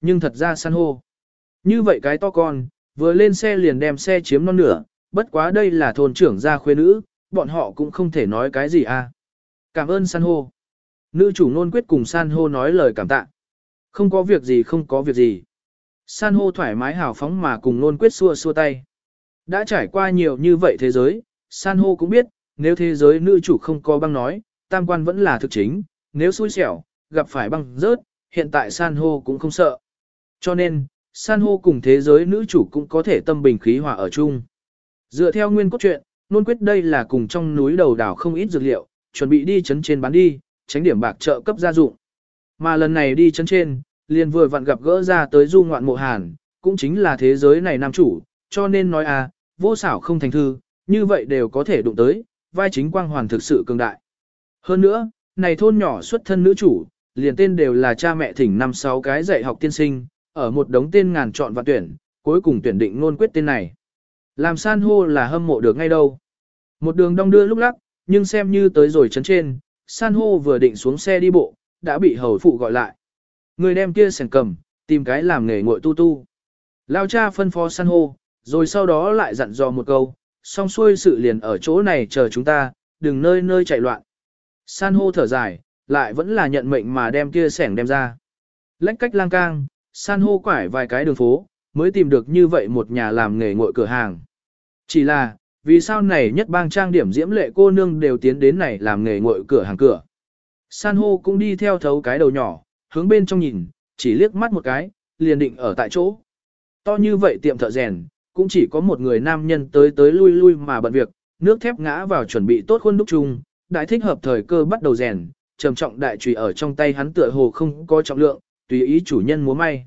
Nhưng thật ra san hô. Như vậy cái to con, vừa lên xe liền đem xe chiếm non nửa, bất quá đây là thôn trưởng gia khuê nữ, bọn họ cũng không thể nói cái gì à. Cảm ơn san hô. Nữ chủ nôn quyết cùng san hô nói lời cảm tạ. Không có việc gì không có việc gì. San hô thoải mái hào phóng mà cùng nôn quyết xua xua tay. Đã trải qua nhiều như vậy thế giới, san hô cũng biết, nếu thế giới nữ chủ không có băng nói, tam quan vẫn là thực chính, nếu xui xẻo, gặp phải băng rớt, hiện tại san hô cũng không sợ. Cho nên, san hô cùng thế giới nữ chủ cũng có thể tâm bình khí hòa ở chung. Dựa theo nguyên cốt truyện, nôn quyết đây là cùng trong núi đầu đảo không ít dược liệu, chuẩn bị đi chấn trên bán đi, tránh điểm bạc trợ cấp gia dụng. Mà lần này đi chấn trên, liền vừa vặn gặp gỡ ra tới du ngoạn mộ hàn, cũng chính là thế giới này nam chủ, cho nên nói à, vô xảo không thành thư, như vậy đều có thể đụng tới, vai chính quang hoàn thực sự cường đại. Hơn nữa, này thôn nhỏ xuất thân nữ chủ, liền tên đều là cha mẹ thỉnh năm sáu cái dạy học tiên sinh, ở một đống tên ngàn chọn và tuyển, cuối cùng tuyển định ngôn quyết tên này. Làm san hô là hâm mộ được ngay đâu. Một đường đong đưa lúc lắc, nhưng xem như tới rồi chấn trên, san hô vừa định xuống xe đi bộ, đã bị hầu phụ gọi lại. Người đem kia sẻn cầm, tìm cái làm nghề ngội tu tu. Lao cha phân phó san hô, rồi sau đó lại dặn dò một câu, xong xuôi sự liền ở chỗ này chờ chúng ta, đừng nơi nơi chạy loạn. San hô thở dài, lại vẫn là nhận mệnh mà đem kia sẻng đem ra. Lách cách lang cang, san hô quải vài cái đường phố, mới tìm được như vậy một nhà làm nghề ngội cửa hàng. Chỉ là, vì sao này nhất bang trang điểm diễm lệ cô nương đều tiến đến này làm nghề ngội cửa hàng cửa. San hô cũng đi theo thấu cái đầu nhỏ, hướng bên trong nhìn, chỉ liếc mắt một cái, liền định ở tại chỗ. To như vậy tiệm thợ rèn, cũng chỉ có một người nam nhân tới tới lui lui mà bận việc, nước thép ngã vào chuẩn bị tốt khuôn đúc chung, đại thích hợp thời cơ bắt đầu rèn, trầm trọng đại chùy ở trong tay hắn tựa hồ không có trọng lượng, tùy ý chủ nhân múa may.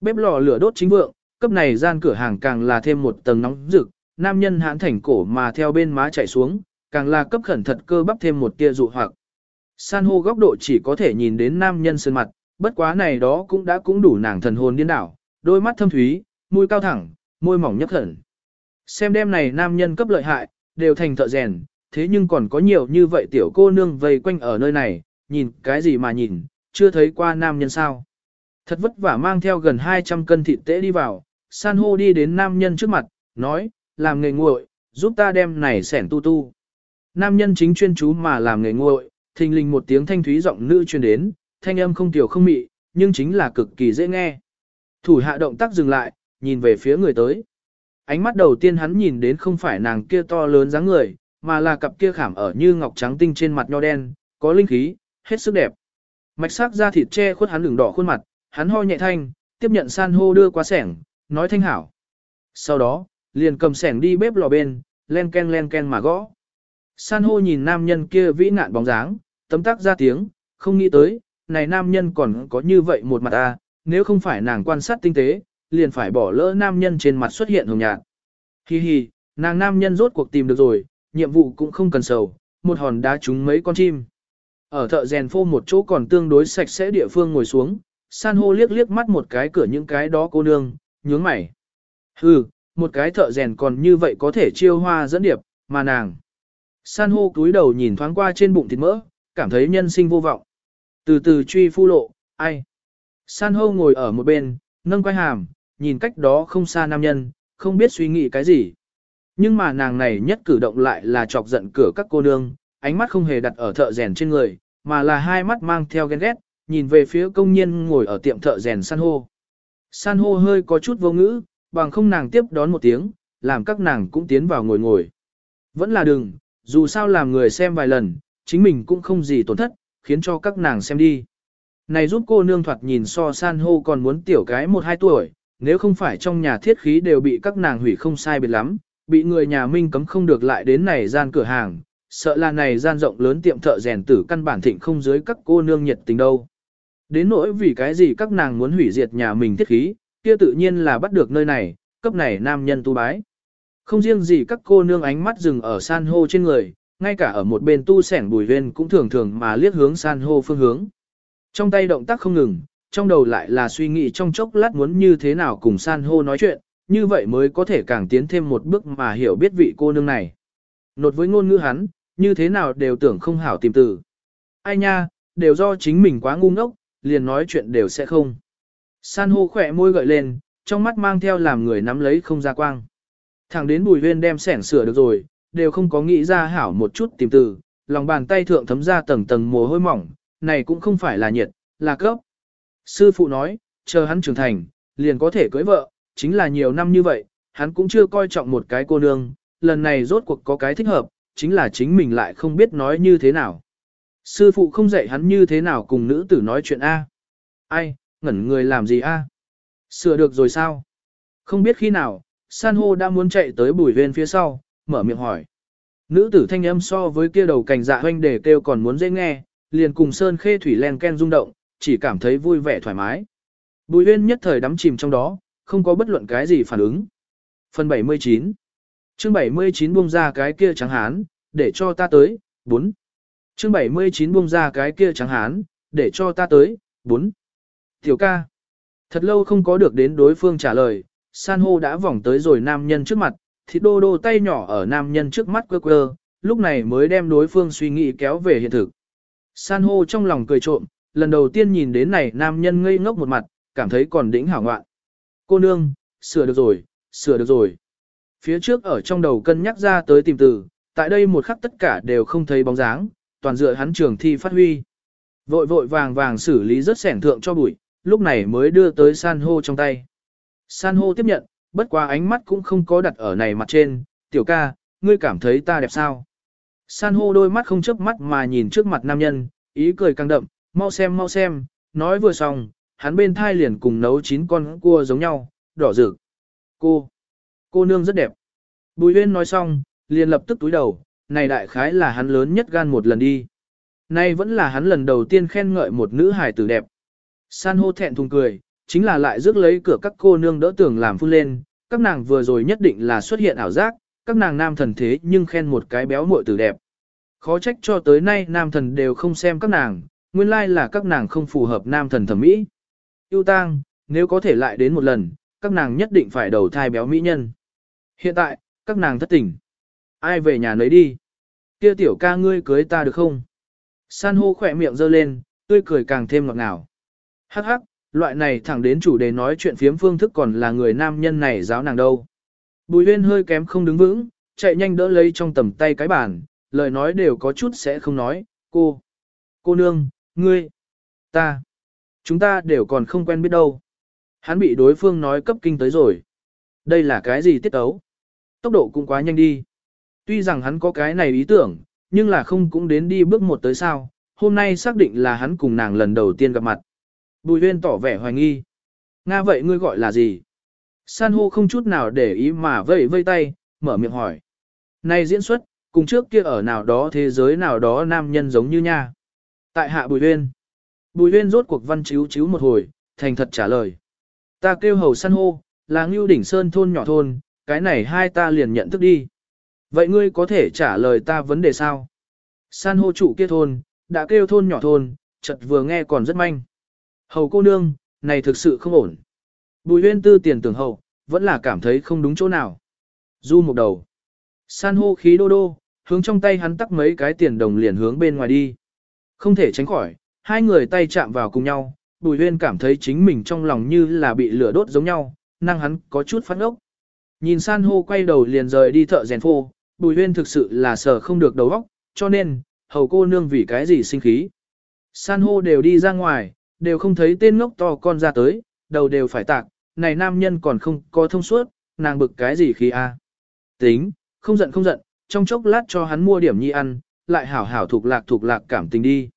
Bếp lò lửa đốt chính vượng, cấp này gian cửa hàng càng là thêm một tầng nóng rực, nam nhân hãn thành cổ mà theo bên má chạy xuống, càng là cấp khẩn thật cơ bắp thêm một tia dụ hoặc. San hô góc độ chỉ có thể nhìn đến nam nhân sơn mặt, bất quá này đó cũng đã cũng đủ nàng thần hồn điên đảo, đôi mắt thâm thúy, mũi cao thẳng, môi mỏng nhấp khẩn. Xem đêm này nam nhân cấp lợi hại, đều thành thợ rèn, thế nhưng còn có nhiều như vậy tiểu cô nương vây quanh ở nơi này, nhìn cái gì mà nhìn, chưa thấy qua nam nhân sao. Thật vất vả mang theo gần 200 cân thịt tễ đi vào, san hô đi đến nam nhân trước mặt, nói, làm nghề nguội, giúp ta đem này sẻn tu tu. Nam nhân chính chuyên chú mà làm nghề nguội, thình lình một tiếng thanh thúy giọng nữ truyền đến, thanh âm không tiểu không mị, nhưng chính là cực kỳ dễ nghe. Thủ hạ động tác dừng lại, nhìn về phía người tới. Ánh mắt đầu tiên hắn nhìn đến không phải nàng kia to lớn dáng người, mà là cặp kia khảm ở như ngọc trắng tinh trên mặt nho đen, có linh khí, hết sức đẹp. Mạch sắc da thịt che khuất hắn đường đỏ khuôn mặt, hắn ho nhẹ thanh, tiếp nhận san hô đưa qua sẻng, nói thanh hảo. Sau đó, liền cầm sẻng đi bếp lò bên, len ken len ken mà gõ. San hô nhìn nam nhân kia vĩ nạn bóng dáng, tấm tắc ra tiếng, không nghĩ tới, này nam nhân còn có như vậy một mặt à, nếu không phải nàng quan sát tinh tế, liền phải bỏ lỡ nam nhân trên mặt xuất hiện hồng nhạt. Hi hi, nàng nam nhân rốt cuộc tìm được rồi, nhiệm vụ cũng không cần sầu, một hòn đá trúng mấy con chim. Ở thợ rèn phô một chỗ còn tương đối sạch sẽ địa phương ngồi xuống, san hô liếc liếc mắt một cái cửa những cái đó cô nương, nhướng mày. Hừ, một cái thợ rèn còn như vậy có thể chiêu hoa dẫn điệp, mà nàng. San hô cúi đầu nhìn thoáng qua trên bụng thịt mỡ, cảm thấy nhân sinh vô vọng. Từ từ truy phu lộ, ai. San hô ngồi ở một bên, nâng quay hàm, nhìn cách đó không xa nam nhân, không biết suy nghĩ cái gì. Nhưng mà nàng này nhất cử động lại là chọc giận cửa các cô nương, ánh mắt không hề đặt ở thợ rèn trên người, mà là hai mắt mang theo ghen ghét, nhìn về phía công nhân ngồi ở tiệm thợ rèn san hô. San hô hơi có chút vô ngữ, bằng không nàng tiếp đón một tiếng, làm các nàng cũng tiến vào ngồi ngồi. Vẫn là đừng, dù sao làm người xem vài lần, chính mình cũng không gì tổn thất, khiến cho các nàng xem đi. Này giúp cô nương thoạt nhìn so san hô còn muốn tiểu cái một hai tuổi, nếu không phải trong nhà thiết khí đều bị các nàng hủy không sai biệt lắm, bị người nhà minh cấm không được lại đến này gian cửa hàng, sợ là này gian rộng lớn tiệm thợ rèn tử căn bản thịnh không dưới các cô nương nhiệt tình đâu. Đến nỗi vì cái gì các nàng muốn hủy diệt nhà mình thiết khí, kia tự nhiên là bắt được nơi này, cấp này nam nhân tu bái. Không riêng gì các cô nương ánh mắt dừng ở san hô trên người, ngay cả ở một bên tu sẻng bùi viên cũng thường thường mà liếc hướng san hô phương hướng. Trong tay động tác không ngừng, trong đầu lại là suy nghĩ trong chốc lát muốn như thế nào cùng san hô nói chuyện, như vậy mới có thể càng tiến thêm một bước mà hiểu biết vị cô nương này. Nột với ngôn ngữ hắn, như thế nào đều tưởng không hảo tìm từ. Ai nha, đều do chính mình quá ngu ngốc, liền nói chuyện đều sẽ không. San hô khỏe môi gợi lên, trong mắt mang theo làm người nắm lấy không ra quang. Thẳng đến bùi huyên đem sẻn sửa được rồi, đều không có nghĩ ra hảo một chút tìm từ, lòng bàn tay thượng thấm ra tầng tầng mồ hôi mỏng, này cũng không phải là nhiệt, là cấp. Sư phụ nói, chờ hắn trưởng thành, liền có thể cưới vợ, chính là nhiều năm như vậy, hắn cũng chưa coi trọng một cái cô nương, lần này rốt cuộc có cái thích hợp, chính là chính mình lại không biết nói như thế nào. Sư phụ không dạy hắn như thế nào cùng nữ tử nói chuyện A. Ai, ngẩn người làm gì A? Sửa được rồi sao? Không biết khi nào, san hô đã muốn chạy tới bùi viên phía sau, mở miệng hỏi. Nữ tử thanh âm so với kia đầu cành dạ hoanh để kêu còn muốn dễ nghe, liền cùng sơn khê thủy len ken rung động, chỉ cảm thấy vui vẻ thoải mái. Bùi viên nhất thời đắm chìm trong đó, không có bất luận cái gì phản ứng. Phần 79 chương 79 buông ra cái kia trắng hán, để cho ta tới, 4 chương 79 buông ra cái kia trắng hán, để cho ta tới, 4. Tiểu ca. Thật lâu không có được đến đối phương trả lời, san hô đã vòng tới rồi nam nhân trước mặt, thịt đô đô tay nhỏ ở nam nhân trước mắt quơ quơ, lúc này mới đem đối phương suy nghĩ kéo về hiện thực. San hô trong lòng cười trộm, lần đầu tiên nhìn đến này nam nhân ngây ngốc một mặt, cảm thấy còn đỉnh hảo ngoạn. Cô nương, sửa được rồi, sửa được rồi. Phía trước ở trong đầu cân nhắc ra tới tìm từ, tại đây một khắc tất cả đều không thấy bóng dáng, toàn dựa hắn trường thi phát huy. Vội vội vàng vàng xử lý rất sẻn thượng cho bụi, lúc này mới đưa tới san hô trong tay. San hô tiếp nhận, bất quá ánh mắt cũng không có đặt ở này mặt trên, tiểu ca, ngươi cảm thấy ta đẹp sao? San hô đôi mắt không chớp mắt mà nhìn trước mặt nam nhân, ý cười căng đậm, mau xem mau xem, nói vừa xong, hắn bên thai liền cùng nấu chín con cua giống nhau, đỏ rực. Cô, cô nương rất đẹp. Bùi huyên nói xong, liền lập tức túi đầu, này đại khái là hắn lớn nhất gan một lần đi. Nay vẫn là hắn lần đầu tiên khen ngợi một nữ hài tử đẹp. San hô thẹn thùng cười, chính là lại rước lấy cửa các cô nương đỡ tưởng làm phun lên, các nàng vừa rồi nhất định là xuất hiện ảo giác, các nàng nam thần thế nhưng khen một cái béo muội tử đẹp. Khó trách cho tới nay nam thần đều không xem các nàng, nguyên lai là các nàng không phù hợp nam thần thẩm mỹ. Yêu tang, nếu có thể lại đến một lần, các nàng nhất định phải đầu thai béo mỹ nhân. Hiện tại, các nàng thất tình. Ai về nhà nấy đi. Kia tiểu ca ngươi cưới ta được không? San hô khỏe miệng giơ lên, tươi cười càng thêm ngọt ngào. Hắc hắc, loại này thẳng đến chủ đề nói chuyện phiếm phương thức còn là người nam nhân này giáo nàng đâu. Bùi huyên hơi kém không đứng vững, chạy nhanh đỡ lấy trong tầm tay cái bàn, lời nói đều có chút sẽ không nói, cô, cô nương, ngươi, ta, chúng ta đều còn không quen biết đâu. Hắn bị đối phương nói cấp kinh tới rồi. Đây là cái gì tiết tấu? Tốc độ cũng quá nhanh đi. Tuy rằng hắn có cái này ý tưởng, nhưng là không cũng đến đi bước một tới sao, hôm nay xác định là hắn cùng nàng lần đầu tiên gặp mặt. Bùi huyên tỏ vẻ hoài nghi. Nga vậy ngươi gọi là gì? San hô không chút nào để ý mà vây vây tay, mở miệng hỏi. Này diễn xuất, cùng trước kia ở nào đó thế giới nào đó nam nhân giống như nha. Tại hạ Bùi Huyên. Bùi Huyên rốt cuộc văn chiếu chiếu một hồi, thành thật trả lời. Ta kêu hầu san hô, là ngưu đỉnh sơn thôn nhỏ thôn, cái này hai ta liền nhận thức đi. Vậy ngươi có thể trả lời ta vấn đề sao? San hô chủ kia thôn, đã kêu thôn nhỏ thôn, chợt vừa nghe còn rất manh. Hầu cô nương, này thực sự không ổn. Bùi huyên tư tiền tưởng hậu, vẫn là cảm thấy không đúng chỗ nào. Du một đầu. San hô khí đô đô, hướng trong tay hắn tắc mấy cái tiền đồng liền hướng bên ngoài đi. Không thể tránh khỏi, hai người tay chạm vào cùng nhau, bùi huyên cảm thấy chính mình trong lòng như là bị lửa đốt giống nhau, năng hắn có chút phát ốc. Nhìn san hô quay đầu liền rời đi thợ rèn phô, bùi huyên thực sự là sợ không được đầu óc, cho nên, hầu cô nương vì cái gì sinh khí. San hô đều đi ra ngoài, đều không thấy tên ngốc to con ra tới, đầu đều phải tạc, này nam nhân còn không có thông suốt, nàng bực cái gì khi a? À? Tính, không giận không giận, trong chốc lát cho hắn mua điểm nhi ăn, lại hảo hảo thuộc lạc thuộc lạc cảm tình đi.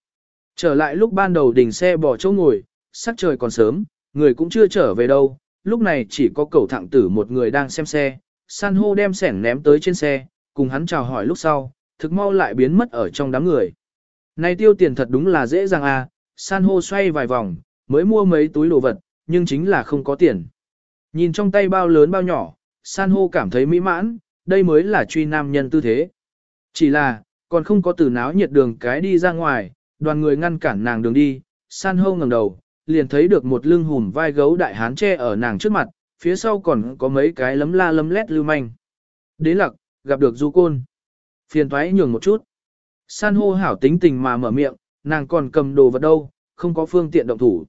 Trở lại lúc ban đầu đình xe bỏ chỗ ngồi, sắc trời còn sớm, người cũng chưa trở về đâu, lúc này chỉ có cậu thẳng tử một người đang xem xe, san hô đem sẻng ném tới trên xe, cùng hắn chào hỏi lúc sau, thực mau lại biến mất ở trong đám người. Này tiêu tiền thật đúng là dễ dàng à, san hô xoay vài vòng, mới mua mấy túi đồ vật, nhưng chính là không có tiền. Nhìn trong tay bao lớn bao nhỏ, san hô cảm thấy mỹ mãn, đây mới là truy nam nhân tư thế. Chỉ là, còn không có từ náo nhiệt đường cái đi ra ngoài, đoàn người ngăn cản nàng đường đi, san hô ngẩng đầu, liền thấy được một lưng hùm vai gấu đại hán tre ở nàng trước mặt, phía sau còn có mấy cái lấm la lấm lét lưu manh. Đế lặc, gặp được du côn. Phiền thoái nhường một chút. San hô hảo tính tình mà mở miệng, nàng còn cầm đồ vật đâu, không có phương tiện động thủ.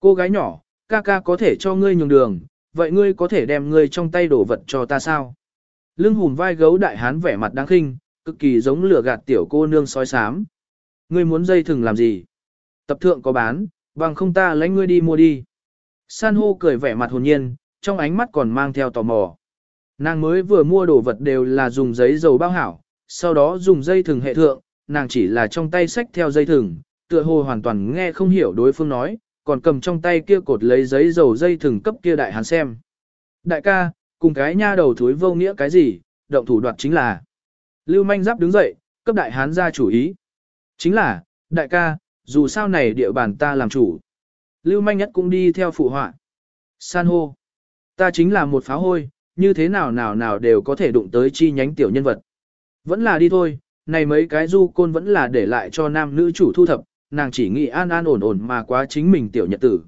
Cô gái nhỏ, ca ca có thể cho ngươi nhường đường, vậy ngươi có thể đem ngươi trong tay đồ vật cho ta sao? Lưng hùm vai gấu đại hán vẻ mặt đáng khinh, cực kỳ giống lửa gạt tiểu cô nương sói sám. Ngươi muốn dây thừng làm gì? Tập thượng có bán, bằng không ta lấy ngươi đi mua đi. San hô cười vẻ mặt hồn nhiên, trong ánh mắt còn mang theo tò mò. Nàng mới vừa mua đồ vật đều là dùng giấy dầu bao hảo, sau đó dùng dây thừng hệ thượng, nàng chỉ là trong tay sách theo dây thừng, tựa hồ hoàn toàn nghe không hiểu đối phương nói, còn cầm trong tay kia cột lấy giấy dầu dây thừng cấp kia đại hán xem. Đại ca, cùng cái nha đầu thúi vô nghĩa cái gì, động thủ đoạt chính là. Lưu manh giáp đứng dậy, cấp đại hán ra chủ ý. Chính là, đại ca, dù sao này địa bàn ta làm chủ. Lưu manh nhất cũng đi theo phụ họa. San hô. Ta chính là một pháo hôi, như thế nào nào nào đều có thể đụng tới chi nhánh tiểu nhân vật. Vẫn là đi thôi, này mấy cái du côn vẫn là để lại cho nam nữ chủ thu thập, nàng chỉ nghĩ an an ổn ổn mà quá chính mình tiểu nhật tử.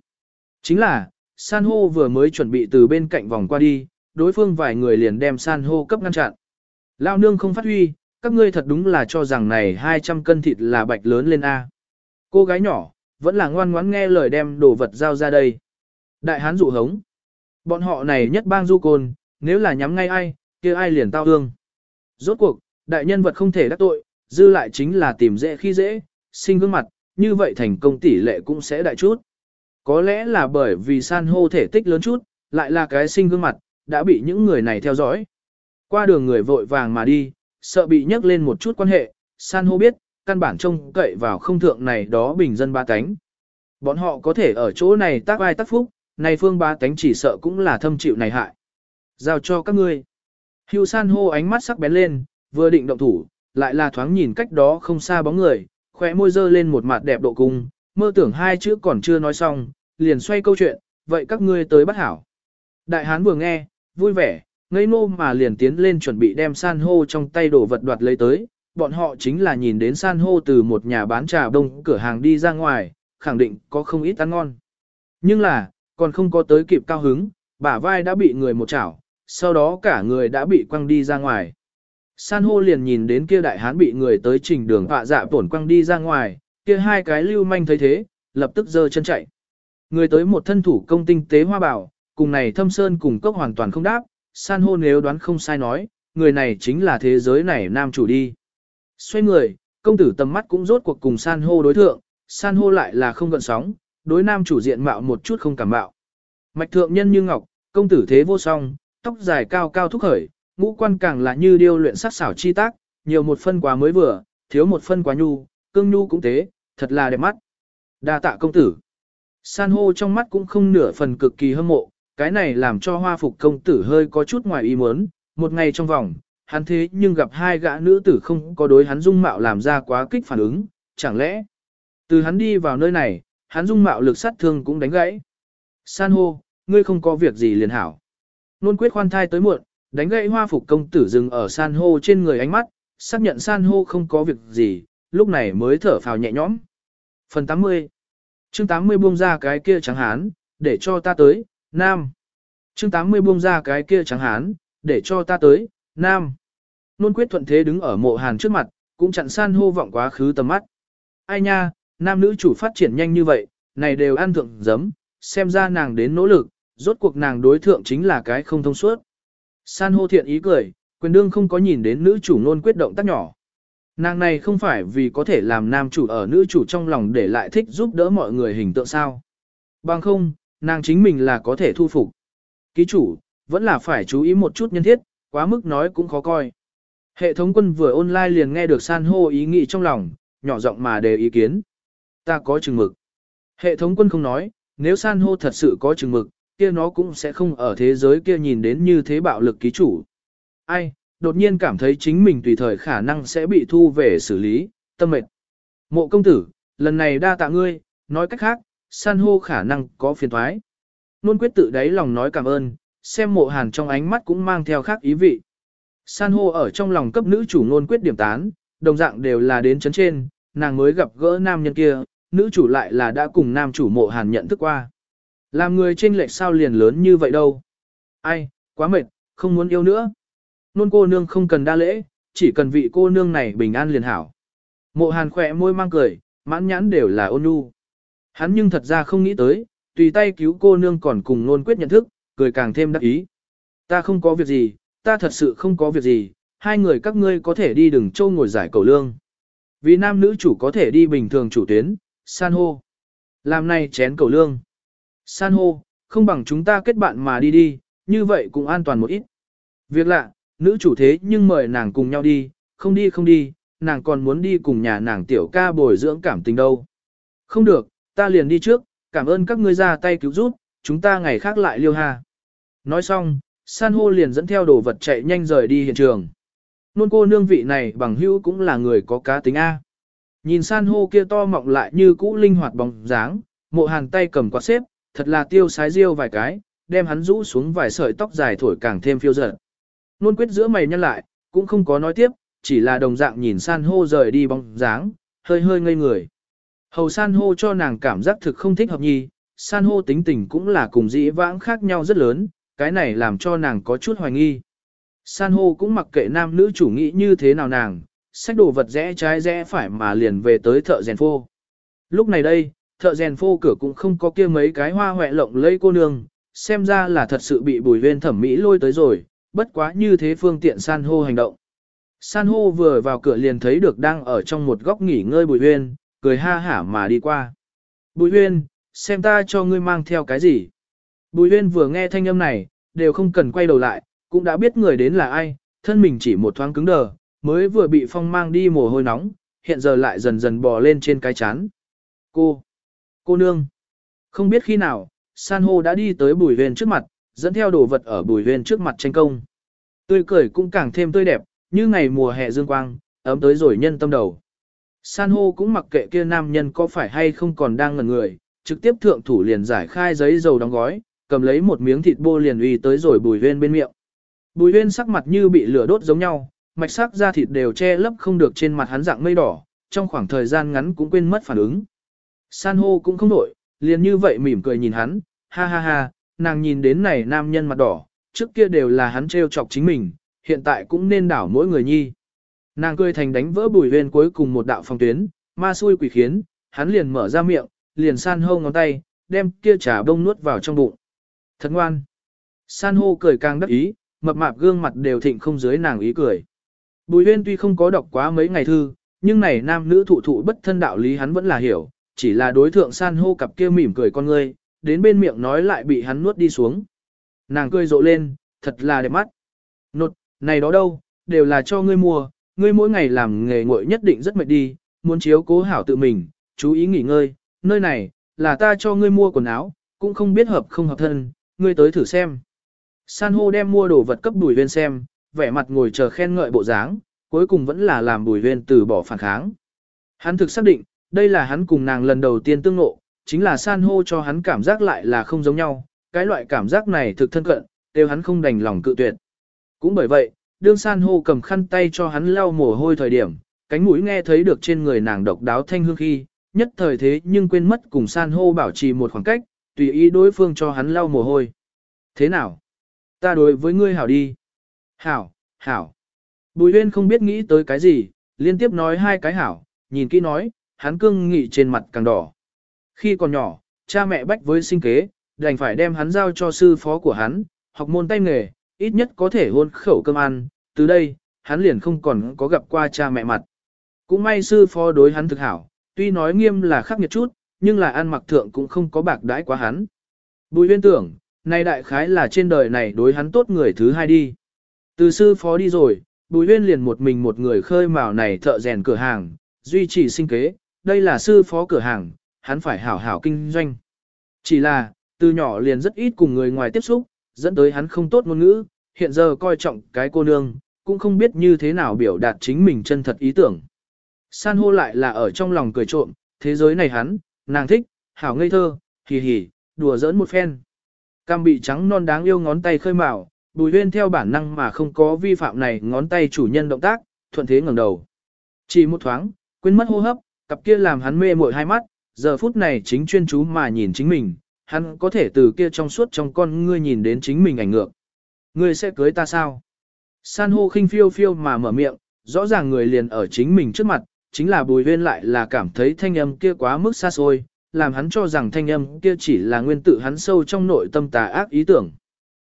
Chính là, san hô vừa mới chuẩn bị từ bên cạnh vòng qua đi, đối phương vài người liền đem san hô cấp ngăn chặn. Lao nương không phát huy, các ngươi thật đúng là cho rằng này 200 cân thịt là bạch lớn lên A. Cô gái nhỏ, vẫn là ngoan ngoãn nghe lời đem đồ vật giao ra đây. Đại hán dụ hống. Bọn họ này nhất bang du côn, nếu là nhắm ngay ai, kia ai liền tao hương. Rốt cuộc, đại nhân vật không thể đắc tội, dư lại chính là tìm dễ khi dễ, sinh gương mặt, như vậy thành công tỷ lệ cũng sẽ đại chút. Có lẽ là bởi vì san hô thể tích lớn chút, lại là cái sinh gương mặt, đã bị những người này theo dõi. Qua đường người vội vàng mà đi, sợ bị nhắc lên một chút quan hệ, san hô biết, căn bản trông cậy vào không thượng này đó bình dân ba cánh. Bọn họ có thể ở chỗ này tác ai tác phúc, này phương ba tánh chỉ sợ cũng là thâm chịu này hại. Giao cho các ngươi. Hưu san hô ánh mắt sắc bén lên, vừa định động thủ, lại là thoáng nhìn cách đó không xa bóng người, khóe môi dơ lên một mặt đẹp độ cung, mơ tưởng hai chữ còn chưa nói xong, liền xoay câu chuyện, vậy các ngươi tới bắt hảo. Đại hán vừa nghe, vui vẻ, ngây ngô mà liền tiến lên chuẩn bị đem san hô trong tay đổ vật đoạt lấy tới, bọn họ chính là nhìn đến san hô từ một nhà bán trà đông cửa hàng đi ra ngoài, khẳng định có không ít ăn ngon. Nhưng là, còn không có tới kịp cao hứng, bả vai đã bị người một chảo, sau đó cả người đã bị quăng đi ra ngoài. San hô liền nhìn đến kia đại hán bị người tới trình đường họa dạ tổn quăng đi ra ngoài, kia hai cái lưu manh thấy thế, lập tức giơ chân chạy. Người tới một thân thủ công tinh tế hoa bảo, cùng này thâm sơn cùng cốc hoàn toàn không đáp, san hô nếu đoán không sai nói, người này chính là thế giới này nam chủ đi. Xoay người, công tử tầm mắt cũng rốt cuộc cùng san hô đối thượng, san hô lại là không gợn sóng, đối nam chủ diện mạo một chút không cảm mạo. Mạch thượng nhân như ngọc, công tử thế vô song, tóc dài cao cao thúc khởi, ngũ quan càng là như điêu luyện sắc xảo chi tác, nhiều một phân quá mới vừa, thiếu một phân quá nhu, cương nhu cũng thế, thật là đẹp mắt. Đa tạ công tử. San hô trong mắt cũng không nửa phần cực kỳ hâm mộ, cái này làm cho hoa phục công tử hơi có chút ngoài ý muốn, một ngày trong vòng, hắn thế nhưng gặp hai gã nữ tử không có đối hắn dung mạo làm ra quá kích phản ứng, chẳng lẽ, từ hắn đi vào nơi này, hắn dung mạo lực sát thương cũng đánh gãy. San hô, ngươi không có việc gì liền hảo. Nôn quyết khoan thai tới muộn, đánh gậy hoa phục công tử dừng ở san hô trên người ánh mắt, xác nhận san hô không có việc gì, lúc này mới thở phào nhẹ nhõm. Phần 80 chương 80 buông ra cái kia trắng hán, để cho ta tới, nam. chương 80 buông ra cái kia trắng hán, để cho ta tới, nam. Nôn quyết thuận thế đứng ở mộ hàn trước mặt, cũng chặn san hô vọng quá khứ tầm mắt. Ai nha, nam nữ chủ phát triển nhanh như vậy, này đều ăn thượng giấm, xem ra nàng đến nỗ lực, rốt cuộc nàng đối thượng chính là cái không thông suốt. San hô thiện ý cười, quyền đương không có nhìn đến nữ chủ nôn quyết động tác nhỏ. Nàng này không phải vì có thể làm nam chủ ở nữ chủ trong lòng để lại thích giúp đỡ mọi người hình tượng sao. Bằng không, nàng chính mình là có thể thu phục. Ký chủ, vẫn là phải chú ý một chút nhân thiết, quá mức nói cũng khó coi. Hệ thống quân vừa online liền nghe được san hô ý nghĩ trong lòng, nhỏ giọng mà đề ý kiến. Ta có chừng mực. Hệ thống quân không nói, nếu san hô thật sự có chừng mực, kia nó cũng sẽ không ở thế giới kia nhìn đến như thế bạo lực ký chủ. Ai, đột nhiên cảm thấy chính mình tùy thời khả năng sẽ bị thu về xử lý, tâm mệt. Mộ công tử, lần này đa tạ ngươi, nói cách khác, san hô khả năng có phiền thoái. Nôn quyết tự đáy lòng nói cảm ơn, xem mộ hàn trong ánh mắt cũng mang theo khác ý vị. San hô ở trong lòng cấp nữ chủ nôn quyết điểm tán, đồng dạng đều là đến chấn trên, nàng mới gặp gỡ nam nhân kia, nữ chủ lại là đã cùng nam chủ mộ hàn nhận thức qua. Làm người trên lệch sao liền lớn như vậy đâu. Ai, quá mệt, không muốn yêu nữa. Nôn cô nương không cần đa lễ, chỉ cần vị cô nương này bình an liền hảo. Mộ hàn khỏe môi mang cười, mãn nhãn đều là ôn nhu. Hắn nhưng thật ra không nghĩ tới, tùy tay cứu cô nương còn cùng nôn quyết nhận thức, cười càng thêm đắc ý. Ta không có việc gì, ta thật sự không có việc gì, hai người các ngươi có thể đi đừng trâu ngồi giải cầu lương. Vì nam nữ chủ có thể đi bình thường chủ tuyến, san hô. Làm này chén cầu lương. San hô, không bằng chúng ta kết bạn mà đi đi, như vậy cũng an toàn một ít. Việc lạ, nữ chủ thế nhưng mời nàng cùng nhau đi, không đi không đi, nàng còn muốn đi cùng nhà nàng tiểu ca bồi dưỡng cảm tình đâu. Không được, ta liền đi trước, cảm ơn các ngươi ra tay cứu giúp, chúng ta ngày khác lại liêu ha. Nói xong, san hô liền dẫn theo đồ vật chạy nhanh rời đi hiện trường. Nôn cô nương vị này bằng hữu cũng là người có cá tính A. Nhìn san hô kia to mọng lại như cũ linh hoạt bóng dáng, mộ hàng tay cầm quạt xếp, thật là tiêu sái riêu vài cái, đem hắn rũ xuống vài sợi tóc dài thổi càng thêm phiêu dở. Nôn quyết giữa mày nhăn lại, cũng không có nói tiếp, chỉ là đồng dạng nhìn san hô rời đi bóng dáng, hơi hơi ngây người. Hầu san hô cho nàng cảm giác thực không thích hợp nhi, san hô tính tình cũng là cùng dĩ vãng khác nhau rất lớn, cái này làm cho nàng có chút hoài nghi. San hô cũng mặc kệ nam nữ chủ nghĩ như thế nào nàng, sách đồ vật rẽ trái rẽ phải mà liền về tới thợ rèn phô. Lúc này đây, thợ rèn phô cửa cũng không có kia mấy cái hoa hoẹ lộng lây cô nương, xem ra là thật sự bị bùi viên thẩm mỹ lôi tới rồi, bất quá như thế phương tiện san hô hành động. San hô vừa vào cửa liền thấy được đang ở trong một góc nghỉ ngơi bùi huyên, cười ha hả mà đi qua. Bùi huyên, xem ta cho ngươi mang theo cái gì. Bùi huyên vừa nghe thanh âm này, đều không cần quay đầu lại, cũng đã biết người đến là ai, thân mình chỉ một thoáng cứng đờ, mới vừa bị phong mang đi mồ hôi nóng, hiện giờ lại dần dần bò lên trên cái chán. Cô, cô nương, không biết khi nào, san hô đã đi tới bùi huyền trước mặt, dẫn theo đồ vật ở bùi huyền trước mặt tranh công. Tươi cười cũng càng thêm tươi đẹp, như ngày mùa hè dương quang, ấm tới rồi nhân tâm đầu. San hô cũng mặc kệ kia nam nhân có phải hay không còn đang ngẩn người, trực tiếp thượng thủ liền giải khai giấy dầu đóng gói, cầm lấy một miếng thịt bô liền uy tới rồi bùi huyên bên miệng. Bùi huyên sắc mặt như bị lửa đốt giống nhau, mạch sắc da thịt đều che lấp không được trên mặt hắn dạng mây đỏ, trong khoảng thời gian ngắn cũng quên mất phản ứng. San hô cũng không nổi, liền như vậy mỉm cười nhìn hắn, ha ha ha, nàng nhìn đến này nam nhân mặt đỏ, trước kia đều là hắn trêu chọc chính mình, hiện tại cũng nên đảo mỗi người nhi. Nàng cười thành đánh vỡ bùi huyên cuối cùng một đạo phong tuyến, ma xui quỷ khiến, hắn liền mở ra miệng, liền san hô ngón tay, đem kia trà bông nuốt vào trong bụng. Thật ngoan. San hô cười càng đắc ý, mập mạp gương mặt đều thịnh không dưới nàng ý cười. Bùi huyên tuy không có đọc quá mấy ngày thư, nhưng này nam nữ thụ thụ bất thân đạo lý hắn vẫn là hiểu, chỉ là đối thượng san hô cặp kia mỉm cười con ngươi, đến bên miệng nói lại bị hắn nuốt đi xuống. Nàng cười rộ lên, thật là đẹp mắt. Nột, này đó đâu, đều là cho ngươi mua, ngươi mỗi ngày làm nghề ngội nhất định rất mệt đi, muốn chiếu cố hảo tự mình, chú ý nghỉ ngơi, nơi này, là ta cho ngươi mua quần áo, cũng không biết hợp không hợp thân, ngươi tới thử xem. San hô đem mua đồ vật cấp đùi viên xem, vẻ mặt ngồi chờ khen ngợi bộ dáng, cuối cùng vẫn là làm bùi viên từ bỏ phản kháng. Hắn thực xác định, đây là hắn cùng nàng lần đầu tiên tương ngộ, chính là san hô cho hắn cảm giác lại là không giống nhau, cái loại cảm giác này thực thân cận, đều hắn không đành lòng cự tuyệt. Cũng bởi vậy, đương san hô cầm khăn tay cho hắn lau mồ hôi thời điểm, cánh mũi nghe thấy được trên người nàng độc đáo thanh hương khi, nhất thời thế nhưng quên mất cùng san hô bảo trì một khoảng cách, tùy ý đối phương cho hắn lau mồ hôi. Thế nào? Ta đối với ngươi hảo đi. Hảo, hảo. Bùi huyên không biết nghĩ tới cái gì, liên tiếp nói hai cái hảo, nhìn kỹ nói, hắn cương nghị trên mặt càng đỏ. Khi còn nhỏ, cha mẹ bách với sinh kế, đành phải đem hắn giao cho sư phó của hắn, học môn tay nghề, ít nhất có thể hôn khẩu cơm ăn, từ đây, hắn liền không còn có gặp qua cha mẹ mặt. Cũng may sư phó đối hắn thực hảo, tuy nói nghiêm là khắc nghiệt chút, nhưng là ăn mặc thượng cũng không có bạc đãi quá hắn. Bùi huyên tưởng, nay đại khái là trên đời này đối hắn tốt người thứ hai đi. Từ sư phó đi rồi, bùi huyên liền một mình một người khơi mào này thợ rèn cửa hàng, duy trì sinh kế, đây là sư phó cửa hàng, hắn phải hảo hảo kinh doanh. Chỉ là, từ nhỏ liền rất ít cùng người ngoài tiếp xúc, dẫn tới hắn không tốt ngôn ngữ, hiện giờ coi trọng cái cô nương, cũng không biết như thế nào biểu đạt chính mình chân thật ý tưởng. San hô lại là ở trong lòng cười trộm, thế giới này hắn, nàng thích, hảo ngây thơ, hì hì, đùa giỡn một phen. Cam bị trắng non đáng yêu ngón tay khơi mào, bùi huyên theo bản năng mà không có vi phạm này ngón tay chủ nhân động tác, thuận thế ngẩng đầu. Chỉ một thoáng, quên mất hô hấp, cặp kia làm hắn mê muội hai mắt, giờ phút này chính chuyên chú mà nhìn chính mình, hắn có thể từ kia trong suốt trong con ngươi nhìn đến chính mình ảnh ngược. Ngươi sẽ cưới ta sao? San hô khinh phiêu phiêu mà mở miệng, rõ ràng người liền ở chính mình trước mặt, chính là bùi huyên lại là cảm thấy thanh âm kia quá mức xa xôi, làm hắn cho rằng thanh âm kia chỉ là nguyên tự hắn sâu trong nội tâm tà ác ý tưởng.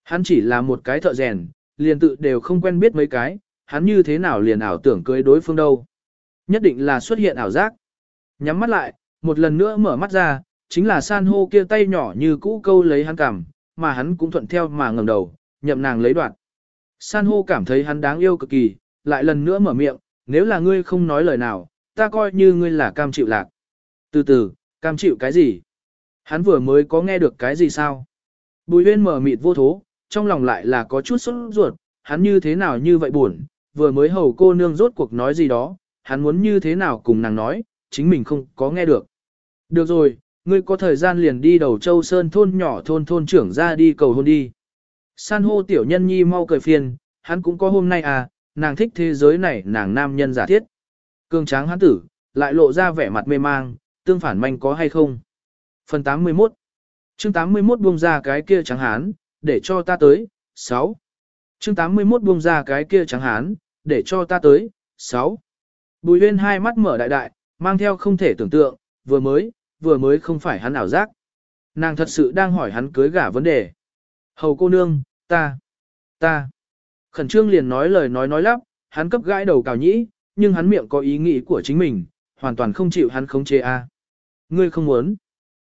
Hắn chỉ là một cái thợ rèn, liền tự đều không quen biết mấy cái, hắn như thế nào liền ảo tưởng cưới đối phương đâu. Nhất định là xuất hiện ảo giác. Nhắm mắt lại, một lần nữa mở mắt ra, chính là san hô kia tay nhỏ như cũ câu lấy hắn cảm, mà hắn cũng thuận theo mà ngẩng đầu, nhậm nàng lấy đoạn. San hô cảm thấy hắn đáng yêu cực kỳ, lại lần nữa mở miệng, nếu là ngươi không nói lời nào, ta coi như ngươi là cam chịu lạc. Từ từ, cam chịu cái gì? Hắn vừa mới có nghe được cái gì sao? Bùi huyên mở mịt vô thố, trong lòng lại là có chút sốt ruột, hắn như thế nào như vậy buồn, vừa mới hầu cô nương rốt cuộc nói gì đó, hắn muốn như thế nào cùng nàng nói, chính mình không có nghe được. Được rồi, ngươi có thời gian liền đi đầu châu sơn thôn nhỏ thôn thôn trưởng ra đi cầu hôn đi. San hô tiểu nhân nhi mau cười phiền, hắn cũng có hôm nay à, nàng thích thế giới này nàng nam nhân giả thiết. Cương tráng hắn tử, lại lộ ra vẻ mặt mê mang, tương phản manh có hay không. Phần 81 chương 81 buông ra cái kia trắng hán, để cho ta tới, 6. chương 81 buông ra cái kia trắng hán, để cho ta tới, 6. Bùi huyên hai mắt mở đại đại, mang theo không thể tưởng tượng, vừa mới, vừa mới không phải hắn ảo giác. Nàng thật sự đang hỏi hắn cưới gả vấn đề. Hầu cô nương, ta, ta. Khẩn trương liền nói lời nói nói lắp, hắn cấp gãi đầu cào nhĩ, nhưng hắn miệng có ý nghĩ của chính mình, hoàn toàn không chịu hắn khống chế a. Ngươi không muốn.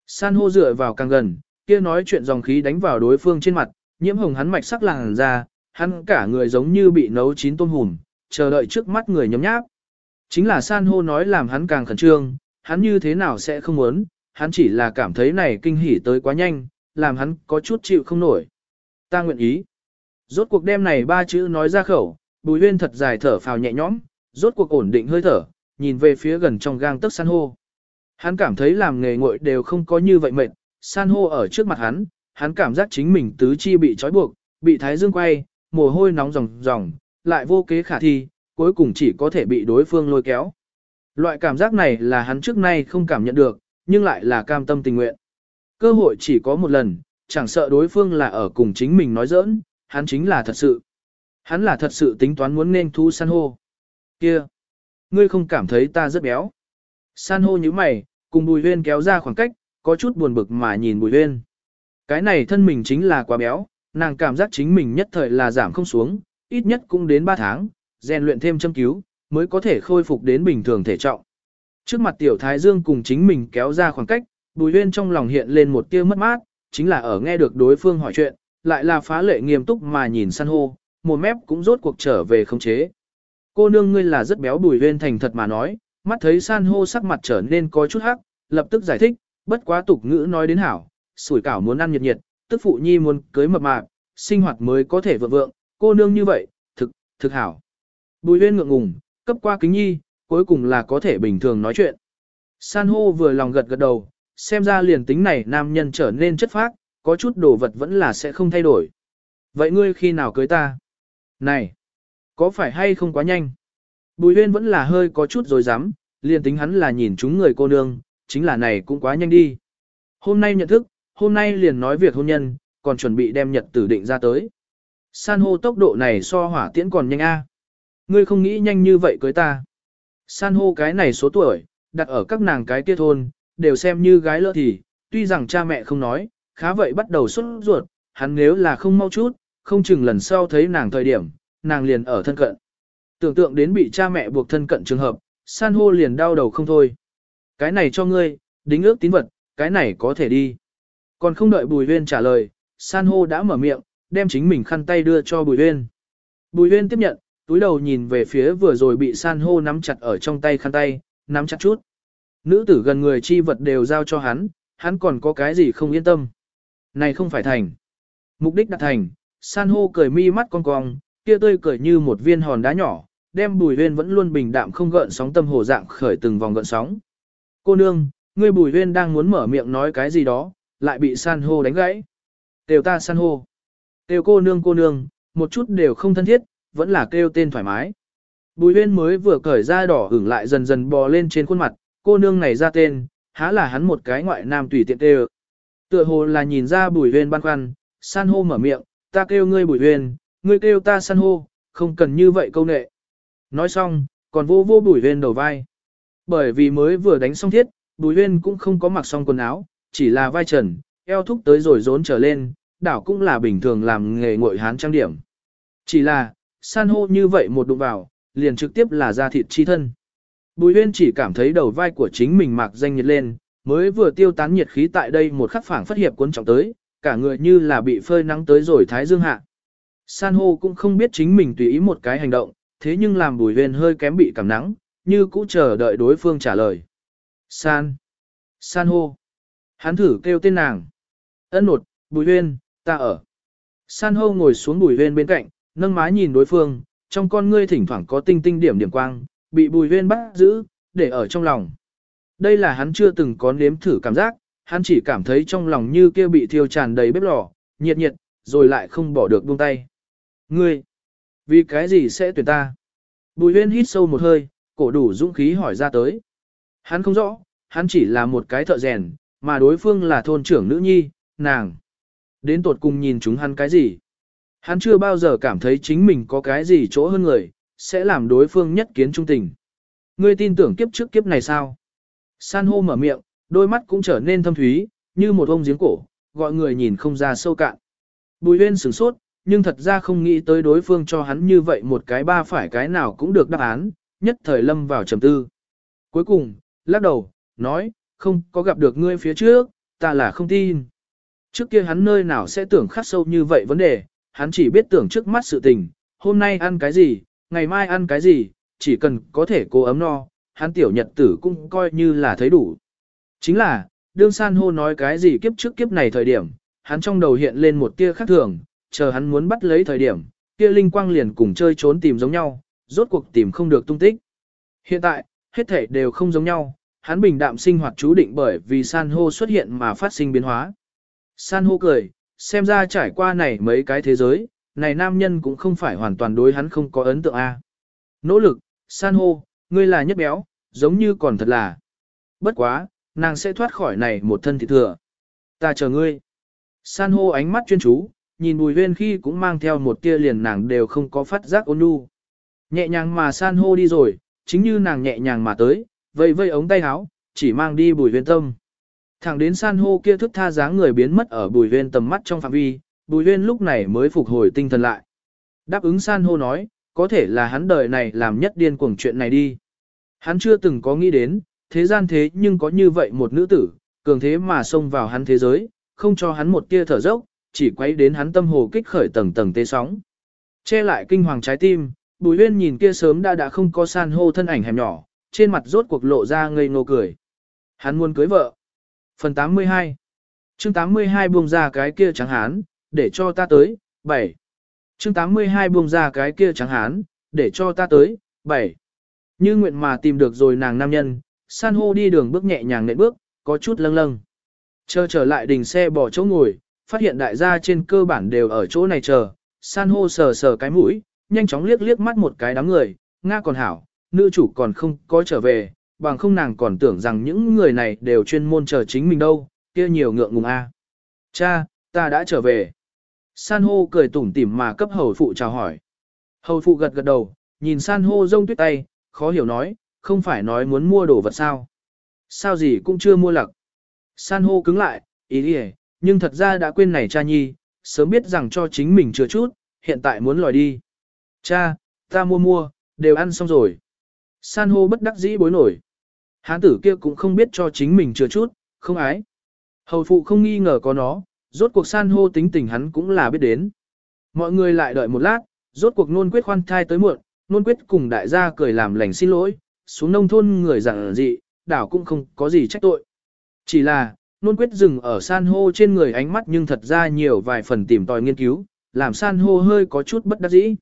San hô dựa vào càng gần, kia nói chuyện dòng khí đánh vào đối phương trên mặt, nhiễm hồng hắn mạch sắc làng ra, hắn cả người giống như bị nấu chín tôm hùm, chờ đợi trước mắt người nhấm nháp. Chính là san hô nói làm hắn càng khẩn trương, hắn như thế nào sẽ không muốn, hắn chỉ là cảm thấy này kinh hỉ tới quá nhanh, làm hắn có chút chịu không nổi. Ta nguyện ý. Rốt cuộc đêm này ba chữ nói ra khẩu, bùi huyên thật dài thở phào nhẹ nhõm, rốt cuộc ổn định hơi thở, nhìn về phía gần trong gang tấc san hô. Hắn cảm thấy làm nghề ngội đều không có như vậy mệt, san hô ở trước mặt hắn, hắn cảm giác chính mình tứ chi bị trói buộc, bị thái dương quay, mồ hôi nóng ròng ròng, lại vô kế khả thi, cuối cùng chỉ có thể bị đối phương lôi kéo. Loại cảm giác này là hắn trước nay không cảm nhận được, nhưng lại là cam tâm tình nguyện. Cơ hội chỉ có một lần, chẳng sợ đối phương là ở cùng chính mình nói giỡn, hắn chính là thật sự. Hắn là thật sự tính toán muốn nên thu san hô. Kia! Ngươi không cảm thấy ta rất béo. San hô như mày, cùng bùi huyên kéo ra khoảng cách, có chút buồn bực mà nhìn bùi huyên. Cái này thân mình chính là quá béo, nàng cảm giác chính mình nhất thời là giảm không xuống, ít nhất cũng đến 3 tháng, rèn luyện thêm châm cứu, mới có thể khôi phục đến bình thường thể trọng. Trước mặt tiểu thái dương cùng chính mình kéo ra khoảng cách, bùi huyên trong lòng hiện lên một tia mất mát, chính là ở nghe được đối phương hỏi chuyện, lại là phá lệ nghiêm túc mà nhìn san hô, một mép cũng rốt cuộc trở về không chế. Cô nương ngươi là rất béo bùi huyên thành thật mà nói, mắt thấy san hô sắc mặt trở nên có chút hắc, lập tức giải thích, bất quá tục ngữ nói đến hảo, sủi cảo muốn ăn nhiệt nhiệt, tức phụ nhi muốn cưới mập mạp, sinh hoạt mới có thể vượng vượng, cô nương như vậy, thực, thực hảo. Bùi huyên ngượng ngùng, cấp qua kính nhi, cuối cùng là có thể bình thường nói chuyện. San hô vừa lòng gật gật đầu, xem ra liền tính này nam nhân trở nên chất phác, có chút đồ vật vẫn là sẽ không thay đổi. Vậy ngươi khi nào cưới ta? Này, có phải hay không quá nhanh? Bùi huyên vẫn là hơi có chút rồi dám, liền tính hắn là nhìn chúng người cô nương, chính là này cũng quá nhanh đi. Hôm nay nhận thức, hôm nay liền nói việc hôn nhân, còn chuẩn bị đem nhật tử định ra tới. San hô tốc độ này so hỏa tiễn còn nhanh a. Ngươi không nghĩ nhanh như vậy cưới ta. San hô cái này số tuổi, đặt ở các nàng cái kia thôn, đều xem như gái lỡ thì, tuy rằng cha mẹ không nói, khá vậy bắt đầu xuất ruột, hắn nếu là không mau chút, không chừng lần sau thấy nàng thời điểm, nàng liền ở thân cận. Tưởng tượng đến bị cha mẹ buộc thân cận trường hợp, san hô liền đau đầu không thôi. Cái này cho ngươi, đính ước tín vật, cái này có thể đi. Còn không đợi Bùi Huyên trả lời, san hô đã mở miệng, đem chính mình khăn tay đưa cho Bùi Huyên. Bùi Huyên tiếp nhận, túi đầu nhìn về phía vừa rồi bị san hô nắm chặt ở trong tay khăn tay, nắm chặt chút. Nữ tử gần người chi vật đều giao cho hắn, hắn còn có cái gì không yên tâm. Này không phải thành. Mục đích đạt thành, san hô cười mi mắt con cong, kia tươi cười như một viên hòn đá nhỏ, đem bùi huyên vẫn luôn bình đạm không gợn sóng tâm hồ dạng khởi từng vòng gợn sóng. Cô nương, ngươi bùi huyên đang muốn mở miệng nói cái gì đó, lại bị san hô đánh gãy. Đều ta san hô. Đều cô nương cô nương, một chút đều không thân thiết, vẫn là kêu tên thoải mái. Bùi huyên mới vừa cởi ra đỏ hưởng lại dần dần bò lên trên khuôn mặt, cô nương này ra tên, há là hắn một cái ngoại nam tùy tiện kêu. Tựa hồ là nhìn ra bùi huyên băn khoăn, san hô mở miệng, ta kêu ngươi bùi huyên, ngươi kêu ta san hô, không cần như vậy câu nệ. Nói xong, còn vô vô bùi huyên đầu vai. Bởi vì mới vừa đánh xong thiết, Bùi huyên cũng không có mặc xong quần áo, chỉ là vai trần, eo thúc tới rồi rốn trở lên, đảo cũng là bình thường làm nghề ngội hán trang điểm. Chỉ là, san hô như vậy một đụng vào, liền trực tiếp là ra thịt chi thân. Bùi huyên chỉ cảm thấy đầu vai của chính mình mạc danh nhiệt lên, mới vừa tiêu tán nhiệt khí tại đây một khắc phảng phát hiệp cuốn trọng tới, cả người như là bị phơi nắng tới rồi thái dương hạ. San hô cũng không biết chính mình tùy ý một cái hành động, thế nhưng làm bùi huyên hơi kém bị cảm nắng, như cũ chờ đợi đối phương trả lời. San. San hô. Hắn thử kêu tên nàng. Ân nột, bùi huyên, ta ở. San hô ngồi xuống bùi huyên bên cạnh, nâng má nhìn đối phương, trong con ngươi thỉnh thoảng có tinh tinh điểm điểm quang, bị bùi huyên bắt giữ, để ở trong lòng. Đây là hắn chưa từng có nếm thử cảm giác, hắn chỉ cảm thấy trong lòng như kia bị thiêu tràn đầy bếp lò, nhiệt nhiệt, rồi lại không bỏ được buông tay. Ngươi, vì cái gì sẽ tuyển ta? Bùi huyên hít sâu một hơi, cổ đủ dũng khí hỏi ra tới. Hắn không rõ, hắn chỉ là một cái thợ rèn, mà đối phương là thôn trưởng nữ nhi, nàng. Đến tột cùng nhìn chúng hắn cái gì? Hắn chưa bao giờ cảm thấy chính mình có cái gì chỗ hơn người, sẽ làm đối phương nhất kiến trung tình. Ngươi tin tưởng kiếp trước kiếp này sao? San hô mở miệng, đôi mắt cũng trở nên thâm thúy, như một ông giếng cổ, gọi người nhìn không ra sâu cạn. Bùi huyên sửng sốt, nhưng thật ra không nghĩ tới đối phương cho hắn như vậy một cái ba phải cái nào cũng được đáp án, nhất thời lâm vào trầm tư. Cuối cùng, lắc đầu, nói, không có gặp được ngươi phía trước, ta là không tin. Trước kia hắn nơi nào sẽ tưởng khắc sâu như vậy vấn đề, hắn chỉ biết tưởng trước mắt sự tình, hôm nay ăn cái gì, ngày mai ăn cái gì, chỉ cần có thể cố ấm no, hắn tiểu nhật tử cũng coi như là thấy đủ. Chính là, đương san hô nói cái gì kiếp trước kiếp này thời điểm, hắn trong đầu hiện lên một tia khác thường, chờ hắn muốn bắt lấy thời điểm, kia linh quang liền cùng chơi trốn tìm giống nhau, rốt cuộc tìm không được tung tích. Hiện tại, hết thể đều không giống nhau, hắn bình đạm sinh hoạt chú định bởi vì san hô xuất hiện mà phát sinh biến hóa. San hô cười, xem ra trải qua này mấy cái thế giới, này nam nhân cũng không phải hoàn toàn đối hắn không có ấn tượng a. Nỗ lực, san hô, ngươi là nhất béo, giống như còn thật là. Bất quá, nàng sẽ thoát khỏi này một thân thị thừa. Ta chờ ngươi. San hô ánh mắt chuyên chú, nhìn bùi huyên khi cũng mang theo một tia liền nàng đều không có phát giác ôn nhu. Nhẹ nhàng mà san hô đi rồi, chính như nàng nhẹ nhàng mà tới, vây vây ống tay áo, chỉ mang đi bùi huyên tâm. Thẳng đến san hô kia thức tha dáng người biến mất ở bùi huyên tầm mắt trong phạm vi, bùi huyên lúc này mới phục hồi tinh thần lại. Đáp ứng san hô nói, có thể là hắn đời này làm nhất điên cuồng chuyện này đi. Hắn chưa từng có nghĩ đến, thế gian thế nhưng có như vậy một nữ tử, cường thế mà xông vào hắn thế giới, không cho hắn một tia thở dốc, chỉ quay đến hắn tâm hồ kích khởi tầng tầng tê sóng. Che lại kinh hoàng trái tim, Bùi Huyên nhìn kia sớm đã đã không có san hô thân ảnh hẻm nhỏ, trên mặt rốt cuộc lộ ra ngây ngô cười. Hắn muốn cưới vợ. Phần 82 chương 82 buông ra cái kia trắng hán, để cho ta tới, 7. chương 82 buông ra cái kia trắng hán, để cho ta tới, 7. Như nguyện mà tìm được rồi nàng nam nhân, san hô đi đường bước nhẹ nhàng nện bước, có chút lâng lâng. Chờ trở lại đình xe bỏ chỗ ngồi, phát hiện đại gia trên cơ bản đều ở chỗ này chờ, san hô sờ sờ cái mũi, nhanh chóng liếc liếc mắt một cái đám người, Nga còn hảo, nữ chủ còn không có trở về, bằng không nàng còn tưởng rằng những người này đều chuyên môn chờ chính mình đâu, kia nhiều ngượng ngùng a. Cha, ta đã trở về. San hô cười tủm tỉm mà cấp hầu phụ chào hỏi. Hầu phụ gật gật đầu, nhìn san hô rông tuyết tay, khó hiểu nói, không phải nói muốn mua đồ vật sao. Sao gì cũng chưa mua lặc. San hô cứng lại, ý đi nhưng thật ra đã quên này cha nhi, sớm biết rằng cho chính mình chưa chút, hiện tại muốn lòi đi. Cha, ta mua mua, đều ăn xong rồi. San hô bất đắc dĩ bối nổi. Hán tử kia cũng không biết cho chính mình chưa chút, không ái. Hầu phụ không nghi ngờ có nó, rốt cuộc san hô tính tình hắn cũng là biết đến. Mọi người lại đợi một lát, rốt cuộc nôn quyết khoan thai tới muộn, nôn quyết cùng đại gia cười làm lành xin lỗi, xuống nông thôn người dặn dị, đảo cũng không có gì trách tội. Chỉ là, nôn quyết dừng ở san hô trên người ánh mắt nhưng thật ra nhiều vài phần tìm tòi nghiên cứu, làm san hô hơi có chút bất đắc dĩ.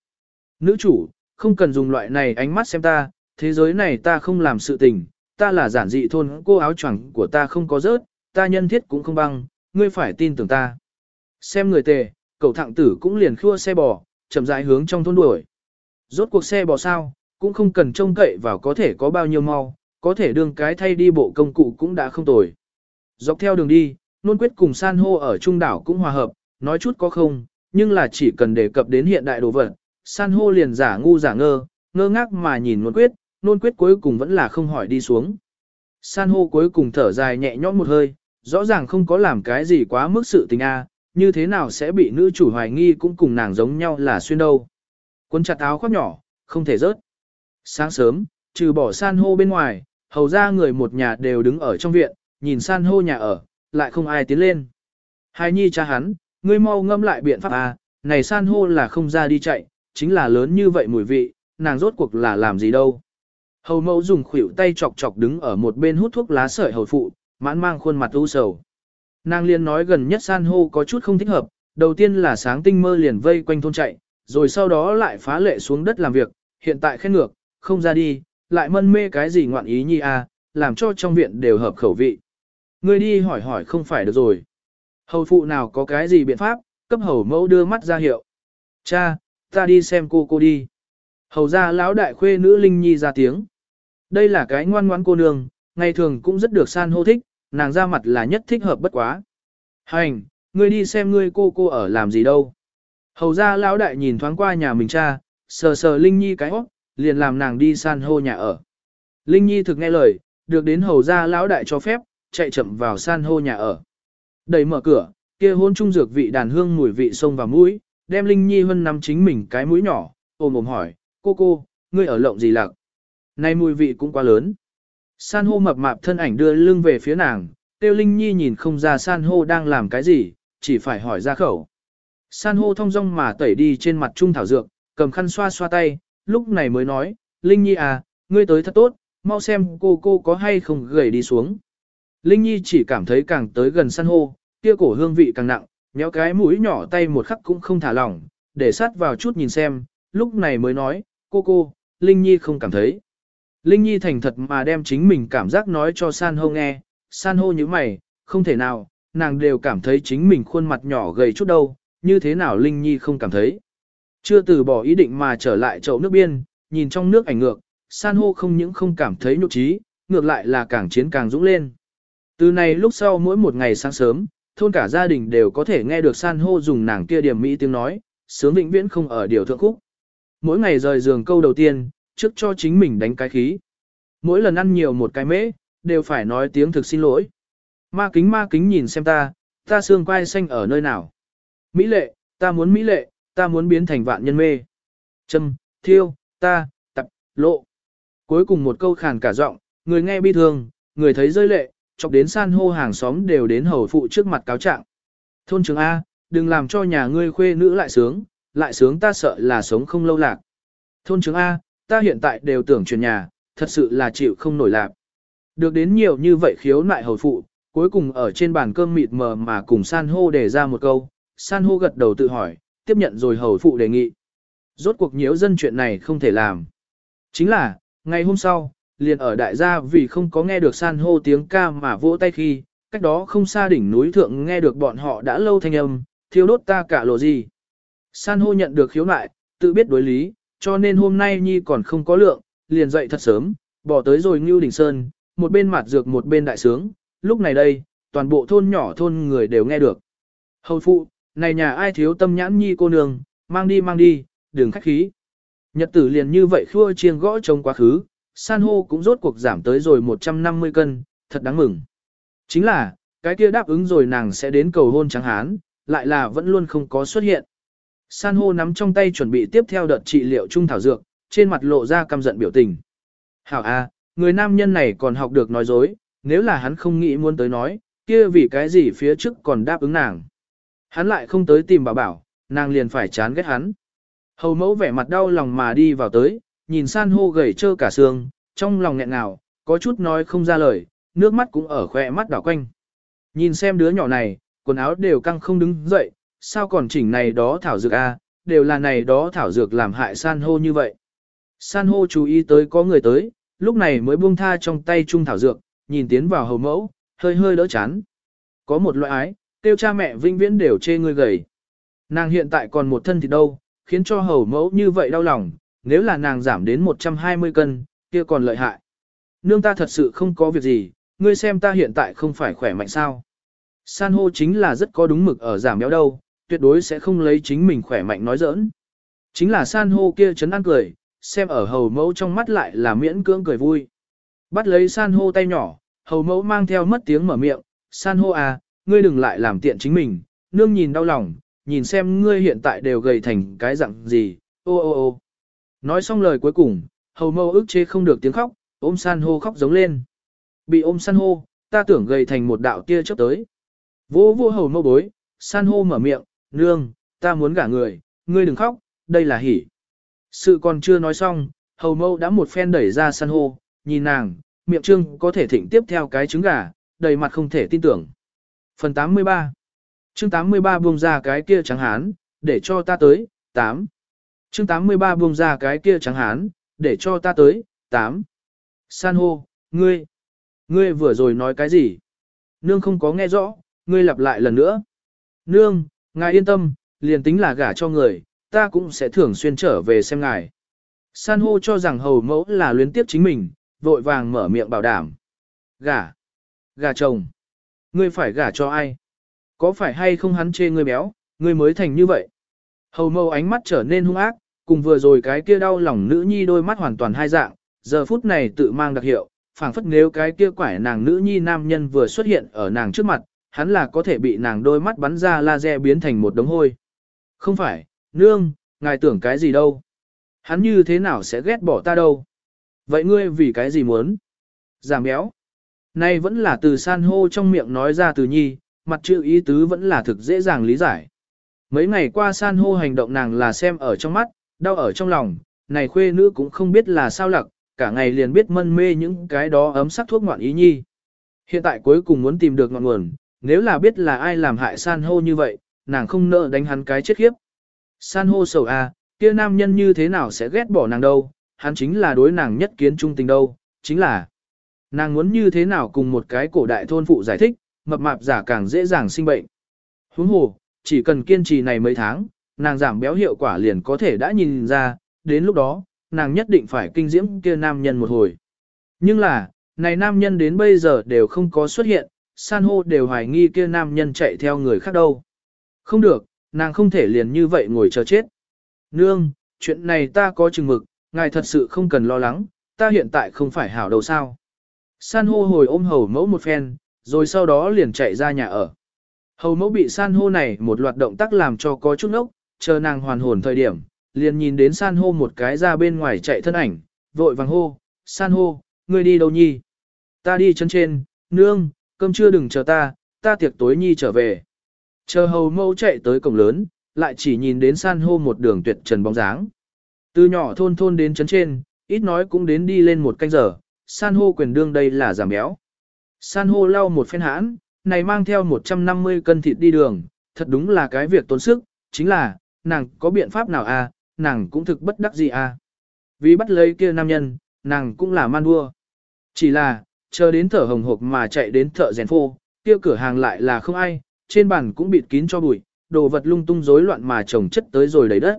Nữ chủ, không cần dùng loại này ánh mắt xem ta, thế giới này ta không làm sự tình, ta là giản dị thôn cô áo choàng của ta không có rớt, ta nhân thiết cũng không băng, ngươi phải tin tưởng ta. Xem người tề, cậu thạng tử cũng liền khua xe bò, chậm rãi hướng trong thôn đuổi. Rốt cuộc xe bò sao, cũng không cần trông cậy vào có thể có bao nhiêu mau, có thể đương cái thay đi bộ công cụ cũng đã không tồi. Dọc theo đường đi, nôn quyết cùng san hô ở trung đảo cũng hòa hợp, nói chút có không, nhưng là chỉ cần đề cập đến hiện đại đồ vật, san hô liền giả ngu giả ngơ, ngơ ngác mà nhìn nôn quyết, nôn quyết cuối cùng vẫn là không hỏi đi xuống. San hô cuối cùng thở dài nhẹ nhõm một hơi, rõ ràng không có làm cái gì quá mức sự tình a, như thế nào sẽ bị nữ chủ hoài nghi cũng cùng nàng giống nhau là xuyên đâu. Quân chặt áo khoác nhỏ, không thể rớt. Sáng sớm, trừ bỏ san hô bên ngoài, hầu ra người một nhà đều đứng ở trong viện, nhìn san hô nhà ở, lại không ai tiến lên. Hai nhi cha hắn, ngươi mau ngâm lại biện pháp à, này san hô là không ra đi chạy, chính là lớn như vậy mùi vị, nàng rốt cuộc là làm gì đâu. Hầu mẫu dùng khuỷu tay chọc chọc đứng ở một bên hút thuốc lá sợi hầu phụ, mãn mang khuôn mặt u sầu. Nàng liền nói gần nhất san hô có chút không thích hợp, đầu tiên là sáng tinh mơ liền vây quanh thôn chạy, rồi sau đó lại phá lệ xuống đất làm việc, hiện tại khen ngược, không ra đi, lại mân mê cái gì ngoạn ý nhi à, làm cho trong viện đều hợp khẩu vị. Ngươi đi hỏi hỏi không phải được rồi. Hầu phụ nào có cái gì biện pháp, cấp hầu mẫu đưa mắt ra hiệu. Cha, ta đi xem cô cô đi. Hầu ra lão đại khuê nữ Linh Nhi ra tiếng. Đây là cái ngoan ngoãn cô nương, ngày thường cũng rất được san hô thích, nàng ra mặt là nhất thích hợp bất quá. Hành, ngươi đi xem ngươi cô cô ở làm gì đâu. Hầu ra lão đại nhìn thoáng qua nhà mình cha, sờ sờ Linh Nhi cái hót, liền làm nàng đi san hô nhà ở. Linh Nhi thực nghe lời, được đến hầu ra lão đại cho phép, chạy chậm vào san hô nhà ở. Đẩy mở cửa, kia hôn trung dược vị đàn hương mùi vị sông vào mũi, đem Linh Nhi hơn nắm chính mình cái mũi nhỏ, ôm ôm hỏi, cô cô, ngươi ở lộng gì lạc? Nay mùi vị cũng quá lớn. San hô mập mạp thân ảnh đưa lưng về phía nàng, tiêu Linh Nhi nhìn không ra san hô đang làm cái gì, chỉ phải hỏi ra khẩu. San hô thong dong mà tẩy đi trên mặt trung thảo dược, cầm khăn xoa xoa tay, lúc này mới nói, Linh Nhi à, ngươi tới thật tốt, mau xem cô cô có hay không gầy đi xuống. Linh Nhi chỉ cảm thấy càng tới gần san hô, kia cổ hương vị càng nặng, nhéo cái mũi nhỏ tay một khắc cũng không thả lỏng, để sát vào chút nhìn xem, lúc này mới nói, cô cô, Linh Nhi không cảm thấy. Linh Nhi thành thật mà đem chính mình cảm giác nói cho san hô nghe, san hô như mày, không thể nào, nàng đều cảm thấy chính mình khuôn mặt nhỏ gầy chút đâu, như thế nào Linh Nhi không cảm thấy. Chưa từ bỏ ý định mà trở lại chậu nước biên, nhìn trong nước ảnh ngược, san hô không những không cảm thấy nhục trí, ngược lại là càng chiến càng dũng lên. Từ này lúc sau mỗi một ngày sáng sớm, thôn cả gia đình đều có thể nghe được san hô dùng nàng kia điểm mỹ tiếng nói, sướng vĩnh viễn không ở điều thượng khúc. Mỗi ngày rời giường câu đầu tiên, trước cho chính mình đánh cái khí. Mỗi lần ăn nhiều một cái mễ, đều phải nói tiếng thực xin lỗi. Ma kính ma kính nhìn xem ta, ta xương quai xanh ở nơi nào. Mỹ lệ, ta muốn mỹ lệ, ta muốn biến thành vạn nhân mê. Châm, thiêu, ta, tập, lộ. Cuối cùng một câu khàn cả giọng, người nghe bi thương, người thấy rơi lệ, chọc đến san hô hàng xóm đều đến hầu phụ trước mặt cáo trạng. Thôn trưởng A, đừng làm cho nhà ngươi khuê nữ lại sướng, lại sướng ta sợ là sống không lâu lạc. Thôn trưởng A, ta hiện tại đều tưởng chuyển nhà, thật sự là chịu không nổi lạc. Được đến nhiều như vậy khiếu nại hầu phụ, cuối cùng ở trên bàn cơm mịt mờ mà cùng san hô đề ra một câu, san hô gật đầu tự hỏi, tiếp nhận rồi hầu phụ đề nghị. Rốt cuộc nhiễu dân chuyện này không thể làm. Chính là, ngày hôm sau, liền ở đại gia vì không có nghe được san hô tiếng ca mà vỗ tay khi, cách đó không xa đỉnh núi thượng nghe được bọn họ đã lâu thanh âm, thiêu đốt ta cả lộ gì. San hô nhận được khiếu nại, tự biết đối lý, cho nên hôm nay nhi còn không có lượng, liền dậy thật sớm, bỏ tới rồi Ngưu Đình Sơn, một bên mặt dược một bên đại sướng, lúc này đây, toàn bộ thôn nhỏ thôn người đều nghe được. Hầu phụ, này nhà ai thiếu tâm nhãn nhi cô nương, mang đi mang đi, đừng khách khí. Nhật tử liền như vậy khua chiêng gõ trong quá khứ, san hô cũng rốt cuộc giảm tới rồi 150 cân, thật đáng mừng. Chính là, cái kia đáp ứng rồi nàng sẽ đến cầu hôn trắng hán, lại là vẫn luôn không có xuất hiện. San hô nắm trong tay chuẩn bị tiếp theo đợt trị liệu trung thảo dược, trên mặt lộ ra căm giận biểu tình. Hảo a, người nam nhân này còn học được nói dối, nếu là hắn không nghĩ muốn tới nói, kia vì cái gì phía trước còn đáp ứng nàng. Hắn lại không tới tìm bà bảo, nàng liền phải chán ghét hắn. Hầu mẫu vẻ mặt đau lòng mà đi vào tới, nhìn san hô gầy trơ cả xương, trong lòng nghẹn ngào, có chút nói không ra lời, nước mắt cũng ở khỏe mắt đảo quanh. Nhìn xem đứa nhỏ này, quần áo đều căng không đứng dậy, sao còn chỉnh này đó thảo dược a, đều là này đó thảo dược làm hại san hô như vậy. San hô chú ý tới có người tới, lúc này mới buông tha trong tay trung thảo dược, nhìn tiến vào hầu mẫu, hơi hơi đỡ chán. Có một loại ái, tiêu cha mẹ vinh viễn đều chê người gầy. Nàng hiện tại còn một thân thì đâu, khiến cho hầu mẫu như vậy đau lòng, nếu là nàng giảm đến 120 cân, kia còn lợi hại. Nương ta thật sự không có việc gì, ngươi xem ta hiện tại không phải khỏe mạnh sao. San hô chính là rất có đúng mực ở giảm béo đâu, tuyệt đối sẽ không lấy chính mình khỏe mạnh nói giỡn. Chính là san hô kia chấn ăn cười, xem ở hầu mẫu trong mắt lại là miễn cưỡng cười vui. Bắt lấy san hô tay nhỏ, Hầu mẫu mang theo mất tiếng mở miệng, san hô à, ngươi đừng lại làm tiện chính mình, nương nhìn đau lòng, nhìn xem ngươi hiện tại đều gầy thành cái dạng gì, ô ô ô. Nói xong lời cuối cùng, hầu mẫu ức chế không được tiếng khóc, ôm san hô khóc giống lên. Bị ôm san hô, ta tưởng gầy thành một đạo tia chớp tới. Vô vô hầu mẫu bối, san hô mở miệng, nương, ta muốn gả người, ngươi đừng khóc, đây là hỉ. Sự còn chưa nói xong, hầu mẫu đã một phen đẩy ra san hô, nhìn nàng, miệng trương có thể thịnh tiếp theo cái trứng gà, đầy mặt không thể tin tưởng. Phần 83 chương 83 buông ra cái kia trắng hán, để cho ta tới, 8. chương 83 buông ra cái kia trắng hán, để cho ta tới, 8. San hô, ngươi, ngươi vừa rồi nói cái gì? Nương không có nghe rõ, ngươi lặp lại lần nữa. Nương, ngài yên tâm, liền tính là gả cho người, ta cũng sẽ thường xuyên trở về xem ngài. San hô cho rằng hầu mẫu là luyến tiếp chính mình, vội vàng mở miệng bảo đảm. Gả, gả chồng, ngươi phải gả cho ai? Có phải hay không hắn chê ngươi béo, ngươi mới thành như vậy? Hầu mẫu ánh mắt trở nên hung ác, cùng vừa rồi cái kia đau lòng nữ nhi đôi mắt hoàn toàn hai dạng, giờ phút này tự mang đặc hiệu, phảng phất nếu cái kia quải nàng nữ nhi nam nhân vừa xuất hiện ở nàng trước mặt, hắn là có thể bị nàng đôi mắt bắn ra laser biến thành một đống hôi. Không phải, nương, ngài tưởng cái gì đâu? Hắn như thế nào sẽ ghét bỏ ta đâu? Vậy ngươi vì cái gì muốn? Giảm béo. Nay vẫn là từ san hô trong miệng nói ra từ nhi, mặt chữ ý tứ vẫn là thực dễ dàng lý giải. Mấy ngày qua san hô hành động nàng là xem ở trong mắt, đau ở trong lòng, này khuê nữ cũng không biết là sao lặc, cả ngày liền biết mân mê những cái đó ấm sắc thuốc ngoạn ý nhi. Hiện tại cuối cùng muốn tìm được ngọn nguồn, nếu là biết là ai làm hại san hô như vậy, nàng không nợ đánh hắn cái chết khiếp. San hô sầu a, à, kia nam nhân như thế nào sẽ ghét bỏ nàng đâu, hắn chính là đối nàng nhất kiến trung tình đâu, chính là nàng muốn như thế nào cùng một cái cổ đại thôn phụ giải thích, mập mạp giả càng dễ dàng sinh bệnh. Huống hồ, chỉ cần kiên trì này mấy tháng, nàng giảm béo hiệu quả liền có thể đã nhìn ra, đến lúc đó, nàng nhất định phải kinh diễm kia nam nhân một hồi. Nhưng là, này nam nhân đến bây giờ đều không có xuất hiện, san hô đều hoài nghi kia nam nhân chạy theo người khác đâu. Không được, nàng không thể liền như vậy ngồi chờ chết. Nương, chuyện này ta có chừng mực, ngài thật sự không cần lo lắng, ta hiện tại không phải hảo đầu sao. San hô hồi ôm hầu mẫu một phen, rồi sau đó liền chạy ra nhà ở. Hầu mẫu bị san hô này một loạt động tác làm cho có chút nốc, chờ nàng hoàn hồn thời điểm, liền nhìn đến san hô một cái ra bên ngoài chạy thân ảnh, vội vàng hô, san hô, ngươi đi đâu nhi? Ta đi chân trên, nương, cơm chưa đừng chờ ta, ta tiệc tối nhi trở về. Chờ hầu mẫu chạy tới cổng lớn, lại chỉ nhìn đến san hô một đường tuyệt trần bóng dáng. Từ nhỏ thôn thôn đến trấn trên, ít nói cũng đến đi lên một canh giờ, san hô quyền đương đây là giảm béo. San hô lau một phen hãn, này mang theo 150 cân thịt đi đường, thật đúng là cái việc tốn sức, chính là, nàng có biện pháp nào à, nàng cũng thực bất đắc gì à. Vì bắt lấy kia nam nhân, nàng cũng là man đua. Chỉ là, chờ đến thở hồng hộc mà chạy đến thợ rèn phô, kia cửa hàng lại là không ai, trên bàn cũng bịt kín cho bụi, đồ vật lung tung rối loạn mà chồng chất tới rồi đầy đất.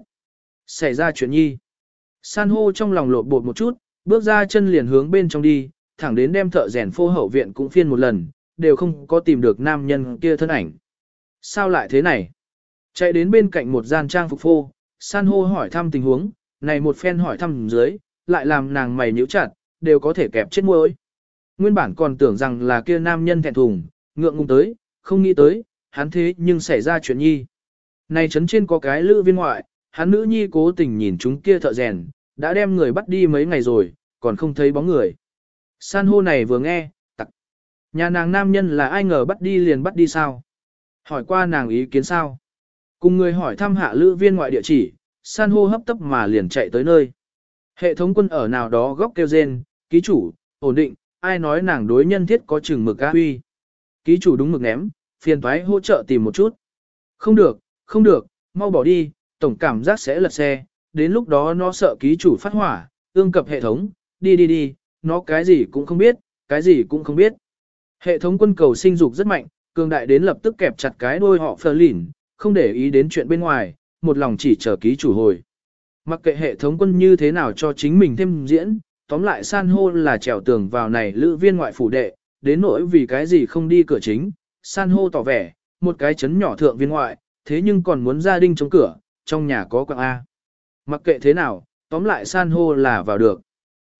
Xảy ra chuyện nhi. San hô trong lòng lột bột một chút, bước ra chân liền hướng bên trong đi, thẳng đến đem thợ rèn phô hậu viện cũng phiên một lần, đều không có tìm được nam nhân kia thân ảnh. Sao lại thế này? Chạy đến bên cạnh một gian trang phục phô, san hô hỏi thăm tình huống, này một phen hỏi thăm dưới, lại làm nàng mày nhíu chặt, đều có thể kẹp chết môi. Nguyên bản còn tưởng rằng là kia nam nhân thẹn thùng, ngượng ngùng tới, không nghĩ tới, hắn thế nhưng xảy ra chuyện nhi. Này chấn trên có cái lữ viên ngoại, hắn nữ nhi cố tình nhìn chúng kia thợ rèn, đã đem người bắt đi mấy ngày rồi, còn không thấy bóng người. San hô này vừa nghe, tặc. Nhà nàng nam nhân là ai ngờ bắt đi liền bắt đi sao? Hỏi qua nàng ý kiến sao? Cùng người hỏi thăm hạ lữ viên ngoại địa chỉ, san hô hấp tấp mà liền chạy tới nơi. Hệ thống quân ở nào đó góc kêu rên, ký chủ, ổn định, ai nói nàng đối nhân thiết có chừng mực a huy. Ký chủ đúng mực ném, phiền thoái hỗ trợ tìm một chút. Không được, không được, mau bỏ đi, tổng cảm giác sẽ lật xe, đến lúc đó nó sợ ký chủ phát hỏa, ương cập hệ thống, đi đi đi, nó cái gì cũng không biết, cái gì cũng không biết. Hệ thống quân cầu sinh dục rất mạnh, cường đại đến lập tức kẹp chặt cái đôi họ phờ lỉn, không để ý đến chuyện bên ngoài, một lòng chỉ chờ ký chủ hồi. Mặc kệ hệ thống quân như thế nào cho chính mình thêm diễn, tóm lại san hô là trèo tường vào này lữ viên ngoại phủ đệ, đến nỗi vì cái gì không đi cửa chính, san hô tỏ vẻ, một cái chấn nhỏ thượng viên ngoại, thế nhưng còn muốn gia đình chống cửa, trong nhà có quạng A. Mặc kệ thế nào, tóm lại san hô là vào được.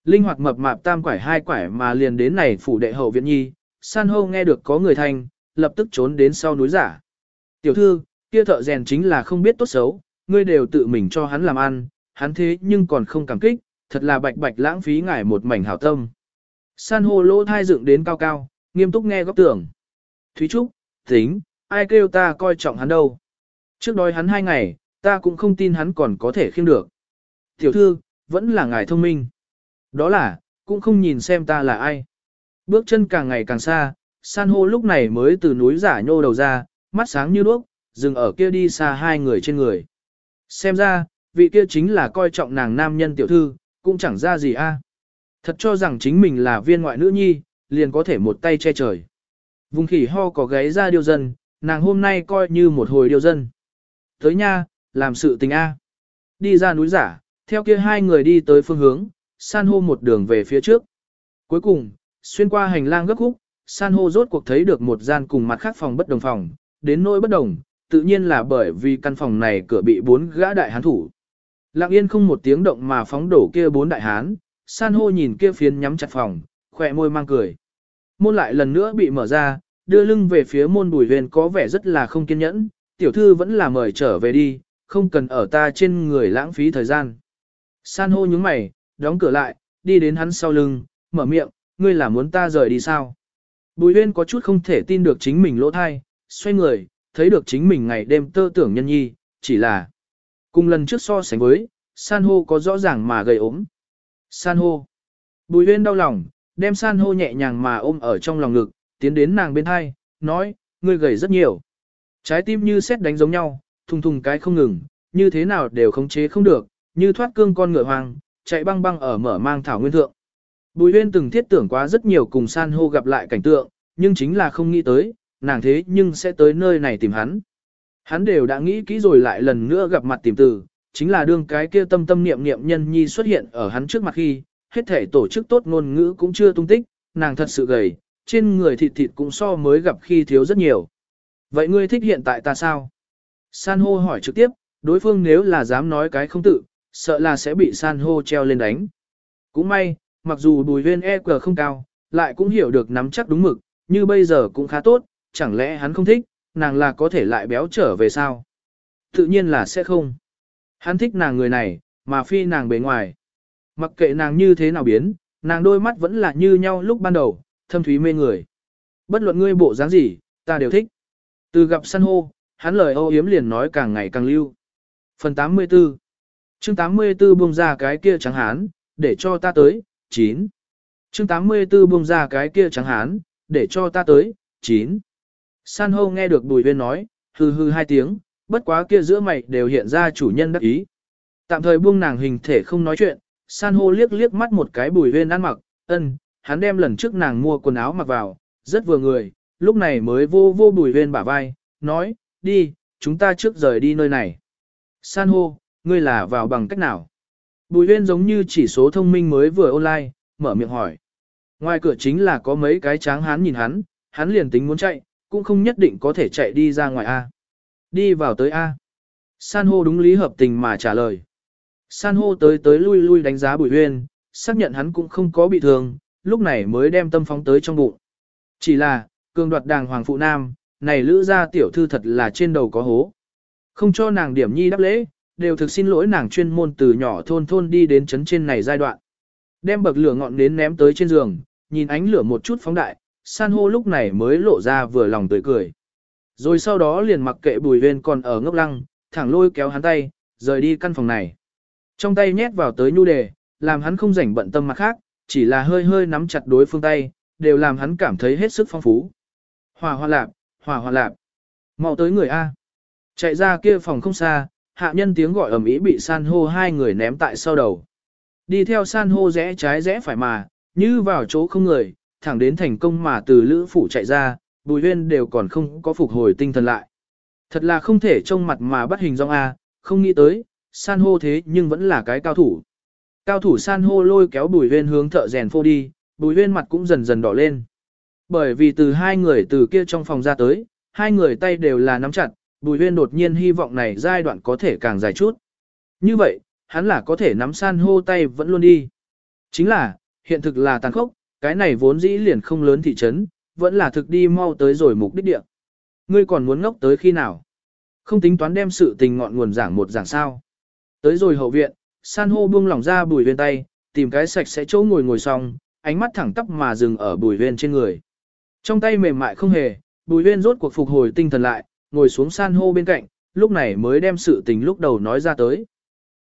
Linh hoạt mập mạp tam quải hai quải mà liền đến này phủ đệ hậu viện nhi, san hô nghe được có người thanh, lập tức trốn đến sau núi giả. Tiểu thư, kia thợ rèn chính là không biết tốt xấu, ngươi đều tự mình cho hắn làm ăn, hắn thế nhưng còn không cảm kích, thật là bạch bạch lãng phí ngài một mảnh hảo tâm. San hô lỗ thai dựng đến cao cao, nghiêm túc nghe góc tưởng. Thúy Trúc, tính, ai kêu ta coi trọng hắn đâu. Trước đói hắn hai ngày, ta cũng không tin hắn còn có thể khiêm được. Tiểu thư, vẫn là ngài thông minh. Đó là, cũng không nhìn xem ta là ai. Bước chân càng ngày càng xa, san hô lúc này mới từ núi giả nhô đầu ra, mắt sáng như đuốc, dừng ở kia đi xa hai người trên người. Xem ra, vị kia chính là coi trọng nàng nam nhân tiểu thư, cũng chẳng ra gì a. Thật cho rằng chính mình là viên ngoại nữ nhi, liền có thể một tay che trời. Vùng khỉ ho có gáy ra điều dân, nàng hôm nay coi như một hồi điều dân. Tới nha, làm sự tình A. Đi ra núi giả, theo kia hai người đi tới phương hướng, san hô một đường về phía trước. Cuối cùng, xuyên qua hành lang gấp khúc, san hô rốt cuộc thấy được một gian cùng mặt khác phòng bất đồng phòng, đến nỗi bất đồng, tự nhiên là bởi vì căn phòng này cửa bị bốn gã đại hán thủ. Lặng yên không một tiếng động mà phóng đổ kia bốn đại hán, san hô nhìn kia phiến nhắm chặt phòng, khỏe môi mang cười. Môn lại lần nữa bị mở ra, đưa lưng về phía môn bùi huyền có vẻ rất là không kiên nhẫn, tiểu thư vẫn là mời trở về đi, không cần ở ta trên người lãng phí thời gian. San hô nhướng mày, đóng cửa lại, đi đến hắn sau lưng, mở miệng, ngươi là muốn ta rời đi sao? Bùi huyên có chút không thể tin được chính mình lỗ thai, xoay người, thấy được chính mình ngày đêm tơ tưởng nhân nhi, chỉ là cùng lần trước so sánh với, san hô có rõ ràng mà gầy ốm. San hô. Bùi huyên đau lòng, đem san hô nhẹ nhàng mà ôm ở trong lòng ngực, tiến đến nàng bên hai, nói, ngươi gầy rất nhiều. Trái tim như xét đánh giống nhau, thùng thùng cái không ngừng, như thế nào đều khống chế không được, như thoát cương con ngựa hoang, chạy băng băng ở mở mang thảo nguyên thượng. Bùi huyên từng thiết tưởng quá rất nhiều cùng san hô gặp lại cảnh tượng, nhưng chính là không nghĩ tới, nàng thế nhưng sẽ tới nơi này tìm hắn. Hắn đều đã nghĩ kỹ rồi lại lần nữa gặp mặt tìm từ, chính là đương cái kia tâm tâm niệm niệm nhân nhi xuất hiện ở hắn trước mặt khi, hết thể tổ chức tốt ngôn ngữ cũng chưa tung tích, nàng thật sự gầy, trên người thịt thịt cũng so mới gặp khi thiếu rất nhiều. Vậy ngươi thích hiện tại ta sao? San hô hỏi trực tiếp, đối phương nếu là dám nói cái không tự, sợ là sẽ bị san hô treo lên đánh. Cũng may, mặc dù bùi viên cờ e không cao, lại cũng hiểu được nắm chắc đúng mực, như bây giờ cũng khá tốt, chẳng lẽ hắn không thích, nàng là có thể lại béo trở về sao? Tự nhiên là sẽ không. Hắn thích nàng người này, mà phi nàng bề ngoài. Mặc kệ nàng như thế nào biến, nàng đôi mắt vẫn là như nhau lúc ban đầu, thâm thúy mê người. Bất luận ngươi bộ dáng gì, ta đều thích. Từ gặp săn hô, hắn lời âu yếm liền nói càng ngày càng lưu. Phần 84 chương 84 buông ra cái kia trắng hán, để cho ta tới, 9. chương 84 buông ra cái kia trắng hán, để cho ta tới, 9. San hô nghe được bùi viên nói, hư hư hai tiếng, bất quá kia giữa mày đều hiện ra chủ nhân đắc ý. Tạm thời buông nàng hình thể không nói chuyện, san hô liếc liếc mắt một cái bùi viên ăn mặc, ân, hắn đem lần trước nàng mua quần áo mặc vào, rất vừa người, lúc này mới vô vô bùi viên bả vai, nói, đi, chúng ta trước rời đi nơi này. San hô, ngươi là vào bằng cách nào? Bùi Viên giống như chỉ số thông minh mới vừa online, mở miệng hỏi. Ngoài cửa chính là có mấy cái tráng hán nhìn hắn, hắn liền tính muốn chạy, cũng không nhất định có thể chạy đi ra ngoài A. Đi vào tới A. San hô đúng lý hợp tình mà trả lời. San hô tới tới lui lui đánh giá bùi huyên, xác nhận hắn cũng không có bị thương, lúc này mới đem tâm phóng tới trong bụng. Chỉ là, cường đoạt đàng hoàng phụ nam, này lữ gia tiểu thư thật là trên đầu có hố. Không cho nàng điểm nhi đáp lễ, đều thực xin lỗi nàng chuyên môn từ nhỏ thôn thôn đi đến chấn trên này giai đoạn. Đem bậc lửa ngọn nến ném tới trên giường, nhìn ánh lửa một chút phóng đại, san hô lúc này mới lộ ra vừa lòng tươi cười. Rồi sau đó liền mặc kệ bùi viên còn ở ngốc lăng, thẳng lôi kéo hắn tay, rời đi căn phòng này. Trong tay nhét vào tới nhu đề, làm hắn không rảnh bận tâm mặt khác, chỉ là hơi hơi nắm chặt đối phương tay, đều làm hắn cảm thấy hết sức phong phú. Hòa hoa lạp, hòa hoa lạp. mau tới người A. Chạy ra kia phòng không xa, hạ nhân tiếng gọi ầm ĩ bị san hô hai người ném tại sau đầu. Đi theo san hô rẽ trái rẽ phải mà, như vào chỗ không người, thẳng đến thành công mà từ lữ phủ chạy ra, bùi huyên đều còn không có phục hồi tinh thần lại. Thật là không thể trông mặt mà bắt hình dong A, không nghĩ tới, san hô thế nhưng vẫn là cái cao thủ. Cao thủ san hô lôi kéo bùi huyên hướng thợ rèn phô đi, bùi huyên mặt cũng dần dần đỏ lên. Bởi vì từ hai người từ kia trong phòng ra tới, hai người tay đều là nắm chặt, Bùi huyên đột nhiên hy vọng này giai đoạn có thể càng dài chút. Như vậy, hắn là có thể nắm san hô tay vẫn luôn đi. Chính là, hiện thực là tàn khốc, cái này vốn dĩ liền không lớn thị trấn, vẫn là thực đi mau tới rồi mục đích địa. Ngươi còn muốn ngốc tới khi nào? Không tính toán đem sự tình ngọn nguồn giảng một giảng sao. Tới rồi hậu viện, san hô buông lỏng ra bùi viên tay, tìm cái sạch sẽ chỗ ngồi ngồi xong, ánh mắt thẳng tắp mà dừng ở bùi viên trên người. Trong tay mềm mại không hề, bùi viên rốt cuộc phục hồi tinh thần lại, ngồi xuống san hô bên cạnh, lúc này mới đem sự tình lúc đầu nói ra tới.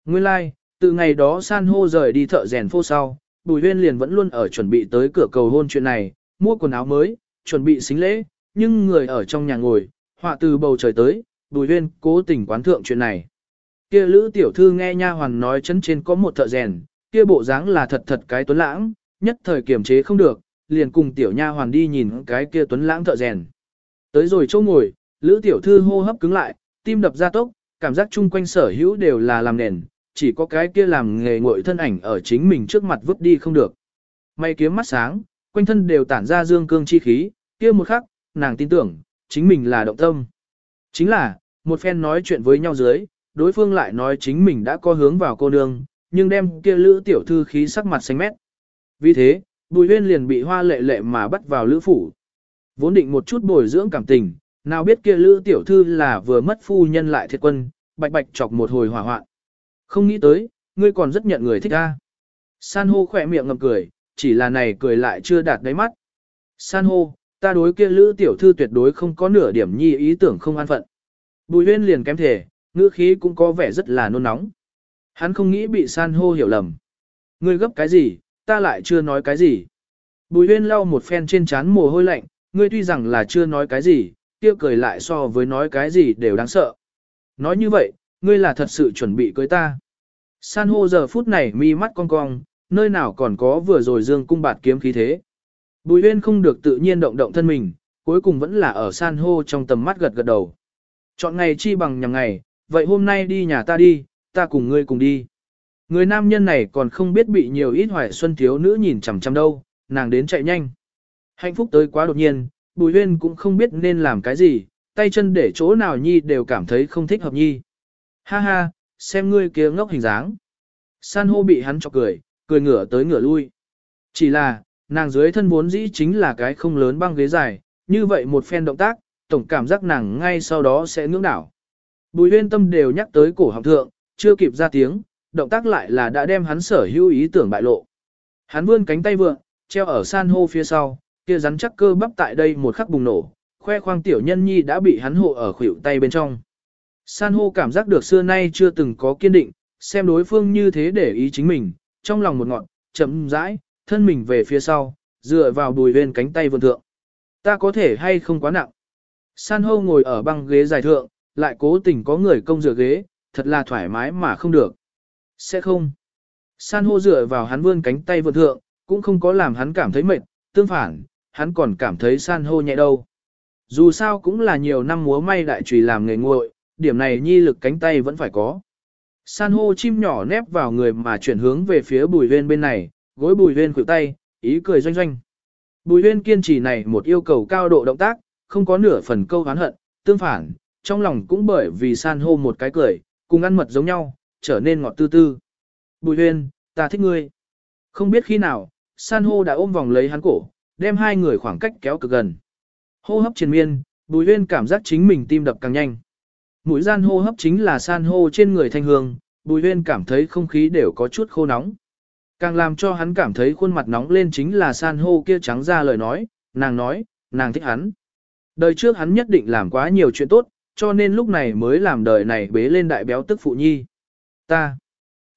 Nguyên lai, like, từ ngày đó san hô rời đi thợ rèn phô sau, bùi viên liền vẫn luôn ở chuẩn bị tới cửa cầu hôn chuyện này, mua quần áo mới, chuẩn bị xính lễ, nhưng người ở trong nhà ngồi, họa từ bầu trời tới, bùi huyên cố tình quán thượng chuyện này. Kia lữ tiểu thư nghe nha hoàn nói chấn trên có một thợ rèn, kia bộ dáng là thật thật cái tuấn lãng, nhất thời kiềm chế không được, liền cùng tiểu nha hoàn đi nhìn cái kia tuấn lãng thợ rèn. Tới rồi chỗ ngồi, lữ tiểu thư hô hấp cứng lại, tim đập ra tốc, cảm giác chung quanh sở hữu đều là làm nền, chỉ có cái kia làm nghề ngội thân ảnh ở chính mình trước mặt vứt đi không được. May kiếm mắt sáng, quanh thân đều tản ra dương cương chi khí, kia một khắc, nàng tin tưởng, chính mình là động tâm. Chính là, một phen nói chuyện với nhau dưới, đối phương lại nói chính mình đã có hướng vào cô nương, nhưng đem kia lữ tiểu thư khí sắc mặt xanh mét. Vì thế, bùi huyên liền bị hoa lệ lệ mà bắt vào lữ phủ. Vốn định một chút bồi dưỡng cảm tình, nào biết kia lữ tiểu thư là vừa mất phu nhân lại thiệt quân, bạch bạch chọc một hồi hỏa hoạn. Không nghĩ tới, ngươi còn rất nhận người thích ta. San hô khỏe miệng ngầm cười, chỉ là này cười lại chưa đạt đáy mắt. San hô, ta đối kia lữ tiểu thư tuyệt đối không có nửa điểm nhi ý tưởng không an phận. Bùi huyên liền kém thể, ngữ khí cũng có vẻ rất là nôn nóng. Hắn không nghĩ bị san hô hiểu lầm. Ngươi gấp cái gì, ta lại chưa nói cái gì. Bùi huyên lau một phen trên trán mồ hôi lạnh, ngươi tuy rằng là chưa nói cái gì, kia cười lại so với nói cái gì đều đáng sợ. Nói như vậy, ngươi là thật sự chuẩn bị cưới ta. San hô giờ phút này mi mắt cong cong, nơi nào còn có vừa rồi dương cung bạt kiếm khí thế. Bùi huyên không được tự nhiên động động thân mình, cuối cùng vẫn là ở san hô trong tầm mắt gật gật đầu. Chọn ngày chi bằng nhằm ngày, vậy hôm nay đi nhà ta đi, ta cùng ngươi cùng đi. Người nam nhân này còn không biết bị nhiều ít hoài xuân thiếu nữ nhìn chằm chằm đâu, nàng đến chạy nhanh. Hạnh phúc tới quá đột nhiên, bùi huyên cũng không biết nên làm cái gì, tay chân để chỗ nào nhi đều cảm thấy không thích hợp nhi. Ha ha, xem ngươi kia ngốc hình dáng. San hô bị hắn chọc cười, cười ngửa tới ngửa lui. Chỉ là, nàng dưới thân vốn dĩ chính là cái không lớn băng ghế dài, như vậy một phen động tác, tổng cảm giác nàng ngay sau đó sẽ ngưỡng đảo. Bùi huyên tâm đều nhắc tới cổ học thượng, chưa kịp ra tiếng, động tác lại là đã đem hắn sở hữu ý tưởng bại lộ. Hắn vươn cánh tay vượng, treo ở san hô phía sau, kia rắn chắc cơ bắp tại đây một khắc bùng nổ, khoe khoang tiểu nhân nhi đã bị hắn hộ ở khuỷu tay bên trong. San hô cảm giác được xưa nay chưa từng có kiên định, xem đối phương như thế để ý chính mình, trong lòng một ngọn, chậm rãi, thân mình về phía sau, dựa vào đùi bên cánh tay vươn thượng. Ta có thể hay không quá nặng. San hô ngồi ở băng ghế dài thượng, lại cố tình có người công dựa ghế, thật là thoải mái mà không được. Sẽ không. San hô dựa vào hắn vươn cánh tay vươn thượng, cũng không có làm hắn cảm thấy mệt, tương phản, hắn còn cảm thấy san hô nhẹ đâu. Dù sao cũng là nhiều năm múa may đại trùy làm nghề nguội, điểm này nhi lực cánh tay vẫn phải có. San hô chim nhỏ nép vào người mà chuyển hướng về phía bùi huyên bên này, gối bùi huyên khuỷu tay, ý cười doanh doanh. Bùi huyên kiên trì này một yêu cầu cao độ động tác, không có nửa phần câu hán hận, tương phản, trong lòng cũng bởi vì san hô một cái cười, cùng ăn mật giống nhau, trở nên ngọt tư tư. Bùi huyên, ta thích ngươi. Không biết khi nào, san hô đã ôm vòng lấy hắn cổ, đem hai người khoảng cách kéo cực gần. Hô hấp triền miên, bùi huyên cảm giác chính mình tim đập càng nhanh. Mũi gian hô hấp chính là san hô trên người thanh hương, bùi huyên cảm thấy không khí đều có chút khô nóng. Càng làm cho hắn cảm thấy khuôn mặt nóng lên chính là san hô kia trắng ra lời nói, nàng nói, nàng thích hắn. Đời trước hắn nhất định làm quá nhiều chuyện tốt, cho nên lúc này mới làm đời này bế lên đại béo tức phụ nhi. Ta,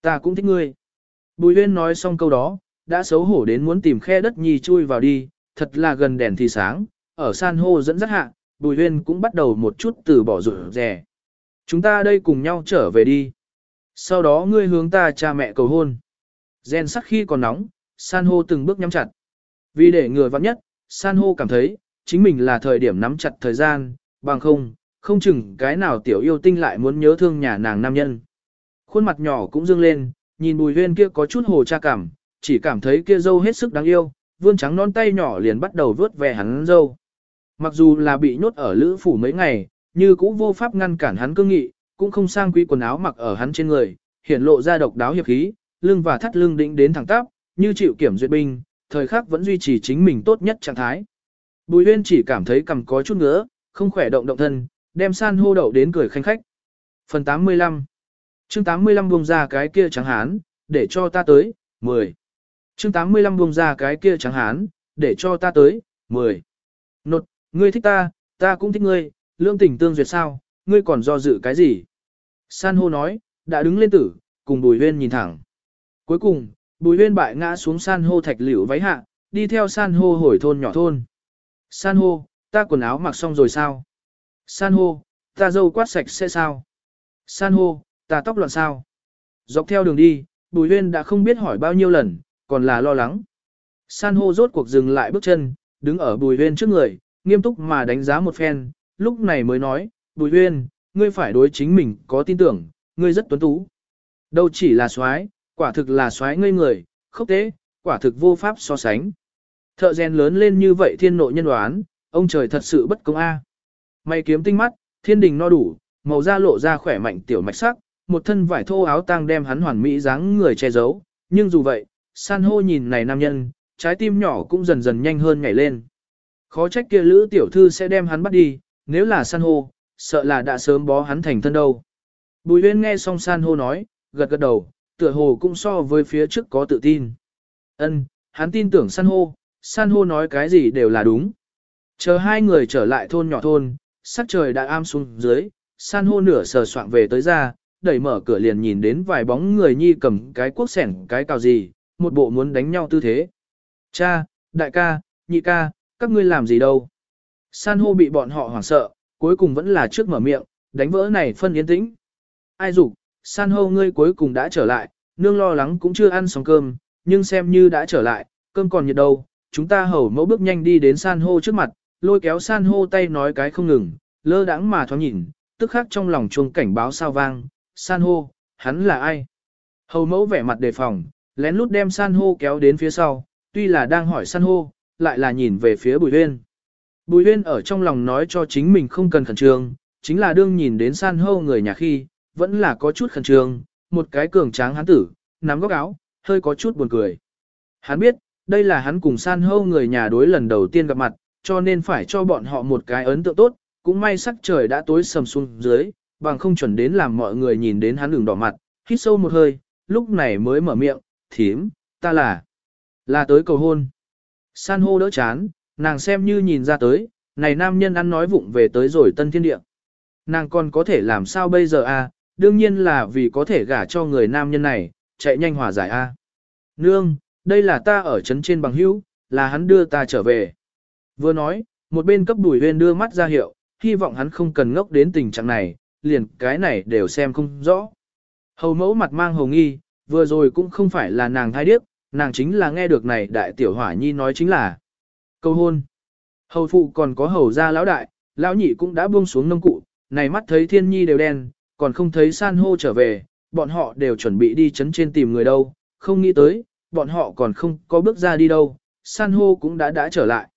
ta cũng thích ngươi. Bùi huyên nói xong câu đó, đã xấu hổ đến muốn tìm khe đất nhi chui vào đi, thật là gần đèn thì sáng, ở san hô dẫn dắt hạ, bùi huyên cũng bắt đầu một chút từ bỏ rủi rẻ. Chúng ta đây cùng nhau trở về đi. Sau đó ngươi hướng ta cha mẹ cầu hôn. Gen sắc khi còn nóng, san hô từng bước nhắm chặt. Vì để người vắng nhất, san hô cảm thấy, chính mình là thời điểm nắm chặt thời gian, bằng không, không chừng cái nào tiểu yêu tinh lại muốn nhớ thương nhà nàng nam nhân. Khuôn mặt nhỏ cũng dương lên, nhìn bùi huyên kia có chút hồ cha cảm, chỉ cảm thấy kia dâu hết sức đáng yêu, vươn trắng non tay nhỏ liền bắt đầu vớt về hắn dâu. Mặc dù là bị nhốt ở lữ phủ mấy ngày, như cũ vô pháp ngăn cản hắn cương nghị, cũng không sang quý quần áo mặc ở hắn trên người, hiển lộ ra độc đáo hiệp khí, lưng và thắt lưng định đến thẳng tắp, như chịu kiểm duyệt binh, thời khắc vẫn duy trì chính mình tốt nhất trạng thái. Bùi Uyên chỉ cảm thấy cầm có chút ngứa, không khỏe động động thân, đem san hô đậu đến cười khanh khách. Phần 85 chương 85 buông ra cái kia trắng hán, để cho ta tới, 10. chương 85 buông ra cái kia trắng hán, để cho ta tới, 10. Nột, ngươi thích ta, ta cũng thích ngươi, lương tình tương duyệt sao, ngươi còn do dự cái gì? San hô nói, đã đứng lên tử, cùng bùi huyên nhìn thẳng. Cuối cùng, bùi huyên bại ngã xuống san hô thạch liễu váy hạ, đi theo san hô hồi thôn nhỏ thôn. San hô, ta quần áo mặc xong rồi sao? San hô, ta dâu quát sạch sẽ sao? San hô, ta tóc loạn sao? Dọc theo đường đi, bùi huyên đã không biết hỏi bao nhiêu lần, còn là lo lắng. San hô rốt cuộc dừng lại bước chân, đứng ở bùi huyên trước người, nghiêm túc mà đánh giá một phen, lúc này mới nói, bùi Uyên, ngươi phải đối chính mình có tin tưởng, ngươi rất tuấn tú. Đâu chỉ là soái, quả thực là soái ngây người, khốc tế, quả thực vô pháp so sánh. Thợ rèn lớn lên như vậy thiên nội nhân đoán, ông trời thật sự bất công a. Mày kiếm tinh mắt, thiên đình no đủ, màu da lộ ra khỏe mạnh tiểu mạch sắc, một thân vải thô áo tang đem hắn hoàn mỹ dáng người che giấu, nhưng dù vậy, san hô nhìn này nam nhân, trái tim nhỏ cũng dần dần nhanh hơn nhảy lên. Khó trách kia lữ tiểu thư sẽ đem hắn bắt đi, nếu là san hô, sợ là đã sớm bó hắn thành thân đâu. Bùi Uyên nghe xong san hô nói, gật gật đầu, tựa hồ cũng so với phía trước có tự tin. Ân, hắn tin tưởng san hô, san hô nói cái gì đều là đúng. Chờ hai người trở lại thôn nhỏ thôn, sắc trời đã am xuống dưới, san hô nửa sờ soạn về tới ra, đẩy mở cửa liền nhìn đến vài bóng người nhi cầm cái cuốc sẻn cái cào gì, một bộ muốn đánh nhau tư thế. Cha, đại ca, nhị ca, các ngươi làm gì đâu? San hô bị bọn họ hoảng sợ, cuối cùng vẫn là trước mở miệng, đánh vỡ này phân yên tĩnh. Ai dục, san hô ngươi cuối cùng đã trở lại, nương lo lắng cũng chưa ăn xong cơm, nhưng xem như đã trở lại, cơm còn nhiệt đâu. Chúng ta hầu mẫu bước nhanh đi đến san hô trước mặt, lôi kéo san hô tay nói cái không ngừng, lơ đãng mà thoáng nhìn, tức khắc trong lòng chuông cảnh báo sao vang, san hô, hắn là ai? Hầu mẫu vẻ mặt đề phòng, lén lút đem san hô kéo đến phía sau, tuy là đang hỏi san hô, lại là nhìn về phía bùi huyên. Bùi huyên ở trong lòng nói cho chính mình không cần khẩn trương, chính là đương nhìn đến san hô người nhà khi, vẫn là có chút khẩn trương, một cái cường tráng hắn tử, nắm góc áo, hơi có chút buồn cười. Hắn biết, đây là hắn cùng san hô người nhà đối lần đầu tiên gặp mặt, cho nên phải cho bọn họ một cái ấn tượng tốt, cũng may sắc trời đã tối sầm xuống dưới, bằng không chuẩn đến làm mọi người nhìn đến hắn đường đỏ mặt, hít sâu một hơi, lúc này mới mở miệng, thím, ta là, là tới cầu hôn. San hô đỡ chán, nàng xem như nhìn ra tới, này nam nhân ăn nói vụng về tới rồi tân thiên địa. Nàng còn có thể làm sao bây giờ a? À? đương nhiên là vì có thể gả cho người nam nhân này, chạy nhanh hòa giải a. À? Nương, đây là ta ở trấn trên bằng hữu, là hắn đưa ta trở về. Vừa nói, một bên cấp đùi huyên đưa mắt ra hiệu, hy vọng hắn không cần ngốc đến tình trạng này, liền cái này đều xem không rõ. Hầu mẫu mặt mang hồng nghi, vừa rồi cũng không phải là nàng thai điếc, nàng chính là nghe được này đại tiểu hỏa nhi nói chính là câu hôn. Hầu phụ còn có hầu gia lão đại, lão nhị cũng đã buông xuống nông cụ, này mắt thấy thiên nhi đều đen, còn không thấy san hô trở về, bọn họ đều chuẩn bị đi chấn trên tìm người đâu, không nghĩ tới, bọn họ còn không có bước ra đi đâu, san hô cũng đã đã trở lại.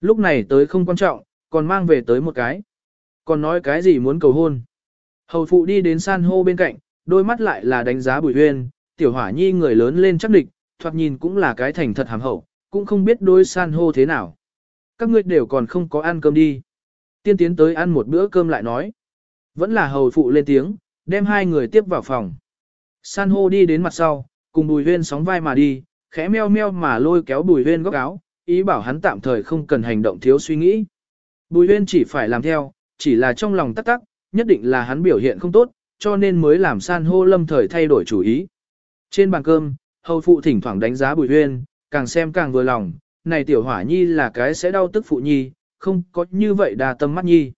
Lúc này tới không quan trọng, còn mang về tới một cái. Còn nói cái gì muốn cầu hôn. Hầu phụ đi đến san hô bên cạnh, đôi mắt lại là đánh giá bùi huyên, tiểu hỏa nhi người lớn lên chắc địch, thoạt nhìn cũng là cái thành thật hàm hậu, cũng không biết đôi san hô thế nào. Các ngươi đều còn không có ăn cơm đi. Tiên tiến tới ăn một bữa cơm lại nói. Vẫn là hầu phụ lên tiếng, đem hai người tiếp vào phòng. San hô đi đến mặt sau, cùng bùi huyên sóng vai mà đi, khẽ meo meo mà lôi kéo bùi huyên góc áo, ý bảo hắn tạm thời không cần hành động thiếu suy nghĩ. Bùi huyên chỉ phải làm theo, chỉ là trong lòng tắc tắc, nhất định là hắn biểu hiện không tốt, cho nên mới làm san hô lâm thời thay đổi chủ ý. Trên bàn cơm, hầu phụ thỉnh thoảng đánh giá bùi huyên, càng xem càng vừa lòng, này tiểu hỏa nhi là cái sẽ đau tức phụ nhi, không có như vậy đa tâm mắt nhi.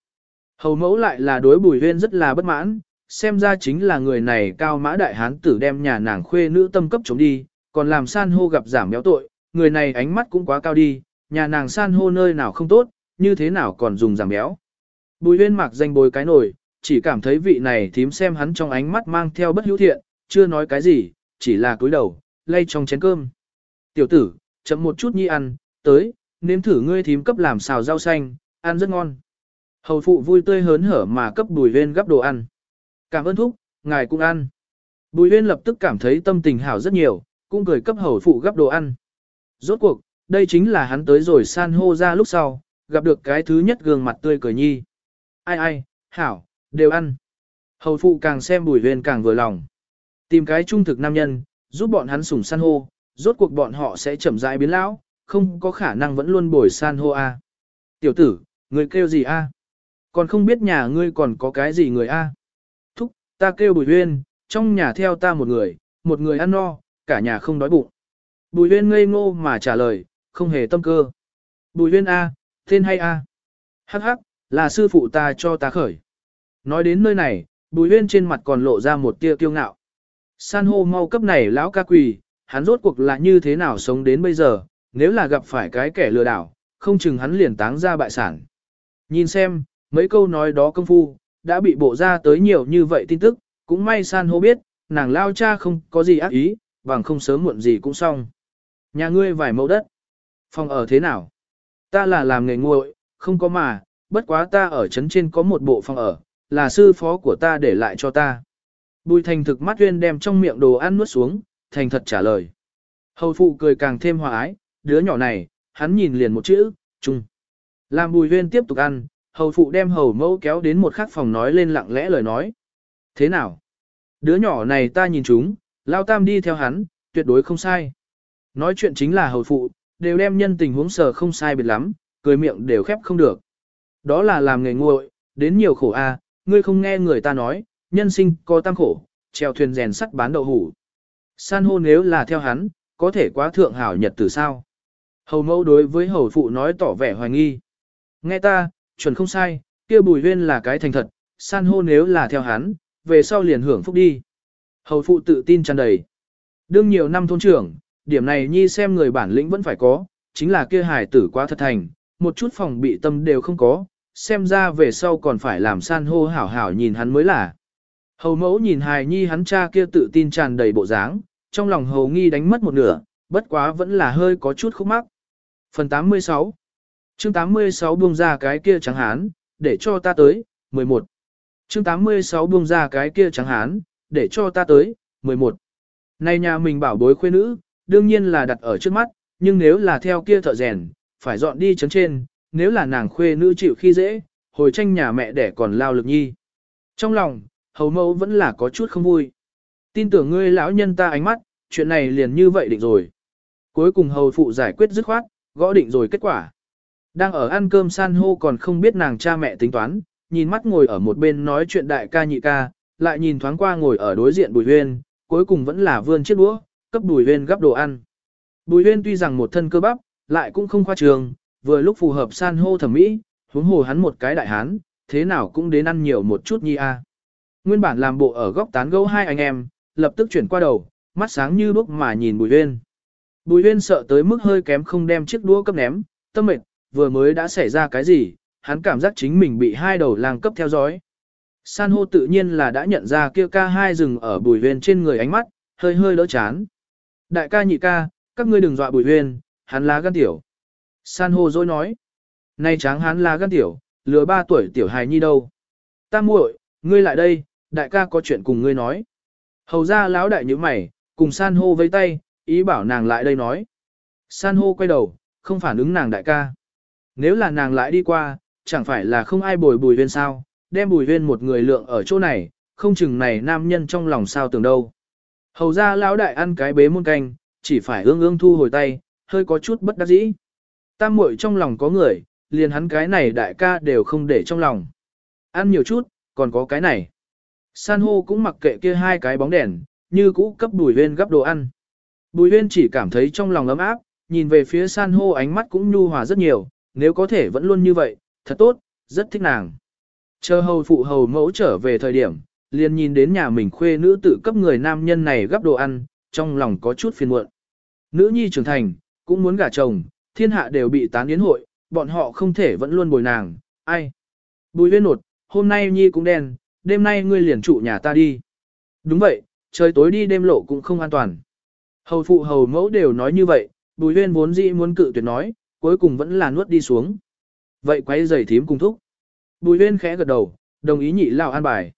Hầu mẫu lại là đối bùi huyên rất là bất mãn, xem ra chính là người này cao mã đại hán tử đem nhà nàng khuê nữ tâm cấp chống đi, còn làm san hô gặp giảm béo tội, người này ánh mắt cũng quá cao đi, nhà nàng san hô nơi nào không tốt, như thế nào còn dùng giảm béo. Bùi huyên mặc danh bồi cái nổi, chỉ cảm thấy vị này thím xem hắn trong ánh mắt mang theo bất hữu thiện, chưa nói cái gì, chỉ là cúi đầu, lay trong chén cơm. Tiểu tử, chậm một chút nhi ăn, tới, nếm thử ngươi thím cấp làm xào rau xanh, ăn rất ngon. Hầu phụ vui tươi hớn hở mà cấp bùi viên gấp đồ ăn. Cảm ơn thúc, ngài cũng ăn. Bùi viên lập tức cảm thấy tâm tình hảo rất nhiều, cũng cười cấp hầu phụ gấp đồ ăn. Rốt cuộc, đây chính là hắn tới rồi san hô ra lúc sau, gặp được cái thứ nhất gương mặt tươi cười nhi. Ai ai, hảo, đều ăn. Hầu phụ càng xem bùi viên càng vừa lòng. Tìm cái trung thực nam nhân, giúp bọn hắn sủng san hô, rốt cuộc bọn họ sẽ chậm rãi biến lão, không có khả năng vẫn luôn bồi san hô a. Tiểu tử, người kêu gì a? Còn không biết nhà ngươi còn có cái gì người a? Thúc, ta kêu bùi Uyên, trong nhà theo ta một người, một người ăn no, cả nhà không đói bụng. Bùi Uyên ngây ngô mà trả lời, không hề tâm cơ. Bùi Uyên A, tên hay A. Hắc hắc, là sư phụ ta cho ta khởi. Nói đến nơi này, bùi Uyên trên mặt còn lộ ra một tia kiêu ngạo. San hô mau cấp này lão ca quỳ, hắn rốt cuộc là như thế nào sống đến bây giờ, nếu là gặp phải cái kẻ lừa đảo, không chừng hắn liền táng ra bại sản. Nhìn xem, mấy câu nói đó công phu, đã bị bộ ra tới nhiều như vậy tin tức, cũng may san hô biết, nàng lao cha không có gì ác ý, bằng không sớm muộn gì cũng xong. Nhà ngươi vài mẫu đất. Phòng ở thế nào? Ta là làm nghề nguội, không có mà, bất quá ta ở trấn trên có một bộ phòng ở, là sư phó của ta để lại cho ta. Bùi thành thực mắt uyên đem trong miệng đồ ăn nuốt xuống, thành thật trả lời. Hầu phụ cười càng thêm hòa ái, đứa nhỏ này, hắn nhìn liền một chữ, chung. Làm bùi huyên tiếp tục ăn, hầu phụ đem hầu mẫu kéo đến một khắc phòng nói lên lặng lẽ lời nói. Thế nào? Đứa nhỏ này ta nhìn chúng, lao tam đi theo hắn, tuyệt đối không sai. Nói chuyện chính là hầu phụ, đều đem nhân tình huống sở không sai biệt lắm, cười miệng đều khép không được. Đó là làm nghề nguội, đến nhiều khổ a, ngươi không nghe người ta nói, nhân sinh có tam khổ, treo thuyền rèn sắt bán đậu hủ. San hô nếu là theo hắn, có thể quá thượng hảo nhật từ sao. Hầu mẫu đối với hầu phụ nói tỏ vẻ hoài nghi. Nghe ta, chuẩn không sai, kia bùi huyên là cái thành thật, san hô nếu là theo hắn, về sau liền hưởng phúc đi. Hầu phụ tự tin tràn đầy. Đương nhiều năm thôn trưởng, điểm này nhi xem người bản lĩnh vẫn phải có, chính là kia hài tử quá thật thành, một chút phòng bị tâm đều không có, xem ra về sau còn phải làm san hô hảo hảo nhìn hắn mới là. Hầu mẫu nhìn hài nhi hắn cha kia tự tin tràn đầy bộ dáng, trong lòng hầu nghi đánh mất một nửa, bất quá vẫn là hơi có chút khúc mắc. Phần 86 chương 86 buông ra cái kia trắng hán, để cho ta tới, 11. chương 86 buông ra cái kia trắng hán, để cho ta tới, 11. Này nhà mình bảo bối khuê nữ, đương nhiên là đặt ở trước mắt, nhưng nếu là theo kia thợ rèn, phải dọn đi chấn trên, nếu là nàng khuê nữ chịu khi dễ, hồi tranh nhà mẹ đẻ còn lao lực nhi. Trong lòng, hầu mẫu vẫn là có chút không vui. Tin tưởng ngươi lão nhân ta ánh mắt, chuyện này liền như vậy định rồi. Cuối cùng hầu phụ giải quyết dứt khoát, gõ định rồi kết quả. Đang ở ăn cơm san hô còn không biết nàng cha mẹ tính toán, nhìn mắt ngồi ở một bên nói chuyện đại ca nhị ca, lại nhìn thoáng qua ngồi ở đối diện bùi huyên, cuối cùng vẫn là vươn chiếc đũa, cấp bùi huyên gắp đồ ăn. Bùi huyên tuy rằng một thân cơ bắp, lại cũng không khoa trường, vừa lúc phù hợp san hô thẩm mỹ, huống hồ hắn một cái đại hán, thế nào cũng đến ăn nhiều một chút nhi a. Nguyên bản làm bộ ở góc tán gẫu hai anh em, lập tức chuyển qua đầu, mắt sáng như đuốc mà nhìn Bùi Uyên. Bùi Uyên sợ tới mức hơi kém không đem chiếc đũa cấp ném, tâm mệt, vừa mới đã xảy ra cái gì, hắn cảm giác chính mình bị hai đầu lang cấp theo dõi. San hô tự nhiên là đã nhận ra kia ca hai rừng ở Bùi Uyên trên người ánh mắt, hơi hơi đỡ chán. Đại ca nhị ca, các ngươi đừng dọa Bùi Uyên, hắn lá gan tiểu. San hô dối nói. Nay tráng hắn lá gan tiểu, lừa ba tuổi tiểu hài nhi đâu. Ta muội, ngươi lại đây, đại ca có chuyện cùng ngươi nói. Hầu ra lão đại như mày, cùng san hô với tay, ý bảo nàng lại đây nói. San hô quay đầu, không phản ứng nàng đại ca. Nếu là nàng lại đi qua, chẳng phải là không ai bồi bùi viên sao, đem bùi viên một người lượng ở chỗ này, không chừng này nam nhân trong lòng sao tưởng đâu. Hầu ra lão đại ăn cái bế muôn canh, chỉ phải ương ương thu hồi tay, hơi có chút bất đắc dĩ. Tam muội trong lòng có người, liền hắn cái này đại ca đều không để trong lòng. Ăn nhiều chút, còn có cái này. San hô cũng mặc kệ kia hai cái bóng đèn, như cũ cấp bùi huyên gấp đồ ăn. Bùi huyên chỉ cảm thấy trong lòng ấm áp, nhìn về phía san hô ánh mắt cũng nhu hòa rất nhiều, nếu có thể vẫn luôn như vậy, thật tốt, rất thích nàng. Chờ hầu phụ hầu mẫu trở về thời điểm, liền nhìn đến nhà mình khuê nữ tự cấp người nam nhân này gấp đồ ăn, trong lòng có chút phiền muộn. Nữ nhi trưởng thành, cũng muốn gả chồng, thiên hạ đều bị tán yến hội, bọn họ không thể vẫn luôn bồi nàng, ai. Bùi huyên nột, hôm nay nhi cũng đen, đêm nay ngươi liền trụ nhà ta đi. Đúng vậy, trời tối đi đêm lộ cũng không an toàn. Hầu phụ hầu mẫu đều nói như vậy, bùi huyên vốn dĩ muốn cự tuyệt nói, cuối cùng vẫn là nuốt đi xuống. Vậy quay giày thím cùng thúc. Bùi huyên khẽ gật đầu, đồng ý nhị lao an bài.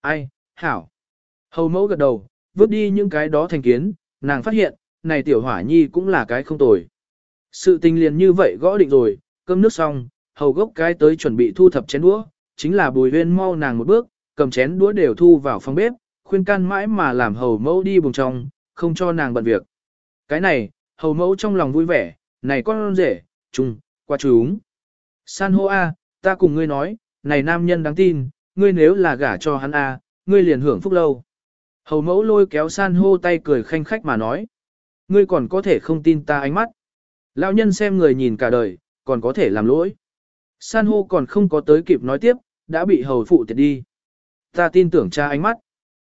Ai, hảo. Hầu mẫu gật đầu, vứt đi những cái đó thành kiến, nàng phát hiện, này tiểu hỏa nhi cũng là cái không tồi. Sự tình liền như vậy gõ định rồi, cơm nước xong, hầu gốc cái tới chuẩn bị thu thập chén đũa, chính là bùi huyên mau nàng một bước, cầm chén đũa đều thu vào phòng bếp, khuyên can mãi mà làm hầu mẫu đi bùng trong, không cho nàng bận việc. Cái này, hầu mẫu trong lòng vui vẻ, này con rể, chung, qua chúng. San hô A, ta cùng ngươi nói, này nam nhân đáng tin, ngươi nếu là gả cho hắn A, ngươi liền hưởng phúc lâu. Hầu mẫu lôi kéo san hô tay cười khanh khách mà nói. Ngươi còn có thể không tin ta ánh mắt. Lão nhân xem người nhìn cả đời, còn có thể làm lỗi. San hô còn không có tới kịp nói tiếp, đã bị hầu phụ tiệt đi. Ta tin tưởng cha ánh mắt.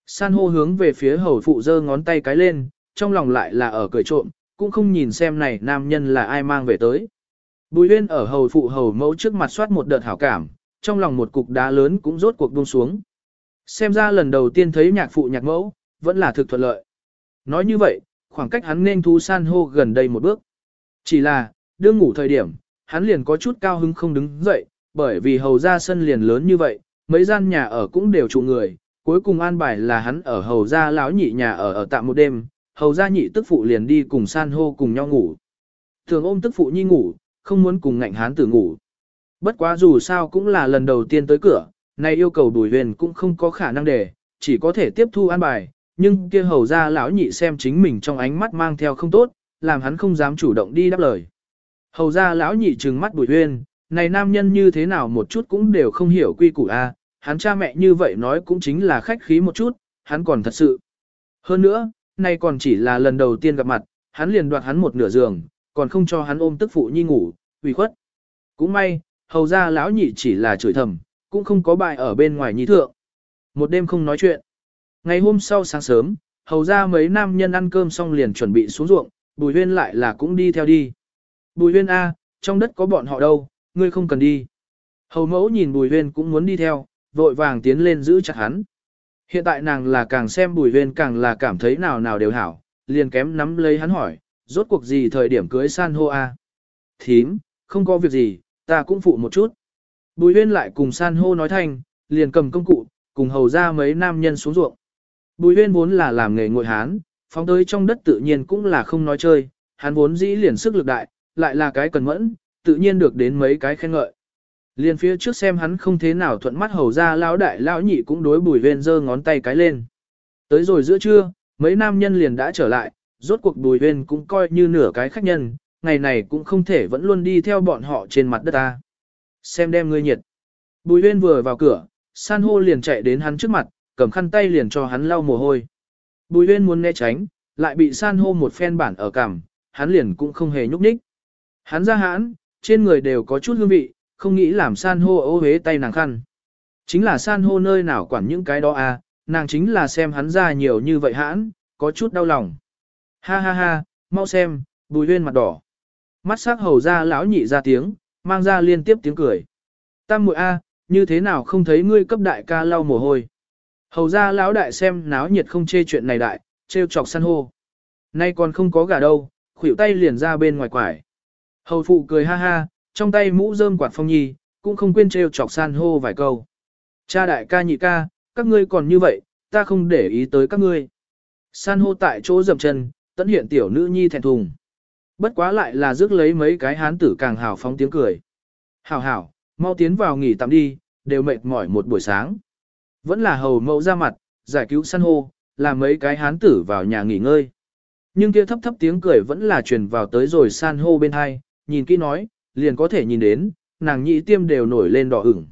San hô hướng về phía hầu phụ giơ ngón tay cái lên, trong lòng lại là ở cười trộm, cũng không nhìn xem này nam nhân là ai mang về tới. Bùi huyên ở hầu phụ hầu mẫu trước mặt soát một đợt hảo cảm, trong lòng một cục đá lớn cũng rốt cuộc buông xuống. Xem ra lần đầu tiên thấy nhạc phụ nhạc mẫu, vẫn là thực thuận lợi. Nói như vậy, khoảng cách hắn nên thú san hô gần đây một bước. Chỉ là, đương ngủ thời điểm, hắn liền có chút cao hứng không đứng dậy, bởi vì hầu ra sân liền lớn như vậy, mấy gian nhà ở cũng đều trụ người, cuối cùng an bài là hắn ở hầu gia lão nhị nhà ở ở tạm một đêm, hầu gia nhị tức phụ liền đi cùng san hô cùng nhau ngủ. Thường ôm tức phụ nhi ngủ, không muốn cùng ngạnh hán tử ngủ. Bất quá dù sao cũng là lần đầu tiên tới cửa, này yêu cầu bùi huyền cũng không có khả năng để, chỉ có thể tiếp thu an bài, nhưng kia hầu ra lão nhị xem chính mình trong ánh mắt mang theo không tốt, làm hắn không dám chủ động đi đáp lời. Hầu ra lão nhị trừng mắt bùi huyền, này nam nhân như thế nào một chút cũng đều không hiểu quy củ a, hắn cha mẹ như vậy nói cũng chính là khách khí một chút, hắn còn thật sự. Hơn nữa, nay còn chỉ là lần đầu tiên gặp mặt, hắn liền đoạt hắn một nửa giường, còn không cho hắn ôm tức phụ nhi ngủ, ủy khuất. Cũng may, hầu ra lão nhị chỉ là chửi thầm, cũng không có bài ở bên ngoài nhi thượng. Một đêm không nói chuyện. Ngày hôm sau sáng sớm, hầu ra mấy nam nhân ăn cơm xong liền chuẩn bị xuống ruộng, bùi huyên lại là cũng đi theo đi. Bùi huyên A, trong đất có bọn họ đâu, ngươi không cần đi. Hầu mẫu nhìn bùi huyên cũng muốn đi theo, vội vàng tiến lên giữ chặt hắn. Hiện tại nàng là càng xem bùi huyên càng là cảm thấy nào nào đều hảo, liền kém nắm lấy hắn hỏi, rốt cuộc gì thời điểm cưới san hô a? Thím, không có việc gì, ta cũng phụ một chút. Bùi huyên lại cùng san hô nói thanh, liền cầm công cụ, cùng hầu ra mấy nam nhân xuống ruộng. Bùi huyên vốn là làm nghề ngội hán, phóng tới trong đất tự nhiên cũng là không nói chơi, hắn vốn dĩ liền sức lực đại, lại là cái cần mẫn, tự nhiên được đến mấy cái khen ngợi. Liên phía trước xem hắn không thế nào thuận mắt hầu ra lão đại lão nhị cũng đối bùi huyên giơ ngón tay cái lên. Tới rồi giữa trưa, mấy nam nhân liền đã trở lại, rốt cuộc bùi huyên cũng coi như nửa cái khách nhân, ngày này cũng không thể vẫn luôn đi theo bọn họ trên mặt đất ta. Xem đem ngươi nhiệt. Bùi huyên vừa vào cửa, san hô liền chạy đến hắn trước mặt, cầm khăn tay liền cho hắn lau mồ hôi. Bùi huyên muốn né tránh, lại bị san hô một phen bản ở cằm, hắn liền cũng không hề nhúc nhích. Hắn ra hãn, trên người đều có chút hương vị, không nghĩ làm san hô ô hế tay nàng khăn. Chính là san hô nơi nào quản những cái đó à, nàng chính là xem hắn ra nhiều như vậy hãn, có chút đau lòng. Ha ha ha, mau xem, bùi huyên mặt đỏ. Mắt sắc hầu ra lão nhị ra tiếng, mang ra liên tiếp tiếng cười. Tam muội A, như thế nào không thấy ngươi cấp đại ca lau mồ hôi. Hầu ra lão đại xem náo nhiệt không chê chuyện này đại, trêu chọc san hô. Nay còn không có gà đâu, khuỷu tay liền ra bên ngoài quải. Hầu phụ cười ha ha, trong tay mũ rơm quạt phong nhi, cũng không quên trêu chọc san hô vài câu. Cha đại ca nhị ca, các ngươi còn như vậy, ta không để ý tới các ngươi. San hô tại chỗ dậm chân, tận hiện tiểu nữ nhi thẹn thùng. Bất quá lại là rước lấy mấy cái hán tử càng hào phóng tiếng cười. Hảo hảo, mau tiến vào nghỉ tạm đi, đều mệt mỏi một buổi sáng. Vẫn là hầu mẫu ra mặt, giải cứu san hô, làm mấy cái hán tử vào nhà nghỉ ngơi. Nhưng kia thấp thấp tiếng cười vẫn là truyền vào tới rồi san hô bên hai, nhìn kỹ nói, liền có thể nhìn đến, nàng nhị tiêm đều nổi lên đỏ ửng.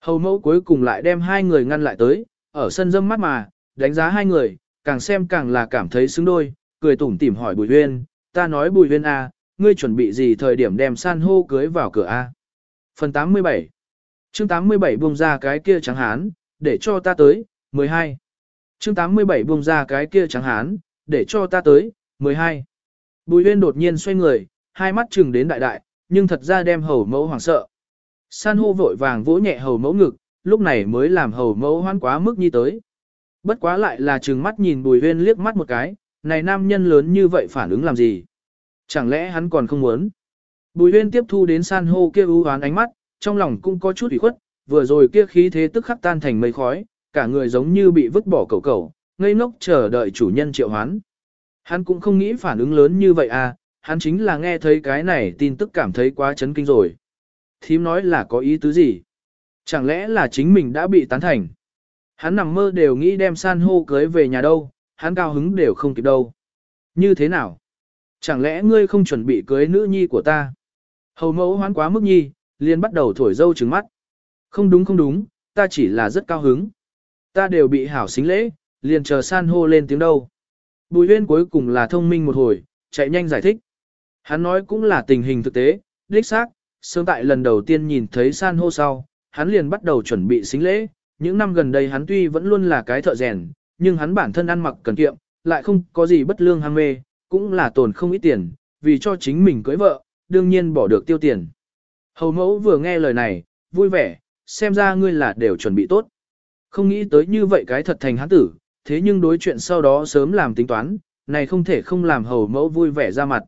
Hầu mẫu cuối cùng lại đem hai người ngăn lại tới, ở sân dâm mắt mà, đánh giá hai người, càng xem càng là cảm thấy xứng đôi, cười tủm tỉm hỏi Bùi Huyên, ta nói Bùi Huyên A, ngươi chuẩn bị gì thời điểm đem san hô cưới vào cửa A. Phần 87 chương 87 buông ra cái kia trắng hán, để cho ta tới, 12. chương 87 buông ra cái kia trắng hán, để cho ta tới, 12. Bùi Huyên đột nhiên xoay người, hai mắt chừng đến đại đại, nhưng thật ra đem hầu mẫu hoảng sợ. San hô vội vàng vỗ nhẹ hầu mẫu ngực, lúc này mới làm hầu mẫu hoan quá mức nhi tới. Bất quá lại là trừng mắt nhìn bùi huyên liếc mắt một cái, này nam nhân lớn như vậy phản ứng làm gì? Chẳng lẽ hắn còn không muốn? Bùi huyên tiếp thu đến san hô kia ưu hoán ánh mắt, trong lòng cũng có chút ủy khuất, vừa rồi kia khí thế tức khắc tan thành mây khói, cả người giống như bị vứt bỏ cầu cầu, ngây ngốc chờ đợi chủ nhân triệu hoán. Hắn cũng không nghĩ phản ứng lớn như vậy à, hắn chính là nghe thấy cái này tin tức cảm thấy quá chấn kinh rồi. thím nói là có ý tứ gì? Chẳng lẽ là chính mình đã bị tán thành? Hắn nằm mơ đều nghĩ đem san hô cưới về nhà đâu, hắn cao hứng đều không kịp đâu. Như thế nào? Chẳng lẽ ngươi không chuẩn bị cưới nữ nhi của ta? Hầu mẫu hoán quá mức nhi, liền bắt đầu thổi dâu trứng mắt. Không đúng không đúng, ta chỉ là rất cao hứng. Ta đều bị hảo xính lễ, liền chờ san hô lên tiếng đâu. Bùi huyên cuối cùng là thông minh một hồi, chạy nhanh giải thích. Hắn nói cũng là tình hình thực tế, đích xác, sớm tại lần đầu tiên nhìn thấy san hô sau, hắn liền bắt đầu chuẩn bị xính lễ. Những năm gần đây hắn tuy vẫn luôn là cái thợ rèn, nhưng hắn bản thân ăn mặc cần kiệm, lại không có gì bất lương ham mê, cũng là tồn không ít tiền, vì cho chính mình cưới vợ, đương nhiên bỏ được tiêu tiền. Hầu mẫu vừa nghe lời này, vui vẻ, xem ra ngươi là đều chuẩn bị tốt. Không nghĩ tới như vậy cái thật thành hắn tử, thế nhưng đối chuyện sau đó sớm làm tính toán, này không thể không làm hầu mẫu vui vẻ ra mặt.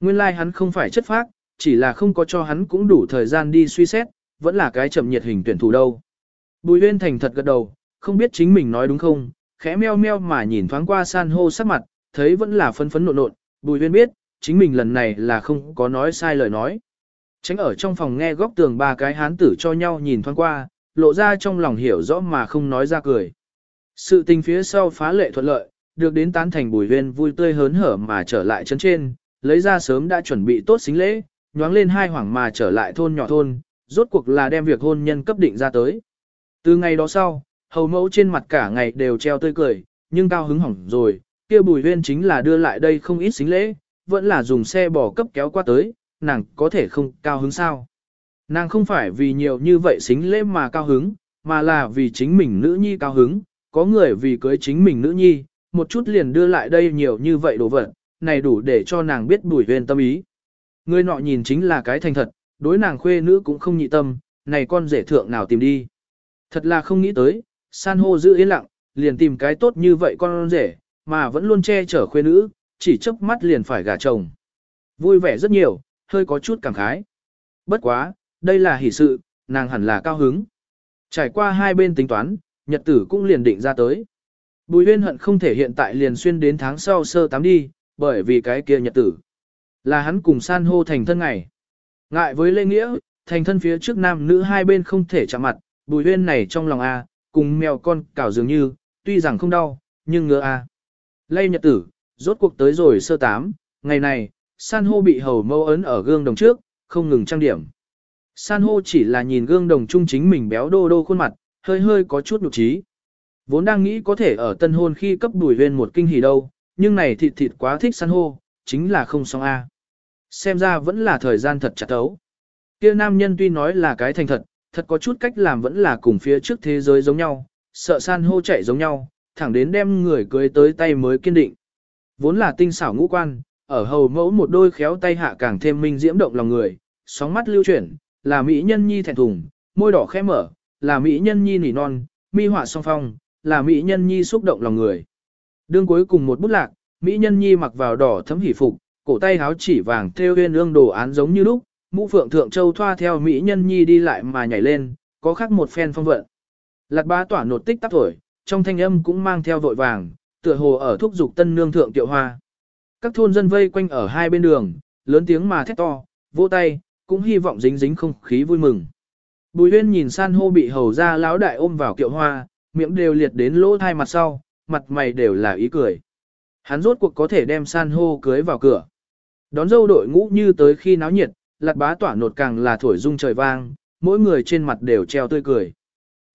Nguyên lai like hắn không phải chất phác, chỉ là không có cho hắn cũng đủ thời gian đi suy xét, vẫn là cái chậm nhiệt hình tuyển thủ đâu. Bùi Uyên thành thật gật đầu, không biết chính mình nói đúng không, khẽ meo meo mà nhìn thoáng qua san hô sắc mặt, thấy vẫn là phấn phấn nộn nộn, bùi Uyên biết, chính mình lần này là không có nói sai lời nói. Tránh ở trong phòng nghe góc tường ba cái hán tử cho nhau nhìn thoáng qua, lộ ra trong lòng hiểu rõ mà không nói ra cười. Sự tình phía sau phá lệ thuận lợi, được đến tán thành bùi Uyên vui tươi hớn hở mà trở lại chân trên, lấy ra sớm đã chuẩn bị tốt xính lễ, nhoáng lên hai hoảng mà trở lại thôn nhỏ thôn, rốt cuộc là đem việc hôn nhân cấp định ra tới. Từ ngày đó sau, hầu mẫu trên mặt cả ngày đều treo tươi cười, nhưng cao hứng hỏng rồi, kia bùi huyên chính là đưa lại đây không ít xính lễ, vẫn là dùng xe bò cấp kéo qua tới, nàng có thể không cao hứng sao. Nàng không phải vì nhiều như vậy xính lễ mà cao hứng, mà là vì chính mình nữ nhi cao hứng, có người vì cưới chính mình nữ nhi, một chút liền đưa lại đây nhiều như vậy đồ vật, này đủ để cho nàng biết bùi huyền tâm ý. Người nọ nhìn chính là cái thành thật, đối nàng khuê nữ cũng không nhị tâm, này con rể thượng nào tìm đi. Thật là không nghĩ tới, san hô giữ yên lặng, liền tìm cái tốt như vậy con rể, mà vẫn luôn che chở khuê nữ, chỉ chớp mắt liền phải gả chồng. Vui vẻ rất nhiều, hơi có chút cảm khái. Bất quá, đây là hỷ sự, nàng hẳn là cao hứng. Trải qua hai bên tính toán, nhật tử cũng liền định ra tới. Bùi huyên hận không thể hiện tại liền xuyên đến tháng sau sơ tám đi, bởi vì cái kia nhật tử. Là hắn cùng san hô thành thân ngày. Ngại với lê nghĩa, thành thân phía trước nam nữ hai bên không thể chạm mặt, bùi huyên này trong lòng A, cùng mèo con cào dường như, tuy rằng không đau, nhưng ngứa A. Lây nhật tử, rốt cuộc tới rồi sơ tám, ngày này, san hô bị hầu mâu ấn ở gương đồng trước, không ngừng trang điểm. San hô chỉ là nhìn gương đồng trung chính mình béo đô đô khuôn mặt, hơi hơi có chút nhục trí. Vốn đang nghĩ có thể ở tân hôn khi cấp bùi huyên một kinh hỉ đâu, nhưng này thịt thịt quá thích san hô, chính là không xong a. Xem ra vẫn là thời gian thật chặt tấu. Kia nam nhân tuy nói là cái thành thật, thật có chút cách làm vẫn là cùng phía trước thế giới giống nhau, sợ san hô chạy giống nhau, thẳng đến đem người cưới tới tay mới kiên định. Vốn là tinh xảo ngũ quan, ở hầu mẫu một đôi khéo tay hạ càng thêm minh diễm động lòng người, sóng mắt lưu chuyển, là mỹ nhân nhi thẹn thùng, môi đỏ khẽ mở, là mỹ nhân nhi nỉ non, mi họa song phong, là mỹ nhân nhi xúc động lòng người. Đương cuối cùng một bút lạc, mỹ nhân nhi mặc vào đỏ thấm hỉ phục, cổ tay háo chỉ vàng theo huyên ương đồ án giống như lúc, mũ phượng thượng châu thoa theo mỹ nhân nhi đi lại mà nhảy lên, có khác một phen phong vận. Lạc bá tỏa nột tích tắc thổi, trong thanh âm cũng mang theo vội vàng, tựa hồ ở thúc dục tân nương thượng tiệu hoa. Các thôn dân vây quanh ở hai bên đường, lớn tiếng mà thét to, vỗ tay, cũng hy vọng dính dính không khí vui mừng. Bùi huyên nhìn san hô bị hầu ra lão đại ôm vào kiệu hoa, miệng đều liệt đến lỗ thai mặt sau, mặt mày đều là ý cười. Hắn rốt cuộc có thể đem san hô cưới vào cửa. Đón dâu đội ngũ như tới khi náo nhiệt, lạt bá tỏa nột càng là thổi rung trời vang, mỗi người trên mặt đều treo tươi cười.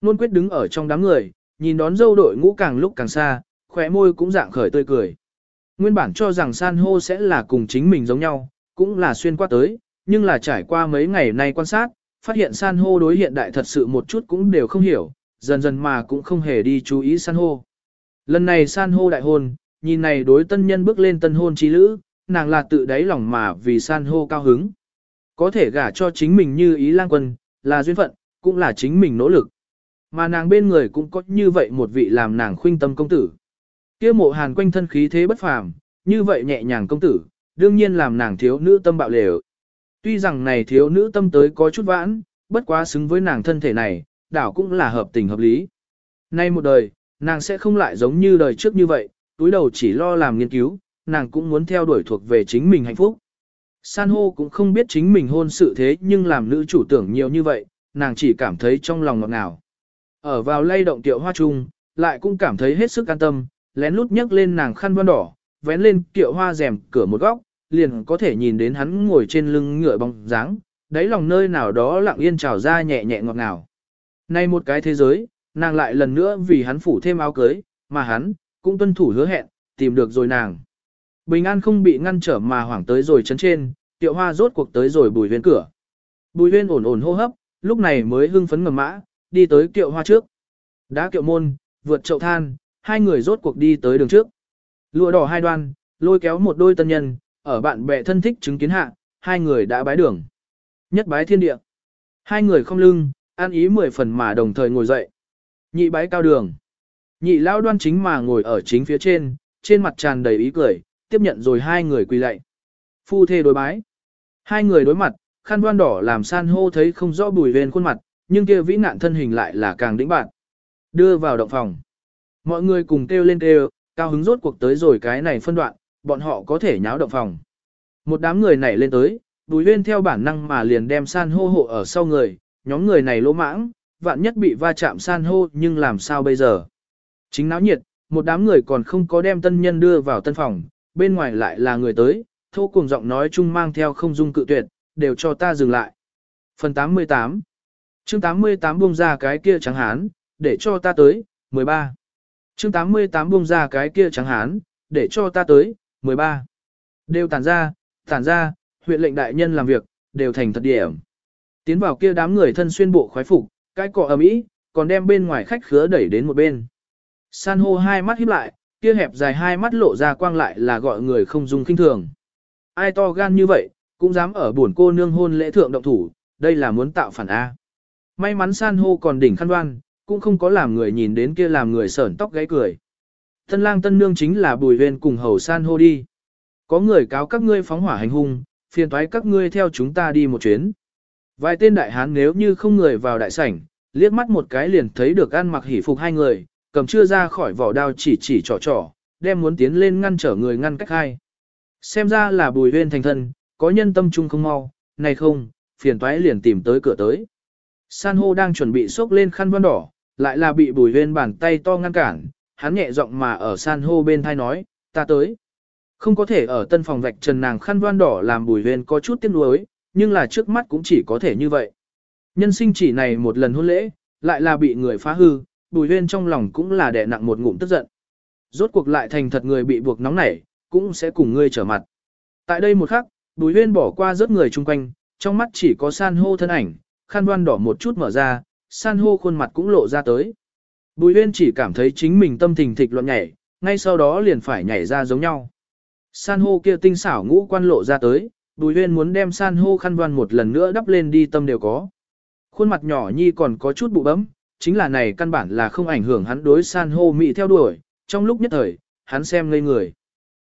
Nôn quyết đứng ở trong đám người, nhìn đón dâu đội ngũ càng lúc càng xa, khóe môi cũng dạng khởi tươi cười. Nguyên bản cho rằng san hô sẽ là cùng chính mình giống nhau, cũng là xuyên qua tới, nhưng là trải qua mấy ngày nay quan sát, phát hiện san hô đối hiện đại thật sự một chút cũng đều không hiểu, dần dần mà cũng không hề đi chú ý san hô. Lần này san hô đại hôn, nhìn này đối tân nhân bước lên tân hôn trí lữ, nàng là tự đáy lòng mà vì san hô cao hứng. Có thể gả cho chính mình như ý lang quân, là duyên phận, cũng là chính mình nỗ lực. Mà nàng bên người cũng có như vậy một vị làm nàng khuynh tâm công tử. kia mộ hàn quanh thân khí thế bất phàm, như vậy nhẹ nhàng công tử, đương nhiên làm nàng thiếu nữ tâm bạo lều. Tuy rằng này thiếu nữ tâm tới có chút vãn, bất quá xứng với nàng thân thể này, đảo cũng là hợp tình hợp lý. Nay một đời, nàng sẽ không lại giống như đời trước như vậy, túi đầu chỉ lo làm nghiên cứu, nàng cũng muốn theo đuổi thuộc về chính mình hạnh phúc. San hô cũng không biết chính mình hôn sự thế nhưng làm nữ chủ tưởng nhiều như vậy, nàng chỉ cảm thấy trong lòng ngọt ngào. Ở vào lay động tiệu hoa trung, lại cũng cảm thấy hết sức an tâm, lén lút nhấc lên nàng khăn văn đỏ, vén lên tiệu hoa rèm cửa một góc, liền có thể nhìn đến hắn ngồi trên lưng ngựa bóng dáng, đáy lòng nơi nào đó lặng yên trào ra nhẹ nhẹ ngọt ngào. Nay một cái thế giới, nàng lại lần nữa vì hắn phủ thêm áo cưới, mà hắn, cũng tuân thủ hứa hẹn, tìm được rồi nàng. Bình an không bị ngăn trở mà hoảng tới rồi chấn trên, tiệu hoa rốt cuộc tới rồi bùi huyên cửa. Bùi huyên ổn ổn hô hấp, lúc này mới hưng phấn ngầm mã, đi tới tiệu hoa trước. Đã kiệu môn, vượt chậu than, hai người rốt cuộc đi tới đường trước. Lụa đỏ hai đoan, lôi kéo một đôi tân nhân, ở bạn bè thân thích chứng kiến hạ, hai người đã bái đường. Nhất bái thiên địa. Hai người không lưng, an ý mười phần mà đồng thời ngồi dậy. Nhị bái cao đường. Nhị lao đoan chính mà ngồi ở chính phía trên, trên mặt tràn đầy ý cười, tiếp nhận rồi hai người quỳ lạy. Phu thê đối bái. Hai người đối mặt, khăn đoan đỏ làm san hô thấy không rõ bùi viên khuôn mặt, nhưng kia vĩ nạn thân hình lại là càng đĩnh bạn. Đưa vào động phòng. Mọi người cùng kêu lên kêu, cao hứng rốt cuộc tới rồi cái này phân đoạn, bọn họ có thể nháo động phòng. Một đám người nảy lên tới, bùi viên theo bản năng mà liền đem san hô hộ ở sau người, nhóm người này lỗ mãng, vạn nhất bị va chạm san hô nhưng làm sao bây giờ. Chính náo nhiệt, một đám người còn không có đem tân nhân đưa vào tân phòng, bên ngoài lại là người tới, thô cùng giọng nói chung mang theo không dung cự tuyệt, đều cho ta dừng lại. Phần 88 chương 88 buông ra cái kia trắng hán, để cho ta tới, 13. chương 88 buông ra cái kia trắng hán, để cho ta tới, 13. Đều tản ra, tản ra, huyện lệnh đại nhân làm việc, đều thành thật điểm. Tiến vào kia đám người thân xuyên bộ khoái phục, cái cọ ầm ĩ, còn đem bên ngoài khách khứa đẩy đến một bên. San hô hai mắt híp lại, kia hẹp dài hai mắt lộ ra quang lại là gọi người không dung kinh thường. Ai to gan như vậy, cũng dám ở buồn cô nương hôn lễ thượng động thủ, đây là muốn tạo phản A. May mắn san hô còn đỉnh khăn đoan, cũng không có làm người nhìn đến kia làm người sởn tóc gáy cười. Tân lang tân nương chính là bùi huyền cùng hầu san hô đi. Có người cáo các ngươi phóng hỏa hành hung, phiền toái các ngươi theo chúng ta đi một chuyến. Vài tên đại hán nếu như không người vào đại sảnh, liếc mắt một cái liền thấy được ăn mặc hỉ phục hai người, cầm chưa ra khỏi vỏ đao chỉ chỉ trò trò, đem muốn tiến lên ngăn trở người ngăn cách hai. Xem ra là bùi huyên thành thân, có nhân tâm trung không mau, này không, phiền toái liền tìm tới cửa tới. San hô đang chuẩn bị xốc lên khăn văn đỏ, lại là bị bùi huyên bàn tay to ngăn cản, hắn nhẹ giọng mà ở san hô bên thai nói, ta tới. Không có thể ở tân phòng vạch trần nàng khăn văn đỏ làm bùi huyên có chút tiếc nuối, nhưng là trước mắt cũng chỉ có thể như vậy. Nhân sinh chỉ này một lần hôn lễ, lại là bị người phá hư, bùi huyên trong lòng cũng là đè nặng một ngụm tức giận. Rốt cuộc lại thành thật người bị buộc nóng nảy, cũng sẽ cùng ngươi trở mặt. Tại đây một khắc, bùi huyên bỏ qua rớt người chung quanh, trong mắt chỉ có san hô thân ảnh, khăn đoan đỏ một chút mở ra, san hô khuôn mặt cũng lộ ra tới. Bùi huyên chỉ cảm thấy chính mình tâm thình thịch loạn nhảy, ngay sau đó liền phải nhảy ra giống nhau. San hô kia tinh xảo ngũ quan lộ ra tới, bùi huyên muốn đem san hô khăn đoan một lần nữa đắp lên đi tâm đều có. Khuôn mặt nhỏ nhi còn có chút bụ bấm, chính là này căn bản là không ảnh hưởng hắn đối san hô mị theo đuổi, trong lúc nhất thời, hắn xem ngây người.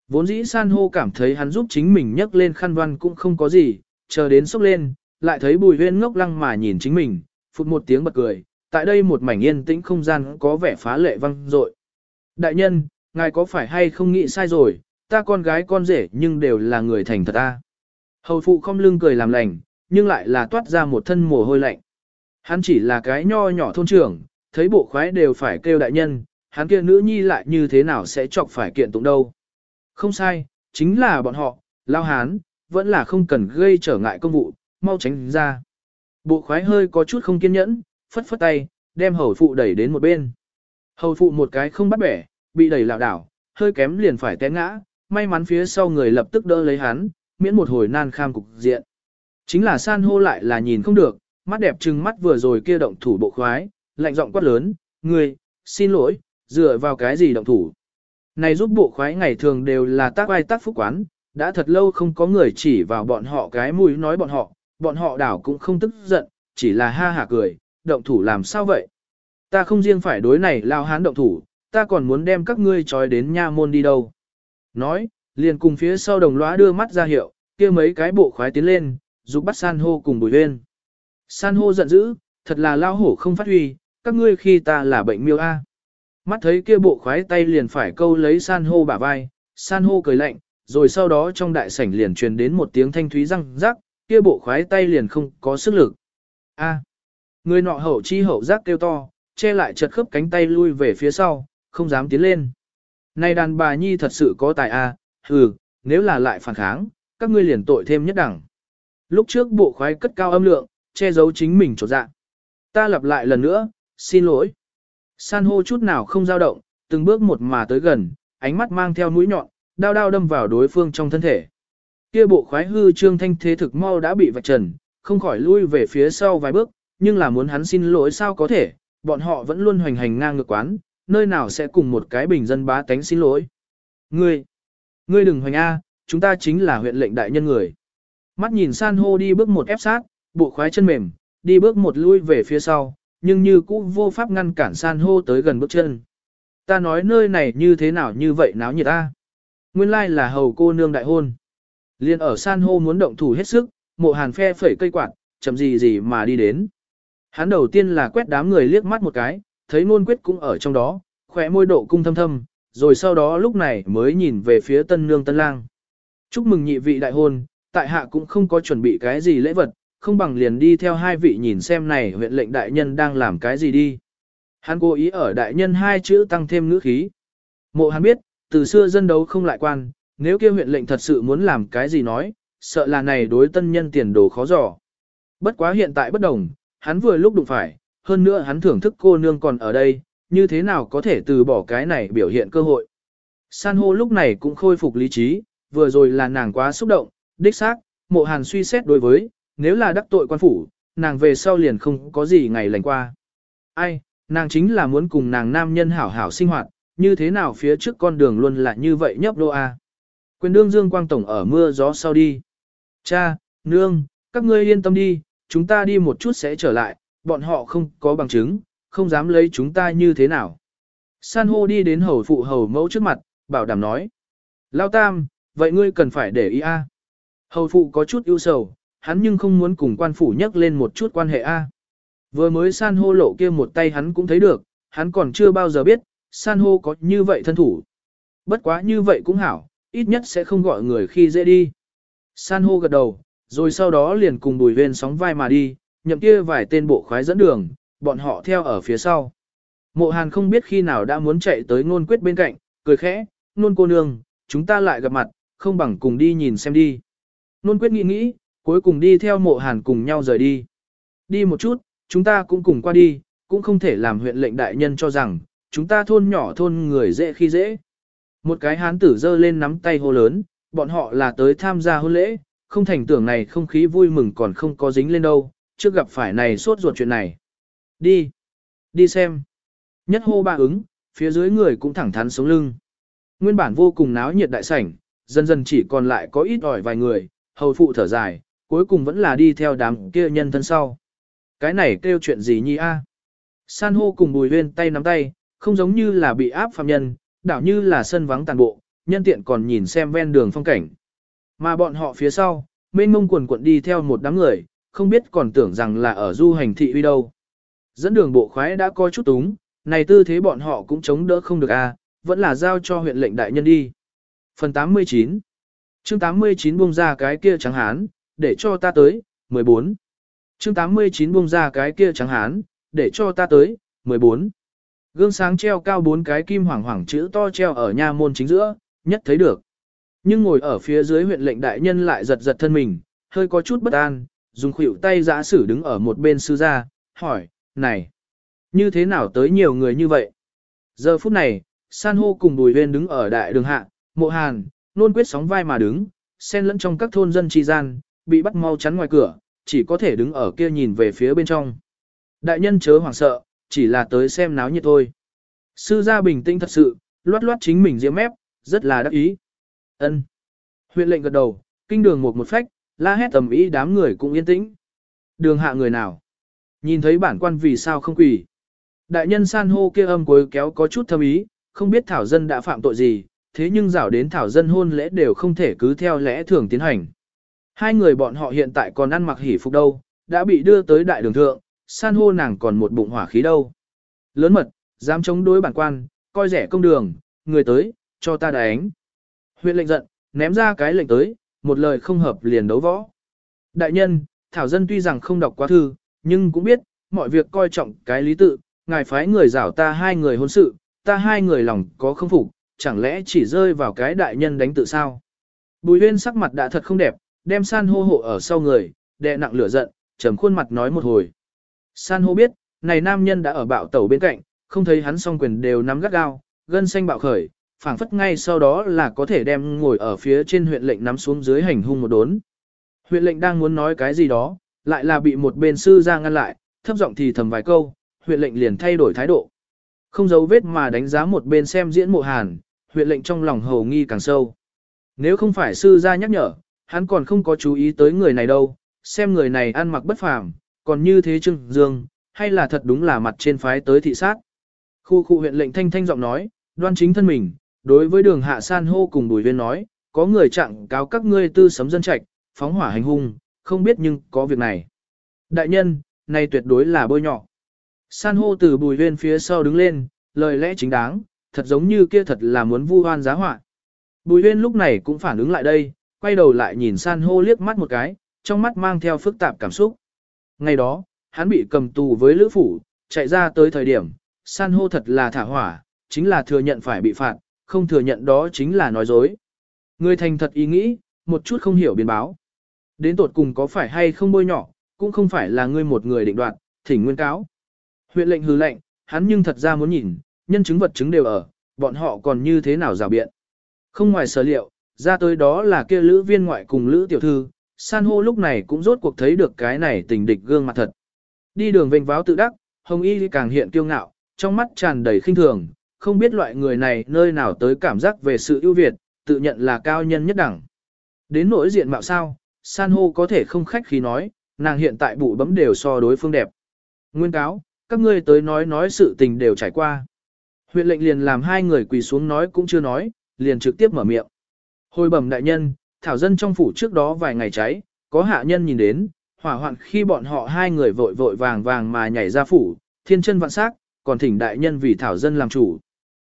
Vốn dĩ san hô cảm thấy hắn giúp chính mình nhấc lên khăn văn cũng không có gì, chờ đến sốc lên, lại thấy bùi huyên ngốc lăng mà nhìn chính mình, phụt một tiếng bật cười, tại đây một mảnh yên tĩnh không gian có vẻ phá lệ văng dội. Đại nhân, ngài có phải hay không nghĩ sai rồi, ta con gái con rể nhưng đều là người thành thật ta. Hầu phụ không lưng cười làm lành, nhưng lại là toát ra một thân mồ hôi lạnh. Hắn chỉ là cái nho nhỏ thôn trưởng, thấy bộ khoái đều phải kêu đại nhân, hắn kia nữ nhi lại như thế nào sẽ chọc phải kiện tụng đâu. Không sai, chính là bọn họ, lao hán, vẫn là không cần gây trở ngại công vụ, mau tránh ra. Bộ khoái hơi có chút không kiên nhẫn, phất phất tay, đem hầu phụ đẩy đến một bên. Hầu phụ một cái không bắt bẻ, bị đẩy lảo đảo, hơi kém liền phải té ngã, may mắn phía sau người lập tức đỡ lấy hắn, miễn một hồi nan kham cục diện. Chính là san hô lại là nhìn không được, mắt đẹp trừng mắt vừa rồi kia động thủ bộ khoái, lạnh giọng quát lớn, ngươi, xin lỗi, dựa vào cái gì động thủ. Này giúp bộ khoái ngày thường đều là tác ai tác phúc quán, đã thật lâu không có người chỉ vào bọn họ cái mũi nói bọn họ, bọn họ đảo cũng không tức giận, chỉ là ha hả cười, động thủ làm sao vậy? Ta không riêng phải đối này lao hán động thủ, ta còn muốn đem các ngươi trói đến nha môn đi đâu. Nói, liền cùng phía sau đồng lõa đưa mắt ra hiệu, kia mấy cái bộ khoái tiến lên, giúp bắt san hô cùng bùi huyên. San hô giận dữ, thật là lao hổ không phát huy, các ngươi khi ta là bệnh miêu A. Mắt thấy kia bộ khoái tay liền phải câu lấy san hô bả vai, san hô cười lạnh, rồi sau đó trong đại sảnh liền truyền đến một tiếng thanh thúy răng rắc, kia bộ khoái tay liền không có sức lực. A. người nọ hậu chi hậu giác kêu to, che lại chật khớp cánh tay lui về phía sau, không dám tiến lên. Này đàn bà nhi thật sự có tài a, hừ, nếu là lại phản kháng, các ngươi liền tội thêm nhất đẳng. Lúc trước bộ khoái cất cao âm lượng, che giấu chính mình trột dạ. Ta lặp lại lần nữa, xin lỗi. San hô chút nào không dao động, từng bước một mà tới gần, ánh mắt mang theo mũi nhọn, đao đao đâm vào đối phương trong thân thể. Kia bộ khoái hư trương thanh thế thực mau đã bị vạch trần, không khỏi lui về phía sau vài bước, nhưng là muốn hắn xin lỗi sao có thể, bọn họ vẫn luôn hoành hành ngang ngược quán, nơi nào sẽ cùng một cái bình dân bá tánh xin lỗi. Ngươi, ngươi đừng hoành A, chúng ta chính là huyện lệnh đại nhân người. Mắt nhìn san hô đi bước một ép sát, bộ khoái chân mềm, đi bước một lui về phía sau, nhưng như cũ vô pháp ngăn cản san hô tới gần bước chân. Ta nói nơi này như thế nào như vậy náo nhiệt ta. Nguyên lai là hầu cô nương đại hôn. Liên ở san hô muốn động thủ hết sức, mộ hàn phe phẩy cây quạt, chậm gì gì mà đi đến. Hắn đầu tiên là quét đám người liếc mắt một cái, thấy nôn quyết cũng ở trong đó, khỏe môi độ cung thâm thâm, rồi sau đó lúc này mới nhìn về phía tân nương tân lang. Chúc mừng nhị vị đại hôn, tại hạ cũng không có chuẩn bị cái gì lễ vật, không bằng liền đi theo hai vị nhìn xem này huyện lệnh đại nhân đang làm cái gì đi. Hắn cố ý ở đại nhân hai chữ tăng thêm ngữ khí. Mộ hắn biết, từ xưa dân đấu không lại quan, nếu kia huyện lệnh thật sự muốn làm cái gì nói, sợ là này đối tân nhân tiền đồ khó dò. Bất quá hiện tại bất đồng, hắn vừa lúc đụng phải, hơn nữa hắn thưởng thức cô nương còn ở đây, như thế nào có thể từ bỏ cái này biểu hiện cơ hội. San hô lúc này cũng khôi phục lý trí, vừa rồi là nàng quá xúc động, đích xác, mộ hàn suy xét đối với, nếu là đắc tội quan phủ, nàng về sau liền không có gì ngày lành qua. Ai, nàng chính là muốn cùng nàng nam nhân hảo hảo sinh hoạt, như thế nào phía trước con đường luôn là như vậy nhấp đô a. Quyền đương Dương Quang Tổng ở mưa gió sau đi. Cha, nương, các ngươi yên tâm đi, chúng ta đi một chút sẽ trở lại, bọn họ không có bằng chứng, không dám lấy chúng ta như thế nào. San hô đi đến hầu phụ hầu mẫu trước mặt, bảo đảm nói. Lao tam, vậy ngươi cần phải để ý a. Hầu phụ có chút ưu sầu, hắn nhưng không muốn cùng quan phủ nhắc lên một chút quan hệ a. Vừa mới san hô lộ kia một tay hắn cũng thấy được, hắn còn chưa bao giờ biết, san hô có như vậy thân thủ. Bất quá như vậy cũng hảo, ít nhất sẽ không gọi người khi dễ đi. San hô gật đầu, rồi sau đó liền cùng bùi huyên sóng vai mà đi, nhậm kia vài tên bộ khoái dẫn đường, bọn họ theo ở phía sau. Mộ hàn không biết khi nào đã muốn chạy tới ngôn quyết bên cạnh, cười khẽ, nôn cô nương, chúng ta lại gặp mặt, không bằng cùng đi nhìn xem đi. Nôn quyết nghĩ nghĩ, cuối cùng đi theo mộ hàn cùng nhau rời đi. Đi một chút, chúng ta cũng cùng qua đi, cũng không thể làm huyện lệnh đại nhân cho rằng, chúng ta thôn nhỏ thôn người dễ khi dễ. Một cái hán tử dơ lên nắm tay hô lớn, bọn họ là tới tham gia hôn lễ, không thành tưởng này không khí vui mừng còn không có dính lên đâu, trước gặp phải này suốt ruột chuyện này. Đi, đi xem. Nhất hô ba ứng, phía dưới người cũng thẳng thắn sống lưng. Nguyên bản vô cùng náo nhiệt đại sảnh, dần dần chỉ còn lại có ít ỏi vài người, hầu phụ thở dài, cuối cùng vẫn là đi theo đám kia nhân thân sau. Cái này kêu chuyện gì nhi a? San hô cùng bùi huyên tay nắm tay, không giống như là bị áp phạm nhân, đảo như là sân vắng tàn bộ, nhân tiện còn nhìn xem ven đường phong cảnh. Mà bọn họ phía sau, mênh mông quần quận đi theo một đám người, không biết còn tưởng rằng là ở du hành thị uy đâu. Dẫn đường bộ khoái đã coi chút túng, này tư thế bọn họ cũng chống đỡ không được a, vẫn là giao cho huyện lệnh đại nhân đi. Phần 89 chương 89 buông ra cái kia trắng hán, để cho ta tới, 14. chương 89 buông ra cái kia trắng hán, để cho ta tới, 14. Gương sáng treo cao bốn cái kim hoàng hoàng chữ to treo ở nha môn chính giữa, nhất thấy được. Nhưng ngồi ở phía dưới huyện lệnh đại nhân lại giật giật thân mình, hơi có chút bất an, dùng khuỷu tay giã sử đứng ở một bên sư gia, hỏi, này, như thế nào tới nhiều người như vậy? Giờ phút này, san hô cùng bùi huyên đứng ở đại đường hạ, mộ hàn, nôn quyết sóng vai mà đứng, xen lẫn trong các thôn dân tri gian, bị bắt mau chắn ngoài cửa, chỉ có thể đứng ở kia nhìn về phía bên trong. Đại nhân chớ hoảng sợ, chỉ là tới xem náo nhiệt thôi. Sư gia bình tĩnh thật sự, loát loát chính mình diễm mép, rất là đắc ý. ân Huyện lệnh gật đầu, kinh đường một một phách, la hét tầm ý đám người cũng yên tĩnh. Đường hạ người nào? Nhìn thấy bản quan vì sao không quỳ. Đại nhân san hô kia âm cuối kéo có chút thâm ý, không biết thảo dân đã phạm tội gì, thế nhưng rảo đến thảo dân hôn lễ đều không thể cứ theo lẽ thường tiến hành. Hai người bọn họ hiện tại còn ăn mặc hỉ phục đâu, đã bị đưa tới đại đường thượng, san hô nàng còn một bụng hỏa khí đâu. Lớn mật, dám chống đối bản quan, coi rẻ công đường, người tới, cho ta đánh. Huyện lệnh giận, ném ra cái lệnh tới, một lời không hợp liền đấu võ. Đại nhân, Thảo Dân tuy rằng không đọc quá thư, nhưng cũng biết, mọi việc coi trọng cái lý tự, ngài phái người rảo ta hai người hôn sự, ta hai người lòng có không phục, chẳng lẽ chỉ rơi vào cái đại nhân đánh tự sao? Bùi huyên sắc mặt đã thật không đẹp, đem san hô hộ ở sau người, đè nặng lửa giận, trầm khuôn mặt nói một hồi. San hô biết, này nam nhân đã ở bạo tẩu bên cạnh, không thấy hắn song quyền đều nắm gắt gao, gân xanh bạo khởi, phảng phất ngay sau đó là có thể đem ngồi ở phía trên huyện lệnh nắm xuống dưới hành hung một đốn. Huyện lệnh đang muốn nói cái gì đó, lại là bị một bên sư ra ngăn lại, thấp giọng thì thầm vài câu, huyện lệnh liền thay đổi thái độ. Không giấu vết mà đánh giá một bên xem diễn mộ hàn, huyện lệnh trong lòng hầu nghi càng sâu. Nếu không phải sư ra nhắc nhở, hắn còn không có chú ý tới người này đâu, xem người này ăn mặc bất phàm, còn như thế trưng dương, hay là thật đúng là mặt trên phái tới thị sát. Khu khu huyện lệnh thanh thanh giọng nói, đoan chính thân mình, đối với đường hạ san hô cùng bùi viên nói, có người trạng cáo các ngươi tư sấm dân trạch, phóng hỏa hành hung, không biết nhưng có việc này. Đại nhân, này tuyệt đối là bôi nhọ. San hô từ bùi viên phía sau đứng lên, lời lẽ chính đáng, thật giống như kia thật là muốn vu oan giá họa. Bùi viên lúc này cũng phản ứng lại đây, quay đầu lại nhìn san hô liếc mắt một cái, trong mắt mang theo phức tạp cảm xúc. Ngày đó, hắn bị cầm tù với lữ phủ, chạy ra tới thời điểm, san hô thật là thả hỏa, chính là thừa nhận phải bị phạt, không thừa nhận đó chính là nói dối. Người thành thật ý nghĩ, một chút không hiểu biến báo. Đến tột cùng có phải hay không bôi nhỏ, cũng không phải là ngươi một người định đoạt, thỉnh nguyên cáo. Huyện lệnh hư lệnh, hắn nhưng thật ra muốn nhìn, nhân chứng vật chứng đều ở, bọn họ còn như thế nào rào biện. Không ngoài sở liệu, ra tới đó là kia lữ viên ngoại cùng lữ tiểu thư, san hô lúc này cũng rốt cuộc thấy được cái này tình địch gương mặt thật. Đi đường vênh váo tự đắc, hồng y càng hiện kiêu ngạo, trong mắt tràn đầy khinh thường, không biết loại người này nơi nào tới cảm giác về sự ưu việt, tự nhận là cao nhân nhất đẳng. Đến nỗi diện mạo sao, san hô có thể không khách khí nói, nàng hiện tại bụ bấm đều so đối phương đẹp. Nguyên cáo, các ngươi tới nói nói sự tình đều trải qua. Huyện lệnh liền làm hai người quỳ xuống nói cũng chưa nói, liền trực tiếp mở miệng. Hồi bẩm đại nhân, thảo dân trong phủ trước đó vài ngày cháy, có hạ nhân nhìn đến, hỏa hoạn khi bọn họ hai người vội vội vàng vàng mà nhảy ra phủ, thiên chân vạn sắc, còn thỉnh đại nhân vì thảo dân làm chủ.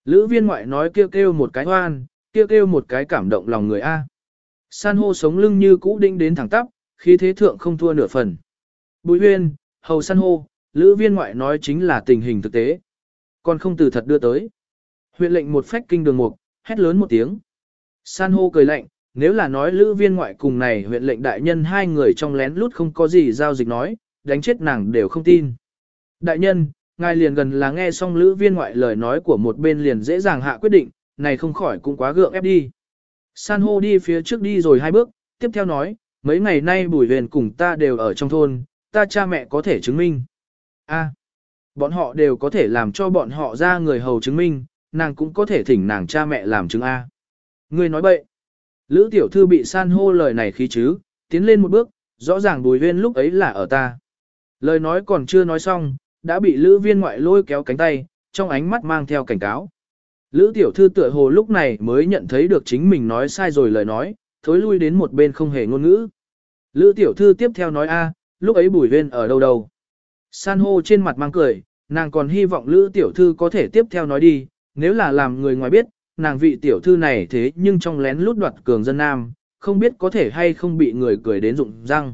Lữ viên ngoại nói kêu kêu một cái hoan, kêu kêu một cái cảm động lòng người A. San hô sống lưng như cũ đinh đến thẳng tắp, khí thế thượng không thua nửa phần. Bùi huyên, hầu san hô, lữ viên ngoại nói chính là tình hình thực tế. Còn không từ thật đưa tới. Huyện lệnh một phách kinh đường mục, hét lớn một tiếng. San hô cười lạnh, nếu là nói lữ viên ngoại cùng này huyện lệnh đại nhân hai người trong lén lút không có gì giao dịch nói, đánh chết nàng đều không tin. Đại nhân, ngài liền gần là nghe xong lữ viên ngoại lời nói của một bên liền dễ dàng hạ quyết định, này không khỏi cũng quá gượng ép đi. San hô đi phía trước đi rồi hai bước, tiếp theo nói, mấy ngày nay bùi huyền cùng ta đều ở trong thôn, ta cha mẹ có thể chứng minh. A, bọn họ đều có thể làm cho bọn họ ra người hầu chứng minh, nàng cũng có thể thỉnh nàng cha mẹ làm chứng A. Ngươi nói bậy. Lữ tiểu thư bị san hô lời này khí chứ, tiến lên một bước, rõ ràng bùi huyên lúc ấy là ở ta. Lời nói còn chưa nói xong, đã bị lữ viên ngoại lôi kéo cánh tay, trong ánh mắt mang theo cảnh cáo. Lữ tiểu thư tựa hồ lúc này mới nhận thấy được chính mình nói sai rồi lời nói, thối lui đến một bên không hề ngôn ngữ. Lữ tiểu thư tiếp theo nói a, lúc ấy bùi huyên ở đâu đâu. San hô trên mặt mang cười, nàng còn hy vọng lữ tiểu thư có thể tiếp theo nói đi, nếu là làm người ngoài biết, nàng vị tiểu thư này thế nhưng trong lén lút đoạt cường dân nam, không biết có thể hay không bị người cười đến rụng răng.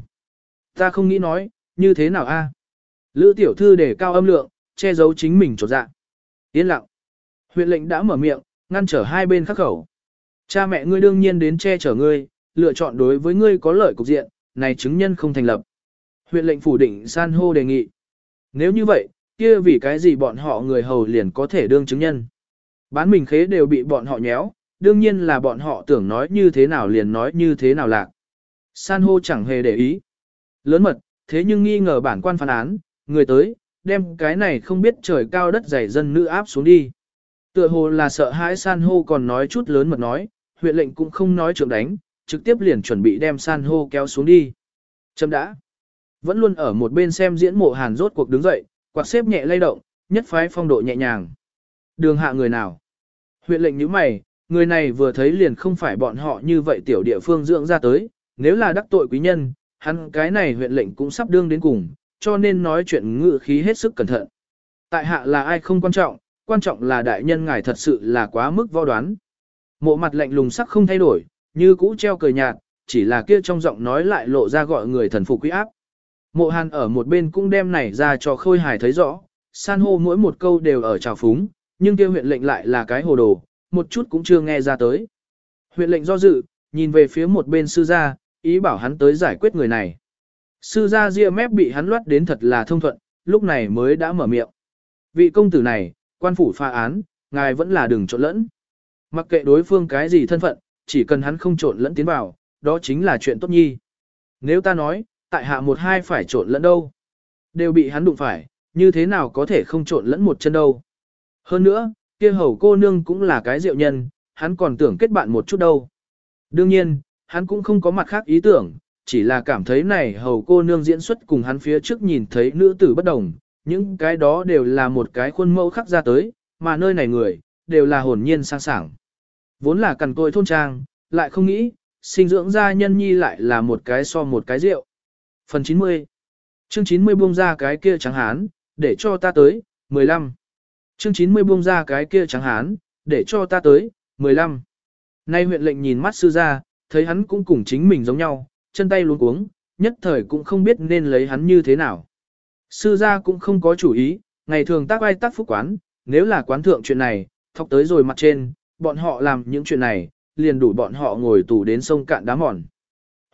Ta không nghĩ nói, như thế nào a? Lữ tiểu thư để cao âm lượng, che giấu chính mình trột dạ. Yên lặng. Huyện lệnh đã mở miệng, ngăn trở hai bên khắc khẩu. Cha mẹ ngươi đương nhiên đến che chở ngươi, lựa chọn đối với ngươi có lợi cục diện, này chứng nhân không thành lập. Huyện lệnh phủ định san hô đề nghị. Nếu như vậy, kia vì cái gì bọn họ người hầu liền có thể đương chứng nhân. Bán mình khế đều bị bọn họ nhéo, đương nhiên là bọn họ tưởng nói như thế nào liền nói như thế nào lạc. San hô chẳng hề để ý. Lớn mật, thế nhưng nghi ngờ bản quan phán án, người tới, đem cái này không biết trời cao đất dày dân nữ áp xuống đi. Tựa hồ là sợ hãi san hô còn nói chút lớn mật nói, huyện lệnh cũng không nói trưởng đánh, trực tiếp liền chuẩn bị đem san hô kéo xuống đi. Chấm đã. Vẫn luôn ở một bên xem diễn mộ hàn rốt cuộc đứng dậy, quạt xếp nhẹ lay động, nhất phái phong độ nhẹ nhàng. Đường hạ người nào? Huyện lệnh như mày, người này vừa thấy liền không phải bọn họ như vậy tiểu địa phương dưỡng ra tới, nếu là đắc tội quý nhân, hắn cái này huyện lệnh cũng sắp đương đến cùng, cho nên nói chuyện ngự khí hết sức cẩn thận. Tại hạ là ai không quan trọng, quan trọng là đại nhân ngài thật sự là quá mức vo đoán. Mộ mặt lạnh lùng sắc không thay đổi, như cũ treo cười nhạt, chỉ là kia trong giọng nói lại lộ ra gọi người thần phục quý áp. Mộ hàn ở một bên cũng đem này ra cho khôi hài thấy rõ, san hô mỗi một câu đều ở trào phúng, nhưng kia huyện lệnh lại là cái hồ đồ, một chút cũng chưa nghe ra tới. Huyện lệnh do dự, nhìn về phía một bên sư gia, ý bảo hắn tới giải quyết người này. Sư gia ria mép bị hắn loát đến thật là thông thuận, lúc này mới đã mở miệng. Vị công tử này, quan phủ pha án, ngài vẫn là đừng trộn lẫn. Mặc kệ đối phương cái gì thân phận, chỉ cần hắn không trộn lẫn tiến vào, đó chính là chuyện tốt nhi. Nếu ta nói, tại hạ một hai phải trộn lẫn đâu, đều bị hắn đụng phải, như thế nào có thể không trộn lẫn một chân đâu. Hơn nữa, kia hầu cô nương cũng là cái diệu nhân, hắn còn tưởng kết bạn một chút đâu. Đương nhiên, hắn cũng không có mặt khác ý tưởng, chỉ là cảm thấy này hầu cô nương diễn xuất cùng hắn phía trước nhìn thấy nữ tử bất đồng, những cái đó đều là một cái khuôn mẫu khắc ra tới, mà nơi này người, đều là hồn nhiên sang sảng. Vốn là cằn côi thôn trang, lại không nghĩ, sinh dưỡng ra nhân nhi lại là một cái so một cái rượu. Phần 90 Chương 90 buông ra cái kia trắng hán, để cho ta tới, 15. Chương 90 buông ra cái kia trắng hán, để cho ta tới, 15. Nay huyện lệnh nhìn mắt sư ra, thấy hắn cũng cùng chính mình giống nhau, chân tay luống cuống, nhất thời cũng không biết nên lấy hắn như thế nào. Sư gia cũng không có chủ ý, ngày thường tác ai tác phúc quán, nếu là quán thượng chuyện này, thọc tới rồi mặt trên, bọn họ làm những chuyện này, liền đủ bọn họ ngồi tù đến sông cạn đá mòn.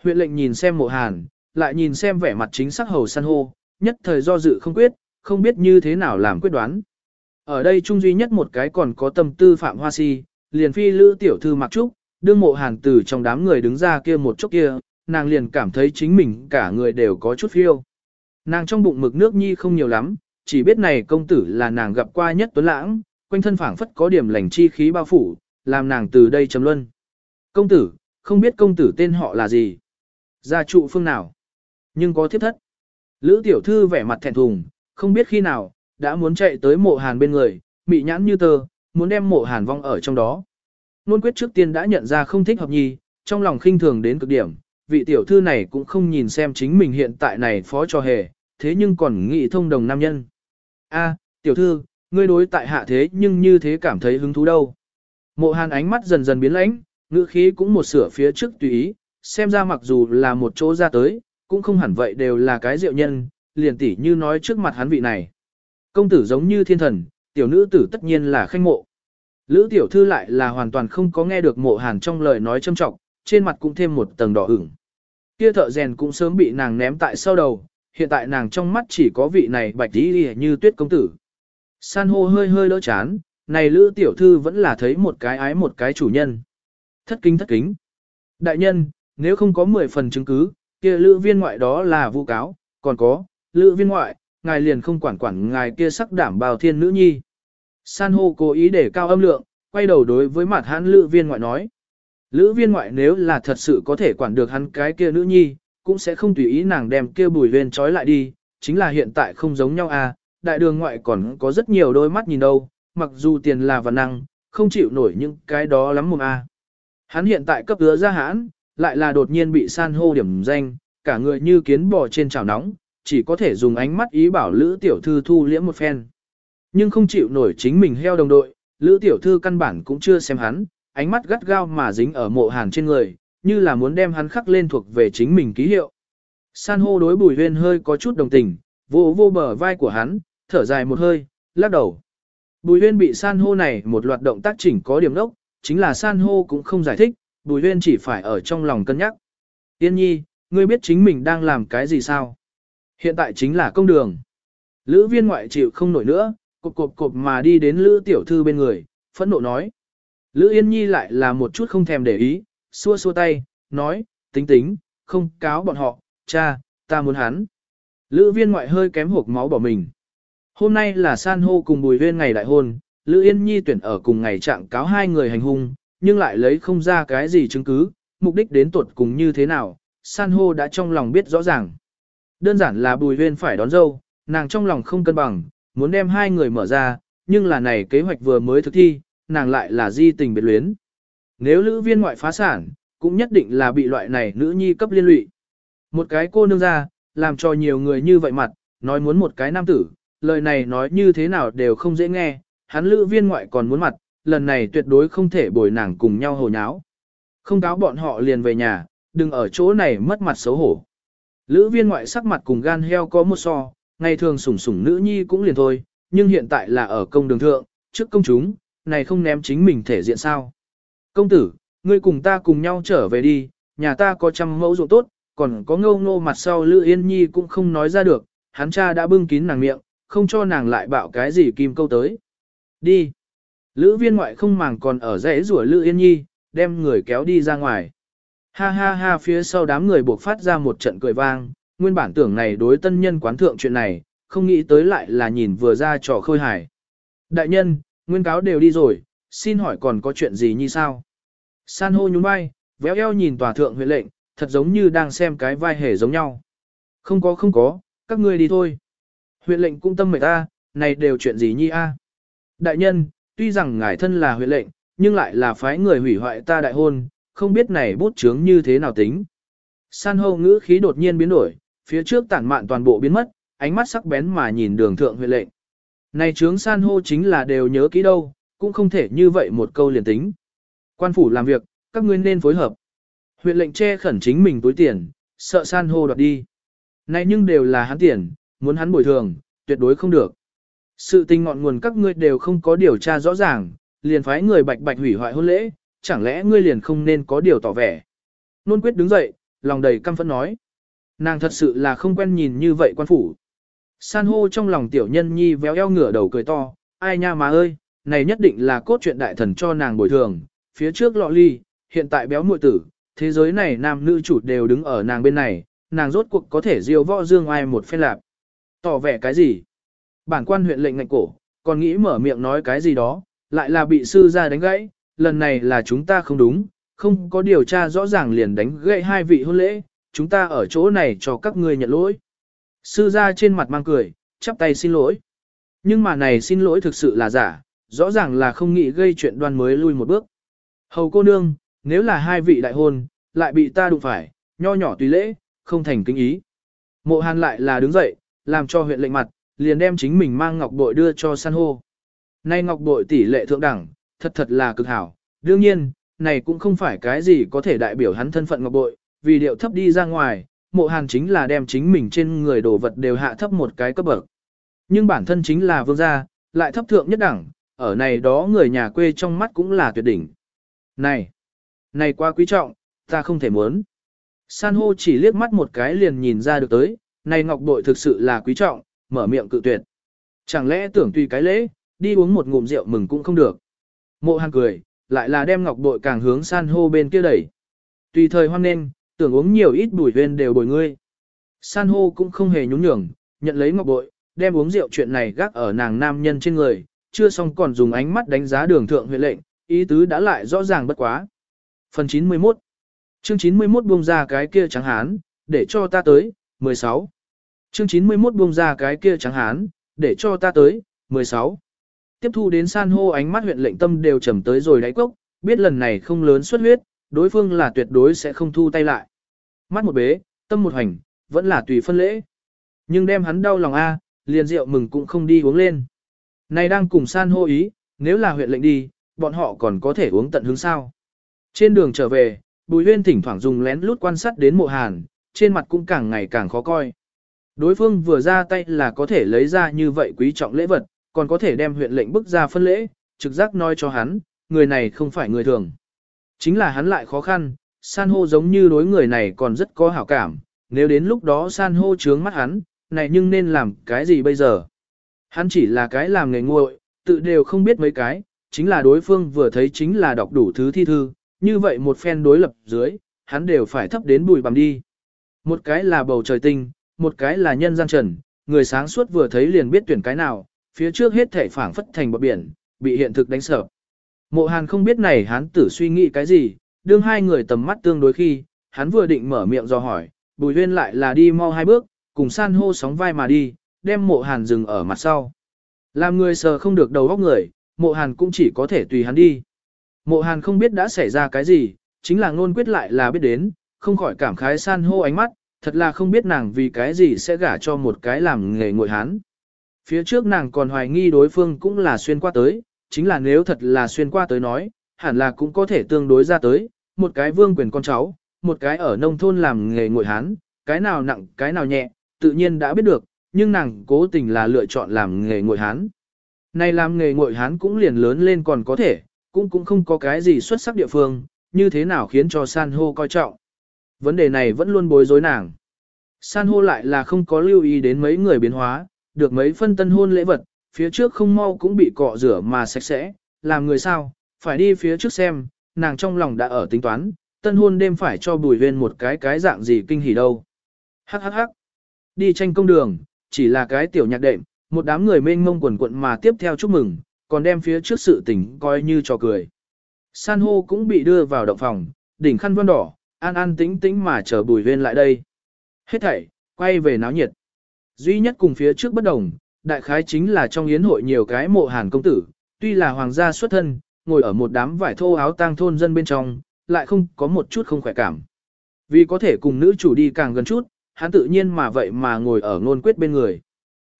Huyện lệnh nhìn xem mộ hàn, lại nhìn xem vẻ mặt chính xác hầu san hô, nhất thời do dự không quyết, không biết như thế nào làm quyết đoán. Ở đây chung duy nhất một cái còn có tâm tư phạm hoa si, liền phi lữ tiểu thư mặc trúc, đương mộ hàn từ trong đám người đứng ra kia một chút kia, nàng liền cảm thấy chính mình cả người đều có chút phiêu. Nàng trong bụng mực nước nhi không nhiều lắm, chỉ biết này công tử là nàng gặp qua nhất tuấn lãng, quanh thân phảng phất có điểm lành chi khí bao phủ, làm nàng từ đây chấm luân. Công tử, không biết công tử tên họ là gì? Gia trụ phương nào? Nhưng có thiếp thất. Lữ tiểu thư vẻ mặt thẹn thùng, không biết khi nào, đã muốn chạy tới mộ hàn bên người, mị nhãn như tơ muốn đem mộ hàn vong ở trong đó. Nôn quyết trước tiên đã nhận ra không thích hợp nhi, trong lòng khinh thường đến cực điểm, vị tiểu thư này cũng không nhìn xem chính mình hiện tại này phó cho hề, thế nhưng còn nghị thông đồng nam nhân. A, tiểu thư, ngươi đối tại hạ thế nhưng như thế cảm thấy hứng thú đâu. Mộ hàn ánh mắt dần dần biến lãnh, ngữ khí cũng một sửa phía trước tùy ý, xem ra mặc dù là một chỗ ra tới, cũng không hẳn vậy đều là cái diệu nhân, liền tỉ như nói trước mặt hắn vị này. Công tử giống như thiên thần, tiểu nữ tử tất nhiên là khanh mộ. Lữ tiểu thư lại là hoàn toàn không có nghe được mộ hàn trong lời nói châm trọng, trên mặt cũng thêm một tầng đỏ ửng. Kia thợ rèn cũng sớm bị nàng ném tại sau đầu, hiện tại nàng trong mắt chỉ có vị này bạch tí như tuyết công tử. San hô hơi hơi đỡ chán, này lữ tiểu thư vẫn là thấy một cái ái một cái chủ nhân. Thất kính thất kính. Đại nhân, nếu không có 10 phần chứng cứ, kia lữ viên ngoại đó là vu cáo, còn có, lữ viên ngoại, ngài liền không quản quản ngài kia sắc đảm bào thiên nữ nhi. San hô cố ý để cao âm lượng, quay đầu đối với mặt hãn lữ viên ngoại nói. Lữ viên ngoại nếu là thật sự có thể quản được hắn cái kia nữ nhi, cũng sẽ không tùy ý nàng đem kia bùi viên trói lại đi, chính là hiện tại không giống nhau à, đại đường ngoại còn có rất nhiều đôi mắt nhìn đâu, mặc dù tiền là và năng, không chịu nổi những cái đó lắm mồm à. Hắn hiện tại cấp ứa ra hãn, lại là đột nhiên bị san hô điểm danh, cả người như kiến bò trên chảo nóng, chỉ có thể dùng ánh mắt ý bảo Lữ Tiểu Thư thu liễm một phen. Nhưng không chịu nổi chính mình heo đồng đội, Lữ Tiểu Thư căn bản cũng chưa xem hắn, ánh mắt gắt gao mà dính ở mộ hàn trên người, như là muốn đem hắn khắc lên thuộc về chính mình ký hiệu. San hô đối bùi huyên hơi có chút đồng tình, vô vô bờ vai của hắn, thở dài một hơi, lắc đầu. Bùi huyên bị san hô này một loạt động tác chỉnh có điểm đốc, chính là san hô cũng không giải thích, bùi huyên chỉ phải ở trong lòng cân nhắc. Tiên nhi, ngươi biết chính mình đang làm cái gì sao? Hiện tại chính là công đường. Lữ viên ngoại chịu không nổi nữa, cộp cộp cộp mà đi đến Lữ tiểu thư bên người, phẫn nộ nói. Lữ Yên Nhi lại là một chút không thèm để ý, xua xua tay, nói, tính tính, không cáo bọn họ, cha, ta muốn hắn. Lữ viên ngoại hơi kém hộp máu bỏ mình. Hôm nay là san hô cùng bùi viên ngày đại hôn, Lữ Yên Nhi tuyển ở cùng ngày trạng cáo hai người hành hung, nhưng lại lấy không ra cái gì chứng cứ, mục đích đến tuột cùng như thế nào, san hô đã trong lòng biết rõ ràng. Đơn giản là bùi viên phải đón dâu, nàng trong lòng không cân bằng, muốn đem hai người mở ra, nhưng là này kế hoạch vừa mới thực thi, nàng lại là di tình biệt luyến. Nếu lữ viên ngoại phá sản, cũng nhất định là bị loại này nữ nhi cấp liên lụy. Một cái cô nương ra, làm cho nhiều người như vậy mặt, nói muốn một cái nam tử, lời này nói như thế nào đều không dễ nghe, hắn lữ viên ngoại còn muốn mặt, lần này tuyệt đối không thể bồi nàng cùng nhau hồ nháo. Không cáo bọn họ liền về nhà, đừng ở chỗ này mất mặt xấu hổ. Lữ viên ngoại sắc mặt cùng gan heo có một so, ngày thường sủng sủng nữ nhi cũng liền thôi, nhưng hiện tại là ở công đường thượng, trước công chúng, này không ném chính mình thể diện sao. Công tử, ngươi cùng ta cùng nhau trở về đi, nhà ta có trăm mẫu ruộng tốt, còn có ngâu ngô mặt sau Lữ Yên Nhi cũng không nói ra được, hắn cha đã bưng kín nàng miệng, không cho nàng lại bạo cái gì kim câu tới. Đi. Lữ viên ngoại không màng còn ở rẽ rủa Lữ Yên Nhi, đem người kéo đi ra ngoài. Ha ha ha phía sau đám người buộc phát ra một trận cười vang, nguyên bản tưởng này đối tân nhân quán thượng chuyện này, không nghĩ tới lại là nhìn vừa ra trò khôi hài. Đại nhân, nguyên cáo đều đi rồi, xin hỏi còn có chuyện gì như sao? San hô nhún vai, véo eo nhìn tòa thượng huyện lệnh, thật giống như đang xem cái vai hề giống nhau. Không có không có, các ngươi đi thôi. Huyện lệnh cũng tâm mệt ta, này đều chuyện gì nhi a? Đại nhân, tuy rằng ngài thân là huyện lệnh, nhưng lại là phái người hủy hoại ta đại hôn, không biết này bút chướng như thế nào tính. San hô ngữ khí đột nhiên biến đổi, phía trước tản mạn toàn bộ biến mất, ánh mắt sắc bén mà nhìn đường thượng huyện lệnh. Này trướng san hô chính là đều nhớ kỹ đâu, cũng không thể như vậy một câu liền tính. Quan phủ làm việc, các ngươi nên phối hợp. Huyện lệnh che khẩn chính mình túi tiền, sợ san hô đoạt đi. Này nhưng đều là hắn tiền, muốn hắn bồi thường, tuyệt đối không được. Sự tình ngọn nguồn các ngươi đều không có điều tra rõ ràng, liền phái người bạch bạch hủy hoại hôn lễ, chẳng lẽ ngươi liền không nên có điều tỏ vẻ. Nôn quyết đứng dậy, lòng đầy căm phẫn nói. Nàng thật sự là không quen nhìn như vậy quan phủ. San hô trong lòng tiểu nhân nhi véo eo ngửa đầu cười to, ai nha má ơi, này nhất định là cốt truyện đại thần cho nàng bồi thường, phía trước lọ ly, hiện tại béo muội tử, thế giới này nam nữ chủ đều đứng ở nàng bên này, nàng rốt cuộc có thể diêu võ dương ai một phen lạp. Tỏ vẻ cái gì? Bản quan huyện lệnh ngạch cổ, còn nghĩ mở miệng nói cái gì đó, lại là bị sư ra đánh gãy, lần này là chúng ta không đúng, không có điều tra rõ ràng liền đánh gãy hai vị hôn lễ, chúng ta ở chỗ này cho các ngươi nhận lỗi. Sư gia trên mặt mang cười, chắp tay xin lỗi. Nhưng mà này xin lỗi thực sự là giả, rõ ràng là không nghĩ gây chuyện đoan mới lui một bước. Hầu cô nương, nếu là hai vị đại hôn, lại bị ta đụng phải, nho nhỏ tùy lễ, không thành kính ý. Mộ hàn lại là đứng dậy, làm cho huyện lệnh mặt, liền đem chính mình mang ngọc bội đưa cho san hô. Nay ngọc bội tỷ lệ thượng đẳng, thật thật là cực hảo. Đương nhiên, này cũng không phải cái gì có thể đại biểu hắn thân phận ngọc bội, vì điệu thấp đi ra ngoài, mộ hàn chính là đem chính mình trên người đồ vật đều hạ thấp một cái cấp bậc. Nhưng bản thân chính là vương gia, lại thấp thượng nhất đẳng, ở này đó người nhà quê trong mắt cũng là tuyệt đỉnh. Này, này quá quý trọng, ta không thể muốn. San hô chỉ liếc mắt một cái liền nhìn ra được tới, này ngọc bội thực sự là quý trọng, mở miệng cự tuyệt. Chẳng lẽ tưởng tùy cái lễ, đi uống một ngụm rượu mừng cũng không được. Mộ hàn cười, lại là đem ngọc bội càng hướng san hô bên kia đẩy. Tùy thời hoan nên, tưởng uống nhiều ít bùi huyên đều bồi ngươi. San hô cũng không hề nhún nhường, nhận lấy ngọc bội, đem uống rượu chuyện này gác ở nàng nam nhân trên người, chưa xong còn dùng ánh mắt đánh giá đường thượng huyện lệnh, ý tứ đã lại rõ ràng bất quá. Phần 91 Chương 91 buông ra cái kia trắng hán, để cho ta tới, 16. Chương 91 buông ra cái kia trắng hán, để cho ta tới, 16. Tiếp thu đến san hô ánh mắt huyện lệnh tâm đều trầm tới rồi đáy cốc, biết lần này không lớn xuất huyết, đối phương là tuyệt đối sẽ không thu tay lại. Mắt một bế, tâm một hành, vẫn là tùy phân lễ. Nhưng đem hắn đau lòng A, liền rượu mừng cũng không đi uống lên. Này đang cùng san hô ý, nếu là huyện lệnh đi, bọn họ còn có thể uống tận hướng sao. Trên đường trở về, Bùi Huyên thỉnh thoảng dùng lén lút quan sát đến mộ hàn, trên mặt cũng càng ngày càng khó coi. Đối phương vừa ra tay là có thể lấy ra như vậy quý trọng lễ vật, còn có thể đem huyện lệnh bức ra phân lễ, trực giác nói cho hắn, người này không phải người thường. Chính là hắn lại khó khăn, san hô giống như đối người này còn rất có hảo cảm, nếu đến lúc đó san hô trướng mắt hắn, này nhưng nên làm cái gì bây giờ? Hắn chỉ là cái làm nghề nguội, tự đều không biết mấy cái, chính là đối phương vừa thấy chính là đọc đủ thứ thi thư, như vậy một phen đối lập dưới, hắn đều phải thấp đến bùi bằng đi. Một cái là bầu trời tinh, một cái là nhân gian trần, người sáng suốt vừa thấy liền biết tuyển cái nào, phía trước hết thể phảng phất thành bờ biển, bị hiện thực đánh sợ. Mộ Hàn không biết này hắn tử suy nghĩ cái gì, đương hai người tầm mắt tương đối khi, hắn vừa định mở miệng do hỏi, Bùi Huyên lại là đi mau hai bước, cùng san hô sóng vai mà đi, đem Mộ Hàn dừng ở mặt sau. Làm người sờ không được đầu óc người, Mộ Hàn cũng chỉ có thể tùy hắn đi. Mộ Hàn không biết đã xảy ra cái gì, chính là ngôn quyết lại là biết đến, không khỏi cảm khái san hô ánh mắt, thật là không biết nàng vì cái gì sẽ gả cho một cái làm nghề ngội hán. Phía trước nàng còn hoài nghi đối phương cũng là xuyên qua tới, chính là nếu thật là xuyên qua tới nói, hẳn là cũng có thể tương đối ra tới, một cái vương quyền con cháu, một cái ở nông thôn làm nghề ngội hán, cái nào nặng, cái nào nhẹ, tự nhiên đã biết được, nhưng nàng cố tình là lựa chọn làm nghề ngội hán. Này làm nghề ngội hán cũng liền lớn lên còn có thể, cũng cũng không có cái gì xuất sắc địa phương, như thế nào khiến cho san hô coi trọng. Vấn đề này vẫn luôn bối rối nàng. San hô lại là không có lưu ý đến mấy người biến hóa, được mấy phân tân hôn lễ vật, phía trước không mau cũng bị cọ rửa mà sạch sẽ, làm người sao, phải đi phía trước xem, nàng trong lòng đã ở tính toán, tân hôn đêm phải cho bùi huyên một cái cái dạng gì kinh hỉ đâu. Hắc hắc hắc, đi tranh công đường, chỉ là cái tiểu nhạc đệm, một đám người mênh mông quần quận mà tiếp theo chúc mừng, còn đem phía trước sự tình coi như trò cười. San hô cũng bị đưa vào động phòng, đỉnh khăn vân đỏ, an an tĩnh tĩnh mà chờ bùi huyên lại đây. Hết thảy, quay về náo nhiệt. Duy nhất cùng phía trước bất đồng, đại khái chính là trong yến hội nhiều cái mộ hàn công tử, tuy là hoàng gia xuất thân, ngồi ở một đám vải thô áo tang thôn dân bên trong, lại không có một chút không khỏe cảm. Vì có thể cùng nữ chủ đi càng gần chút, hắn tự nhiên mà vậy mà ngồi ở ngôn quyết bên người.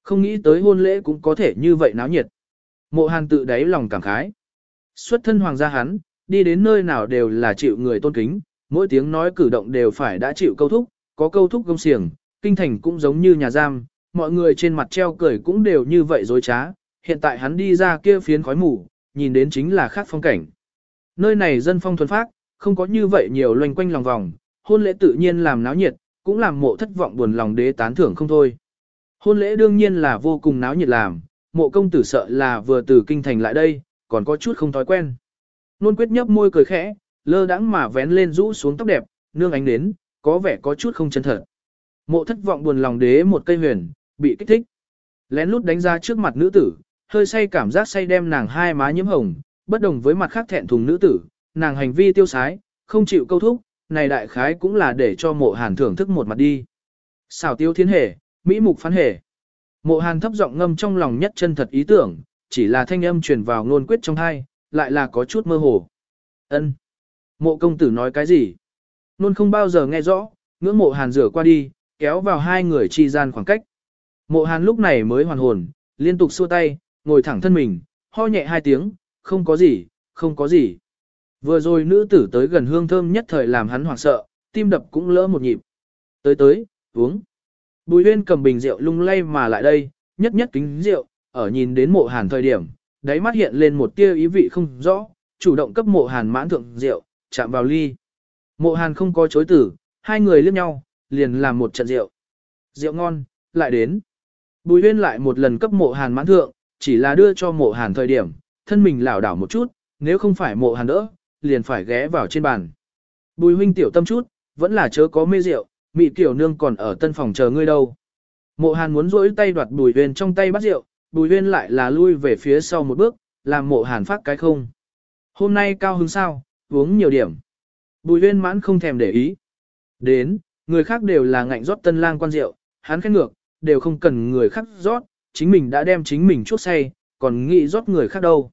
Không nghĩ tới hôn lễ cũng có thể như vậy náo nhiệt. Mộ hàn tự đáy lòng cảm khái. Xuất thân hoàng gia hắn, đi đến nơi nào đều là chịu người tôn kính, mỗi tiếng nói cử động đều phải đã chịu câu thúc, có câu thúc công xiềng, kinh thành cũng giống như nhà giam, mọi người trên mặt treo cười cũng đều như vậy dối trá, hiện tại hắn đi ra kia phiến khói mù, nhìn đến chính là khác phong cảnh. Nơi này dân phong thuần phác, không có như vậy nhiều loanh quanh lòng vòng, hôn lễ tự nhiên làm náo nhiệt, cũng làm mộ thất vọng buồn lòng đế tán thưởng không thôi. Hôn lễ đương nhiên là vô cùng náo nhiệt làm, mộ công tử sợ là vừa từ kinh thành lại đây, còn có chút không thói quen. Nôn quyết nhấp môi cười khẽ, lơ đãng mà vén lên rũ xuống tóc đẹp, nương ánh đến, có vẻ có chút không chân thật. Mộ thất vọng buồn lòng đế một cây huyền, bị kích thích. Lén lút đánh ra trước mặt nữ tử, hơi say cảm giác say đem nàng hai má nhiễm hồng, bất đồng với mặt khác thẹn thùng nữ tử, nàng hành vi tiêu sái, không chịu câu thúc, này đại khái cũng là để cho mộ hàn thưởng thức một mặt đi. Xảo tiêu thiên hề, mỹ mục phán hề. Mộ hàn thấp giọng ngâm trong lòng nhất chân thật ý tưởng, chỉ là thanh âm truyền vào ngôn quyết trong hai, lại là có chút mơ hồ. ân Mộ công tử nói cái gì? Nôn không bao giờ nghe rõ, ngưỡng mộ hàn rửa qua đi, kéo vào hai người chi gian khoảng cách. Mộ hàn lúc này mới hoàn hồn, liên tục xua tay, ngồi thẳng thân mình, ho nhẹ hai tiếng, không có gì, không có gì. Vừa rồi nữ tử tới gần hương thơm nhất thời làm hắn hoảng sợ, tim đập cũng lỡ một nhịp. Tới tới, uống. Bùi huyên cầm bình rượu lung lay mà lại đây, nhất nhất kính rượu, ở nhìn đến mộ hàn thời điểm, đáy mắt hiện lên một tia ý vị không rõ, chủ động cấp mộ hàn mãn thượng rượu, chạm vào ly. Mộ hàn không có chối tử, hai người liếc nhau, liền làm một trận rượu. Rượu ngon, lại đến. Bùi huyên lại một lần cấp mộ hàn mãn thượng, chỉ là đưa cho mộ hàn thời điểm, thân mình lảo đảo một chút, nếu không phải mộ hàn đỡ, liền phải ghé vào trên bàn. Bùi huynh tiểu tâm chút, vẫn là chớ có mê rượu, mị tiểu nương còn ở tân phòng chờ ngươi đâu. Mộ hàn muốn rỗi tay đoạt bùi huyên trong tay bắt rượu, bùi huyên lại là lui về phía sau một bước, làm mộ hàn phát cái không. Hôm nay cao hứng sao, uống nhiều điểm. Bùi huyên mãn không thèm để ý. Đến, người khác đều là ngạnh rót tân lang quan rượu, hắn khét ngược, đều không cần người khác rót, chính mình đã đem chính mình chuốc say, còn nghĩ rót người khác đâu.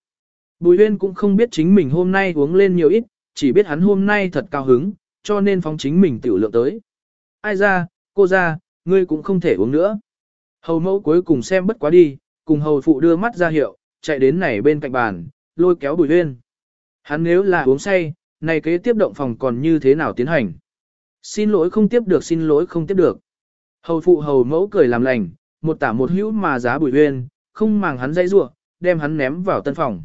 Bùi huyên cũng không biết chính mình hôm nay uống lên nhiều ít, chỉ biết hắn hôm nay thật cao hứng, cho nên phóng chính mình tiểu lượng tới. Ai ra, cô ra, ngươi cũng không thể uống nữa. Hầu mẫu cuối cùng xem bất quá đi, cùng hầu phụ đưa mắt ra hiệu, chạy đến này bên cạnh bàn, lôi kéo bùi huyên. Hắn nếu là uống say, này kế tiếp động phòng còn như thế nào tiến hành? Xin lỗi không tiếp được xin lỗi không tiếp được. Hầu phụ hầu mẫu cười làm lành, một tả một hữu mà giá bùi huyên, không màng hắn dây rua, đem hắn ném vào tân phòng.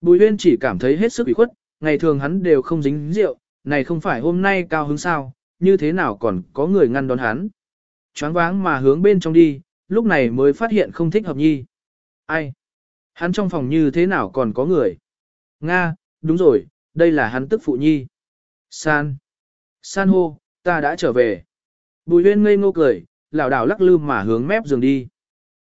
Bùi huyên chỉ cảm thấy hết sức ủy khuất, ngày thường hắn đều không dính rượu, này không phải hôm nay cao hứng sao, như thế nào còn có người ngăn đón hắn. Choáng váng mà hướng bên trong đi, lúc này mới phát hiện không thích hợp nhi. Ai? Hắn trong phòng như thế nào còn có người? Nga, đúng rồi, đây là hắn tức phụ nhi. San. San hô, ta đã trở về. Bùi huyên ngây ngô cười, lảo đảo lắc lư mà hướng mép giường đi.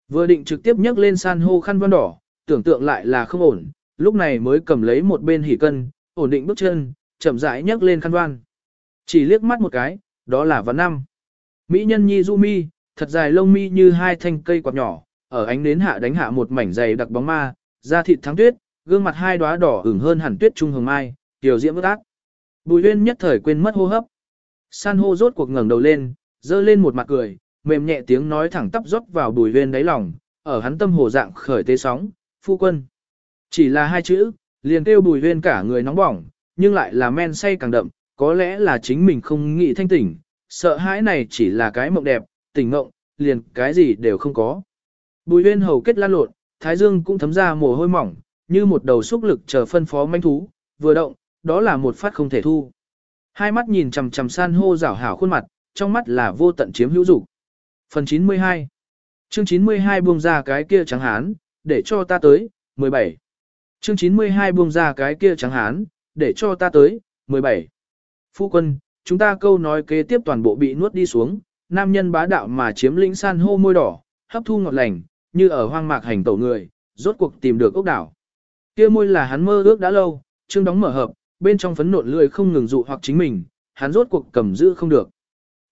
Vừa định trực tiếp nhấc lên san hô khăn vân đỏ, tưởng tượng lại là không ổn, lúc này mới cầm lấy một bên hỉ cân, ổn định bước chân, chậm rãi nhấc lên khăn đoan. Chỉ liếc mắt một cái, đó là văn năm. Mỹ nhân nhi du mi, thật dài lông mi như hai thanh cây quạt nhỏ, ở ánh nến hạ đánh hạ một mảnh dày đặc bóng ma, da thịt thắng tuyết, gương mặt hai đóa đỏ ửng hơn hẳn tuyết trung hồng mai, tiểu diễm ước ác. Bùi Uyên nhất thời quên mất hô hấp. San hô rốt cuộc ngẩng đầu lên, dơ lên một mặt cười, mềm nhẹ tiếng nói thẳng tắp rót vào bùi huyên đáy lòng, ở hắn tâm hồ dạng khởi tế sóng, phu quân. Chỉ là hai chữ, liền kêu bùi huyên cả người nóng bỏng, nhưng lại là men say càng đậm, có lẽ là chính mình không nghĩ thanh tỉnh, sợ hãi này chỉ là cái mộng đẹp, tỉnh mộng, liền cái gì đều không có. Bùi huyên hầu kết lan lộn, thái dương cũng thấm ra mồ hôi mỏng, như một đầu xúc lực chờ phân phó manh thú, vừa động, đó là một phát không thể thu. Hai mắt nhìn chằm chằm san hô rảo hảo khuôn mặt, trong mắt là vô tận chiếm hữu dục. Phần 92 Chương 92 buông ra cái kia trắng hán, để cho ta tới, 17. Chương 92 buông ra cái kia trắng hán, để cho ta tới, 17. Phu quân, chúng ta câu nói kế tiếp toàn bộ bị nuốt đi xuống, nam nhân bá đạo mà chiếm lĩnh san hô môi đỏ, hấp thu ngọt lành, như ở hoang mạc hành tẩu người, rốt cuộc tìm được ốc đảo. Kia môi là hắn mơ ước đã lâu, chương đóng mở hợp, bên trong phấn nộn lười không ngừng dụ hoặc chính mình, hắn rốt cuộc cầm giữ không được.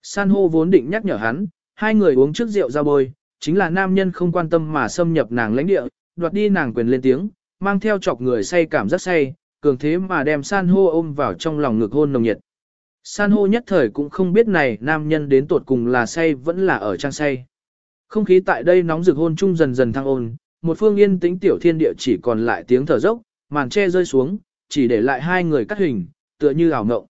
San hô vốn định nhắc nhở hắn, hai người uống trước rượu ra bôi, chính là nam nhân không quan tâm mà xâm nhập nàng lãnh địa, đoạt đi nàng quyền lên tiếng, mang theo chọc người say cảm giác say, cường thế mà đem san hô ôm vào trong lòng ngực hôn nồng nhiệt. San hô nhất thời cũng không biết này nam nhân đến tột cùng là say vẫn là ở trang say. Không khí tại đây nóng rực hôn chung dần dần thăng ôn, một phương yên tĩnh tiểu thiên địa chỉ còn lại tiếng thở dốc, màn che rơi xuống, chỉ để lại hai người cắt hình, tựa như ảo ngộng.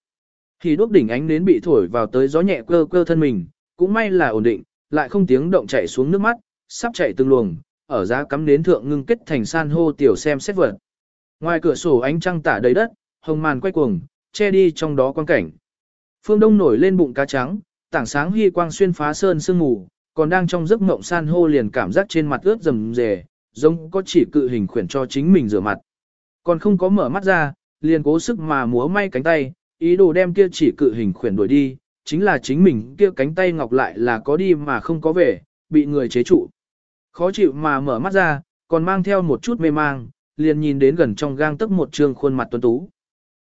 Khi đuốc đỉnh ánh nến bị thổi vào tới gió nhẹ quơ quơ thân mình, cũng may là ổn định, lại không tiếng động chảy xuống nước mắt, sắp chảy từng luồng, ở giá cắm nến thượng ngưng kết thành san hô tiểu xem xét vật. Ngoài cửa sổ ánh trăng tả đầy đất, hồng màn quay cuồng, che đi trong đó quan cảnh. Phương Đông nổi lên bụng cá trắng, tảng sáng hy quang xuyên phá sơn sương mù, còn đang trong giấc mộng san hô liền cảm giác trên mặt ướt rầm rề, giống có chỉ cự hình khuyển cho chính mình rửa mặt. Còn không có mở mắt ra, liền cố sức mà múa may cánh tay, ý đồ đem kia chỉ cự hình khuyển đuổi đi, chính là chính mình kia cánh tay ngọc lại là có đi mà không có về, bị người chế trụ. Khó chịu mà mở mắt ra, còn mang theo một chút mê mang, liền nhìn đến gần trong gang tức một trương khuôn mặt tuấn tú.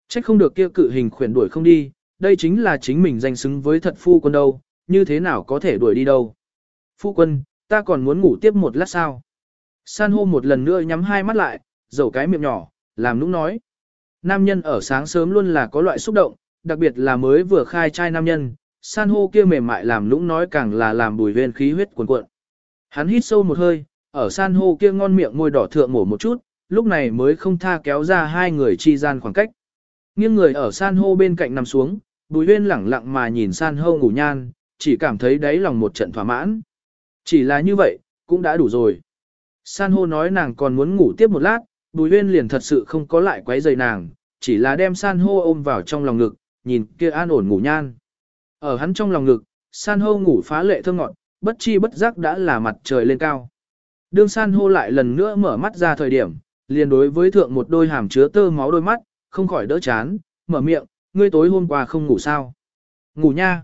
Trách không được kia cự hình khuyển đuổi không đi, đây chính là chính mình danh xứng với thật phu quân đâu, như thế nào có thể đuổi đi đâu. Phu quân, ta còn muốn ngủ tiếp một lát sao. San hô một lần nữa nhắm hai mắt lại, dầu cái miệng nhỏ, làm nũng nói. Nam nhân ở sáng sớm luôn là có loại xúc động, đặc biệt là mới vừa khai trai nam nhân, san hô kia mềm mại làm lũng nói càng là làm bùi viên khí huyết cuồn cuộn. Hắn hít sâu một hơi, ở san hô kia ngon miệng môi đỏ thượng mổ một chút, lúc này mới không tha kéo ra hai người chi gian khoảng cách. Nghiêng người ở san hô bên cạnh nằm xuống, bùi viên lẳng lặng mà nhìn san hô ngủ nhan, chỉ cảm thấy đáy lòng một trận thỏa mãn. Chỉ là như vậy, cũng đã đủ rồi. San hô nói nàng còn muốn ngủ tiếp một lát, bùi viên liền thật sự không có lại quấy rầy nàng, chỉ là đem san hô ôm vào trong lòng ngực, nhìn kia an ổn ngủ nhan. Ở hắn trong lòng ngực, san hô ngủ phá lệ thơ ngọn, bất chi bất giác đã là mặt trời lên cao. Đương san hô lại lần nữa mở mắt ra thời điểm, liền đối với thượng một đôi hàm chứa tơ máu đôi mắt, không khỏi đỡ chán, mở miệng, ngươi tối hôm qua không ngủ sao? Ngủ nha.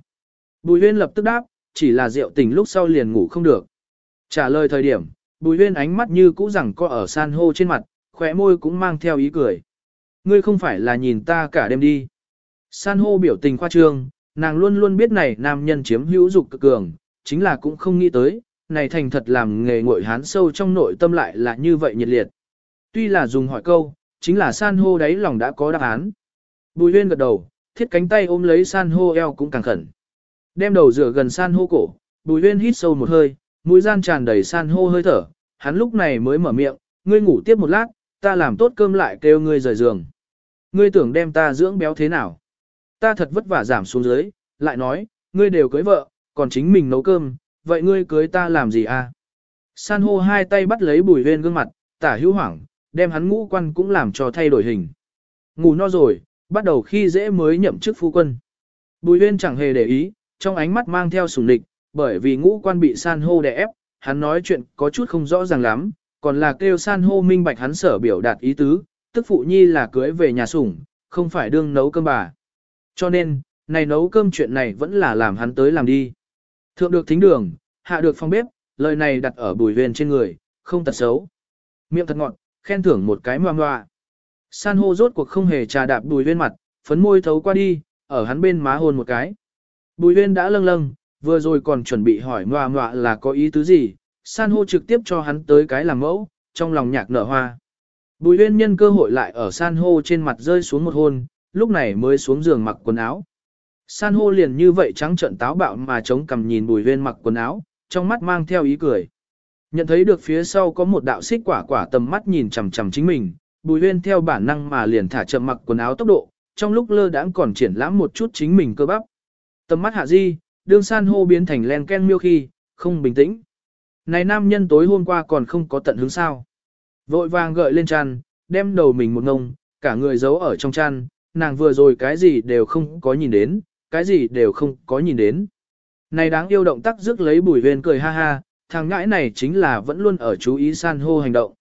Bùi huyên lập tức đáp, chỉ là rượu tỉnh lúc sau liền ngủ không được. Trả lời thời điểm, bùi huyên ánh mắt như cũ rằng có ở san hô trên mặt, khóe môi cũng mang theo ý cười. Ngươi không phải là nhìn ta cả đêm đi. San hô biểu tình khoa trương, nàng luôn luôn biết này nam nhân chiếm hữu dục cực cường, chính là cũng không nghĩ tới, này thành thật làm nghề ngội hán sâu trong nội tâm lại là như vậy nhiệt liệt. Tuy là dùng hỏi câu, chính là san hô đáy lòng đã có đáp án. Bùi huyên gật đầu, thiết cánh tay ôm lấy san hô eo cũng càng khẩn. Đem đầu rửa gần san hô cổ, bùi huyên hít sâu một hơi, mũi gian tràn đầy san hô hơi thở, hắn lúc này mới mở miệng, ngươi ngủ tiếp một lát, ta làm tốt cơm lại kêu ngươi rời giường. Ngươi tưởng đem ta dưỡng béo thế nào? Ta thật vất vả giảm xuống dưới, lại nói, ngươi đều cưới vợ, còn chính mình nấu cơm, vậy ngươi cưới ta làm gì à? San hô hai tay bắt lấy bùi huyên gương mặt, tả hữu hoảng, đem hắn ngũ quan cũng làm cho thay đổi hình. Ngủ no rồi, bắt đầu khi dễ mới nhậm chức phu quân. Bùi huyên chẳng hề để ý, trong ánh mắt mang theo sùng địch, bởi vì ngũ quan bị san hô đè ép, hắn nói chuyện có chút không rõ ràng lắm, còn là kêu san hô minh bạch hắn sở biểu đạt ý tứ, tức phụ nhi là cưới về nhà sủng, không phải đương nấu cơm bà. Cho nên, này nấu cơm chuyện này vẫn là làm hắn tới làm đi. Thượng được thính đường, hạ được phòng bếp, lời này đặt ở bùi huyền trên người, không tật xấu. Miệng thật ngọt, khen thưởng một cái ngoa ngoa San hô rốt cuộc không hề trà đạp bùi huyền mặt, phấn môi thấu qua đi, ở hắn bên má hôn một cái. Bùi huyền đã lâng lâng, vừa rồi còn chuẩn bị hỏi ngoa ngoa là có ý tứ gì, san hô trực tiếp cho hắn tới cái làm mẫu, trong lòng nhạc nở hoa. Bùi huyền nhân cơ hội lại ở san hô trên mặt rơi xuống một hôn, lúc này mới xuống giường mặc quần áo. San hô liền như vậy trắng trận táo bạo mà chống cằm nhìn bùi huyên mặc quần áo, trong mắt mang theo ý cười. Nhận thấy được phía sau có một đạo xích quả quả tầm mắt nhìn chằm chằm chính mình, bùi huyên theo bản năng mà liền thả chậm mặc quần áo tốc độ, trong lúc lơ đãng còn triển lãm một chút chính mình cơ bắp. Tầm mắt hạ di, đương san hô biến thành len ken miêu khi, không bình tĩnh. Này nam nhân tối hôm qua còn không có tận hứng sao. Vội vàng gợi lên chăn, đem đầu mình một ngông, cả người giấu ở trong chăn, nàng vừa rồi cái gì đều không có nhìn đến, cái gì đều không có nhìn đến. Này đáng yêu động tác rước lấy bùi huyền cười ha ha, thằng ngãi này chính là vẫn luôn ở chú ý san hô hành động.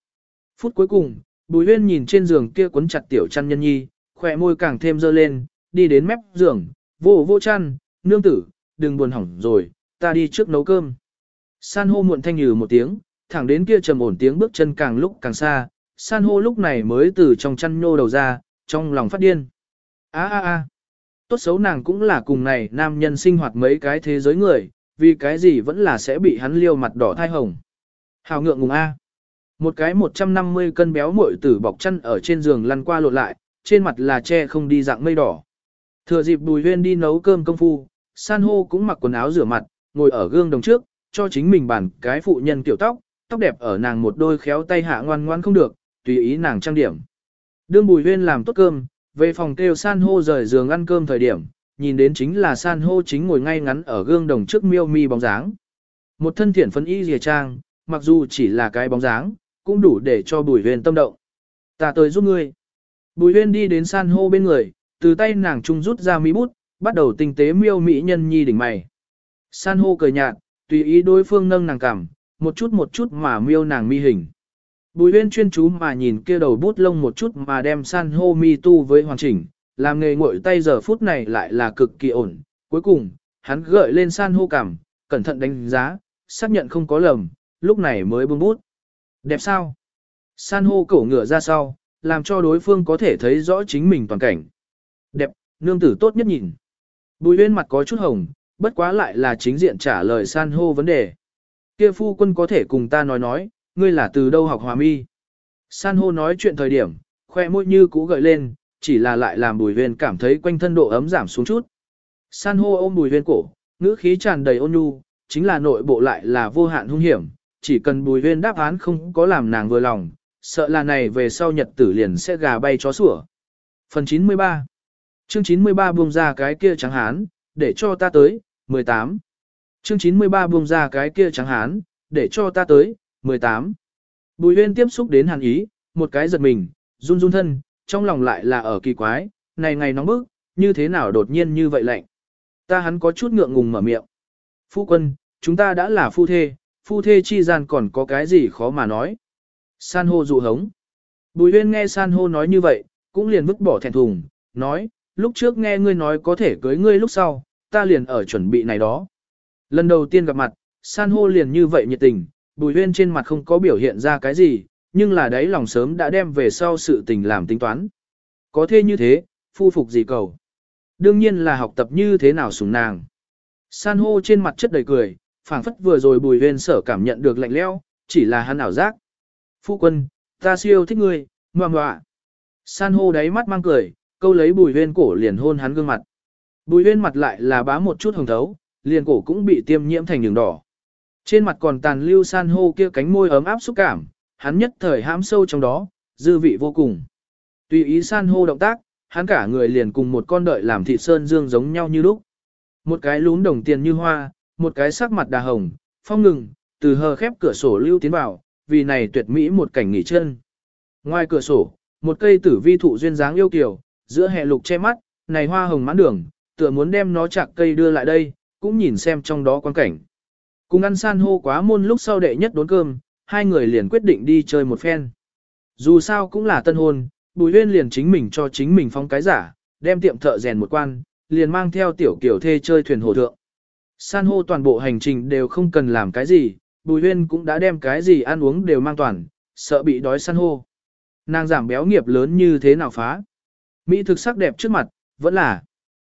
Phút cuối cùng, bùi huyền nhìn trên giường kia cuốn chặt tiểu chăn nhân nhi, khỏe môi càng thêm dơ lên, đi đến mép giường, vô vô chăn, nương tử, đừng buồn hỏng rồi, ta đi trước nấu cơm. San hô muộn thanh nhừ một tiếng, thẳng đến kia trầm ổn tiếng bước chân càng lúc càng xa, san hô lúc này mới từ trong chăn nhô đầu ra, trong lòng phát điên a a a tốt xấu nàng cũng là cùng này nam nhân sinh hoạt mấy cái thế giới người, vì cái gì vẫn là sẽ bị hắn liêu mặt đỏ thai hồng. Hào ngượng ngùng A. Một cái 150 cân béo muội tử bọc chân ở trên giường lăn qua lộn lại, trên mặt là che không đi dạng mây đỏ. Thừa dịp Bùi Huyên đi nấu cơm công phu, San hô cũng mặc quần áo rửa mặt, ngồi ở gương đồng trước, cho chính mình bản cái phụ nhân tiểu tóc, tóc đẹp ở nàng một đôi khéo tay hạ ngoan ngoan không được, tùy ý nàng trang điểm. Đương Bùi Huyên làm tốt cơm, về phòng kêu San hô rời giường ăn cơm thời điểm, nhìn đến chính là San hô chính ngồi ngay ngắn ở gương đồng trước miêu mi bóng dáng. Một thân thiện phấn y rìa trang, mặc dù chỉ là cái bóng dáng, cũng đủ để cho Bùi huyền tâm động. Ta tới giúp ngươi. Bùi huyền đi đến San hô bên người, từ tay nàng trung rút ra mi bút, bắt đầu tinh tế miêu mỹ nhân nhi đỉnh mày. San hô cười nhạt, tùy ý đối phương nâng nàng cảm, một chút một chút mà miêu nàng mi hình. Bùi Uyên chuyên chú mà nhìn kia đầu bút lông một chút mà đem san hô mi tu với hoàn chỉnh, làm nghề ngội tay giờ phút này lại là cực kỳ ổn. Cuối cùng, hắn gợi lên san hô cảm, cẩn thận đánh giá, xác nhận không có lầm, lúc này mới buông bút. Đẹp sao? San hô cổ ngựa ra sau, làm cho đối phương có thể thấy rõ chính mình toàn cảnh. Đẹp, nương tử tốt nhất nhìn. Bùi Uyên mặt có chút hồng, bất quá lại là chính diện trả lời san hô vấn đề. Kia phu quân có thể cùng ta nói nói, ngươi là từ đâu học hòa mi. San hô nói chuyện thời điểm, khoe môi như cũ gợi lên, chỉ là lại làm bùi huyền cảm thấy quanh thân độ ấm giảm xuống chút. San hô ôm bùi huyền cổ, ngữ khí tràn đầy ôn nhu, chính là nội bộ lại là vô hạn hung hiểm, chỉ cần bùi huyền đáp án không có làm nàng vừa lòng, sợ là này về sau nhật tử liền sẽ gà bay chó sủa. Phần 93 Chương 93 buông ra cái kia trắng hán, để cho ta tới, 18. Chương 93 buông ra cái kia trắng hán, để cho ta tới, 18. Bùi huyên tiếp xúc đến hàn ý, một cái giật mình, run run thân, trong lòng lại là ở kỳ quái, này ngày nóng bức, như thế nào đột nhiên như vậy lạnh. Ta hắn có chút ngượng ngùng mở miệng. Phu quân, chúng ta đã là phu thê, phu thê chi gian còn có cái gì khó mà nói. San hô dụ hống. Bùi huyên nghe san hô nói như vậy, cũng liền vứt bỏ thẹn thùng, nói, lúc trước nghe ngươi nói có thể cưới ngươi lúc sau, ta liền ở chuẩn bị này đó. Lần đầu tiên gặp mặt, san hô liền như vậy nhiệt tình, bùi huyên trên mặt không có biểu hiện ra cái gì, nhưng là đấy lòng sớm đã đem về sau sự tình làm tính toán. Có thế như thế, phu phục gì cầu. Đương nhiên là học tập như thế nào sủng nàng. San hô trên mặt chất đầy cười, phảng phất vừa rồi bùi huyên sở cảm nhận được lạnh leo, chỉ là hắn ảo giác. Phu quân, ta siêu thích ngươi, ngoan ngoạ. San hô đáy mắt mang cười, câu lấy bùi huyên cổ liền hôn hắn gương mặt. Bùi huyên mặt lại là bá một chút hồng thấu, liền cổ cũng bị tiêm nhiễm thành đường đỏ. Trên mặt còn tàn lưu san hô kia cánh môi ấm áp xúc cảm, hắn nhất thời hãm sâu trong đó, dư vị vô cùng. Tùy ý san hô động tác, hắn cả người liền cùng một con đợi làm thịt sơn dương giống nhau như lúc. Một cái lún đồng tiền như hoa, một cái sắc mặt đà hồng, phong ngừng, từ hờ khép cửa sổ lưu tiến vào, vì này tuyệt mỹ một cảnh nghỉ chân. Ngoài cửa sổ, một cây tử vi thụ duyên dáng yêu kiều, giữa hệ lục che mắt, này hoa hồng mãn đường, tựa muốn đem nó chạc cây đưa lại đây, cũng nhìn xem trong đó quan cảnh. Cùng ăn san hô quá môn lúc sau đệ nhất đốn cơm, hai người liền quyết định đi chơi một phen. Dù sao cũng là tân hôn, Bùi uyên liền chính mình cho chính mình phong cái giả, đem tiệm thợ rèn một quan, liền mang theo tiểu kiểu thê chơi thuyền hồ thượng. San hô toàn bộ hành trình đều không cần làm cái gì, Bùi uyên cũng đã đem cái gì ăn uống đều mang toàn, sợ bị đói san hô. Nàng giảm béo nghiệp lớn như thế nào phá. Mỹ thực sắc đẹp trước mặt, vẫn là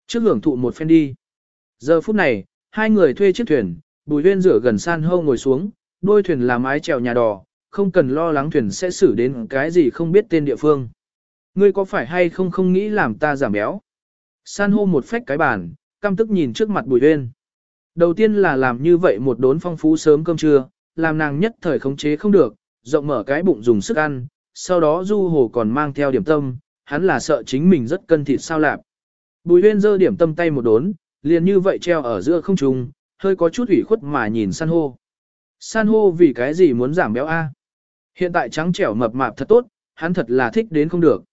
trước hưởng thụ một phen đi. Giờ phút này, hai người thuê chiếc thuyền, Bùi Huyên rửa gần san hô ngồi xuống, đôi thuyền là mái chèo nhà đò, không cần lo lắng thuyền sẽ xử đến cái gì không biết tên địa phương. Ngươi có phải hay không không nghĩ làm ta giảm béo? San hô một phách cái bàn, căm tức nhìn trước mặt Bùi Huyên. Đầu tiên là làm như vậy một đốn phong phú sớm cơm trưa, làm nàng nhất thời khống chế không được, rộng mở cái bụng dùng sức ăn, sau đó du hồ còn mang theo điểm tâm, hắn là sợ chính mình rất cân thịt sao lạp. Bùi huyên giơ điểm tâm tay một đốn, liền như vậy treo ở giữa không trung, hơi có chút ủy khuất mà nhìn san hô. San hô vì cái gì muốn giảm béo A? Hiện tại trắng trẻo mập mạp thật tốt, hắn thật là thích đến không được.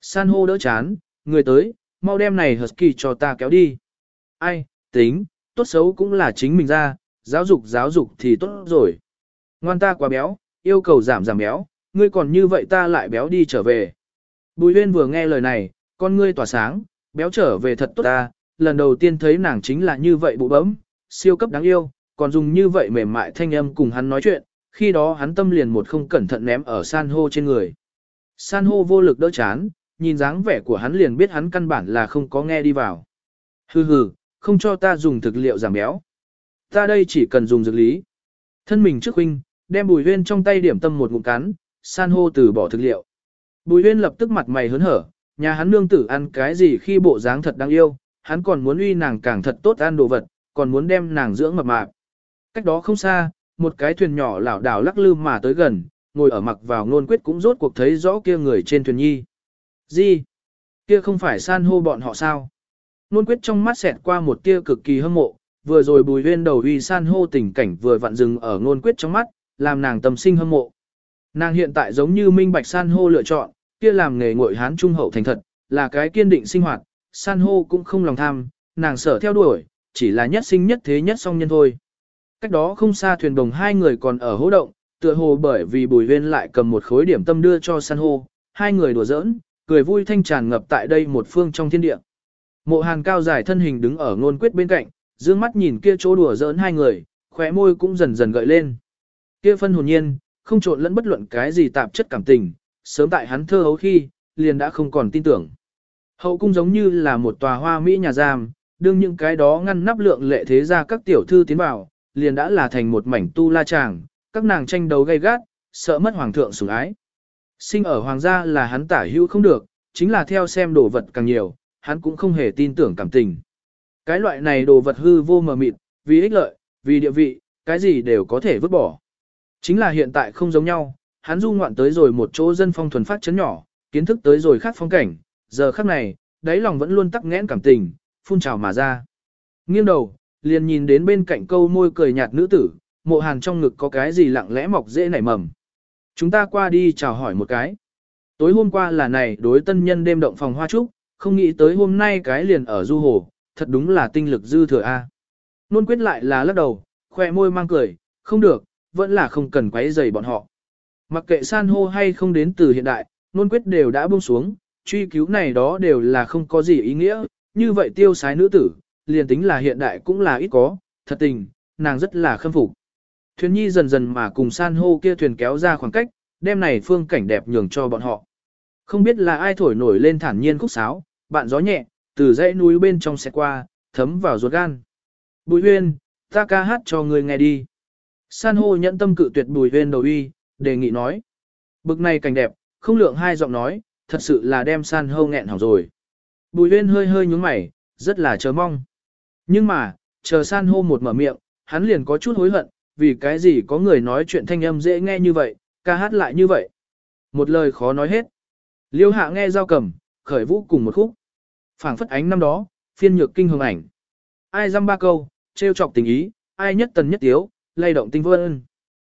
San hô đỡ chán, người tới, mau đem này husky cho ta kéo đi. Ai, tính, tốt xấu cũng là chính mình ra, giáo dục giáo dục thì tốt rồi. Ngoan ta quá béo, yêu cầu giảm giảm béo, ngươi còn như vậy ta lại béo đi trở về. Bùi huyên vừa nghe lời này, con ngươi tỏa sáng, béo trở về thật tốt ta, lần đầu tiên thấy nàng chính là như vậy bụ bấm, siêu cấp đáng yêu, còn dùng như vậy mềm mại thanh âm cùng hắn nói chuyện, khi đó hắn tâm liền một không cẩn thận ném ở san hô trên người. San hô vô lực đỡ chán, nhìn dáng vẻ của hắn liền biết hắn căn bản là không có nghe đi vào. Hừ hừ, không cho ta dùng thực liệu giảm béo. Ta đây chỉ cần dùng dược lý. Thân mình trước huynh, đem bùi huyên trong tay điểm tâm một ngụm cắn, san hô từ bỏ thực liệu. Bùi huyên lập tức mặt mày hớn hở, nhà hắn nương tử ăn cái gì khi bộ dáng thật đáng yêu, hắn còn muốn uy nàng càng thật tốt ăn đồ vật, còn muốn đem nàng dưỡng mập mạp. Cách đó không xa, một cái thuyền nhỏ lảo đảo lắc lư mà tới gần, ngồi ở mặc vào nôn quyết cũng rốt cuộc thấy rõ kia người trên thuyền nhi. Gì? Kia không phải san hô bọn họ sao? Nôn quyết trong mắt xẹt qua một tia cực kỳ hâm mộ, vừa rồi bùi huyên đầu uy san hô tình cảnh vừa vặn dừng ở nôn quyết trong mắt, làm nàng tâm sinh hâm mộ. Nàng hiện tại giống như minh bạch san hô lựa chọn, kia làm nghề ngội hán trung hậu thành thật, là cái kiên định sinh hoạt, san hô cũng không lòng tham, nàng sở theo đuổi, chỉ là nhất sinh nhất thế nhất song nhân thôi. Cách đó không xa thuyền đồng hai người còn ở hố động, tựa hồ bởi vì bùi huyên lại cầm một khối điểm tâm đưa cho san hô, hai người đùa giỡn, cười vui thanh tràn ngập tại đây một phương trong thiên địa. Mộ hàn cao dài thân hình đứng ở ngôn quyết bên cạnh, dương mắt nhìn kia chỗ đùa giỡn hai người, khóe môi cũng dần dần gợi lên. Kia phân hồn nhiên, không trộn lẫn bất luận cái gì tạp chất cảm tình, sớm tại hắn thơ hấu khi, liền đã không còn tin tưởng. Hậu cung giống như là một tòa hoa mỹ nhà giam, đương những cái đó ngăn nắp lượng lệ thế ra các tiểu thư tiến vào, liền đã là thành một mảnh tu la tràng, các nàng tranh đấu gay gắt, sợ mất hoàng thượng sủng ái. Sinh ở hoàng gia là hắn tả hữu không được, chính là theo xem đồ vật càng nhiều, hắn cũng không hề tin tưởng cảm tình. Cái loại này đồ vật hư vô mờ mịt, vì ích lợi, vì địa vị, cái gì đều có thể vứt bỏ. Chính là hiện tại không giống nhau, hắn du ngoạn tới rồi một chỗ dân phong thuần phát chấn nhỏ, kiến thức tới rồi khác phong cảnh, giờ khắc này, đáy lòng vẫn luôn tắc nghẽn cảm tình, phun trào mà ra. Nghiêng đầu, liền nhìn đến bên cạnh câu môi cười nhạt nữ tử, mộ hàn trong ngực có cái gì lặng lẽ mọc dễ nảy mầm. Chúng ta qua đi chào hỏi một cái. Tối hôm qua là này đối tân nhân đêm động phòng hoa trúc, không nghĩ tới hôm nay cái liền ở du hồ, thật đúng là tinh lực dư thừa a. Nôn quyết lại là lắc đầu, khoe môi mang cười, không được, vẫn là không cần quấy rầy bọn họ. Mặc kệ san hô hay không đến từ hiện đại, nôn quyết đều đã buông xuống, truy cứu này đó đều là không có gì ý nghĩa, như vậy tiêu sái nữ tử, liền tính là hiện đại cũng là ít có, thật tình, nàng rất là khâm phục. Thuyền nhi dần dần mà cùng san hô kia thuyền kéo ra khoảng cách, đem này phương cảnh đẹp nhường cho bọn họ. Không biết là ai thổi nổi lên thản nhiên khúc sáo, bạn gió nhẹ, từ dãy núi bên trong xe qua, thấm vào ruột gan. Bùi huyên, ta ca hát cho người nghe đi. San hô nhận tâm cự tuyệt bùi huyên đầu uy, đề nghị nói. Bực này cảnh đẹp, không lượng hai giọng nói, thật sự là đem san hô nghẹn hỏng rồi. Bùi Uyên hơi hơi nhúng mày, rất là chờ mong. Nhưng mà, chờ san hô một mở miệng, hắn liền có chút hối hận, vì cái gì có người nói chuyện thanh âm dễ nghe như vậy, ca hát lại như vậy. Một lời khó nói hết. Liêu hạ nghe giao cầm, khởi vũ cùng một khúc. phảng phất ánh năm đó, phiên nhược kinh hương ảnh. Ai dăm ba câu, trêu chọc tình ý, ai nhất tần nhất tiếu, lay động tinh vân.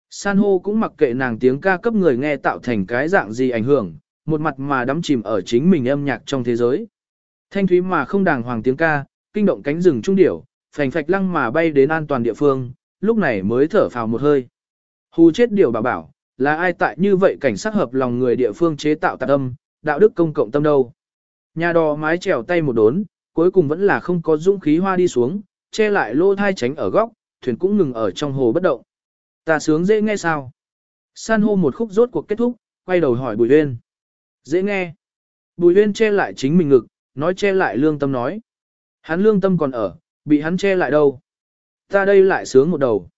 San hô cũng mặc kệ nàng tiếng ca cấp người nghe tạo thành cái dạng gì ảnh hưởng, một mặt mà đắm chìm ở chính mình âm nhạc trong thế giới. Thanh thúy mà không đàng hoàng tiếng ca, kinh động cánh rừng trung điểu, phành phạch lăng mà bay đến an toàn địa phương, lúc này mới thở phào một hơi. Hù chết điều bảo bảo, là ai tại như vậy cảnh sát hợp lòng người địa phương chế tạo tạc âm, đạo đức công cộng tâm đâu. Nhà đò mái trèo tay một đốn, cuối cùng vẫn là không có dũng khí hoa đi xuống, che lại lô thai tránh ở góc, thuyền cũng ngừng ở trong hồ bất động. Ta sướng dễ nghe sao? San hô một khúc rốt cuộc kết thúc, quay đầu hỏi Bùi Uyên. Dễ nghe. Bùi Uyên che lại chính mình ngực, nói che lại lương tâm nói. Hắn lương tâm còn ở, bị hắn che lại đâu. Ta đây lại sướng một đầu.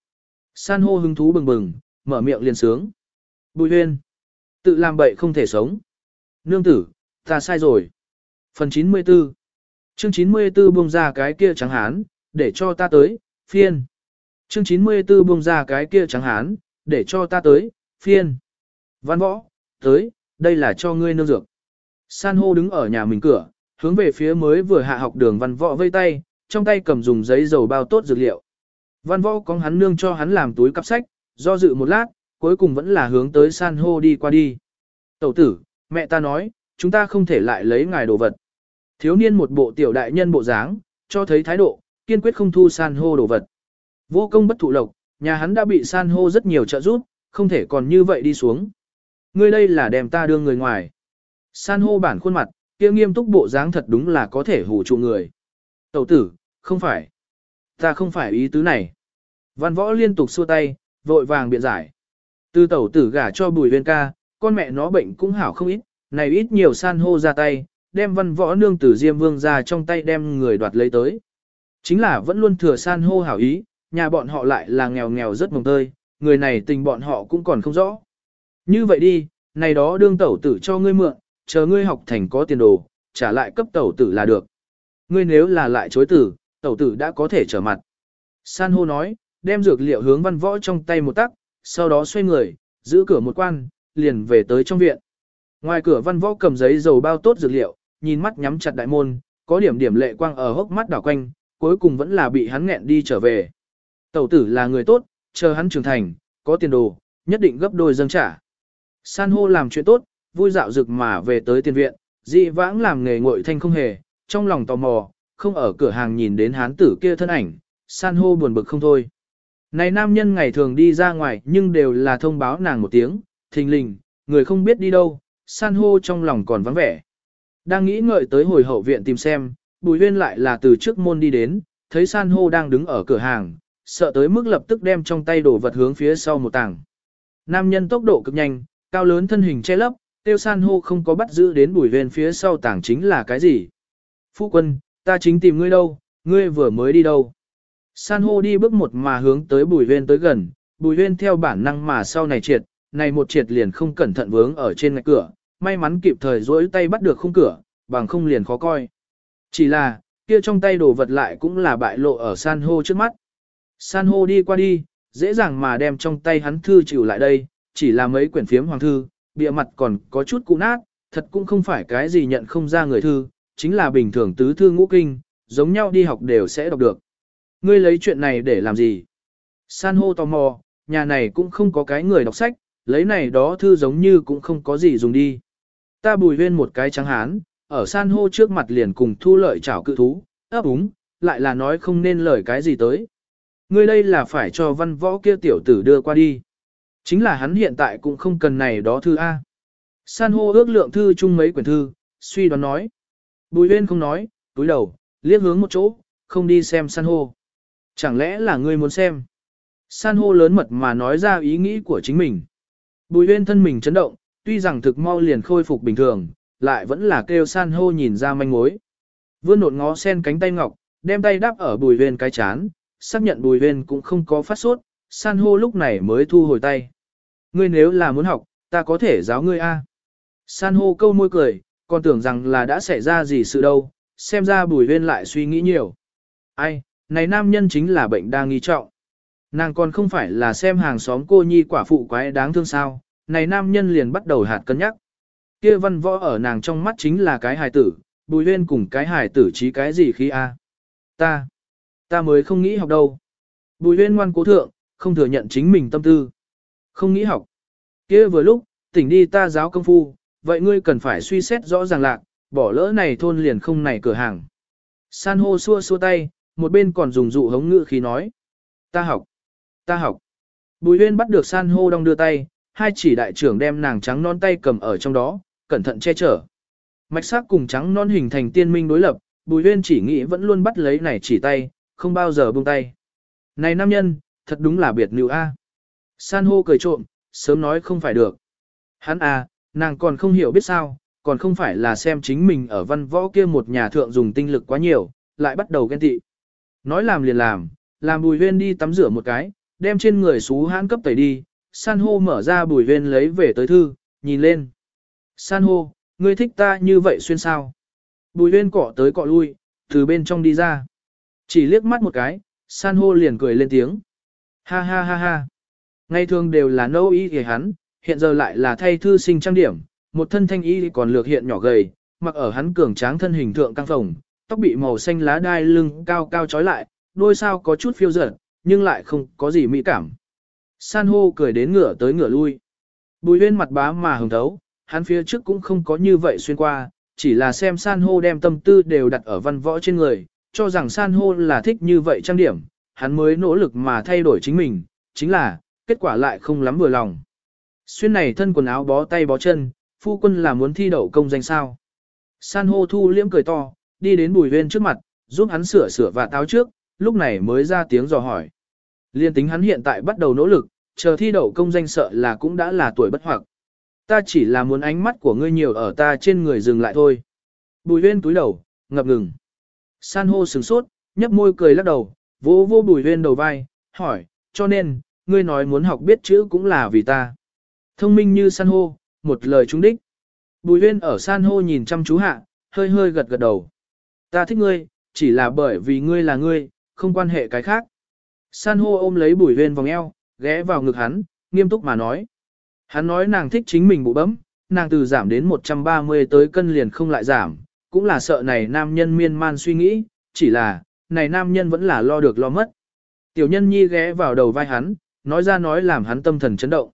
San hô hứng thú bừng bừng, mở miệng liền sướng. Bùi Huyên Tự làm bậy không thể sống. Nương tử, ta sai rồi. Phần 94 Chương 94 buông ra cái kia trắng hán, để cho ta tới, phiên. Chương 94 buông ra cái kia trắng hán, để cho ta tới, phiên. Văn võ, tới, đây là cho ngươi nương dược. San hô đứng ở nhà mình cửa, hướng về phía mới vừa hạ học đường văn võ vây tay, trong tay cầm dùng giấy dầu bao tốt dược liệu. Văn võ có hắn nương cho hắn làm túi cặp sách, do dự một lát, cuối cùng vẫn là hướng tới san hô đi qua đi. Tẩu tử, mẹ ta nói, chúng ta không thể lại lấy ngài đồ vật. Thiếu niên một bộ tiểu đại nhân bộ dáng, cho thấy thái độ, kiên quyết không thu san hô đồ vật. Vô công bất thụ lộc, nhà hắn đã bị san hô rất nhiều trợ giúp, không thể còn như vậy đi xuống. Ngươi đây là đem ta đưa người ngoài. San hô bản khuôn mặt, kia nghiêm túc bộ dáng thật đúng là có thể hù trụ người. Tẩu tử, không phải. Ta không phải ý tứ này. Văn võ liên tục xua tay, vội vàng biện giải. Từ tẩu tử gả cho bùi viên ca, con mẹ nó bệnh cũng hảo không ít, này ít nhiều san hô ra tay, đem văn võ nương tử diêm vương ra trong tay đem người đoạt lấy tới. Chính là vẫn luôn thừa san hô hảo ý, nhà bọn họ lại là nghèo nghèo rất mồng tơi, người này tình bọn họ cũng còn không rõ. Như vậy đi, này đó đương tẩu tử cho ngươi mượn, chờ ngươi học thành có tiền đồ, trả lại cấp tẩu tử là được. Ngươi nếu là lại chối tử, tẩu tử đã có thể trở mặt. San hô nói, đem dược liệu hướng văn võ trong tay một tắc, sau đó xoay người, giữ cửa một quan, liền về tới trong viện. Ngoài cửa văn võ cầm giấy dầu bao tốt dược liệu, nhìn mắt nhắm chặt đại môn, có điểm điểm lệ quang ở hốc mắt đảo quanh, cuối cùng vẫn là bị hắn nghẹn đi trở về. Tẩu tử là người tốt, chờ hắn trưởng thành, có tiền đồ, nhất định gấp đôi dâng trả. San hô làm chuyện tốt, vui dạo rực mà về tới tiền viện, dị vãng làm nghề ngội thanh không hề, trong lòng tò mò, không ở cửa hàng nhìn đến hán tử kia thân ảnh, san hô buồn bực không thôi. Này nam nhân ngày thường đi ra ngoài nhưng đều là thông báo nàng một tiếng, thình lình, người không biết đi đâu, san hô trong lòng còn vắng vẻ. Đang nghĩ ngợi tới hồi hậu viện tìm xem, bùi huyên lại là từ trước môn đi đến, thấy san hô đang đứng ở cửa hàng, sợ tới mức lập tức đem trong tay đổ vật hướng phía sau một tảng. Nam nhân tốc độ cực nhanh, cao lớn thân hình che lấp, tiêu san hô không có bắt giữ đến bùi huyền phía sau tảng chính là cái gì. Phu quân, ta chính tìm ngươi đâu, ngươi vừa mới đi đâu. San hô đi bước một mà hướng tới bùi huyền tới gần, bùi huyền theo bản năng mà sau này triệt, này một triệt liền không cẩn thận vướng ở trên ngạch cửa, may mắn kịp thời rỗi tay bắt được khung cửa, bằng không liền khó coi. Chỉ là, kia trong tay đồ vật lại cũng là bại lộ ở san hô trước mắt. San hô đi qua đi, dễ dàng mà đem trong tay hắn thư chịu lại đây, chỉ là mấy quyển phiếm hoàng thư, bìa mặt còn có chút cũ nát, thật cũng không phải cái gì nhận không ra người thư, chính là bình thường tứ thư ngũ kinh, giống nhau đi học đều sẽ đọc được. Ngươi lấy chuyện này để làm gì? San hô tò mò, nhà này cũng không có cái người đọc sách, lấy này đó thư giống như cũng không có gì dùng đi. Ta bùi huyên một cái trắng hán, ở san hô trước mặt liền cùng thu lợi chảo cự thú, ấp úng, lại là nói không nên lời cái gì tới. Ngươi đây là phải cho văn võ kia tiểu tử đưa qua đi. Chính là hắn hiện tại cũng không cần này đó thư A. San hô ước lượng thư chung mấy quyển thư, suy đoán nói. Bùi huyên không nói, túi đầu, liếc hướng một chỗ, không đi xem san hô. Chẳng lẽ là ngươi muốn xem? San hô lớn mật mà nói ra ý nghĩ của chính mình. Bùi huyên thân mình chấn động, tuy rằng thực mau liền khôi phục bình thường, lại vẫn là kêu san hô nhìn ra manh mối. Vươn nột ngó sen cánh tay ngọc, đem tay đáp ở bùi huyên cái chán, xác nhận bùi huyên cũng không có phát sốt, san hô lúc này mới thu hồi tay. Ngươi nếu là muốn học, ta có thể giáo ngươi a. San hô câu môi cười, còn tưởng rằng là đã xảy ra gì sự đâu, xem ra bùi huyên lại suy nghĩ nhiều. Ai, này nam nhân chính là bệnh đang nghi trọng. Nàng còn không phải là xem hàng xóm cô nhi quả phụ quái đáng thương sao, này nam nhân liền bắt đầu hạt cân nhắc. Kia văn võ ở nàng trong mắt chính là cái hài tử, bùi huyên cùng cái hài tử trí cái gì khi a Ta, ta mới không nghĩ học đâu. Bùi huyên ngoan cố thượng, không thừa nhận chính mình tâm tư. Không nghĩ học. Kia vừa lúc, tỉnh đi ta giáo công phu, vậy ngươi cần phải suy xét rõ ràng lạc, bỏ lỡ này thôn liền không này cửa hàng. San hô xua xua tay, một bên còn dùng dụ hống ngự khí nói. Ta học, ta học. Bùi huyên bắt được san hô đong đưa tay, hai chỉ đại trưởng đem nàng trắng non tay cầm ở trong đó, cẩn thận che chở. Mạch sắc cùng trắng non hình thành tiên minh đối lập, bùi huyên chỉ nghĩ vẫn luôn bắt lấy này chỉ tay, không bao giờ buông tay. Này nam nhân, thật đúng là biệt nữ a. San hô cười trộm, sớm nói không phải được. Hắn à, nàng còn không hiểu biết sao, còn không phải là xem chính mình ở văn võ kia một nhà thượng dùng tinh lực quá nhiều, lại bắt đầu ghen tị. Nói làm liền làm, làm bùi huyên đi tắm rửa một cái, đem trên người xú hãn cấp tẩy đi, san hô mở ra bùi huyên lấy về tới thư, nhìn lên. San hô, ngươi thích ta như vậy xuyên sao? Bùi huyên cọ tới cọ lui, từ bên trong đi ra. Chỉ liếc mắt một cái, san hô liền cười lên tiếng. Ha ha ha ha. Ngày thường đều là nâu y thì hắn, hiện giờ lại là thay thư sinh trang điểm, một thân thanh y còn lược hiện nhỏ gầy, mặc ở hắn cường tráng thân hình thượng căng phồng, tóc bị màu xanh lá đai lưng cao cao trói lại, đôi sao có chút phiêu dở, nhưng lại không có gì mỹ cảm. San hô cười đến ngửa tới ngửa lui. Bùi huyên mặt bá mà hồng thấu, hắn phía trước cũng không có như vậy xuyên qua, chỉ là xem san hô đem tâm tư đều đặt ở văn võ trên người, cho rằng san hô là thích như vậy trang điểm, hắn mới nỗ lực mà thay đổi chính mình, chính là, kết quả lại không lắm vừa lòng. Xuyên này thân quần áo bó tay bó chân, phu quân là muốn thi đậu công danh sao. San hô thu liễm cười to, đi đến bùi huyên trước mặt, giúp hắn sửa sửa và táo trước, lúc này mới ra tiếng dò hỏi. Liên tính hắn hiện tại bắt đầu nỗ lực, chờ thi đậu công danh sợ là cũng đã là tuổi bất hoặc. Ta chỉ là muốn ánh mắt của ngươi nhiều ở ta trên người dừng lại thôi. Bùi huyên túi đầu, ngập ngừng. San hô sừng sốt, nhấp môi cười lắc đầu, vô vô bùi huyên đầu vai, hỏi, cho nên, ngươi nói muốn học biết chữ cũng là vì ta. Thông minh như san hô, một lời trúng đích. Bùi huyên ở san hô nhìn chăm chú hạ, hơi hơi gật gật đầu. Ta thích ngươi, chỉ là bởi vì ngươi là ngươi, không quan hệ cái khác. San hô ôm lấy bùi huyên vòng eo, ghé vào ngực hắn, nghiêm túc mà nói. Hắn nói nàng thích chính mình bụ bấm, nàng từ giảm đến 130 tới cân liền không lại giảm, cũng là sợ này nam nhân miên man suy nghĩ, chỉ là, này nam nhân vẫn là lo được lo mất. Tiểu nhân nhi ghé vào đầu vai hắn, nói ra nói làm hắn tâm thần chấn động.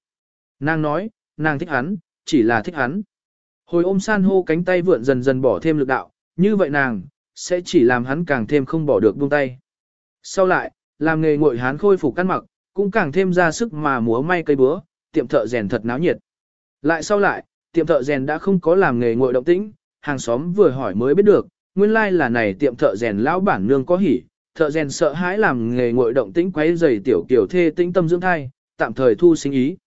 Nàng nói, nàng thích hắn, chỉ là thích hắn. Hồi ôm san hô cánh tay vượn dần dần bỏ thêm lực đạo, như vậy nàng, sẽ chỉ làm hắn càng thêm không bỏ được buông tay. Sau lại, làm nghề ngội hắn khôi phục căn mặc, cũng càng thêm ra sức mà múa may cây búa, tiệm thợ rèn thật náo nhiệt. Lại sau lại, tiệm thợ rèn đã không có làm nghề ngội động tĩnh, hàng xóm vừa hỏi mới biết được, nguyên lai like là này tiệm thợ rèn lão bản nương có hỉ, thợ rèn sợ hãi làm nghề ngội động tĩnh quấy rầy tiểu kiểu thê tĩnh tâm dưỡng thai, tạm thời thu sinh ý.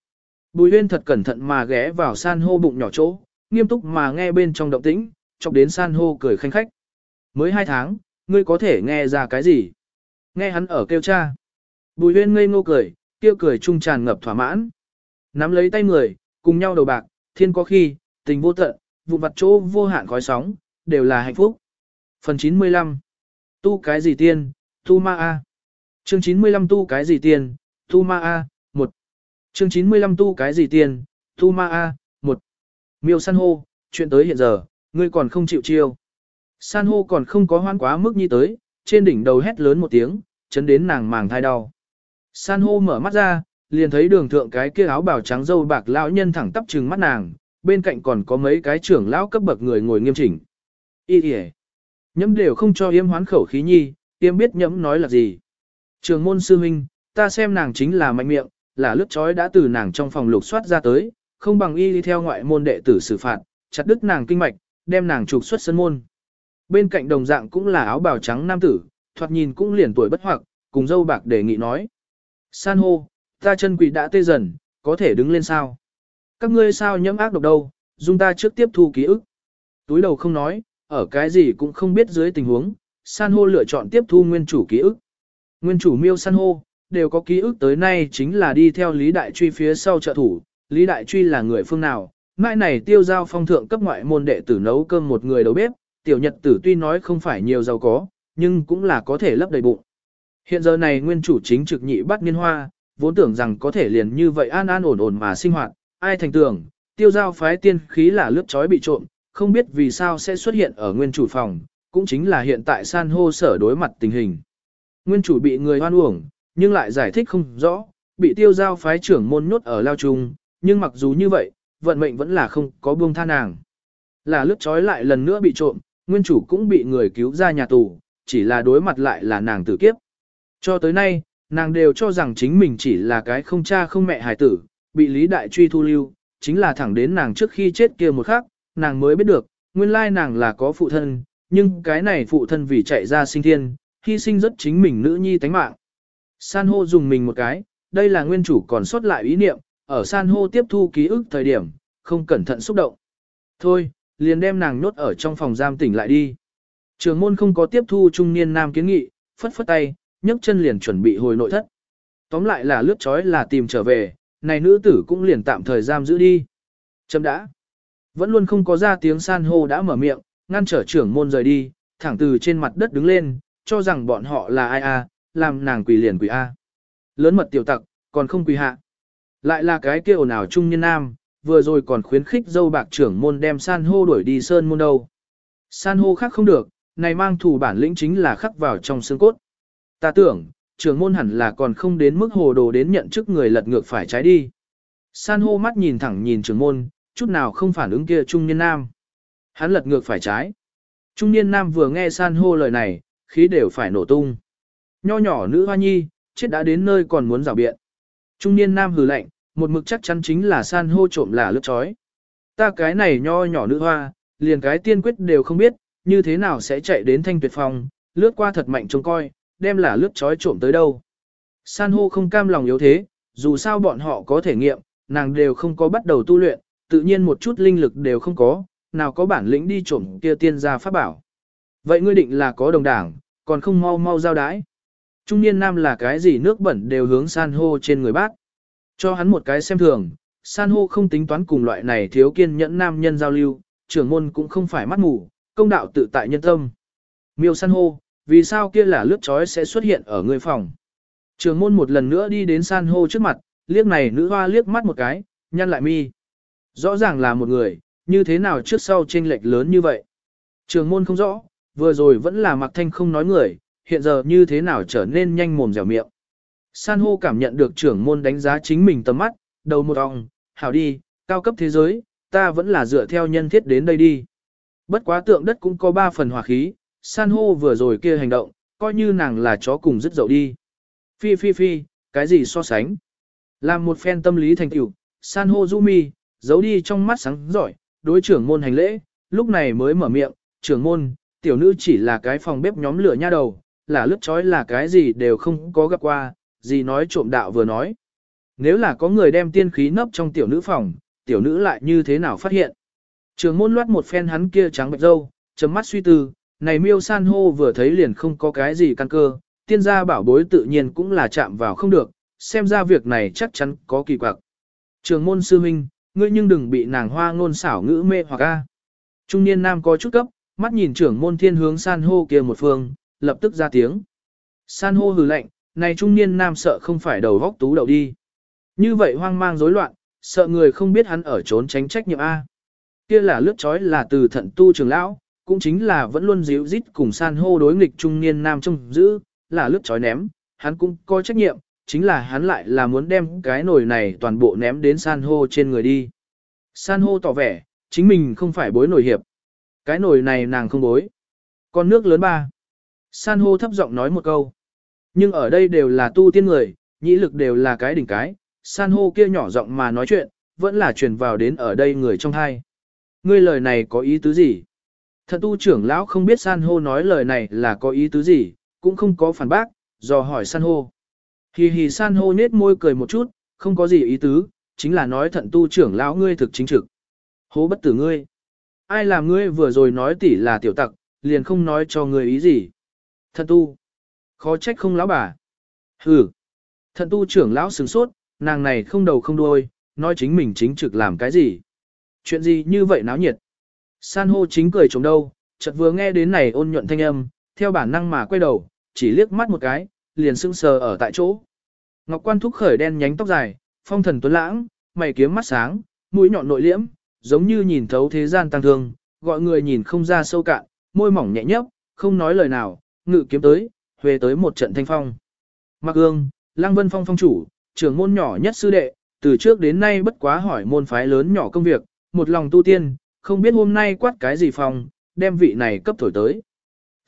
Bùi Uyên thật cẩn thận mà ghé vào san hô bụng nhỏ chỗ, nghiêm túc mà nghe bên trong động tĩnh, chọc đến san hô cười khanh khách. Mới hai tháng, ngươi có thể nghe ra cái gì? Nghe hắn ở kêu cha. Bùi Uyên ngây ngô cười, kêu cười trung tràn ngập thỏa mãn. Nắm lấy tay người, cùng nhau đầu bạc, thiên có khi, tình vô tận, vụ vặt chỗ vô hạn khói sóng, đều là hạnh phúc. Phần 95 Tu cái gì tiên, tu ma a. Chương 95 tu cái gì tiên, tu ma a, 1. Chương 95 tu cái gì tiên, tu ma a, 1. Miêu san hô, chuyện tới hiện giờ, ngươi còn không chịu chiêu. San hô còn không có hoan quá mức như tới, trên đỉnh đầu hét lớn một tiếng, chấn đến nàng màng thai đau. San hô mở mắt ra, liền thấy đường thượng cái kia áo bào trắng dâu bạc lão nhân thẳng tắp trừng mắt nàng, bên cạnh còn có mấy cái trưởng lão cấp bậc người ngồi nghiêm chỉnh. Y kìa. Nhẫm đều không cho yếm hoán khẩu khí nhi, yếm biết nhẫm nói là gì. Trường môn sư huynh, ta xem nàng chính là mạnh miệng, là lướt chói đã từ nàng trong phòng lục soát ra tới, không bằng y đi theo ngoại môn đệ tử xử phạt, chặt đứt nàng kinh mạch, đem nàng trục xuất sân môn. Bên cạnh đồng dạng cũng là áo bào trắng nam tử, thoạt nhìn cũng liền tuổi bất hoặc, cùng dâu bạc đề nghị nói. San hô, ta chân quỷ đã tê dần, có thể đứng lên sao? Các ngươi sao nhẫm ác độc đâu, dung ta trước tiếp thu ký ức. Túi đầu không nói, ở cái gì cũng không biết dưới tình huống, san hô lựa chọn tiếp thu nguyên chủ ký ức. Nguyên chủ miêu san hô, đều có ký ức tới nay chính là đi theo Lý Đại Truy phía sau trợ thủ. Lý Đại Truy là người phương nào? mãi này tiêu giao phong thượng cấp ngoại môn đệ tử nấu cơm một người đầu bếp, tiểu nhật tử tuy nói không phải nhiều giàu có, nhưng cũng là có thể lấp đầy bụng. Hiện giờ này nguyên chủ chính trực nhị bắt niên hoa, vốn tưởng rằng có thể liền như vậy an an ổn ổn mà sinh hoạt, ai thành tưởng, tiêu giao phái tiên khí là lướt chói bị trộm, không biết vì sao sẽ xuất hiện ở nguyên chủ phòng, cũng chính là hiện tại san hô sở đối mặt tình hình. Nguyên chủ bị người hoan uổng, nhưng lại giải thích không rõ, bị tiêu giao phái trưởng môn nhốt ở lao trung, nhưng mặc dù như vậy, vận mệnh vẫn là không có buông tha nàng. Là lướt trói lại lần nữa bị trộm, nguyên chủ cũng bị người cứu ra nhà tù, chỉ là đối mặt lại là nàng tử kiếp. Cho tới nay, nàng đều cho rằng chính mình chỉ là cái không cha không mẹ hài tử, bị Lý Đại Truy thu lưu, chính là thẳng đến nàng trước khi chết kia một khắc, nàng mới biết được, nguyên lai nàng là có phụ thân, nhưng cái này phụ thân vì chạy ra sinh thiên, hy sinh rất chính mình nữ nhi tánh mạng. San hô dùng mình một cái, đây là nguyên chủ còn sót lại ý niệm, ở san hô tiếp thu ký ức thời điểm, không cẩn thận xúc động. Thôi, liền đem nàng nhốt ở trong phòng giam tỉnh lại đi. Trường môn không có tiếp thu trung niên nam kiến nghị, phất phất tay, nhấc chân liền chuẩn bị hồi nội thất. Tóm lại là lướt chói là tìm trở về, này nữ tử cũng liền tạm thời giam giữ đi. Chấm đã. Vẫn luôn không có ra tiếng san hô đã mở miệng, ngăn trở trưởng môn rời đi, thẳng từ trên mặt đất đứng lên, cho rằng bọn họ là ai a, làm nàng quỳ liền quỳ a. Lớn mật tiểu tặc, còn không quỳ hạ. Lại là cái kia ồn ào trung nhân nam, vừa rồi còn khuyến khích dâu bạc trưởng môn đem san hô đuổi đi sơn môn đâu. San hô khác không được, này mang thủ bản lĩnh chính là khắc vào trong xương cốt. Ta tưởng, trưởng môn hẳn là còn không đến mức hồ đồ đến nhận chức người lật ngược phải trái đi. San hô mắt nhìn thẳng nhìn trưởng môn, chút nào không phản ứng kia trung niên nam. Hắn lật ngược phải trái. Trung niên nam vừa nghe san hô lời này, khí đều phải nổ tung. Nho nhỏ nữ hoa nhi, chết đã đến nơi còn muốn rào biện. Trung niên nam hừ lạnh, một mực chắc chắn chính là san hô trộm là lướt chói. Ta cái này nho nhỏ nữ hoa, liền cái tiên quyết đều không biết, như thế nào sẽ chạy đến thanh tuyệt phòng, lướt qua thật mạnh trông coi, đem là lướt chói trộm tới đâu. San hô không cam lòng yếu thế, dù sao bọn họ có thể nghiệm, nàng đều không có bắt đầu tu luyện, tự nhiên một chút linh lực đều không có, nào có bản lĩnh đi trộm kia tiên gia pháp bảo. Vậy ngươi định là có đồng đảng, còn không mau mau giao đái. Trung niên nam là cái gì nước bẩn đều hướng san hô trên người bác. Cho hắn một cái xem thường, san hô không tính toán cùng loại này thiếu kiên nhẫn nam nhân giao lưu, trưởng môn cũng không phải mắt mù, công đạo tự tại nhân tâm. Miêu san hô, vì sao kia là lướt chói sẽ xuất hiện ở người phòng. Trưởng môn một lần nữa đi đến san hô trước mặt, liếc này nữ hoa liếc mắt một cái, nhăn lại mi. Rõ ràng là một người, như thế nào trước sau chênh lệch lớn như vậy. Trường môn không rõ, vừa rồi vẫn là mặc thanh không nói người, hiện giờ như thế nào trở nên nhanh mồm dẻo miệng. San hô cảm nhận được trưởng môn đánh giá chính mình tầm mắt, đầu một ong, hảo đi, cao cấp thế giới, ta vẫn là dựa theo nhân thiết đến đây đi. Bất quá tượng đất cũng có ba phần hòa khí, san hô vừa rồi kia hành động, coi như nàng là chó cùng dứt dậu đi. Phi phi phi, cái gì so sánh? Làm một phen tâm lý thành tiểu, san hô du mi, giấu đi trong mắt sáng giỏi, đối trưởng môn hành lễ, lúc này mới mở miệng, trưởng môn, tiểu nữ chỉ là cái phòng bếp nhóm lửa nha đầu, là lướt chói là cái gì đều không có gặp qua, gì nói trộm đạo vừa nói. Nếu là có người đem tiên khí nấp trong tiểu nữ phòng, tiểu nữ lại như thế nào phát hiện. Trường môn loát một phen hắn kia trắng bạch dâu, chấm mắt suy tư, này miêu san hô vừa thấy liền không có cái gì căn cơ, tiên gia bảo bối tự nhiên cũng là chạm vào không được, xem ra việc này chắc chắn có kỳ quặc. Trường môn sư huynh, ngươi nhưng đừng bị nàng hoa ngôn xảo ngữ mê hoặc a. Trung niên nam có chút cấp, mắt nhìn trưởng môn thiên hướng san hô kia một phương, lập tức ra tiếng. San hô hừ lạnh, này trung niên nam sợ không phải đầu góc tú đầu đi. Như vậy hoang mang rối loạn, sợ người không biết hắn ở trốn tránh trách nhiệm A. Kia là lướt chói là từ thận tu trường lão, cũng chính là vẫn luôn díu dít cùng san hô đối nghịch trung niên nam trông giữ, là lướt chói ném, hắn cũng có trách nhiệm, chính là hắn lại là muốn đem cái nồi này toàn bộ ném đến san hô trên người đi. San hô tỏ vẻ, chính mình không phải bối nổi hiệp. Cái nồi này nàng không bối. Con nước lớn ba. San hô thấp giọng nói một câu. Nhưng ở đây đều là tu tiên người, nhĩ lực đều là cái đỉnh cái. San hô kia nhỏ giọng mà nói chuyện, vẫn là truyền vào đến ở đây người trong hai. Ngươi lời này có ý tứ gì? Thần tu trưởng lão không biết san hô nói lời này là có ý tứ gì, cũng không có phản bác, dò hỏi san hô. Hì hì san hô nết môi cười một chút, không có gì ý tứ, chính là nói thận tu trưởng lão ngươi thực chính trực. Hố bất tử ngươi. Ai làm ngươi vừa rồi nói tỷ là tiểu tặc, liền không nói cho ngươi ý gì. Thận tu. Khó trách không lão bà. Hừ. Thận tu trưởng lão sừng sốt, nàng này không đầu không đuôi, nói chính mình chính trực làm cái gì. Chuyện gì như vậy náo nhiệt. San hô chính cười chống đâu, chợt vừa nghe đến này ôn nhuận thanh âm, theo bản năng mà quay đầu, chỉ liếc mắt một cái, liền sững sờ ở tại chỗ. Ngọc Quan thúc khởi đen nhánh tóc dài, phong thần tuấn lãng, mày kiếm mắt sáng, mũi nhọn nội liễm, giống như nhìn thấu thế gian tăng thương, gọi người nhìn không ra sâu cạn, môi mỏng nhẹ nhấp, không nói lời nào, ngự kiếm tới, huề tới một trận thanh phong. Mặc ương, Lăng Vân Phong phong chủ, trưởng môn nhỏ nhất sư đệ, từ trước đến nay bất quá hỏi môn phái lớn nhỏ công việc, một lòng tu tiên, không biết hôm nay quát cái gì phong, đem vị này cấp thổi tới.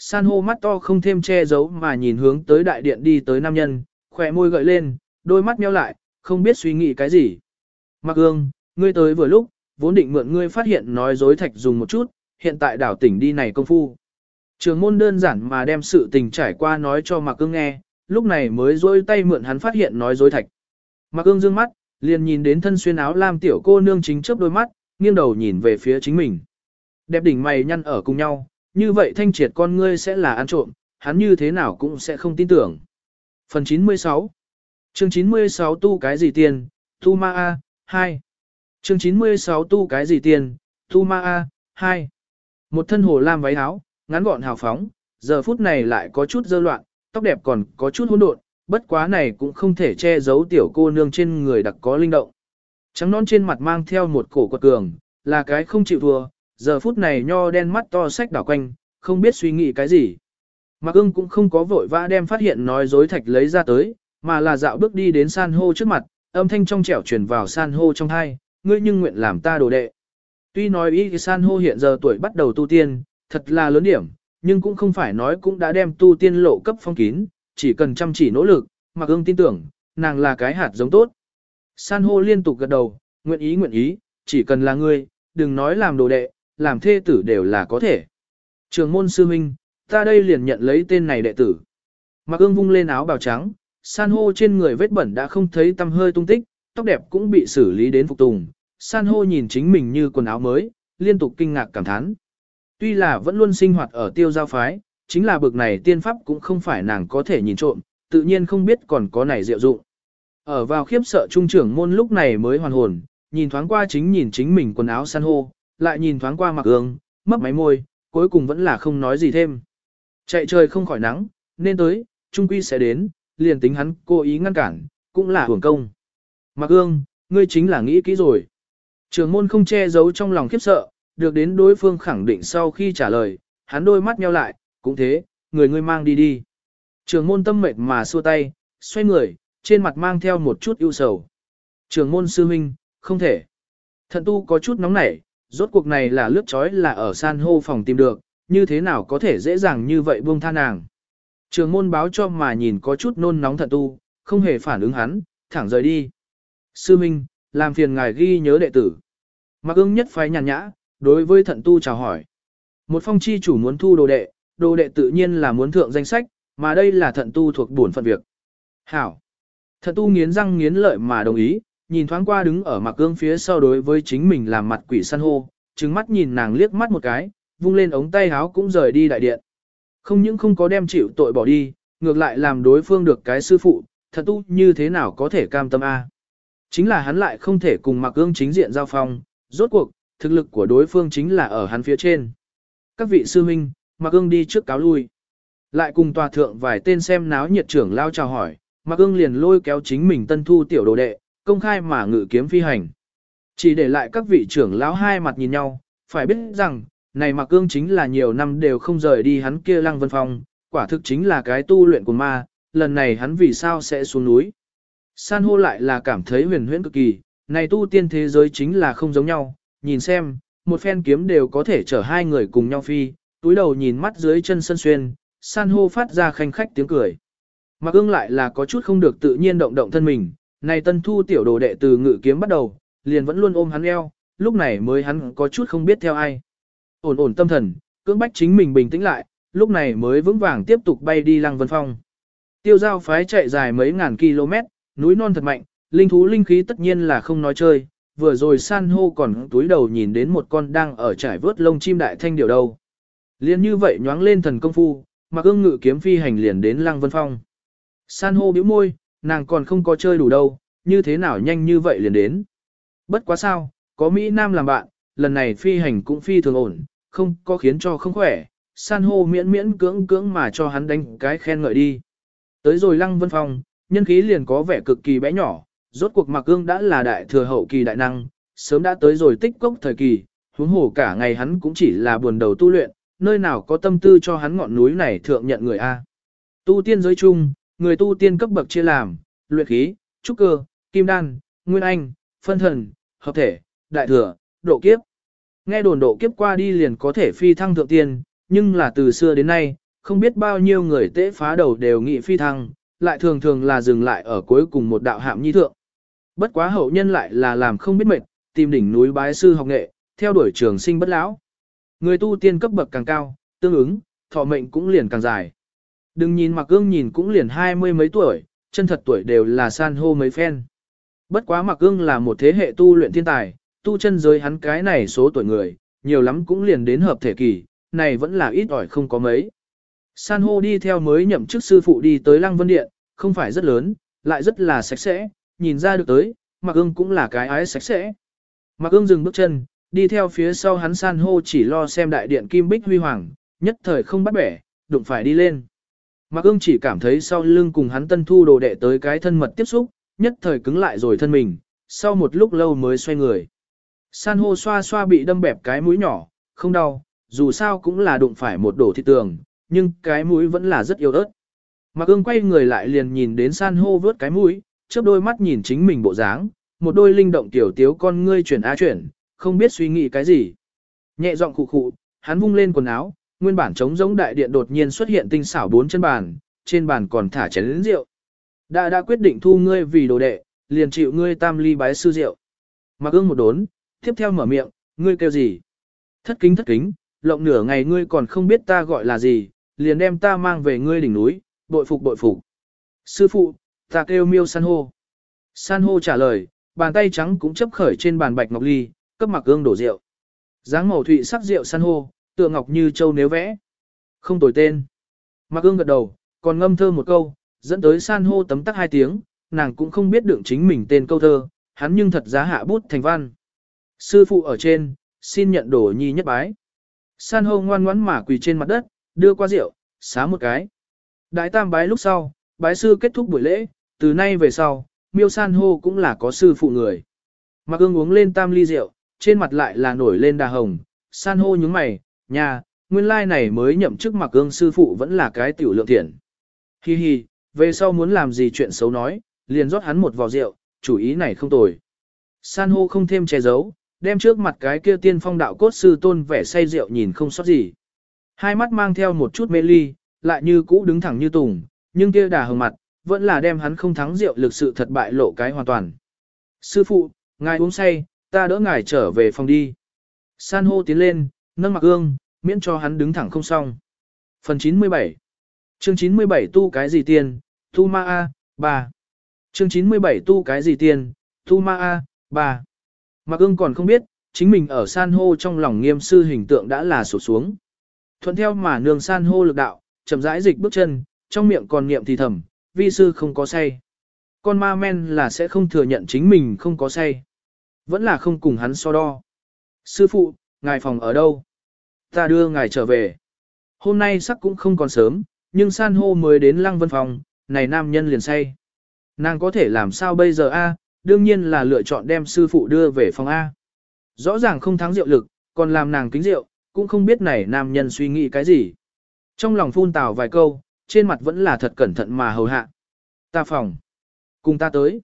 San hô mắt to không thêm che giấu mà nhìn hướng tới đại điện đi tới nam nhân, khỏe môi gợi lên, đôi mắt nheo lại, không biết suy nghĩ cái gì. Mặc ương, ngươi tới vừa lúc, vốn định mượn ngươi phát hiện nói dối thạch dùng một chút, hiện tại đảo tỉnh đi này công phu. Trường môn đơn giản mà đem sự tình trải qua nói cho Mạc Cương nghe, lúc này mới dôi tay mượn hắn phát hiện nói dối thạch. Mạc Cương dương mắt, liền nhìn đến thân xuyên áo lam tiểu cô nương chính chớp đôi mắt, nghiêng đầu nhìn về phía chính mình. Đẹp đỉnh mày nhăn ở cùng nhau, như vậy thanh triệt con ngươi sẽ là ăn trộm, hắn như thế nào cũng sẽ không tin tưởng. Phần 96 Chương 96 tu cái gì tiền, tu ma A, 2 Chương 96 tu cái gì tiền, tu ma A, 2 Một thân hồ lam váy áo, ngắn gọn hào phóng, giờ phút này lại có chút dơ loạn, tóc đẹp còn có chút hỗn độn, bất quá này cũng không thể che giấu tiểu cô nương trên người đặc có linh động. Trắng non trên mặt mang theo một cổ quật cường, là cái không chịu thua, giờ phút này nho đen mắt to sách đảo quanh, không biết suy nghĩ cái gì. Mạc ưng cũng không có vội vã đem phát hiện nói dối thạch lấy ra tới, mà là dạo bước đi đến san hô trước mặt, âm thanh trong trẻo truyền vào san hô trong hai, ngươi nhưng nguyện làm ta đồ đệ. Tuy nói ý san hô hiện giờ tuổi bắt đầu tu tiên, thật là lớn điểm, nhưng cũng không phải nói cũng đã đem tu tiên lộ cấp phong kín, chỉ cần chăm chỉ nỗ lực, Mạc ưng tin tưởng, nàng là cái hạt giống tốt. San hô liên tục gật đầu, nguyện ý nguyện ý, chỉ cần là ngươi, đừng nói làm đồ đệ, làm thê tử đều là có thể. Trường môn sư minh, ta đây liền nhận lấy tên này đệ tử. Mạc ương vung lên áo bào trắng, san hô trên người vết bẩn đã không thấy tăm hơi tung tích, tóc đẹp cũng bị xử lý đến phục tùng. San hô nhìn chính mình như quần áo mới, liên tục kinh ngạc cảm thán. Tuy là vẫn luôn sinh hoạt ở tiêu giao phái, chính là bực này tiên pháp cũng không phải nàng có thể nhìn trộm, tự nhiên không biết còn có này diệu dụng. Ở vào khiếp sợ trung trưởng môn lúc này mới hoàn hồn, nhìn thoáng qua chính nhìn chính mình quần áo san hô, lại nhìn thoáng qua mặc ương, mấp máy môi, cuối cùng vẫn là không nói gì thêm. Chạy trời không khỏi nắng, nên tới, trung quy sẽ đến, liền tính hắn cố ý ngăn cản, cũng là hưởng công. Mặc ương, ngươi chính là nghĩ kỹ rồi. Trường môn không che giấu trong lòng khiếp sợ, được đến đối phương khẳng định sau khi trả lời, hắn đôi mắt nheo lại, cũng thế, người ngươi mang đi đi. Trường môn tâm mệt mà xua tay, xoay người, trên mặt mang theo một chút ưu sầu. Trường môn sư huynh, không thể. Thận tu có chút nóng nảy, rốt cuộc này là lướt chói là ở san hô phòng tìm được, như thế nào có thể dễ dàng như vậy buông tha nàng. Trường môn báo cho mà nhìn có chút nôn nóng thận tu, không hề phản ứng hắn, thẳng rời đi. Sư Minh, làm phiền ngài ghi nhớ đệ tử. Mặc ưng nhất phái nhàn nhã, đối với thận tu chào hỏi. Một phong chi chủ muốn thu đồ đệ, đồ đệ tự nhiên là muốn thượng danh sách, mà đây là thận tu thuộc bổn phận việc. Hảo. Thận tu nghiến răng nghiến lợi mà đồng ý, nhìn thoáng qua đứng ở mặc gương phía sau đối với chính mình làm mặt quỷ săn hô, trừng mắt nhìn nàng liếc mắt một cái, vung lên ống tay áo cũng rời đi đại điện. Không những không có đem chịu tội bỏ đi, ngược lại làm đối phương được cái sư phụ, thật tu như thế nào có thể cam tâm a? Chính là hắn lại không thể cùng mặc ương chính diện giao phong, rốt cuộc, thực lực của đối phương chính là ở hắn phía trên. Các vị sư minh, mặc ương đi trước cáo lui. Lại cùng tòa thượng vài tên xem náo nhiệt trưởng lao chào hỏi, mặc ương liền lôi kéo chính mình tân thu tiểu đồ đệ, công khai mà ngự kiếm phi hành. Chỉ để lại các vị trưởng lão hai mặt nhìn nhau, phải biết rằng, này Mạc Cương chính là nhiều năm đều không rời đi hắn kia Lăng Vân Phong, quả thực chính là cái tu luyện của ma, lần này hắn vì sao sẽ xuống núi. San hô lại là cảm thấy huyền huyễn cực kỳ, này tu tiên thế giới chính là không giống nhau, nhìn xem, một phen kiếm đều có thể chở hai người cùng nhau phi, túi đầu nhìn mắt dưới chân sân xuyên, san hô phát ra khanh khách tiếng cười. Mạc ương lại là có chút không được tự nhiên động động thân mình, này tân thu tiểu đồ đệ từ ngự kiếm bắt đầu, liền vẫn luôn ôm hắn eo, lúc này mới hắn có chút không biết theo ai. Ổn ổn tâm thần, cưỡng bách chính mình bình tĩnh lại, lúc này mới vững vàng tiếp tục bay đi lăng vân phong. Tiêu giao phái chạy dài mấy ngàn km, núi non thật mạnh, linh thú linh khí tất nhiên là không nói chơi, vừa rồi san hô còn túi đầu nhìn đến một con đang ở trải vớt lông chim đại thanh điều đâu. Liên như vậy nhoáng lên thần công phu, mặc ương ngự kiếm phi hành liền đến lăng vân phong. San hô bĩu môi, nàng còn không có chơi đủ đâu, như thế nào nhanh như vậy liền đến. Bất quá sao, có Mỹ Nam làm bạn, lần này phi hành cũng phi thường ổn, không có khiến cho không khỏe, san hô miễn miễn cưỡng cưỡng mà cho hắn đánh cái khen ngợi đi. Tới rồi lăng vân phong, nhân khí liền có vẻ cực kỳ bé nhỏ, rốt cuộc mặc ương đã là đại thừa hậu kỳ đại năng, sớm đã tới rồi tích cốc thời kỳ, huống hồ cả ngày hắn cũng chỉ là buồn đầu tu luyện, nơi nào có tâm tư cho hắn ngọn núi này thượng nhận người A. Tu tiên giới chung, người tu tiên cấp bậc chia làm, luyện khí, trúc cơ, kim đan, nguyên anh, phân thần, hợp thể, đại thừa, độ kiếp. Nghe đồn độ kiếp qua đi liền có thể phi thăng thượng tiên, nhưng là từ xưa đến nay, không biết bao nhiêu người tế phá đầu đều nghị phi thăng, lại thường thường là dừng lại ở cuối cùng một đạo hạm nhi thượng. Bất quá hậu nhân lại là làm không biết mệt, tìm đỉnh núi bái sư học nghệ, theo đuổi trường sinh bất lão. Người tu tiên cấp bậc càng cao, tương ứng, thọ mệnh cũng liền càng dài. Đừng nhìn mặc gương nhìn cũng liền hai mươi mấy tuổi, chân thật tuổi đều là san hô mấy phen. Bất quá mặc gương là một thế hệ tu luyện thiên tài, tu chân giới hắn cái này số tuổi người, nhiều lắm cũng liền đến hợp thể kỳ, này vẫn là ít ỏi không có mấy. San hô đi theo mới nhậm chức sư phụ đi tới Lăng Vân Điện, không phải rất lớn, lại rất là sạch sẽ, nhìn ra được tới, mặc ương cũng là cái ái sạch sẽ. Mặc ương dừng bước chân, đi theo phía sau hắn San hô chỉ lo xem đại điện kim bích huy hoàng, nhất thời không bắt bẻ, đụng phải đi lên. Mạc ương chỉ cảm thấy sau lưng cùng hắn tân thu đồ đệ tới cái thân mật tiếp xúc, nhất thời cứng lại rồi thân mình, sau một lúc lâu mới xoay người. San hô xoa xoa bị đâm bẹp cái mũi nhỏ, không đau, dù sao cũng là đụng phải một đổ thịt tường, nhưng cái mũi vẫn là rất yếu ớt. Mạc ương quay người lại liền nhìn đến san hô vớt cái mũi, chớp đôi mắt nhìn chính mình bộ dáng, một đôi linh động tiểu tiếu con ngươi chuyển á chuyển, không biết suy nghĩ cái gì. Nhẹ giọng khụ khụ, hắn vung lên quần áo, nguyên bản trống giống đại điện đột nhiên xuất hiện tinh xảo bốn chân bàn, trên bàn còn thả chén lớn rượu. Đã đã quyết định thu ngươi vì đồ đệ, liền chịu ngươi tam ly bái sư rượu. Mặc ương một đốn, tiếp theo mở miệng, ngươi kêu gì? Thất kính thất kính, lộng nửa ngày ngươi còn không biết ta gọi là gì, liền đem ta mang về ngươi đỉnh núi, bội phục bội phục. Sư phụ, ta kêu miêu san hô. San hô trả lời, bàn tay trắng cũng chấp khởi trên bàn bạch ngọc ly, cấp mặc ương đổ rượu. dáng màu thụy sắc rượu san hô, tựa ngọc như châu nếu vẽ. Không tồi tên. Mạc ương gật đầu, còn ngâm thơ một câu, dẫn tới san hô tấm tắc hai tiếng, nàng cũng không biết đựng chính mình tên câu thơ, hắn nhưng thật giá hạ bút thành văn. Sư phụ ở trên, xin nhận đổ nhi nhất bái. San hô ngoan ngoãn mà quỳ trên mặt đất, đưa qua rượu, xá một cái. Đại tam bái lúc sau, bái sư kết thúc buổi lễ, từ nay về sau, miêu san hô cũng là có sư phụ người. Mạc ương uống lên tam ly rượu, trên mặt lại là nổi lên đà hồng, san hô nhúng mày, nha, nguyên lai này mới nhậm chức mặc ương sư phụ vẫn là cái tiểu lượng thiện. Hi hi, về sau muốn làm gì chuyện xấu nói, liền rót hắn một vò rượu, chủ ý này không tồi. San hô không thêm che giấu, đem trước mặt cái kia tiên phong đạo cốt sư tôn vẻ say rượu nhìn không sót gì. Hai mắt mang theo một chút mê ly, lại như cũ đứng thẳng như tùng, nhưng kia đà hờ mặt, vẫn là đem hắn không thắng rượu lực sự thật bại lộ cái hoàn toàn. Sư phụ, ngài uống say, ta đỡ ngài trở về phòng đi. San hô tiến lên, nâng mặc ương, miễn cho hắn đứng thẳng không xong. Phần 97 Chương 97 tu cái gì tiền, tu ma A, 3. Chương 97 tu cái gì tiền, tu ma A, 3. Mặc ương còn không biết, chính mình ở san hô trong lòng nghiêm sư hình tượng đã là sổ xuống. Thuận theo mà nương san hô lực đạo, chậm rãi dịch bước chân, trong miệng còn niệm thì thầm, vi sư không có say. Con ma men là sẽ không thừa nhận chính mình không có say. Vẫn là không cùng hắn so đo. Sư phụ, ngài phòng ở đâu? Ta đưa ngài trở về. Hôm nay sắc cũng không còn sớm, nhưng san hô mới đến lăng vân phòng, này nam nhân liền say. Nàng có thể làm sao bây giờ a? đương nhiên là lựa chọn đem sư phụ đưa về phòng A. Rõ ràng không thắng rượu lực, còn làm nàng kính rượu, cũng không biết này nam nhân suy nghĩ cái gì. Trong lòng phun tào vài câu, trên mặt vẫn là thật cẩn thận mà hầu hạ. Ta phòng. Cùng ta tới.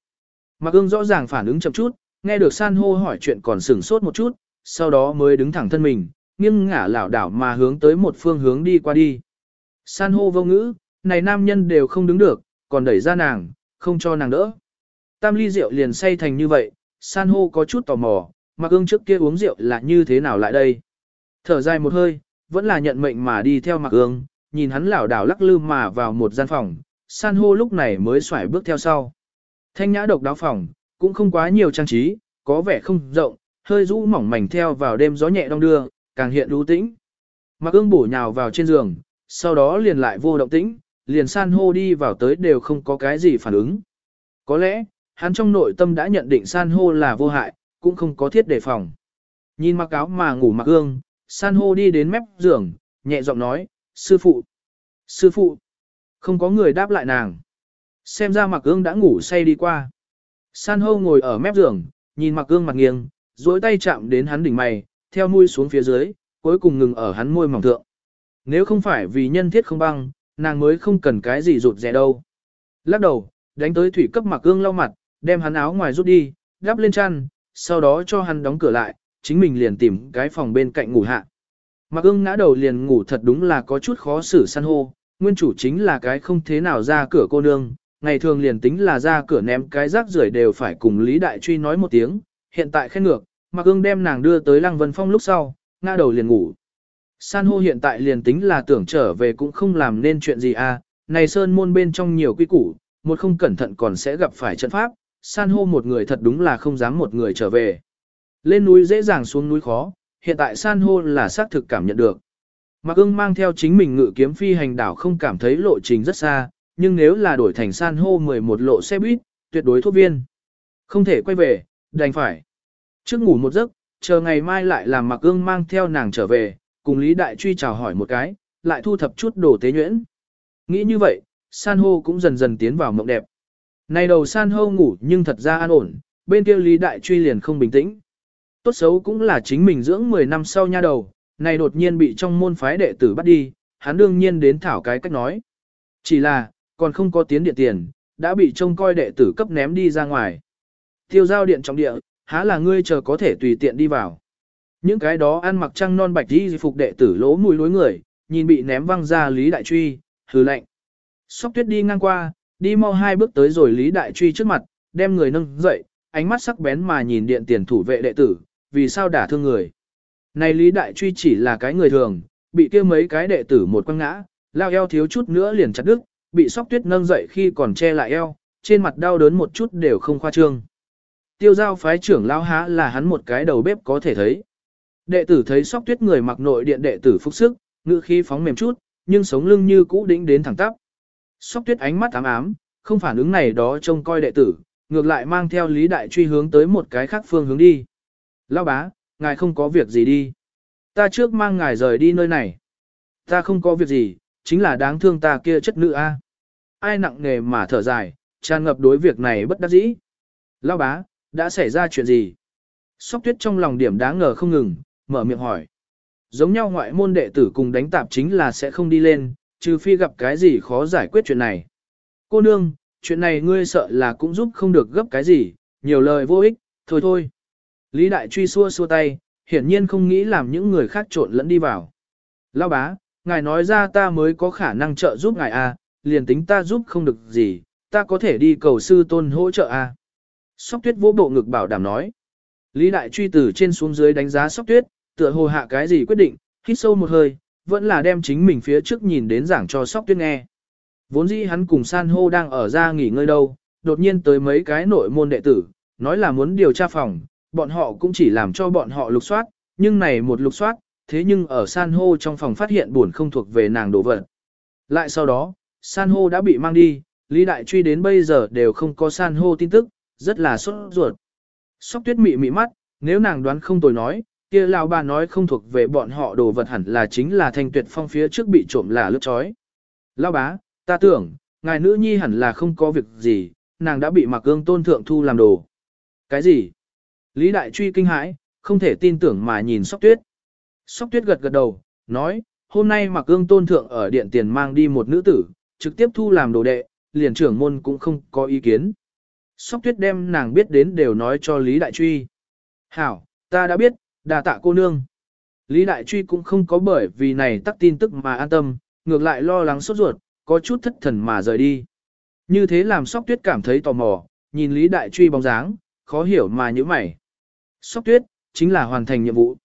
Mạc ương rõ ràng phản ứng chậm chút, nghe được san hô hỏi chuyện còn sửng sốt một chút, sau đó mới đứng thẳng thân mình, nghiêng ngả lảo đảo mà hướng tới một phương hướng đi qua đi. San hô vô ngữ, này nam nhân đều không đứng được, còn đẩy ra nàng, không cho nàng đỡ. Tam ly rượu liền say thành như vậy, san hô có chút tò mò, mặc ương trước kia uống rượu là như thế nào lại đây. Thở dài một hơi, vẫn là nhận mệnh mà đi theo mặc ương, nhìn hắn lảo đảo lắc lư mà vào một gian phòng, san hô lúc này mới xoải bước theo sau. Thanh nhã độc đáo phòng, cũng không quá nhiều trang trí, có vẻ không rộng, hơi rũ mỏng mảnh theo vào đêm gió nhẹ đông đưa, càng hiện lưu tĩnh. Mặc ương bổ nhào vào trên giường, sau đó liền lại vô động tĩnh, liền san hô đi vào tới đều không có cái gì phản ứng. Có lẽ, hắn trong nội tâm đã nhận định san hô là vô hại, cũng không có thiết đề phòng. Nhìn mặc áo mà ngủ mặc ương, san hô đi đến mép giường, nhẹ giọng nói, sư phụ, sư phụ, không có người đáp lại nàng. Xem ra mặc ương đã ngủ say đi qua. San hô ngồi ở mép giường, nhìn mặc ương mặt nghiêng, duỗi tay chạm đến hắn đỉnh mày, theo mũi xuống phía dưới, cuối cùng ngừng ở hắn môi mỏng thượng. Nếu không phải vì nhân thiết không băng, nàng mới không cần cái gì rụt rè đâu. Lắc đầu, đánh tới thủy cấp mặc ương lau mặt, đem hắn áo ngoài rút đi, đắp lên chăn, sau đó cho hắn đóng cửa lại, chính mình liền tìm cái phòng bên cạnh ngủ hạ. Mặc ương ngã đầu liền ngủ thật đúng là có chút khó xử săn hô, nguyên chủ chính là cái không thế nào ra cửa cô nương, ngày thường liền tính là ra cửa ném cái rác rưởi đều phải cùng Lý Đại Truy nói một tiếng, hiện tại khen ngược, Mạc ưng đem nàng đưa tới Lăng Vân Phong lúc sau, ngã đầu liền ngủ. San hô hiện tại liền tính là tưởng trở về cũng không làm nên chuyện gì à, này sơn môn bên trong nhiều quy củ, một không cẩn thận còn sẽ gặp phải trận pháp, san hô một người thật đúng là không dám một người trở về. Lên núi dễ dàng xuống núi khó, hiện tại san hô là xác thực cảm nhận được. Mạc ưng mang theo chính mình ngự kiếm phi hành đảo không cảm thấy lộ trình rất xa, nhưng nếu là đổi thành san hô 11 lộ xe buýt, tuyệt đối thuốc viên. Không thể quay về, đành phải. Trước ngủ một giấc, chờ ngày mai lại làm Mạc ương mang theo nàng trở về, cùng Lý Đại Truy chào hỏi một cái, lại thu thập chút đồ tế nhuyễn. Nghĩ như vậy, san hô cũng dần dần tiến vào mộng đẹp. Này đầu san hô ngủ nhưng thật ra an ổn, bên kia Lý Đại Truy liền không bình tĩnh. Tốt xấu cũng là chính mình dưỡng 10 năm sau nha đầu, này đột nhiên bị trong môn phái đệ tử bắt đi, hắn đương nhiên đến thảo cái cách nói. Chỉ là, còn không có tiến điện tiền, đã bị trông coi đệ tử cấp ném đi ra ngoài. Tiêu giao điện trong địa, há là ngươi chờ có thể tùy tiện đi vào. Những cái đó ăn mặc trăng non bạch đi phục đệ tử lỗ mùi lối người, nhìn bị ném văng ra Lý Đại Truy, hừ lạnh. Sóc tuyết đi ngang qua, đi mau hai bước tới rồi Lý Đại Truy trước mặt, đem người nâng dậy, ánh mắt sắc bén mà nhìn điện tiền thủ vệ đệ tử, vì sao đả thương người. Này Lý Đại Truy chỉ là cái người thường, bị kia mấy cái đệ tử một quăng ngã, lao eo thiếu chút nữa liền chặt đứt, bị sóc tuyết nâng dậy khi còn che lại eo, trên mặt đau đớn một chút đều không khoa trương. Tiêu giao phái trưởng lao há là hắn một cái đầu bếp có thể thấy. Đệ tử thấy sóc tuyết người mặc nội điện đệ tử phúc sức, ngữ khí phóng mềm chút, nhưng sống lưng như cũ đĩnh đến thẳng tắp. Sóc tuyết ánh mắt ám ám, không phản ứng này đó trông coi đệ tử, ngược lại mang theo lý đại truy hướng tới một cái khác phương hướng đi. Lao bá, ngài không có việc gì đi. Ta trước mang ngài rời đi nơi này. Ta không có việc gì, chính là đáng thương ta kia chất nữ a. Ai nặng nghề mà thở dài, tràn ngập đối việc này bất đắc dĩ. Lao bá, đã xảy ra chuyện gì? Sóc tuyết trong lòng điểm đáng ngờ không ngừng, mở miệng hỏi. Giống nhau ngoại môn đệ tử cùng đánh tạp chính là sẽ không đi lên, trừ phi gặp cái gì khó giải quyết chuyện này. Cô nương, chuyện này ngươi sợ là cũng giúp không được gấp cái gì, nhiều lời vô ích, thôi thôi. Lý Đại Truy xua xua tay, hiển nhiên không nghĩ làm những người khác trộn lẫn đi vào. Lao bá, ngài nói ra ta mới có khả năng trợ giúp ngài à, liền tính ta giúp không được gì, ta có thể đi cầu sư tôn hỗ trợ à. Sóc tuyết vỗ bộ ngực bảo đảm nói. Lý Đại Truy từ trên xuống dưới đánh giá sóc tuyết, tựa hồ hạ cái gì quyết định, hít sâu một hơi, vẫn là đem chính mình phía trước nhìn đến giảng cho sóc tuyết nghe. Vốn dĩ hắn cùng san hô đang ở ra nghỉ ngơi đâu, đột nhiên tới mấy cái nội môn đệ tử, nói là muốn điều tra phòng, bọn họ cũng chỉ làm cho bọn họ lục soát, nhưng này một lục soát, thế nhưng ở san hô trong phòng phát hiện buồn không thuộc về nàng đồ vật. Lại sau đó, san hô đã bị mang đi, Lý Đại Truy đến bây giờ đều không có san hô tin tức, rất là sốt ruột. Sóc tuyết mị mị mắt, nếu nàng đoán không tồi nói, kia lão bà nói không thuộc về bọn họ đồ vật hẳn là chính là thanh tuyệt phong phía trước bị trộm là lướt chói. Lão bá, ta tưởng, ngài nữ nhi hẳn là không có việc gì, nàng đã bị mặc ương tôn thượng thu làm đồ. Cái gì? Lý đại truy kinh hãi, không thể tin tưởng mà nhìn sóc tuyết. Sóc tuyết gật gật đầu, nói, hôm nay mặc ương tôn thượng ở điện tiền mang đi một nữ tử, trực tiếp thu làm đồ đệ, liền trưởng môn cũng không có ý kiến. Sóc tuyết đem nàng biết đến đều nói cho Lý Đại Truy. Hảo, ta đã biết, đà tạ cô nương. Lý Đại Truy cũng không có bởi vì này tắc tin tức mà an tâm, ngược lại lo lắng sốt ruột, có chút thất thần mà rời đi. Như thế làm sóc tuyết cảm thấy tò mò, nhìn Lý Đại Truy bóng dáng, khó hiểu mà như mày. Sóc tuyết, chính là hoàn thành nhiệm vụ.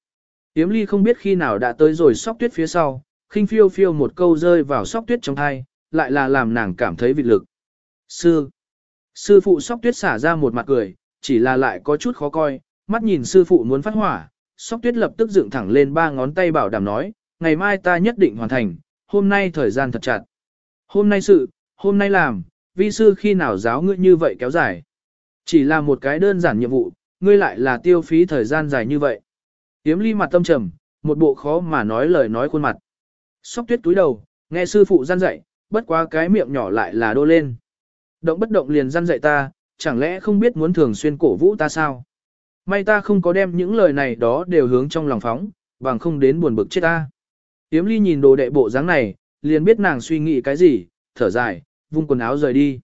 Tiếm ly không biết khi nào đã tới rồi sóc tuyết phía sau, khinh phiêu phiêu một câu rơi vào sóc tuyết trong thai, lại là làm nàng cảm thấy vị lực. Sư. Sư phụ sóc tuyết xả ra một mặt cười, chỉ là lại có chút khó coi, mắt nhìn sư phụ muốn phát hỏa, sóc tuyết lập tức dựng thẳng lên ba ngón tay bảo đảm nói, ngày mai ta nhất định hoàn thành, hôm nay thời gian thật chặt. Hôm nay sự, hôm nay làm, vi sư khi nào giáo ngươi như vậy kéo dài. Chỉ là một cái đơn giản nhiệm vụ, ngươi lại là tiêu phí thời gian dài như vậy. Tiếm ly mặt tâm trầm, một bộ khó mà nói lời nói khuôn mặt. Sóc tuyết túi đầu, nghe sư phụ gian dạy, bất quá cái miệng nhỏ lại là đô lên. Động bất động liền răn dạy ta, chẳng lẽ không biết muốn thường xuyên cổ vũ ta sao? May ta không có đem những lời này đó đều hướng trong lòng phóng, bằng không đến buồn bực chết ta. Tiếm ly nhìn đồ đệ bộ dáng này, liền biết nàng suy nghĩ cái gì, thở dài, vung quần áo rời đi.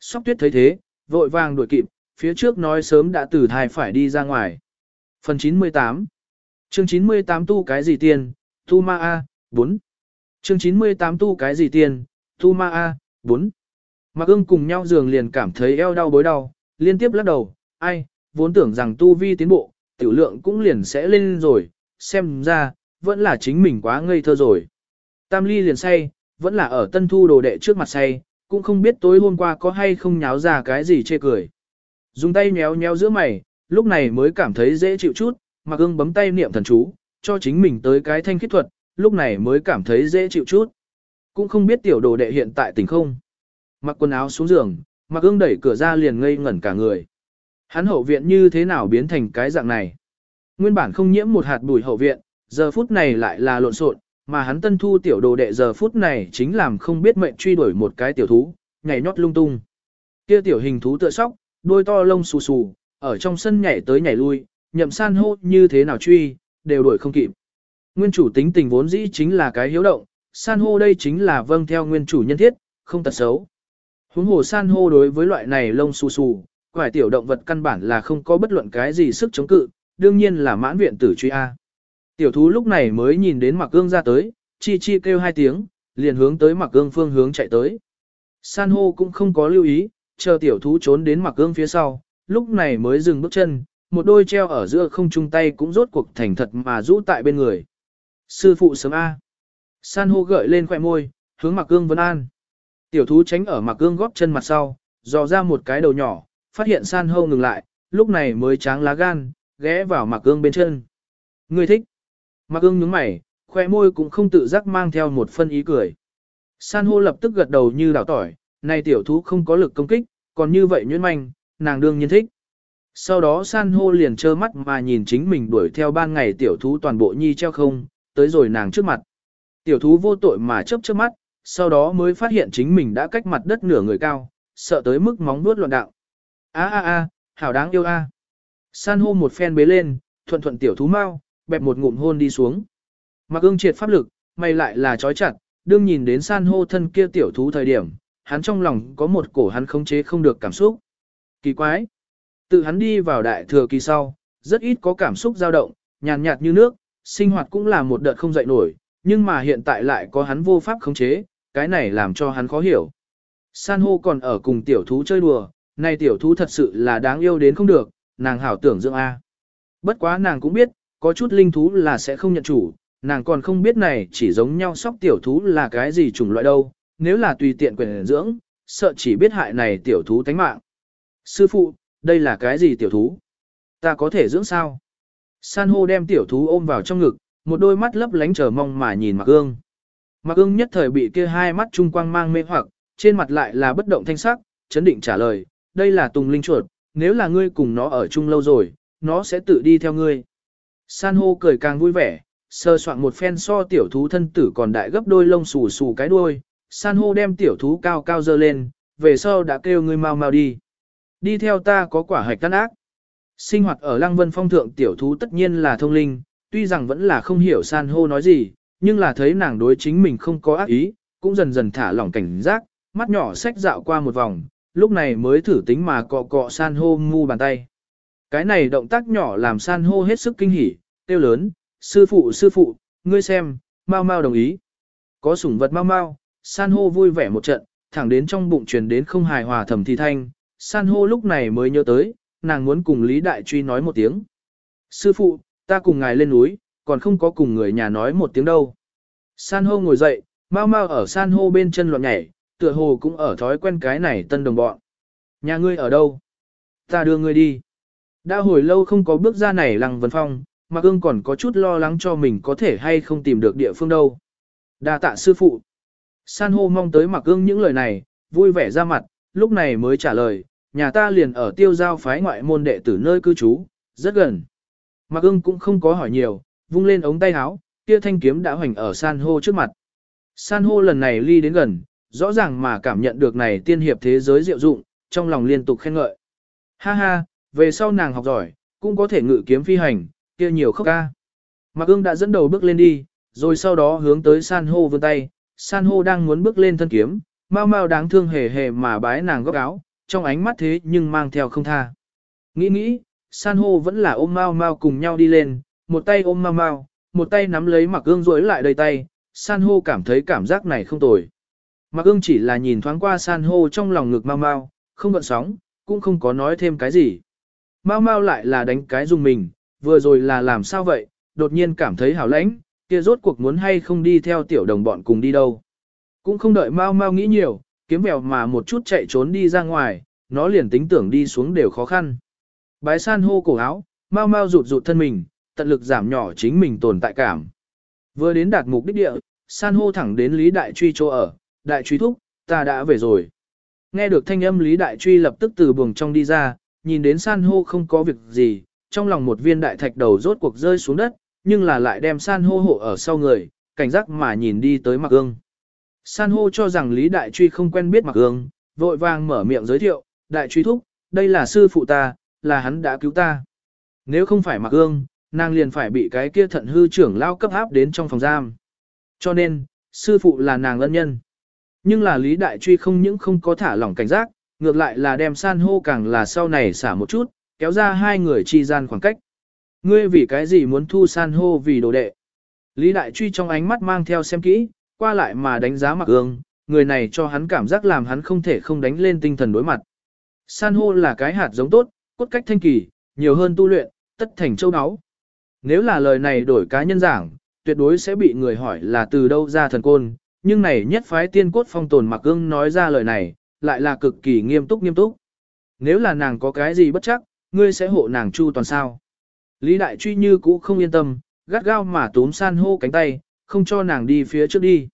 Sóc tuyết thấy thế, vội vàng đuổi kịp, phía trước nói sớm đã từ thai phải đi ra ngoài. Phần 98 Chương 98 tu cái gì tiền, tu ma A, 4 Chương 98 tu cái gì tiền, tu ma A, 4 Mạc ương cùng nhau giường liền cảm thấy eo đau bối đau, liên tiếp lắc đầu, ai, vốn tưởng rằng tu vi tiến bộ, tiểu lượng cũng liền sẽ lên rồi, xem ra, vẫn là chính mình quá ngây thơ rồi. Tam ly liền say, vẫn là ở tân thu đồ đệ trước mặt say, cũng không biết tối hôm qua có hay không nháo ra cái gì chê cười. Dùng tay nhéo nhéo giữa mày, lúc này mới cảm thấy dễ chịu chút, Mạc ương bấm tay niệm thần chú, cho chính mình tới cái thanh khiết thuật, lúc này mới cảm thấy dễ chịu chút. Cũng không biết tiểu đồ đệ hiện tại tỉnh không. Mặc quần áo xuống giường, mặc ương đẩy cửa ra liền ngây ngẩn cả người. Hắn hậu viện như thế nào biến thành cái dạng này? Nguyên bản không nhiễm một hạt bụi hậu viện, giờ phút này lại là lộn xộn, mà hắn tân thu tiểu đồ đệ giờ phút này chính làm không biết mệnh truy đuổi một cái tiểu thú, nhảy nhót lung tung. Kia tiểu hình thú tựa sóc, đôi to lông xù xù, ở trong sân nhảy tới nhảy lui, nhậm san hô như thế nào truy, đều đuổi không kịp. Nguyên chủ tính tình vốn dĩ chính là cái hiếu động, san hô đây chính là vâng theo nguyên chủ nhân thiết, không tật xấu. Huống hồ san hô đối với loại này lông xù xù, quải tiểu động vật căn bản là không có bất luận cái gì sức chống cự, đương nhiên là mãn viện tử truy A. Tiểu thú lúc này mới nhìn đến mặc gương ra tới, chi chi kêu hai tiếng, liền hướng tới mặc gương phương hướng chạy tới. San hô cũng không có lưu ý, chờ tiểu thú trốn đến mặc gương phía sau, lúc này mới dừng bước chân, một đôi treo ở giữa không chung tay cũng rốt cuộc thành thật mà rũ tại bên người. Sư phụ sớm A. San hô gợi lên khỏe môi, hướng mặc gương vấn an. Tiểu thú tránh ở mặc gương góp chân mặt sau, dò ra một cái đầu nhỏ, phát hiện san hô ngừng lại, lúc này mới tráng lá gan, ghé vào mặc gương bên chân. Người thích. Mặc gương nhướng mày, khoe môi cũng không tự giác mang theo một phân ý cười. San hô lập tức gật đầu như đảo tỏi, này tiểu thú không có lực công kích, còn như vậy nhuyễn manh, nàng đương nhiên thích. Sau đó san hô liền trơ mắt mà nhìn chính mình đuổi theo ban ngày tiểu thú toàn bộ nhi treo không, tới rồi nàng trước mặt. Tiểu thú vô tội mà chớp chớp mắt, sau đó mới phát hiện chính mình đã cách mặt đất nửa người cao, sợ tới mức móng vuốt loạn đạo. A a a, hảo đáng yêu a. San hô một phen bế lên, thuận thuận tiểu thú mau, bẹp một ngụm hôn đi xuống. Mặc ương triệt pháp lực, mày lại là trói chặt, đương nhìn đến san hô thân kia tiểu thú thời điểm, hắn trong lòng có một cổ hắn khống chế không được cảm xúc. Kỳ quái. Tự hắn đi vào đại thừa kỳ sau, rất ít có cảm xúc dao động, nhàn nhạt như nước, sinh hoạt cũng là một đợt không dậy nổi, nhưng mà hiện tại lại có hắn vô pháp khống chế, cái này làm cho hắn khó hiểu. San hô còn ở cùng tiểu thú chơi đùa, nay tiểu thú thật sự là đáng yêu đến không được, nàng hảo tưởng dưỡng A. Bất quá nàng cũng biết, có chút linh thú là sẽ không nhận chủ, nàng còn không biết này chỉ giống nhau sóc tiểu thú là cái gì chủng loại đâu, nếu là tùy tiện quyền dưỡng, sợ chỉ biết hại này tiểu thú tánh mạng. Sư phụ, đây là cái gì tiểu thú? Ta có thể dưỡng sao? San hô đem tiểu thú ôm vào trong ngực, một đôi mắt lấp lánh chờ mong mà nhìn Mạc Ương. Mạc Ương nhất thời bị kia hai mắt trung quang mang mê hoặc, trên mặt lại là bất động thanh sắc, chấn định trả lời, đây là Tùng Linh chuột, nếu là ngươi cùng nó ở chung lâu rồi, nó sẽ tự đi theo ngươi. San hô cười càng vui vẻ, sơ soạn một phen so tiểu thú thân tử còn đại gấp đôi lông xù xù cái đuôi, san hô đem tiểu thú cao cao dơ lên, về sau đã kêu ngươi mau mau đi. Đi theo ta có quả hạch tan ác. Sinh hoạt ở lăng vân phong thượng tiểu thú tất nhiên là thông linh, tuy rằng vẫn là không hiểu san hô nói gì, nhưng là thấy nàng đối chính mình không có ác ý, cũng dần dần thả lỏng cảnh giác, mắt nhỏ sách dạo qua một vòng, lúc này mới thử tính mà cọ cọ san hô ngu bàn tay. Cái này động tác nhỏ làm san hô hết sức kinh hỉ, tiêu lớn, sư phụ sư phụ, ngươi xem, mau mau đồng ý. Có sủng vật mau mau, san hô vui vẻ một trận, thẳng đến trong bụng truyền đến không hài hòa thầm thì thanh, san hô lúc này mới nhớ tới, nàng muốn cùng Lý Đại Truy nói một tiếng. Sư phụ, ta cùng ngài lên núi, còn không có cùng người nhà nói một tiếng đâu. San hô ngồi dậy, mau mau ở san hô bên chân loạn nhảy, tựa hồ cũng ở thói quen cái này tân đồng bọn. Nhà ngươi ở đâu? Ta đưa ngươi đi. Đã hồi lâu không có bước ra này lăng vân phong, mà ương còn có chút lo lắng cho mình có thể hay không tìm được địa phương đâu. đa tạ sư phụ. San hô mong tới mặc ương những lời này, vui vẻ ra mặt, lúc này mới trả lời, nhà ta liền ở tiêu giao phái ngoại môn đệ tử nơi cư trú, rất gần. Mặc ương cũng không có hỏi nhiều, vung lên ống tay áo, kia thanh kiếm đã hoành ở san hô trước mặt. San hô lần này ly đến gần, rõ ràng mà cảm nhận được này tiên hiệp thế giới diệu dụng, trong lòng liên tục khen ngợi. Ha ha, về sau nàng học giỏi, cũng có thể ngự kiếm phi hành, kia nhiều khóc ca. Mạc ương đã dẫn đầu bước lên đi, rồi sau đó hướng tới san hô vươn tay, san hô đang muốn bước lên thân kiếm, mau mau đáng thương hề hề mà bái nàng góc áo, trong ánh mắt thế nhưng mang theo không tha. Nghĩ nghĩ, san hô vẫn là ôm mau mau cùng nhau đi lên, một tay ôm mau mau, một tay nắm lấy mặc ương rối lại đầy tay, san hô cảm thấy cảm giác này không tồi. Mặc ương chỉ là nhìn thoáng qua san hô trong lòng ngực mau mau, không gợn sóng, cũng không có nói thêm cái gì. Mau mau lại là đánh cái dùng mình, vừa rồi là làm sao vậy, đột nhiên cảm thấy hảo lãnh, kia rốt cuộc muốn hay không đi theo tiểu đồng bọn cùng đi đâu. Cũng không đợi mau mau nghĩ nhiều, kiếm mèo mà một chút chạy trốn đi ra ngoài, nó liền tính tưởng đi xuống đều khó khăn. Bái san hô cổ áo, mau mau rụt rụt thân mình, tận lực giảm nhỏ chính mình tồn tại cảm. Vừa đến đạt mục đích địa, san hô thẳng đến Lý Đại Truy chỗ ở, Đại Truy thúc, ta đã về rồi. Nghe được thanh âm Lý Đại Truy lập tức từ buồng trong đi ra, nhìn đến san hô không có việc gì, trong lòng một viên đại thạch đầu rốt cuộc rơi xuống đất, nhưng là lại đem san hô hộ ở sau người, cảnh giác mà nhìn đi tới mặt ương. San hô cho rằng Lý Đại Truy không quen biết mặt ương, vội vàng mở miệng giới thiệu, Đại Truy thúc, đây là sư phụ ta, là hắn đã cứu ta. Nếu không phải mặt ương, nàng liền phải bị cái kia thận hư trưởng lao cấp áp đến trong phòng giam. Cho nên, sư phụ là nàng ân nhân. Nhưng là Lý Đại Truy không những không có thả lỏng cảnh giác, ngược lại là đem san hô càng là sau này xả một chút, kéo ra hai người chi gian khoảng cách. Ngươi vì cái gì muốn thu san hô vì đồ đệ? Lý Đại Truy trong ánh mắt mang theo xem kỹ, qua lại mà đánh giá mặc ương, người này cho hắn cảm giác làm hắn không thể không đánh lên tinh thần đối mặt. San hô là cái hạt giống tốt, cốt cách thanh kỳ, nhiều hơn tu luyện, tất thành châu áo. Nếu là lời này đổi cá nhân giảng, tuyệt đối sẽ bị người hỏi là từ đâu ra thần côn, nhưng này nhất phái tiên cốt phong tồn mặc ương nói ra lời này, lại là cực kỳ nghiêm túc nghiêm túc. Nếu là nàng có cái gì bất chắc, ngươi sẽ hộ nàng chu toàn sao. Lý Đại Truy như cũ không yên tâm, gắt gao mà túm san hô cánh tay, không cho nàng đi phía trước đi.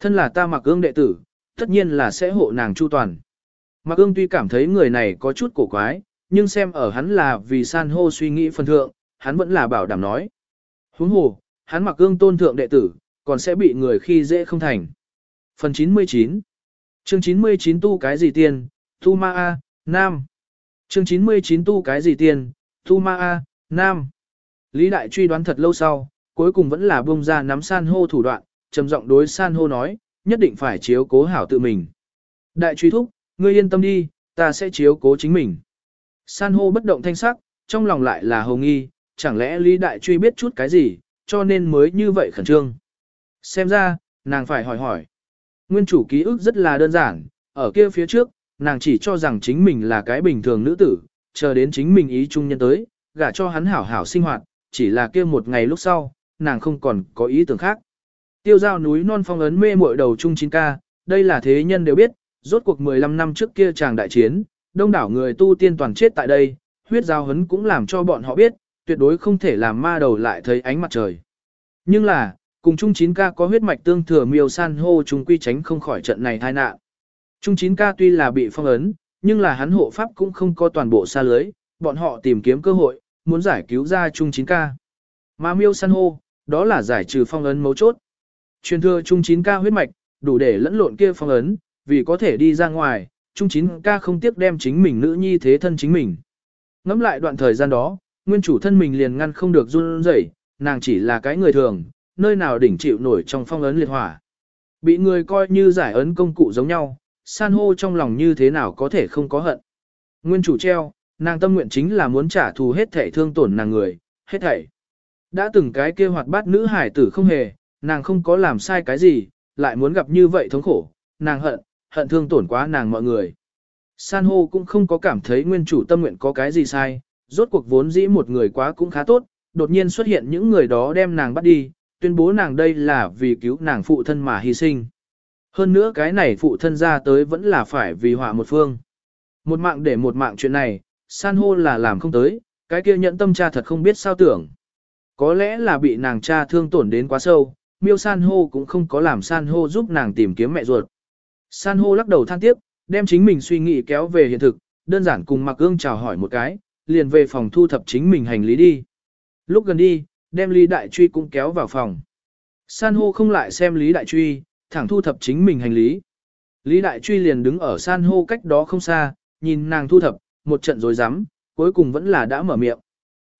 Thân là ta mặc ương đệ tử, tất nhiên là sẽ hộ nàng chu toàn. Mặc ương tuy cảm thấy người này có chút cổ quái, nhưng xem ở hắn là vì san hô suy nghĩ phần thượng, hắn vẫn là bảo đảm nói. Huống hồ, hắn mặc gương tôn thượng đệ tử, còn sẽ bị người khi dễ không thành. Phần 99 Chương 99 tu cái gì tiền, tu ma a, nam. Chương 99 tu cái gì tiền, tu ma a, nam. Lý Đại truy đoán thật lâu sau, cuối cùng vẫn là bông ra nắm san hô thủ đoạn, trầm giọng đối san hô nói, nhất định phải chiếu cố hảo tự mình. Đại truy thúc, ngươi yên tâm đi, ta sẽ chiếu cố chính mình. San hô bất động thanh sắc, trong lòng lại là hồng nghi, chẳng lẽ Lý Đại truy biết chút cái gì, cho nên mới như vậy khẩn trương. Xem ra, nàng phải hỏi hỏi. Nguyên chủ ký ức rất là đơn giản, ở kia phía trước, nàng chỉ cho rằng chính mình là cái bình thường nữ tử, chờ đến chính mình ý trung nhân tới, gả cho hắn hảo hảo sinh hoạt, chỉ là kia một ngày lúc sau, nàng không còn có ý tưởng khác. Tiêu giao núi non phong ấn mê muội đầu trung 9K, đây là thế nhân đều biết, rốt cuộc 15 năm trước kia chàng đại chiến, đông đảo người tu tiên toàn chết tại đây, huyết giao hấn cũng làm cho bọn họ biết, tuyệt đối không thể làm ma đầu lại thấy ánh mặt trời. Nhưng là, cùng Trung 9 ca có huyết mạch tương thừa miêu san hô chúng quy tránh không khỏi trận này tai nạn. Trung 9 ca tuy là bị phong ấn, nhưng là hắn hộ pháp cũng không có toàn bộ xa lưới, bọn họ tìm kiếm cơ hội, muốn giải cứu ra Trung 9 ca. Mà miêu san hô, đó là giải trừ phong ấn mấu chốt. Truyền thừa Trung 9 ca huyết mạch, đủ để lẫn lộn kia phong ấn, vì có thể đi ra ngoài, Trung 9 ca không tiếc đem chính mình nữ nhi thế thân chính mình. Ngắm lại đoạn thời gian đó, nguyên chủ thân mình liền ngăn không được run rẩy, nàng chỉ là cái người thường, nơi nào đỉnh chịu nổi trong phong ấn liệt hỏa. Bị người coi như giải ấn công cụ giống nhau, san hô trong lòng như thế nào có thể không có hận. Nguyên chủ treo, nàng tâm nguyện chính là muốn trả thù hết thể thương tổn nàng người, hết thảy. Đã từng cái kia hoạt bát nữ hải tử không hề, nàng không có làm sai cái gì, lại muốn gặp như vậy thống khổ, nàng hận, hận thương tổn quá nàng mọi người. San hô cũng không có cảm thấy nguyên chủ tâm nguyện có cái gì sai, rốt cuộc vốn dĩ một người quá cũng khá tốt, đột nhiên xuất hiện những người đó đem nàng bắt đi, tuyên bố nàng đây là vì cứu nàng phụ thân mà hy sinh. Hơn nữa cái này phụ thân ra tới vẫn là phải vì họa một phương. Một mạng để một mạng chuyện này, san hô là làm không tới, cái kia nhận tâm cha thật không biết sao tưởng. Có lẽ là bị nàng cha thương tổn đến quá sâu, miêu san hô cũng không có làm san hô giúp nàng tìm kiếm mẹ ruột. San hô lắc đầu than tiếc, đem chính mình suy nghĩ kéo về hiện thực, đơn giản cùng mặc ương chào hỏi một cái, liền về phòng thu thập chính mình hành lý đi. Lúc gần đi, đem Lý Đại Truy cũng kéo vào phòng. San hô không lại xem Lý Đại Truy, thẳng thu thập chính mình hành lý. Lý Đại Truy liền đứng ở san hô cách đó không xa, nhìn nàng thu thập, một trận rồi rắm cuối cùng vẫn là đã mở miệng.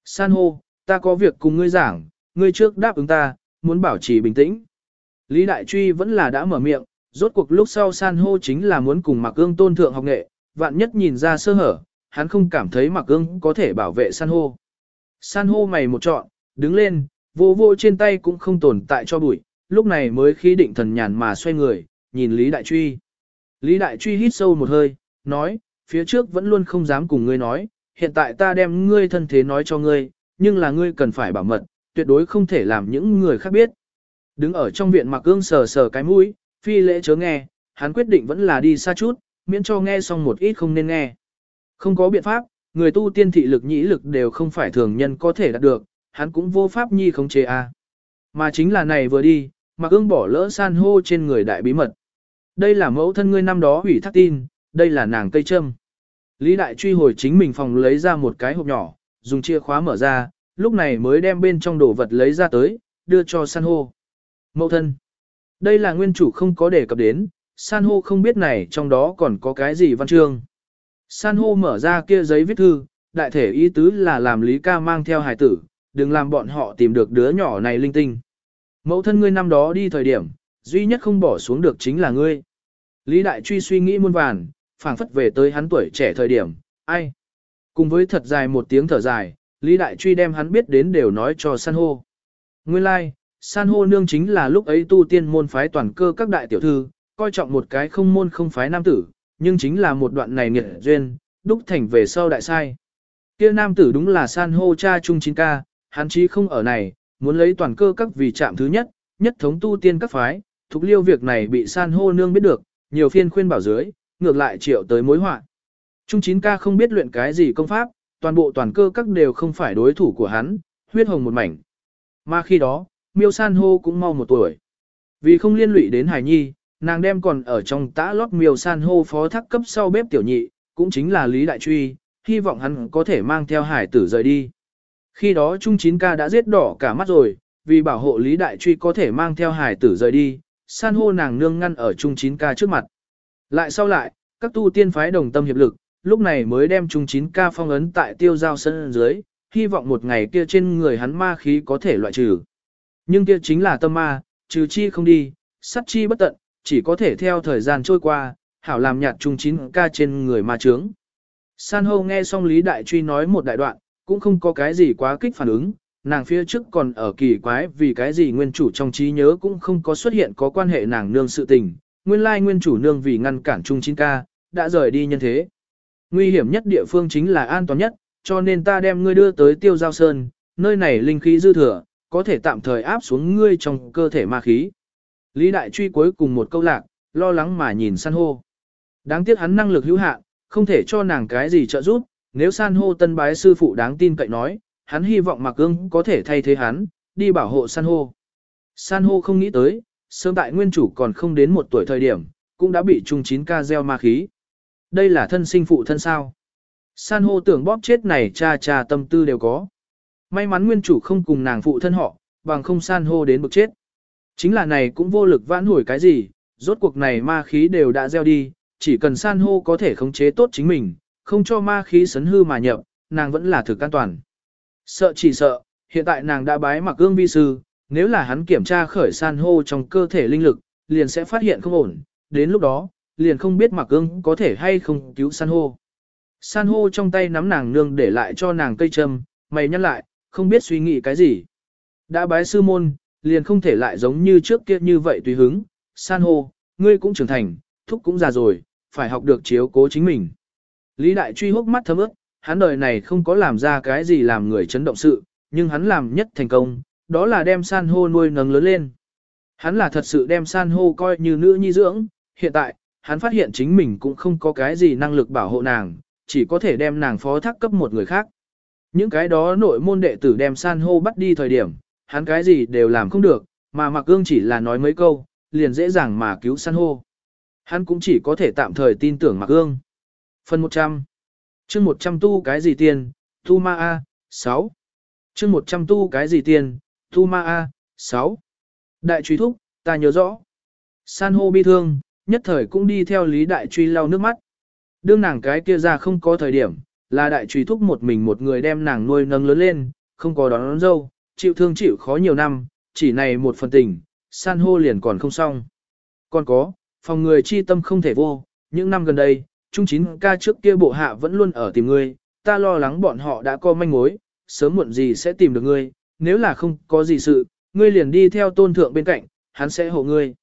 San hô, ta có việc cùng ngươi giảng, ngươi trước đáp ứng ta, muốn bảo trì bình tĩnh. Lý Đại Truy vẫn là đã mở miệng, rốt cuộc lúc sau san hô chính là muốn cùng mặc ương tôn thượng học nghệ, vạn nhất nhìn ra sơ hở, hắn không cảm thấy mặc ưng có thể bảo vệ san hô. San hô mày một trọn, đứng lên, vô vô trên tay cũng không tồn tại cho bụi, lúc này mới khí định thần nhàn mà xoay người, nhìn Lý Đại Truy. Lý Đại Truy hít sâu một hơi, nói, phía trước vẫn luôn không dám cùng ngươi nói, hiện tại ta đem ngươi thân thế nói cho ngươi, nhưng là ngươi cần phải bảo mật, tuyệt đối không thể làm những người khác biết. Đứng ở trong viện mặc gương sờ sờ cái mũi, phi lễ chớ nghe, hắn quyết định vẫn là đi xa chút, miễn cho nghe xong một ít không nên nghe. Không có biện pháp, người tu tiên thị lực nhĩ lực đều không phải thường nhân có thể đạt được, hắn cũng vô pháp nhi không chế a. Mà chính là này vừa đi, mà ương bỏ lỡ san hô trên người đại bí mật. Đây là mẫu thân ngươi năm đó hủy thác tin, đây là nàng cây châm. Lý đại truy hồi chính mình phòng lấy ra một cái hộp nhỏ, dùng chìa khóa mở ra, lúc này mới đem bên trong đồ vật lấy ra tới, đưa cho san hô. Mẫu thân. Đây là nguyên chủ không có đề cập đến, san hô không biết này trong đó còn có cái gì văn chương. San hô mở ra kia giấy viết thư, đại thể ý tứ là làm Lý ca mang theo hài tử, đừng làm bọn họ tìm được đứa nhỏ này linh tinh. Mẫu thân ngươi năm đó đi thời điểm, duy nhất không bỏ xuống được chính là ngươi. Lý Đại Truy suy nghĩ muôn vàn, phảng phất về tới hắn tuổi trẻ thời điểm, ai? Cùng với thật dài một tiếng thở dài, Lý Đại Truy đem hắn biết đến đều nói cho san hô. Nguyên lai, like, san hô nương chính là lúc ấy tu tiên môn phái toàn cơ các đại tiểu thư, coi trọng một cái không môn không phái nam tử, nhưng chính là một đoạn này nghiệt duyên, đúc thành về sau đại sai. Kia nam tử đúng là san hô cha trung chín ca, hắn chí không ở này, muốn lấy toàn cơ các vì chạm thứ nhất, nhất thống tu tiên các phái, thục liêu việc này bị san hô nương biết được, nhiều phiên khuyên bảo dưới, ngược lại triệu tới mối họa. Trung chín ca không biết luyện cái gì công pháp, toàn bộ toàn cơ các đều không phải đối thủ của hắn, huyết hồng một mảnh. Mà khi đó, miêu san hô cũng mau một tuổi. Vì không liên lụy đến hải nhi, nàng đem còn ở trong tã lót miêu san hô phó thác cấp sau bếp tiểu nhị, cũng chính là Lý Đại Truy, hy vọng hắn có thể mang theo hải tử rời đi. Khi đó Trung Chín Ca đã giết đỏ cả mắt rồi, vì bảo hộ Lý Đại Truy có thể mang theo hải tử rời đi, san hô nàng nương ngăn ở Trung Chín Ca trước mặt. Lại sau lại, các tu tiên phái đồng tâm hiệp lực, lúc này mới đem Trung Chín Ca phong ấn tại tiêu giao sân dưới, hy vọng một ngày kia trên người hắn ma khí có thể loại trừ. Nhưng kia chính là tâm ma, trừ chi không đi, sát chi bất tận, chỉ có thể theo thời gian trôi qua, hảo làm nhạt Trung Chín Ca trên người ma trướng. San hô nghe xong Lý Đại Truy nói một đại đoạn, cũng không có cái gì quá kích phản ứng, nàng phía trước còn ở kỳ quái vì cái gì nguyên chủ trong trí nhớ cũng không có xuất hiện có quan hệ nàng nương sự tình, nguyên lai nguyên chủ nương vì ngăn cản Trung Chín Ca, đã rời đi nhân thế. Nguy hiểm nhất địa phương chính là an toàn nhất, cho nên ta đem ngươi đưa tới Tiêu Giao Sơn, nơi này linh khí dư thừa, có thể tạm thời áp xuống ngươi trong cơ thể ma khí. Lý Đại Truy cuối cùng một câu lạc, lo lắng mà nhìn san hô. Đáng tiếc hắn năng lực hữu hạn, không thể cho nàng cái gì trợ giúp, nếu san hô tân bái sư phụ đáng tin cậy nói, hắn hy vọng Mạc Ưng có thể thay thế hắn, đi bảo hộ san hô. San hô không nghĩ tới, sớm tại nguyên chủ còn không đến một tuổi thời điểm, cũng đã bị trung chín ca gieo ma khí. Đây là thân sinh phụ thân sao. San hô tưởng bóp chết này cha cha tâm tư đều có. May mắn nguyên chủ không cùng nàng phụ thân họ, bằng không san hô đến bực chết. Chính là này cũng vô lực vãn hồi cái gì, rốt cuộc này ma khí đều đã gieo đi, chỉ cần san hô có thể khống chế tốt chính mình, không cho ma khí sấn hư mà nhập, nàng vẫn là thực an toàn. Sợ chỉ sợ, hiện tại nàng đã bái mặc gương vi sư, nếu là hắn kiểm tra khởi san hô trong cơ thể linh lực, liền sẽ phát hiện không ổn, đến lúc đó, liền không biết mặc gương có thể hay không cứu san hô. San hô trong tay nắm nàng nương để lại cho nàng cây châm, mày nhăn lại, không biết suy nghĩ cái gì. Đã bái sư môn, liền không thể lại giống như trước kia như vậy tùy hứng, san hô, ngươi cũng trưởng thành, thúc cũng già rồi, phải học được chiếu cố chính mình. Lý Đại Truy hốc mắt thấm ướt, hắn đời này không có làm ra cái gì làm người chấn động sự, nhưng hắn làm nhất thành công, đó là đem san hô nuôi nấng lớn lên. Hắn là thật sự đem san hô coi như nữ nhi dưỡng, hiện tại, hắn phát hiện chính mình cũng không có cái gì năng lực bảo hộ nàng, chỉ có thể đem nàng phó thác cấp một người khác. Những cái đó nội môn đệ tử đem san hô bắt đi thời điểm, hắn cái gì đều làm không được, mà mặc ương chỉ là nói mấy câu, liền dễ dàng mà cứu san hô. Hắn cũng chỉ có thể tạm thời tin tưởng mặc ương. Phần 100 chương 100 tu cái gì tiền, tu ma A, 6. chương 100 tu cái gì tiền, tu ma A, 6. Đại truy thúc, ta nhớ rõ. San hô bi thương, nhất thời cũng đi theo lý đại truy lau nước mắt. Đương nàng cái kia ra không có thời điểm, là đại truy thúc một mình một người đem nàng nuôi nâng lớn lên, không có đón, đón dâu, chịu thương chịu khó nhiều năm, chỉ này một phần tình, san hô liền còn không xong. Còn có, phòng người chi tâm không thể vô, những năm gần đây, trung chín ca trước kia bộ hạ vẫn luôn ở tìm ngươi, ta lo lắng bọn họ đã có manh mối, sớm muộn gì sẽ tìm được ngươi, nếu là không có gì sự, ngươi liền đi theo tôn thượng bên cạnh, hắn sẽ hộ ngươi.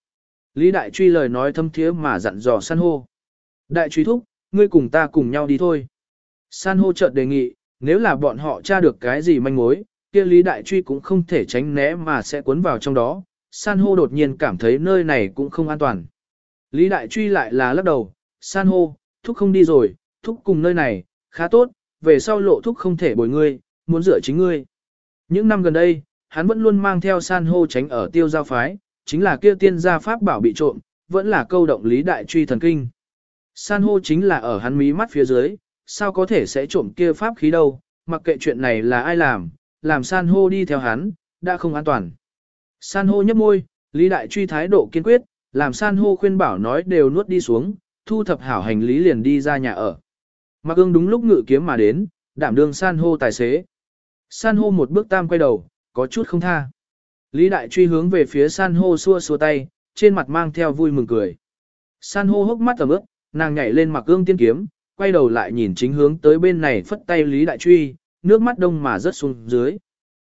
Lý Đại Truy lời nói thâm thiế mà dặn dò san hô. Đại Truy thúc, ngươi cùng ta cùng nhau đi thôi. San hô chợt đề nghị, nếu là bọn họ tra được cái gì manh mối, kia Lý Đại Truy cũng không thể tránh né mà sẽ cuốn vào trong đó. San hô đột nhiên cảm thấy nơi này cũng không an toàn. Lý Đại Truy lại là lắc đầu, San hô, thúc không đi rồi, thúc cùng nơi này, khá tốt, về sau lộ thúc không thể bồi ngươi, muốn rửa chính ngươi. Những năm gần đây, hắn vẫn luôn mang theo san hô tránh ở tiêu giao phái, chính là kia tiên gia pháp bảo bị trộm, vẫn là câu động lý đại truy thần kinh. San hô chính là ở hắn mí mắt phía dưới, sao có thể sẽ trộm kia pháp khí đâu, mặc kệ chuyện này là ai làm, làm san hô đi theo hắn, đã không an toàn. San hô nhấp môi, lý đại truy thái độ kiên quyết, làm san hô khuyên bảo nói đều nuốt đi xuống, thu thập hảo hành lý liền đi ra nhà ở. Mạc ương đúng lúc ngự kiếm mà đến, đảm đương san hô tài xế. San hô một bước tam quay đầu, có chút không tha. Lý đại truy hướng về phía san hô xua xua tay, trên mặt mang theo vui mừng cười. San hô hốc mắt ở ướp, nàng nhảy lên mặc gương tiên kiếm, quay đầu lại nhìn chính hướng tới bên này phất tay Lý đại truy, nước mắt đông mà rớt xuống dưới.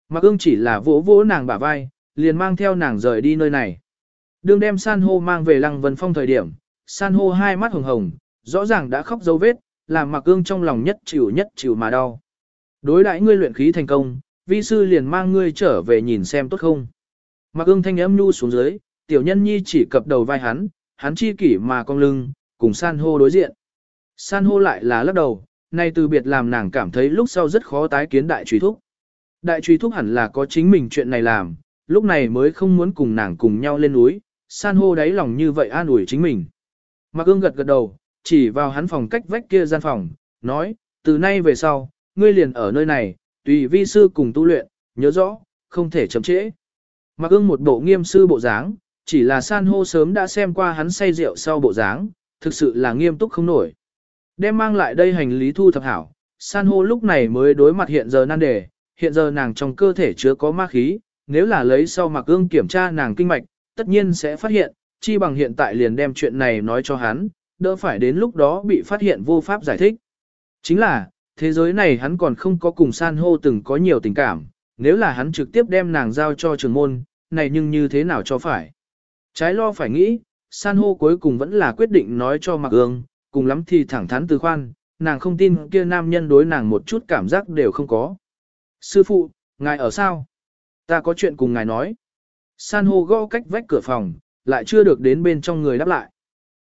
Mặc ương chỉ là vỗ vỗ nàng bả vai, liền mang theo nàng rời đi nơi này. Đường đem san hô mang về lăng vân phong thời điểm, san hô hai mắt hồng hồng, rõ ràng đã khóc dấu vết, làm mặc ương trong lòng nhất chịu nhất chịu mà đau. Đối đãi ngươi luyện khí thành công, vi sư liền mang ngươi trở về nhìn xem tốt không. Mặc ương thanh âm nhu xuống dưới, tiểu nhân nhi chỉ cập đầu vai hắn, hắn chi kỷ mà cong lưng, cùng san hô đối diện. San hô lại là lắc đầu, nay từ biệt làm nàng cảm thấy lúc sau rất khó tái kiến đại truy thúc. Đại truy thúc hẳn là có chính mình chuyện này làm, lúc này mới không muốn cùng nàng cùng nhau lên núi, san hô đáy lòng như vậy an ủi chính mình. Mạc ương gật gật đầu, chỉ vào hắn phòng cách vách kia gian phòng, nói, từ nay về sau, ngươi liền ở nơi này, tùy vi sư cùng tu luyện, nhớ rõ, không thể chậm trễ. Mạc ương một bộ nghiêm sư bộ dáng, chỉ là san hô sớm đã xem qua hắn say rượu sau bộ dáng, thực sự là nghiêm túc không nổi. Đem mang lại đây hành lý thu thập hảo, san hô lúc này mới đối mặt hiện giờ nan đề, hiện giờ nàng trong cơ thể chứa có ma khí, nếu là lấy sau mặc ương kiểm tra nàng kinh mạch, tất nhiên sẽ phát hiện, chi bằng hiện tại liền đem chuyện này nói cho hắn, đỡ phải đến lúc đó bị phát hiện vô pháp giải thích. Chính là, thế giới này hắn còn không có cùng san hô từng có nhiều tình cảm, nếu là hắn trực tiếp đem nàng giao cho trường môn, này nhưng như thế nào cho phải. Trái lo phải nghĩ, san hô cuối cùng vẫn là quyết định nói cho mặc ương, cùng lắm thì thẳng thắn từ khoan, nàng không tin kia nam nhân đối nàng một chút cảm giác đều không có. Sư phụ, ngài ở sao? Ta có chuyện cùng ngài nói. San hô gõ cách vách cửa phòng, lại chưa được đến bên trong người đáp lại.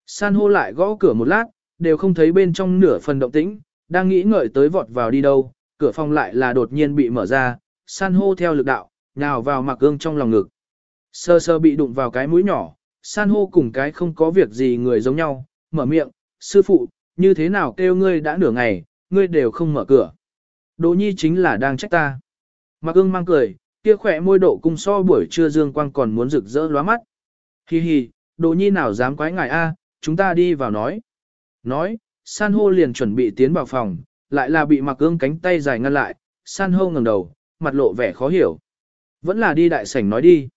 San hô lại gõ cửa một lát, đều không thấy bên trong nửa phần động tĩnh, đang nghĩ ngợi tới vọt vào đi đâu, cửa phòng lại là đột nhiên bị mở ra, san hô theo lực đạo, nhào vào mặc gương trong lòng ngực. Sơ sơ bị đụng vào cái mũi nhỏ, san hô cùng cái không có việc gì người giống nhau, mở miệng, sư phụ, như thế nào kêu ngươi đã nửa ngày, ngươi đều không mở cửa. Đỗ nhi chính là đang trách ta. Mặc ương mang cười, kia khỏe môi độ cung so buổi trưa dương quang còn muốn rực rỡ lóa mắt. Hi hi, Đỗ nhi nào dám quái ngài a, chúng ta đi vào nói. Nói, san hô liền chuẩn bị tiến vào phòng, lại là bị mặc ương cánh tay dài ngăn lại, san hô ngẩng đầu, mặt lộ vẻ khó hiểu. Vẫn là đi đại sảnh nói đi.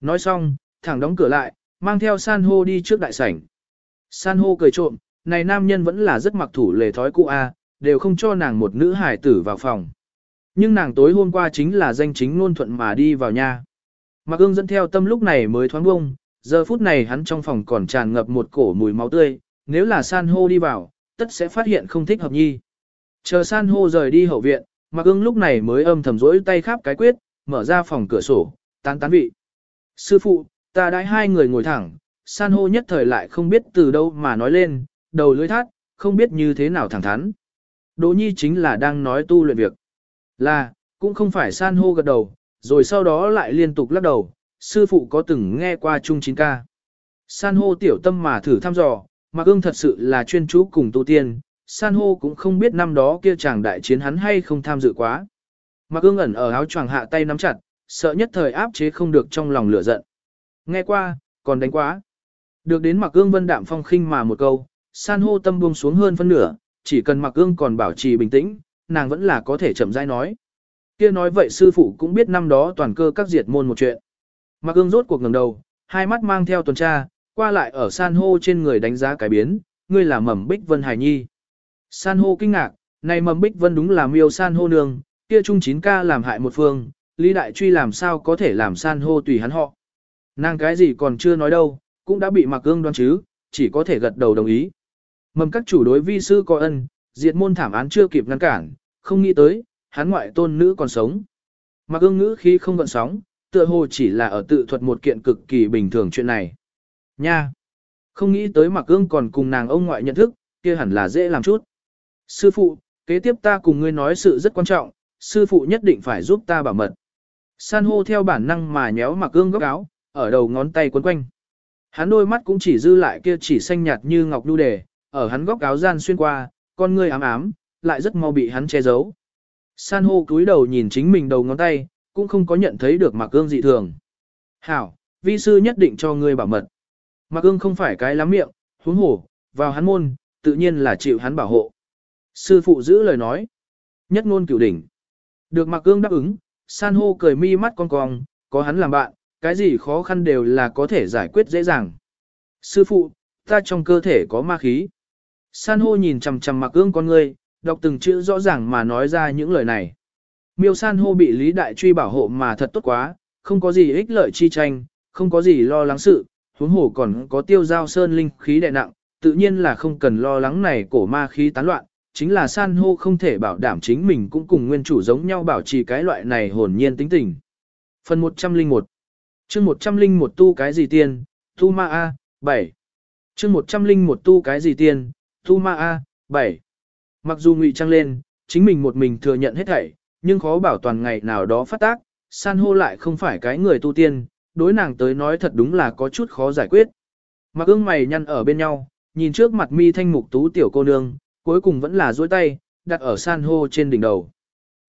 Nói xong, thẳng đóng cửa lại, mang theo san hô đi trước đại sảnh. San hô cười trộm, này nam nhân vẫn là rất mặc thủ lề thói cũ a, đều không cho nàng một nữ hải tử vào phòng. Nhưng nàng tối hôm qua chính là danh chính ngôn thuận mà đi vào nhà. Mặc ương dẫn theo tâm lúc này mới thoáng bông, giờ phút này hắn trong phòng còn tràn ngập một cổ mùi máu tươi, nếu là san hô đi vào, tất sẽ phát hiện không thích hợp nhi. Chờ san hô rời đi hậu viện, mặc ương lúc này mới âm thầm rỗi tay khắp cái quyết, mở ra phòng cửa sổ, tán tán vị. Sư phụ, ta đãi hai người ngồi thẳng, san hô nhất thời lại không biết từ đâu mà nói lên, đầu lưỡi thắt, không biết như thế nào thẳng thắn. Đỗ nhi chính là đang nói tu luyện việc. Là, cũng không phải san hô gật đầu, rồi sau đó lại liên tục lắc đầu, sư phụ có từng nghe qua chung chín ca. San hô tiểu tâm mà thử thăm dò, Mặc ương thật sự là chuyên chú cùng tu tiên, san hô cũng không biết năm đó kia chàng đại chiến hắn hay không tham dự quá. Mạc ương ẩn ở áo choàng hạ tay nắm chặt, sợ nhất thời áp chế không được trong lòng lửa giận. Nghe qua, còn đánh quá. Được đến Mạc ương vân đạm phong khinh mà một câu, san hô tâm buông xuống hơn phân nửa, chỉ cần Mặc ương còn bảo trì bình tĩnh, nàng vẫn là có thể chậm rãi nói. Kia nói vậy sư phụ cũng biết năm đó toàn cơ các diệt môn một chuyện. Mặc ương rốt cuộc ngẩng đầu, hai mắt mang theo tuần tra, qua lại ở san hô trên người đánh giá cái biến, ngươi là mầm bích vân hải nhi. San hô kinh ngạc, này mầm bích vân đúng là miêu san hô nương, kia trung chín ca làm hại một phương, lý đại truy làm sao có thể làm san hô tùy hắn họ. Nàng cái gì còn chưa nói đâu, cũng đã bị mặc ương đoán chứ, chỉ có thể gật đầu đồng ý. Mầm các chủ đối vi sư có ân, diệt môn thảm án chưa kịp ngăn cản, không nghĩ tới, hắn ngoại tôn nữ còn sống. Mặc ương ngữ khi không gợn sóng, tựa hồ chỉ là ở tự thuật một kiện cực kỳ bình thường chuyện này. Nha! Không nghĩ tới mặc ương còn cùng nàng ông ngoại nhận thức, kia hẳn là dễ làm chút. Sư phụ, kế tiếp ta cùng ngươi nói sự rất quan trọng, sư phụ nhất định phải giúp ta bảo mật. San hô theo bản năng mà nhéo mặc ương góc áo, ở đầu ngón tay quấn quanh. Hắn đôi mắt cũng chỉ dư lại kia chỉ xanh nhạt như ngọc đu đề, ở hắn góc áo gian xuyên qua, con ngươi ám ám, lại rất mau bị hắn che giấu. San hô cúi đầu nhìn chính mình đầu ngón tay, cũng không có nhận thấy được Mạc ương dị thường. Hảo, vi sư nhất định cho ngươi bảo mật. Mặc ương không phải cái lắm miệng, huống hổ, vào hắn môn, tự nhiên là chịu hắn bảo hộ. Sư phụ giữ lời nói. Nhất ngôn cửu đỉnh. Được Mạc Ương đáp ứng, san hô cười mi mắt con cong, có hắn làm bạn, cái gì khó khăn đều là có thể giải quyết dễ dàng. Sư phụ, ta trong cơ thể có ma khí. San hô nhìn chằm chằm mặc Ương con ngươi, đọc từng chữ rõ ràng mà nói ra những lời này. Miêu san hô bị Lý Đại Truy bảo hộ mà thật tốt quá, không có gì ích lợi chi tranh, không có gì lo lắng sự, huống hồ còn có tiêu giao sơn linh khí đè nặng, tự nhiên là không cần lo lắng này cổ ma khí tán loạn, chính là san hô không thể bảo đảm chính mình cũng cùng nguyên chủ giống nhau bảo trì cái loại này hồn nhiên tính tình. Phần 101 chương 101 tu cái gì tiên, tu ma A, 7 chương 101 tu cái gì tiên, tu ma A, 7 Mặc dù ngụy trang lên, chính mình một mình thừa nhận hết thảy, nhưng khó bảo toàn ngày nào đó phát tác, san hô lại không phải cái người tu tiên, đối nàng tới nói thật đúng là có chút khó giải quyết. Mặc ương mày nhăn ở bên nhau, nhìn trước mặt mi thanh mục tú tiểu cô nương, cuối cùng vẫn là duỗi tay, đặt ở san hô trên đỉnh đầu.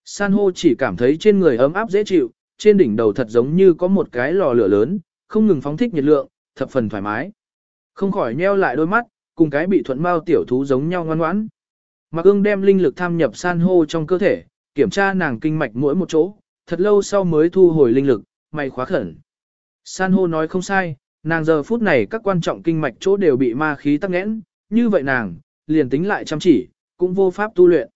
San hô chỉ cảm thấy trên người ấm áp dễ chịu, trên đỉnh đầu thật giống như có một cái lò lửa lớn, không ngừng phóng thích nhiệt lượng, thập phần thoải mái. Không khỏi nheo lại đôi mắt, cùng cái bị thuận bao tiểu thú giống nhau ngoan ngoãn. Mạc ương đem linh lực tham nhập san hô trong cơ thể, kiểm tra nàng kinh mạch mỗi một chỗ, thật lâu sau mới thu hồi linh lực, mày khóa khẩn. San hô nói không sai, nàng giờ phút này các quan trọng kinh mạch chỗ đều bị ma khí tắc nghẽn, như vậy nàng, liền tính lại chăm chỉ, cũng vô pháp tu luyện.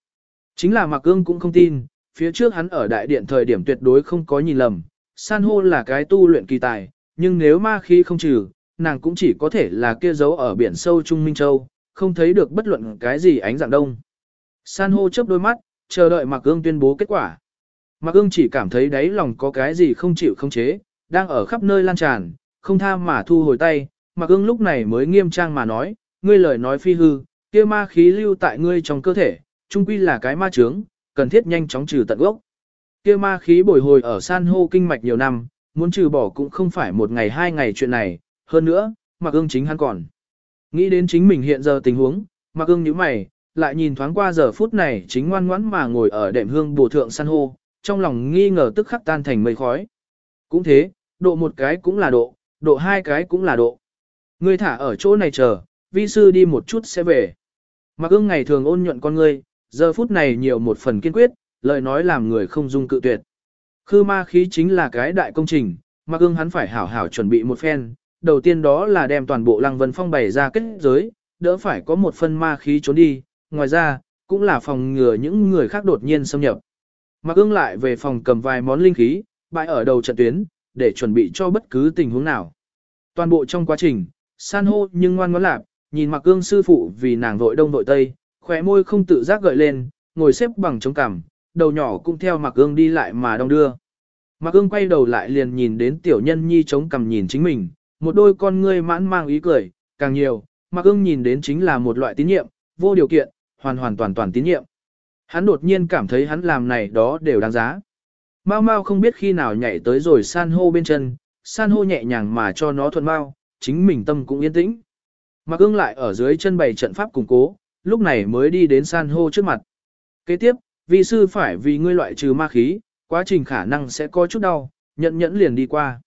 Chính là Mạc ương cũng không tin, phía trước hắn ở đại điện thời điểm tuyệt đối không có nhìn lầm, san hô là cái tu luyện kỳ tài, nhưng nếu ma khí không trừ, nàng cũng chỉ có thể là kia giấu ở biển sâu Trung Minh Châu, không thấy được bất luận cái gì ánh dạng đông. San hô chớp đôi mắt, chờ đợi Mạc Ương tuyên bố kết quả. Mạc Ương chỉ cảm thấy đáy lòng có cái gì không chịu không chế, đang ở khắp nơi lan tràn, không tha mà thu hồi tay, Mạc Ương lúc này mới nghiêm trang mà nói, ngươi lời nói phi hư, kia ma khí lưu tại ngươi trong cơ thể, trung quy là cái ma trướng, cần thiết nhanh chóng trừ tận gốc. Kia ma khí bồi hồi ở san hô kinh mạch nhiều năm, muốn trừ bỏ cũng không phải một ngày hai ngày chuyện này, hơn nữa, Mạc Ưng chính hắn còn. Nghĩ đến chính mình hiện giờ tình huống, Mạc Ưng nhíu mày, lại nhìn thoáng qua giờ phút này chính ngoan ngoãn mà ngồi ở đệm hương bổ thượng san hô, trong lòng nghi ngờ tức khắc tan thành mây khói. Cũng thế, độ một cái cũng là độ, độ hai cái cũng là độ. Ngươi thả ở chỗ này chờ, vi sư đi một chút sẽ về. Mạc ưng ngày thường ôn nhuận con ngươi, giờ phút này nhiều một phần kiên quyết, lời nói làm người không dung cự tuyệt. Khư ma khí chính là cái đại công trình, Mạc ưng hắn phải hảo hảo chuẩn bị một phen, đầu tiên đó là đem toàn bộ lăng vân phong bày ra kết giới, đỡ phải có một phân ma khí trốn đi, ngoài ra, cũng là phòng ngừa những người khác đột nhiên xâm nhập. Mặc ương lại về phòng cầm vài món linh khí, bãi ở đầu trận tuyến, để chuẩn bị cho bất cứ tình huống nào. Toàn bộ trong quá trình, san hô nhưng ngoan ngoãn lạp, nhìn mặc ương sư phụ vì nàng vội đông vội tây, khóe môi không tự giác gợi lên, ngồi xếp bằng chống cằm, đầu nhỏ cũng theo mặc ương đi lại mà đong đưa. Mặc ương quay đầu lại liền nhìn đến tiểu nhân nhi chống cằm nhìn chính mình, một đôi con ngươi mãn mang ý cười, càng nhiều, mặc ưng nhìn đến chính là một loại tín nhiệm, vô điều kiện, hoàn hoàn toàn toàn tín nhiệm. Hắn đột nhiên cảm thấy hắn làm này đó đều đáng giá. Mao Mao không biết khi nào nhảy tới rồi san hô bên chân, san hô nhẹ nhàng mà cho nó thuận mau, chính mình tâm cũng yên tĩnh. Mạc ưng lại ở dưới chân bày trận pháp củng cố, lúc này mới đi đến san hô trước mặt. Kế tiếp, vị sư phải vì ngươi loại trừ ma khí, quá trình khả năng sẽ có chút đau, nhận nhẫn liền đi qua.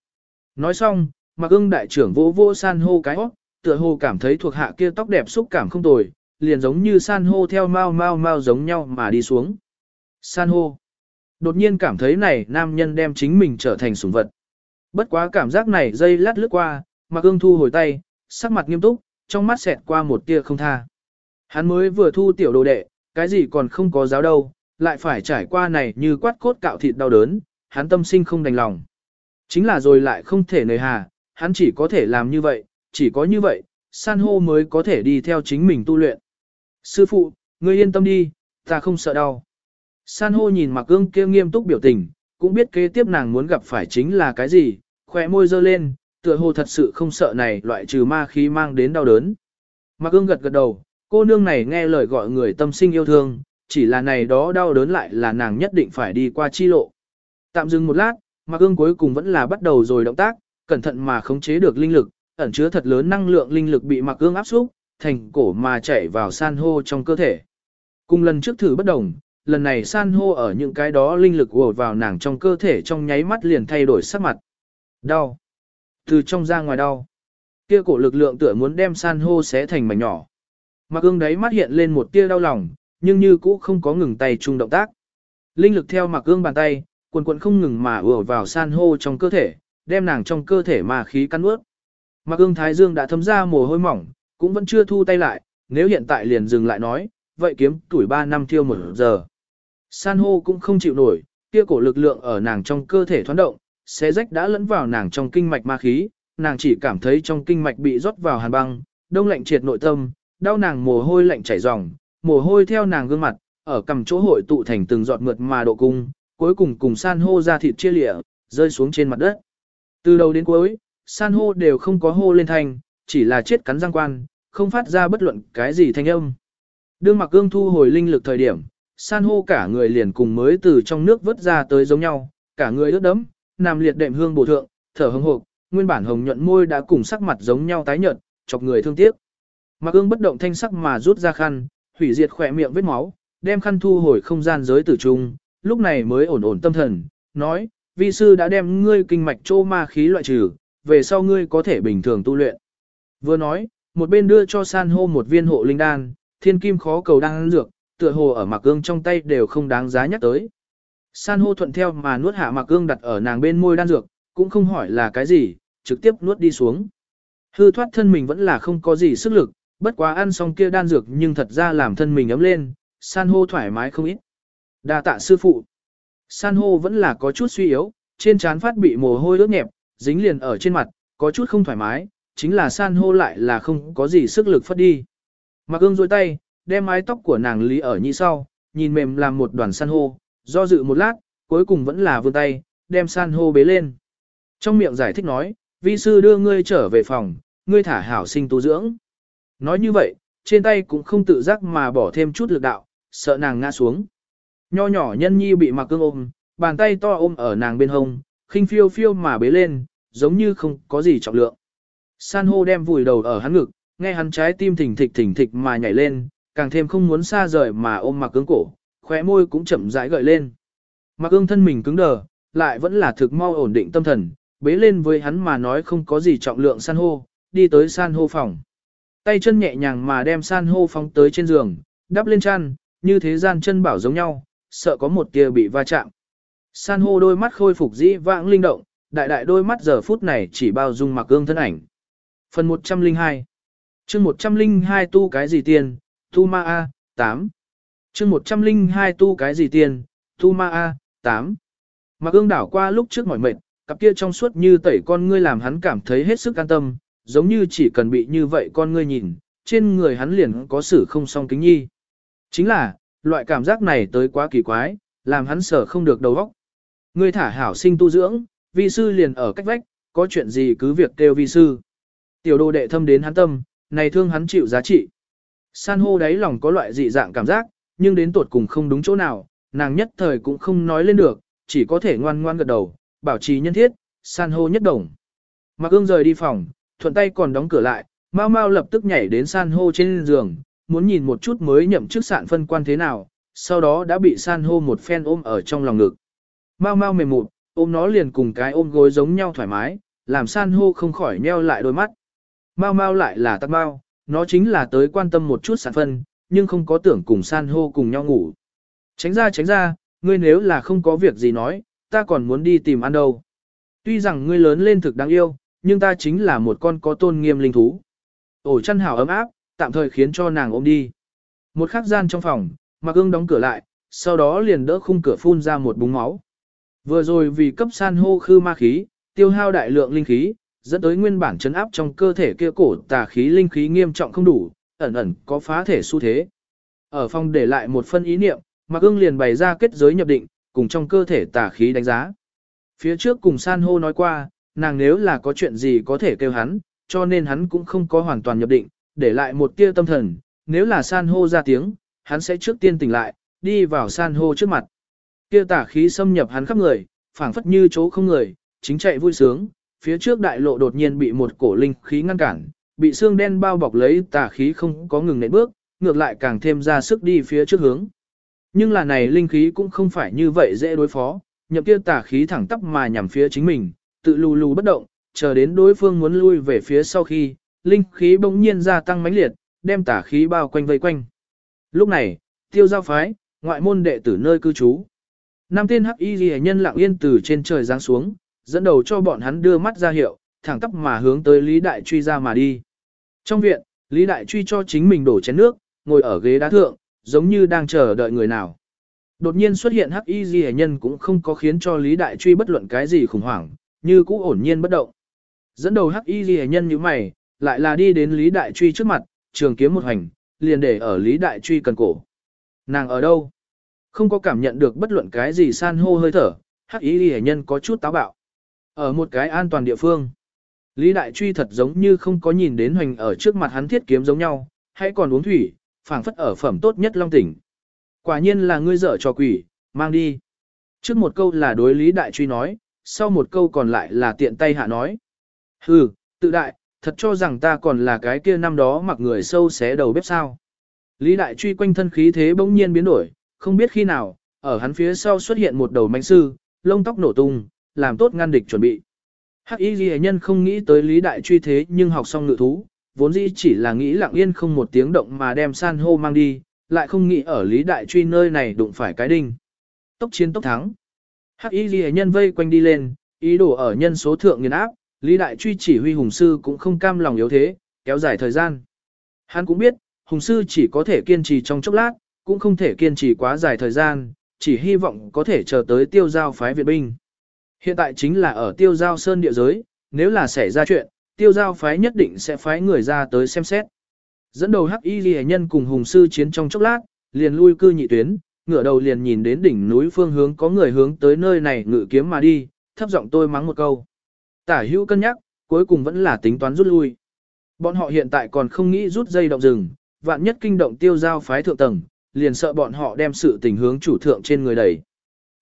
Nói xong, Mạc ương đại trưởng vỗ vỗ san hô cái hót, tựa hồ cảm thấy thuộc hạ kia tóc đẹp xúc cảm không tồi, liền giống như san hô theo mau mau mau giống nhau mà đi xuống. San hô. Đột nhiên cảm thấy này nam nhân đem chính mình trở thành sủng vật. Bất quá cảm giác này dây lát lướt qua, Mạc ương thu hồi tay, sắc mặt nghiêm túc, trong mắt xẹt qua một tia không tha. Hắn mới vừa thu tiểu đồ đệ, cái gì còn không có giáo đâu, lại phải trải qua này như quát cốt cạo thịt đau đớn, hắn tâm sinh không đành lòng. Chính là rồi lại không thể nời hà, hắn chỉ có thể làm như vậy, chỉ có như vậy, san hô mới có thể đi theo chính mình tu luyện. Sư phụ, ngươi yên tâm đi, ta không sợ đau. San hô nhìn mặc ương kia nghiêm túc biểu tình, cũng biết kế tiếp nàng muốn gặp phải chính là cái gì, khỏe môi dơ lên, tựa hồ thật sự không sợ này loại trừ ma khí mang đến đau đớn. Mặc ương gật gật đầu, cô nương này nghe lời gọi người tâm sinh yêu thương, chỉ là này đó đau đớn lại là nàng nhất định phải đi qua chi lộ. Tạm dừng một lát, mặc ương cuối cùng vẫn là bắt đầu rồi động tác, cẩn thận mà khống chế được linh lực, ẩn chứa thật lớn năng lượng linh lực bị mặc ương áp xúc, thành cổ mà chảy vào san hô trong cơ thể. Cùng lần trước thử bất đồng, lần này san hô ở những cái đó linh lực ùa vào nàng trong cơ thể trong nháy mắt liền thay đổi sắc mặt. Đau. Từ trong ra ngoài đau. Kia cổ lực lượng tựa muốn đem san hô xé thành mảnh nhỏ. Mặc ương đấy mắt hiện lên một tia đau lòng, nhưng như cũ không có ngừng tay chung động tác. Linh lực theo mặc ương bàn tay, quần quần không ngừng mà ùa vào san hô trong cơ thể, đem nàng trong cơ thể mà khí cắn ướt. Mạc ương thái dương đã thấm ra mồ hôi mỏng, cũng vẫn chưa thu tay lại, nếu hiện tại liền dừng lại nói, vậy kiếm tuổi 3 năm thiêu một giờ. San hô cũng không chịu nổi, kia cổ lực lượng ở nàng trong cơ thể thoán động, xé rách đã lẫn vào nàng trong kinh mạch ma khí, nàng chỉ cảm thấy trong kinh mạch bị rót vào hàn băng, đông lạnh triệt nội tâm, đau nàng mồ hôi lạnh chảy ròng, mồ hôi theo nàng gương mặt, ở cầm chỗ hội tụ thành từng giọt mượt mà độ cung, cuối cùng cùng san hô ra thịt chia lịa, rơi xuống trên mặt đất. Từ đầu đến cuối, san hô đều không có hô lên thành, chỉ là chết cắn răng quan, không phát ra bất luận cái gì thanh âm. Đương mặc gương thu hồi linh lực thời điểm, san hô cả người liền cùng mới từ trong nước vớt ra tới giống nhau, cả người ướt đẫm, nằm liệt đệm hương bổ thượng, thở hững hộc, nguyên bản hồng nhuận môi đã cùng sắc mặt giống nhau tái nhợt, chọc người thương tiếc. Mặc ương bất động thanh sắc mà rút ra khăn, hủy diệt khỏe miệng vết máu, đem khăn thu hồi không gian giới tử trung, lúc này mới ổn ổn tâm thần, nói, vi sư đã đem ngươi kinh mạch trô ma khí loại trừ, về sau ngươi có thể bình thường tu luyện. Vừa nói, một bên đưa cho san hô một viên hộ linh đan, thiên kim khó cầu đang dược, tựa hồ ở mặc ương trong tay đều không đáng giá nhắc tới. San hô thuận theo mà nuốt hạ mặc ương đặt ở nàng bên môi đan dược, cũng không hỏi là cái gì, trực tiếp nuốt đi xuống. Hư thoát thân mình vẫn là không có gì sức lực, bất quá ăn xong kia đan dược nhưng thật ra làm thân mình ấm lên, san hô thoải mái không ít. đa tạ sư phụ. San hô vẫn là có chút suy yếu, trên trán phát bị mồ hôi ướt nhẹp, dính liền ở trên mặt, có chút không thoải mái, chính là san hô lại là không có gì sức lực phất đi. Mạc ương dôi tay, đem mái tóc của nàng lý ở như sau, nhìn mềm làm một đoàn san hô, do dự một lát, cuối cùng vẫn là vươn tay, đem san hô bế lên. Trong miệng giải thích nói, vi sư đưa ngươi trở về phòng, ngươi thả hảo sinh tu dưỡng. Nói như vậy, trên tay cũng không tự giác mà bỏ thêm chút lực đạo, sợ nàng ngã xuống. Nho nhỏ nhân nhi bị mặc cương ôm, bàn tay to ôm ở nàng bên hông, khinh phiêu phiêu mà bế lên, giống như không có gì trọng lượng. San hô đem vùi đầu ở hắn ngực, nghe hắn trái tim thỉnh thịch thỉnh thịch mà nhảy lên, càng thêm không muốn xa rời mà ôm mặc cương cổ, khóe môi cũng chậm rãi gợi lên. Mặc cương thân mình cứng đờ, lại vẫn là thực mau ổn định tâm thần, bế lên với hắn mà nói không có gì trọng lượng san hô, đi tới san hô phòng. Tay chân nhẹ nhàng mà đem san hô phóng tới trên giường, đắp lên chăn, như thế gian chân bảo giống nhau, sợ có một tia bị va chạm. San hô đôi mắt khôi phục dĩ vãng linh động, đại đại đôi mắt giờ phút này chỉ bao dung mặc gương thân ảnh. Phần 102 chương 102 tu cái gì tiền, tu ma A, 8. chương 102 tu cái gì tiền, tu ma A, 8. Mặc ương đảo qua lúc trước mỏi mệt, cặp kia trong suốt như tẩy con ngươi làm hắn cảm thấy hết sức an tâm, giống như chỉ cần bị như vậy con ngươi nhìn, trên người hắn liền có sự không song kính nhi. Chính là, loại cảm giác này tới quá kỳ quái, làm hắn sở không được đầu óc. Ngươi thả hảo sinh tu dưỡng, vi sư liền ở cách vách, có chuyện gì cứ việc kêu vi sư. Tiểu đồ đệ thâm đến hắn tâm, này thương hắn chịu giá trị. San hô đáy lòng có loại dị dạng cảm giác, nhưng đến tột cùng không đúng chỗ nào, nàng nhất thời cũng không nói lên được, chỉ có thể ngoan ngoan gật đầu, bảo trì nhân thiết, san hô nhất đồng. Mặc ương rời đi phòng, thuận tay còn đóng cửa lại, mau mau lập tức nhảy đến san hô trên giường, muốn nhìn một chút mới nhậm chức sạn phân quan thế nào, sau đó đã bị san hô một phen ôm ở trong lòng ngực. Mao Mao mềm mụt, ôm nó liền cùng cái ôm gối giống nhau thoải mái, làm san hô không khỏi nheo lại đôi mắt. Mao Mao lại là tắc Mao, nó chính là tới quan tâm một chút sản phân, nhưng không có tưởng cùng san hô cùng nhau ngủ. Tránh ra tránh ra, ngươi nếu là không có việc gì nói, ta còn muốn đi tìm ăn đâu. Tuy rằng ngươi lớn lên thực đáng yêu, nhưng ta chính là một con có tôn nghiêm linh thú. Ổ chăn hảo ấm áp, tạm thời khiến cho nàng ôm đi. Một khắc gian trong phòng, Mạc Ưng đóng cửa lại, sau đó liền đỡ khung cửa phun ra một búng máu. Vừa rồi vì cấp san hô khư ma khí, tiêu hao đại lượng linh khí, dẫn tới nguyên bản chấn áp trong cơ thể kia cổ tà khí linh khí nghiêm trọng không đủ, ẩn ẩn có phá thể xu thế. Ở phòng để lại một phân ý niệm, Mạc Ưng liền bày ra kết giới nhập định, cùng trong cơ thể tà khí đánh giá. Phía trước cùng san hô nói qua, nàng nếu là có chuyện gì có thể kêu hắn, cho nên hắn cũng không có hoàn toàn nhập định, để lại một tia tâm thần, nếu là san hô ra tiếng, hắn sẽ trước tiên tỉnh lại, đi vào san hô trước mặt. Kia tả khí xâm nhập hắn khắp người, phảng phất như chỗ không người, chính chạy vui sướng, phía trước đại lộ đột nhiên bị một cổ linh khí ngăn cản, bị xương đen bao bọc lấy tà khí không có ngừng nện bước, ngược lại càng thêm ra sức đi phía trước hướng. Nhưng là này linh khí cũng không phải như vậy dễ đối phó, nhập kia tà khí thẳng tắp mà nhằm phía chính mình, tự lù lù bất động, chờ đến đối phương muốn lui về phía sau khi, linh khí bỗng nhiên gia tăng mãnh liệt, đem tả khí bao quanh vây quanh. Lúc này, tiêu giao phái, ngoại môn đệ tử nơi cư trú. Năm tên hắc y ghi nhân lặng yên từ trên trời giáng xuống, dẫn đầu cho bọn hắn đưa mắt ra hiệu, thẳng tắp mà hướng tới Lý Đại Truy ra mà đi. Trong viện, Lý Đại Truy cho chính mình đổ chén nước, ngồi ở ghế đá thượng, giống như đang chờ đợi người nào. Đột nhiên xuất hiện hắc y ghi nhân cũng không có khiến cho Lý Đại Truy bất luận cái gì khủng hoảng, như cũ ổn nhiên bất động. Dẫn đầu hắc y ghi nhân như mày, lại là đi đến Lý Đại Truy trước mặt, trường kiếm một hành, liền để ở Lý Đại Truy cần cổ. Nàng ở đâu? Không có cảm nhận được bất luận cái gì san hô hơi thở, hắc ý ghi nhân có chút táo bạo. Ở một cái an toàn địa phương. Lý Đại Truy thật giống như không có nhìn đến hoành ở trước mặt hắn thiết kiếm giống nhau, hãy còn uống thủy, phảng phất ở phẩm tốt nhất long tỉnh. Quả nhiên là ngươi dở trò quỷ, mang đi. Trước một câu là đối Lý Đại Truy nói, sau một câu còn lại là tiện tay hạ nói. Hừ, tự đại, thật cho rằng ta còn là cái kia năm đó mặc người sâu xé đầu bếp sao. Lý Đại Truy quanh thân khí thế bỗng nhiên biến đổi, không biết khi nào, ở hắn phía sau xuất hiện một đầu manh sư, lông tóc nổ tung, làm tốt ngăn địch chuẩn bị. Hắc Y Ghi nhân không nghĩ tới Lý Đại Truy thế nhưng học xong ngự thú, vốn dĩ chỉ là nghĩ lặng yên không một tiếng động mà đem san hô mang đi, lại không nghĩ ở Lý Đại Truy nơi này đụng phải cái đinh. Tốc chiến tốc thắng. Hắc Y Ghi nhân vây quanh đi lên, ý đồ ở nhân số thượng nghiền áp, Lý Đại Truy chỉ huy Hùng Sư cũng không cam lòng yếu thế, kéo dài thời gian. Hắn cũng biết, Hùng Sư chỉ có thể kiên trì trong chốc lát, cũng không thể kiên trì quá dài thời gian, chỉ hy vọng có thể chờ tới tiêu giao phái Việt binh. Hiện tại chính là ở tiêu giao sơn địa giới, nếu là xảy ra chuyện, tiêu giao phái nhất định sẽ phái người ra tới xem xét. Dẫn đầu hắc y ghi nhân cùng hùng sư chiến trong chốc lát, liền lui cư nhị tuyến, ngửa đầu liền nhìn đến đỉnh núi phương hướng có người hướng tới nơi này ngự kiếm mà đi, thấp giọng tôi mắng một câu. Tả hữu cân nhắc, cuối cùng vẫn là tính toán rút lui. Bọn họ hiện tại còn không nghĩ rút dây động rừng, vạn nhất kinh động tiêu giao phái thượng tầng, liền sợ bọn họ đem sự tình hướng chủ thượng trên người đẩy.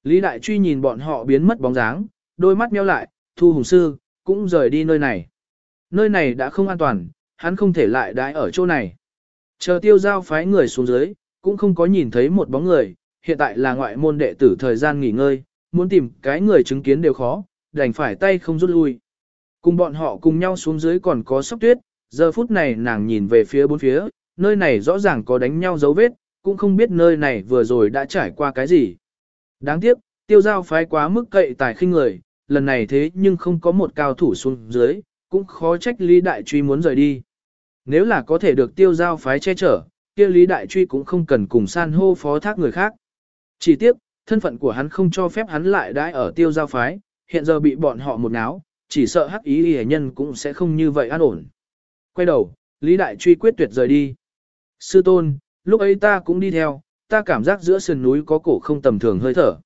Lý Đại Truy nhìn bọn họ biến mất bóng dáng, đôi mắt nheo lại, thu hùng sư, cũng rời đi nơi này. Nơi này đã không an toàn, hắn không thể lại đãi ở chỗ này. Chờ tiêu giao phái người xuống dưới, cũng không có nhìn thấy một bóng người, hiện tại là ngoại môn đệ tử thời gian nghỉ ngơi, muốn tìm cái người chứng kiến đều khó, đành phải tay không rút lui. Cùng bọn họ cùng nhau xuống dưới còn có sóc tuyết, giờ phút này nàng nhìn về phía bốn phía, nơi này rõ ràng có đánh nhau dấu vết, cũng không biết nơi này vừa rồi đã trải qua cái gì. Đáng tiếc, tiêu giao phái quá mức cậy tài khinh người, lần này thế nhưng không có một cao thủ xuống dưới, cũng khó trách Lý Đại Truy muốn rời đi. Nếu là có thể được tiêu giao phái che chở, kia Lý Đại Truy cũng không cần cùng san hô phó thác người khác. Chỉ tiếc, thân phận của hắn không cho phép hắn lại đãi ở tiêu giao phái, hiện giờ bị bọn họ một náo, chỉ sợ hắc ý hề nhân cũng sẽ không như vậy an ổn. Quay đầu, Lý Đại Truy quyết tuyệt rời đi. Sư tôn, lúc ấy ta cũng đi theo, ta cảm giác giữa sườn núi có cổ không tầm thường hơi thở.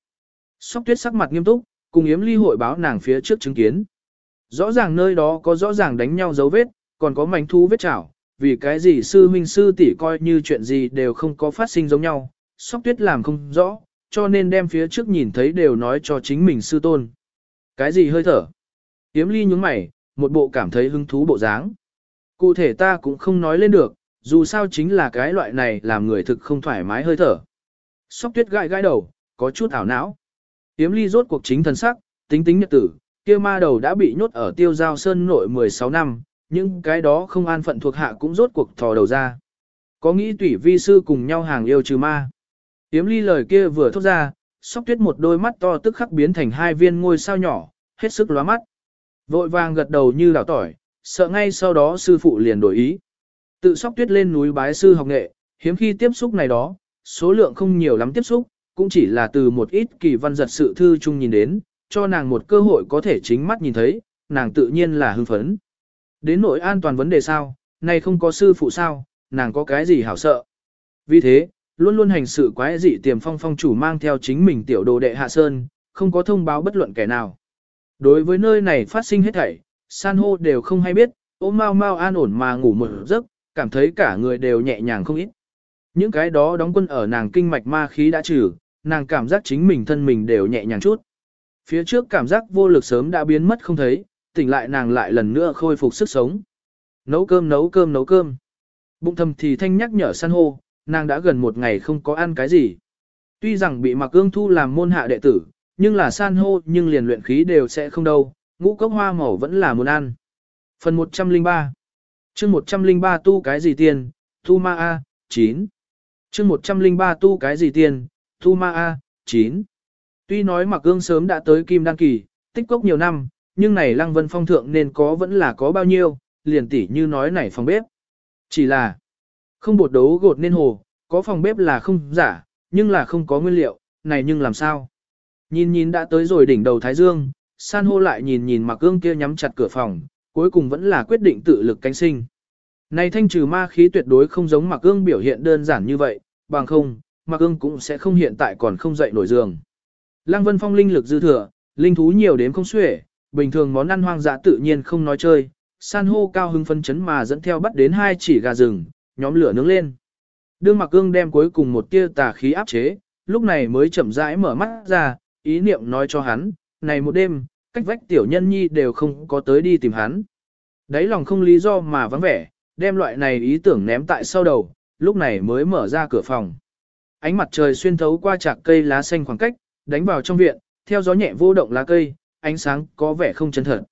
Sóc tuyết sắc mặt nghiêm túc, cùng yếm ly hội báo nàng phía trước chứng kiến. Rõ ràng nơi đó có rõ ràng đánh nhau dấu vết, còn có mảnh thú vết chảo, vì cái gì sư huynh sư tỷ coi như chuyện gì đều không có phát sinh giống nhau, sóc tuyết làm không rõ, cho nên đem phía trước nhìn thấy đều nói cho chính mình sư tôn. Cái gì hơi thở? Yếm ly nhúng mày, một bộ cảm thấy hứng thú bộ dáng. Cụ thể ta cũng không nói lên được, dù sao chính là cái loại này làm người thực không thoải mái hơi thở. Sóc tuyết gãi gãi đầu, có chút ảo não. Yếm ly rốt cuộc chính thần sắc, tính tính nhật tử, kia ma đầu đã bị nhốt ở tiêu giao sơn nội 16 năm, nhưng cái đó không an phận thuộc hạ cũng rốt cuộc thò đầu ra. Có nghĩ tủy vi sư cùng nhau hàng yêu trừ ma. Yếm ly lời kia vừa thốt ra, sóc tuyết một đôi mắt to tức khắc biến thành hai viên ngôi sao nhỏ, hết sức lóa mắt. Vội vàng gật đầu như đảo tỏi, sợ ngay sau đó sư phụ liền đổi ý. Tự sóc tuyết lên núi bái sư học nghệ, hiếm khi tiếp xúc này đó, số lượng không nhiều lắm tiếp xúc, cũng chỉ là từ một ít kỳ văn giật sự thư chung nhìn đến, cho nàng một cơ hội có thể chính mắt nhìn thấy, nàng tự nhiên là hưng phấn. Đến nỗi an toàn vấn đề sao, này không có sư phụ sao, nàng có cái gì hảo sợ. Vì thế, luôn luôn hành sự quái dị tiềm phong phong chủ mang theo chính mình tiểu đồ đệ hạ sơn, không có thông báo bất luận kẻ nào. Đối với nơi này phát sinh hết thảy, san hô đều không hay biết, ôm mau mau an ổn mà ngủ một giấc, cảm thấy cả người đều nhẹ nhàng không ít. Những cái đó đóng quân ở nàng kinh mạch ma khí đã trừ, nàng cảm giác chính mình thân mình đều nhẹ nhàng chút. Phía trước cảm giác vô lực sớm đã biến mất không thấy, tỉnh lại nàng lại lần nữa khôi phục sức sống. Nấu cơm nấu cơm nấu cơm. Bụng thầm thì thanh nhắc nhở san hô, nàng đã gần một ngày không có ăn cái gì. Tuy rằng bị mặc ương thu làm môn hạ đệ tử, nhưng là san hô nhưng liền luyện khí đều sẽ không đâu, ngũ cốc hoa màu vẫn là muốn ăn. Phần 103 chương 103 tu cái gì tiền, tu ma A, 9. chương 103 tu cái gì tiền, tu ma A, 9. Tuy nói Mạc Ương sớm đã tới Kim Đan Kỳ, tích cốc nhiều năm, nhưng này Lăng Vân Phong thượng nên có vẫn là có bao nhiêu, liền tỉ như nói này phòng bếp. Chỉ là không bột đấu gột nên hồ, có phòng bếp là không giả, nhưng là không có nguyên liệu, này nhưng làm sao? Nhìn nhìn đã tới rồi đỉnh đầu Thái Dương, san hô lại nhìn nhìn mặc Ương kia nhắm chặt cửa phòng, cuối cùng vẫn là quyết định tự lực cánh sinh. Này thanh trừ ma khí tuyệt đối không giống mặc Ương biểu hiện đơn giản như vậy, bằng không, mặc Ương cũng sẽ không hiện tại còn không dậy nổi giường. Lăng Vân Phong linh lực dư thừa, linh thú nhiều đến không xuể, bình thường món ăn hoang dã tự nhiên không nói chơi, san hô cao hứng phân chấn mà dẫn theo bắt đến hai chỉ gà rừng, nhóm lửa nướng lên. Đương Mạc cương đem cuối cùng một tia tà khí áp chế, lúc này mới chậm rãi mở mắt ra, ý niệm nói cho hắn, này một đêm, cách vách tiểu nhân nhi đều không có tới đi tìm hắn. Đấy lòng không lý do mà vắng vẻ, đem loại này ý tưởng ném tại sau đầu, lúc này mới mở ra cửa phòng. Ánh mặt trời xuyên thấu qua chạc cây lá xanh khoảng cách, đánh vào trong viện, theo gió nhẹ vô động lá cây, ánh sáng có vẻ không chân thật.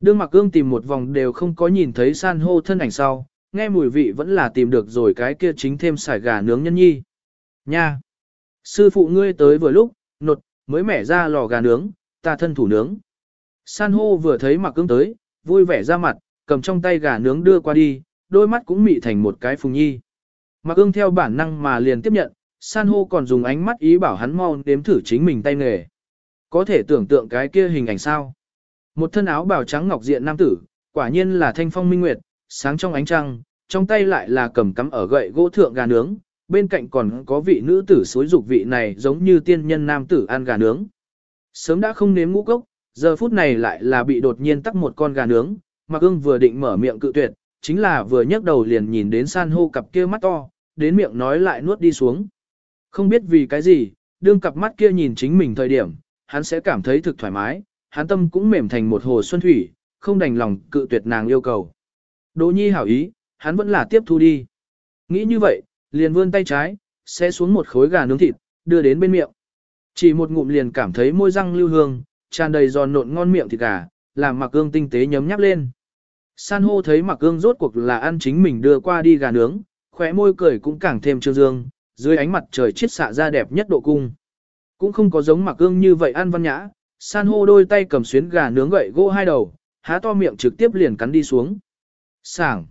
Đương Mạc Cương tìm một vòng đều không có nhìn thấy san hô thân ảnh sau, nghe mùi vị vẫn là tìm được rồi cái kia chính thêm xài gà nướng nhân nhi. Nha! Sư phụ ngươi tới vừa lúc, nột, mới mẻ ra lò gà nướng, ta thân thủ nướng. San hô vừa thấy mặc Cương tới, vui vẻ ra mặt, cầm trong tay gà nướng đưa qua đi, đôi mắt cũng mị thành một cái phùng nhi. mặc Cương theo bản năng mà liền tiếp nhận, san hô còn dùng ánh mắt ý bảo hắn mau nếm thử chính mình tay nghề. Có thể tưởng tượng cái kia hình ảnh sao. Một thân áo bào trắng ngọc diện nam tử, quả nhiên là thanh phong minh nguyệt, sáng trong ánh trăng, trong tay lại là cầm cắm ở gậy gỗ thượng gà nướng, bên cạnh còn có vị nữ tử xối dục vị này giống như tiên nhân nam tử ăn gà nướng. Sớm đã không nếm ngũ cốc, giờ phút này lại là bị đột nhiên tắc một con gà nướng, Mạc Ưng vừa định mở miệng cự tuyệt, chính là vừa nhấc đầu liền nhìn đến san hô cặp kia mắt to, đến miệng nói lại nuốt đi xuống. Không biết vì cái gì, đương cặp mắt kia nhìn chính mình thời điểm, hắn sẽ cảm thấy thực thoải mái, hắn tâm cũng mềm thành một hồ xuân thủy, không đành lòng cự tuyệt nàng yêu cầu. Đỗ nhi hảo ý, hắn vẫn là tiếp thu đi. Nghĩ như vậy, liền vươn tay trái, sẽ xuống một khối gà nướng thịt, đưa đến bên miệng. Chỉ một ngụm liền cảm thấy môi răng lưu hương, tràn đầy giòn nộn ngon miệng thịt gà, làm mặc gương tinh tế nhấm nháp lên. San hô thấy mặc gương rốt cuộc là ăn chính mình đưa qua đi gà nướng, khóe môi cười cũng càng thêm trương dương, dưới ánh mặt trời chiết xạ ra đẹp nhất độ cung. Cũng không có giống mặc gương như vậy ăn văn nhã, san hô đôi tay cầm xuyến gà nướng gậy gỗ hai đầu, há to miệng trực tiếp liền cắn đi xuống. Sảng.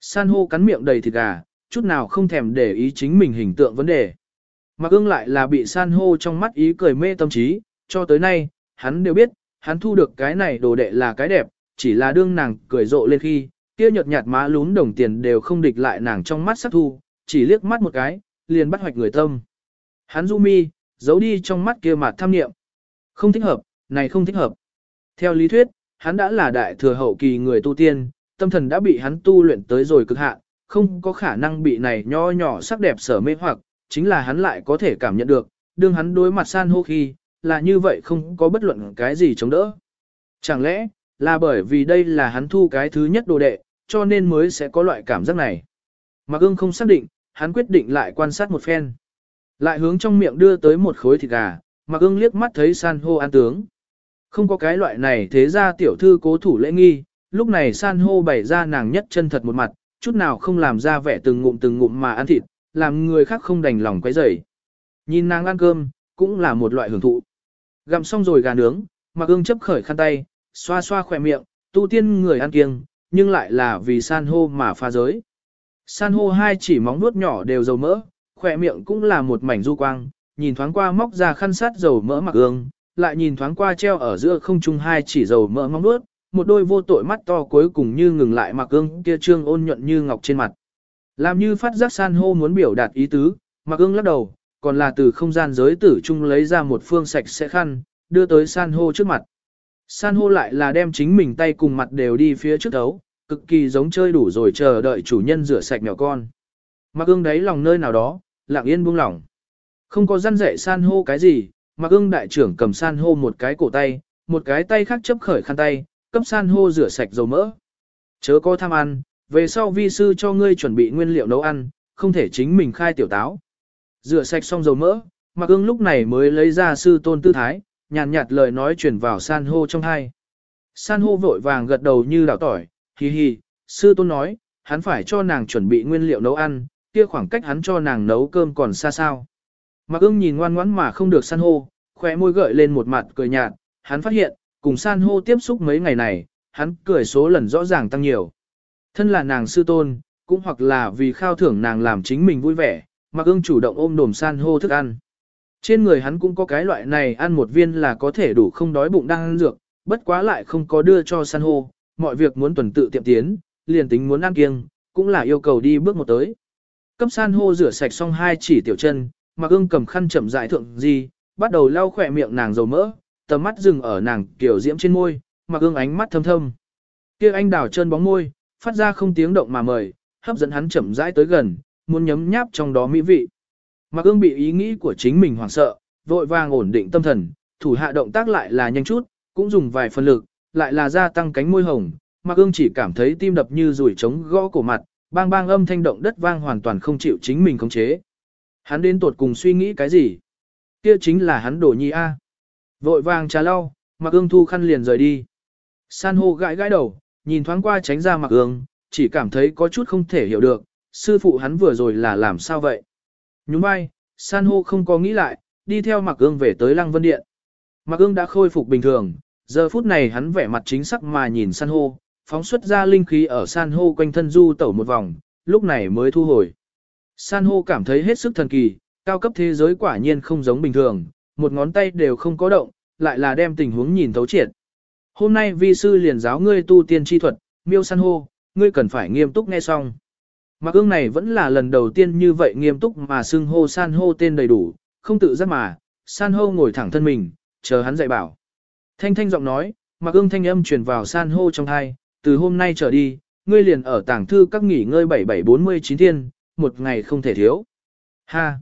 San hô cắn miệng đầy thịt gà, chút nào không thèm để ý chính mình hình tượng vấn đề. Mặc ương lại là bị san hô trong mắt ý cười mê tâm trí, cho tới nay, hắn đều biết, hắn thu được cái này đồ đệ là cái đẹp, chỉ là đương nàng cười rộ lên khi, kia nhợt nhạt má lún đồng tiền đều không địch lại nàng trong mắt sắc thu, chỉ liếc mắt một cái, liền bắt hoạch người tâm. Hắn du mi, giấu đi trong mắt kia mặt tham niệm. Không thích hợp, này không thích hợp. Theo lý thuyết, hắn đã là đại thừa hậu kỳ người tu tiên, tâm thần đã bị hắn tu luyện tới rồi cực hạn, không có khả năng bị này nho nhỏ sắc đẹp sở mê hoặc, chính là hắn lại có thể cảm nhận được, đương hắn đối mặt san hô khi, là như vậy không có bất luận cái gì chống đỡ. Chẳng lẽ, là bởi vì đây là hắn thu cái thứ nhất đồ đệ, cho nên mới sẽ có loại cảm giác này. Mạc ương không xác định, hắn quyết định lại quan sát một phen. Lại hướng trong miệng đưa tới một khối thịt gà, Mạc ương liếc mắt thấy san hô an tướng. Không có cái loại này thế ra tiểu thư cố thủ lễ nghi, lúc này san hô bày ra nàng nhất chân thật một mặt, chút nào không làm ra vẻ từng ngụm từng ngụm mà ăn thịt, làm người khác không đành lòng quấy rầy. Nhìn nàng ăn cơm, cũng là một loại hưởng thụ. Gặm xong rồi gà nướng, Mạc ương chấp khởi khăn tay, xoa xoa khỏe miệng, tu tiên người ăn kiêng, nhưng lại là vì san hô mà pha giới. San hô hai chỉ móng nuốt nhỏ đều dầu mỡ, khỏe miệng cũng là một mảnh du quang, nhìn thoáng qua móc ra khăn sát dầu mỡ mặc ương, lại nhìn thoáng qua treo ở giữa không trung hai chỉ dầu mỡ móng nuốt, một đôi vô tội mắt to cuối cùng như ngừng lại mặc ương kia trương ôn nhuận như ngọc trên mặt. Làm như phát giác san hô muốn biểu đạt ý tứ, mặc ương lắc đầu, còn là từ không gian giới tử chung lấy ra một phương sạch sẽ khăn, đưa tới san hô trước mặt. San hô lại là đem chính mình tay cùng mặt đều đi phía trước đấu, cực kỳ giống chơi đủ rồi chờ đợi chủ nhân rửa sạch mèo con. Mặc ương đấy lòng nơi nào đó, lặng yên buông lỏng. Không có răn dạy san hô cái gì, mặc ương đại trưởng cầm san hô một cái cổ tay, một cái tay khác chấp khởi khăn tay, cấp san hô rửa sạch dầu mỡ. Chớ có tham ăn, về sau vi sư cho ngươi chuẩn bị nguyên liệu nấu ăn, không thể chính mình khai tiểu táo. Rửa sạch xong dầu mỡ, mặc Ưng lúc này mới lấy ra sư tôn tư thái, nhàn nhạt, lời nói chuyển vào san hô trong hai. San hô vội vàng gật đầu như đảo tỏi, hi hi, sư tôn nói, hắn phải cho nàng chuẩn bị nguyên liệu nấu ăn, kia khoảng cách hắn cho nàng nấu cơm còn xa sao. Mặc ưng nhìn ngoan ngoãn mà không được san hô, khóe môi gợi lên một mặt cười nhạt, hắn phát hiện, cùng san hô tiếp xúc mấy ngày này, hắn cười số lần rõ ràng tăng nhiều. Thân là nàng sư tôn, cũng hoặc là vì khao thưởng nàng làm chính mình vui vẻ, mà ương chủ động ôm đồm san hô thức ăn. Trên người hắn cũng có cái loại này ăn một viên là có thể đủ không đói bụng đang ăn dược, bất quá lại không có đưa cho san hô, mọi việc muốn tuần tự tiệm tiến, liền tính muốn ăn kiêng, cũng là yêu cầu đi bước một tới. Cấp san hô rửa sạch xong hai chỉ tiểu chân, mà ương cầm khăn chậm rãi thượng gì, bắt đầu lau khỏe miệng nàng dầu mỡ, tầm mắt dừng ở nàng kiểu diễm trên môi, mặc ương ánh mắt thâm thâm. Kia anh đào chân bóng môi, phát ra không tiếng động mà mời, hấp dẫn hắn chậm rãi tới gần, muốn nhấm nháp trong đó mỹ vị. Mặc ương bị ý nghĩ của chính mình hoảng sợ, vội vàng ổn định tâm thần, thủ hạ động tác lại là nhanh chút, cũng dùng vài phần lực, lại là gia tăng cánh môi hồng. Mặc ương chỉ cảm thấy tim đập như rủi trống gõ cổ mặt, bang bang âm thanh động đất vang hoàn toàn không chịu chính mình khống chế. Hắn đến tuột cùng suy nghĩ cái gì? Kia chính là hắn đổ nhi A. Vội vàng trà lau, Mạc ương thu khăn liền rời đi. San hô gãi gãi đầu, nhìn thoáng qua tránh ra Mạc ương, chỉ cảm thấy có chút không thể hiểu được, sư phụ hắn vừa rồi là làm sao vậy? Nhún vai, san hô không có nghĩ lại, đi theo Mạc Ương về tới Lăng Vân Điện. Mạc Ương đã khôi phục bình thường, giờ phút này hắn vẻ mặt chính sắc mà nhìn san hô, phóng xuất ra linh khí ở san hô quanh thân du tẩu một vòng, lúc này mới thu hồi. San hô cảm thấy hết sức thần kỳ, cao cấp thế giới quả nhiên không giống bình thường, một ngón tay đều không có động, lại là đem tình huống nhìn thấu triệt. Hôm nay vi sư liền giáo ngươi tu tiên chi thuật, miêu san hô, ngươi cần phải nghiêm túc nghe xong. Mặc ương này vẫn là lần đầu tiên như vậy nghiêm túc mà xưng hô san hô tên đầy đủ, không tự giác mà, san hô ngồi thẳng thân mình, chờ hắn dạy bảo. Thanh thanh giọng nói, mặc ương thanh âm truyền vào san hô trong hai, từ hôm nay trở đi, ngươi liền ở tảng thư các nghỉ ngơi 7749 thiên, một ngày không thể thiếu. Ha!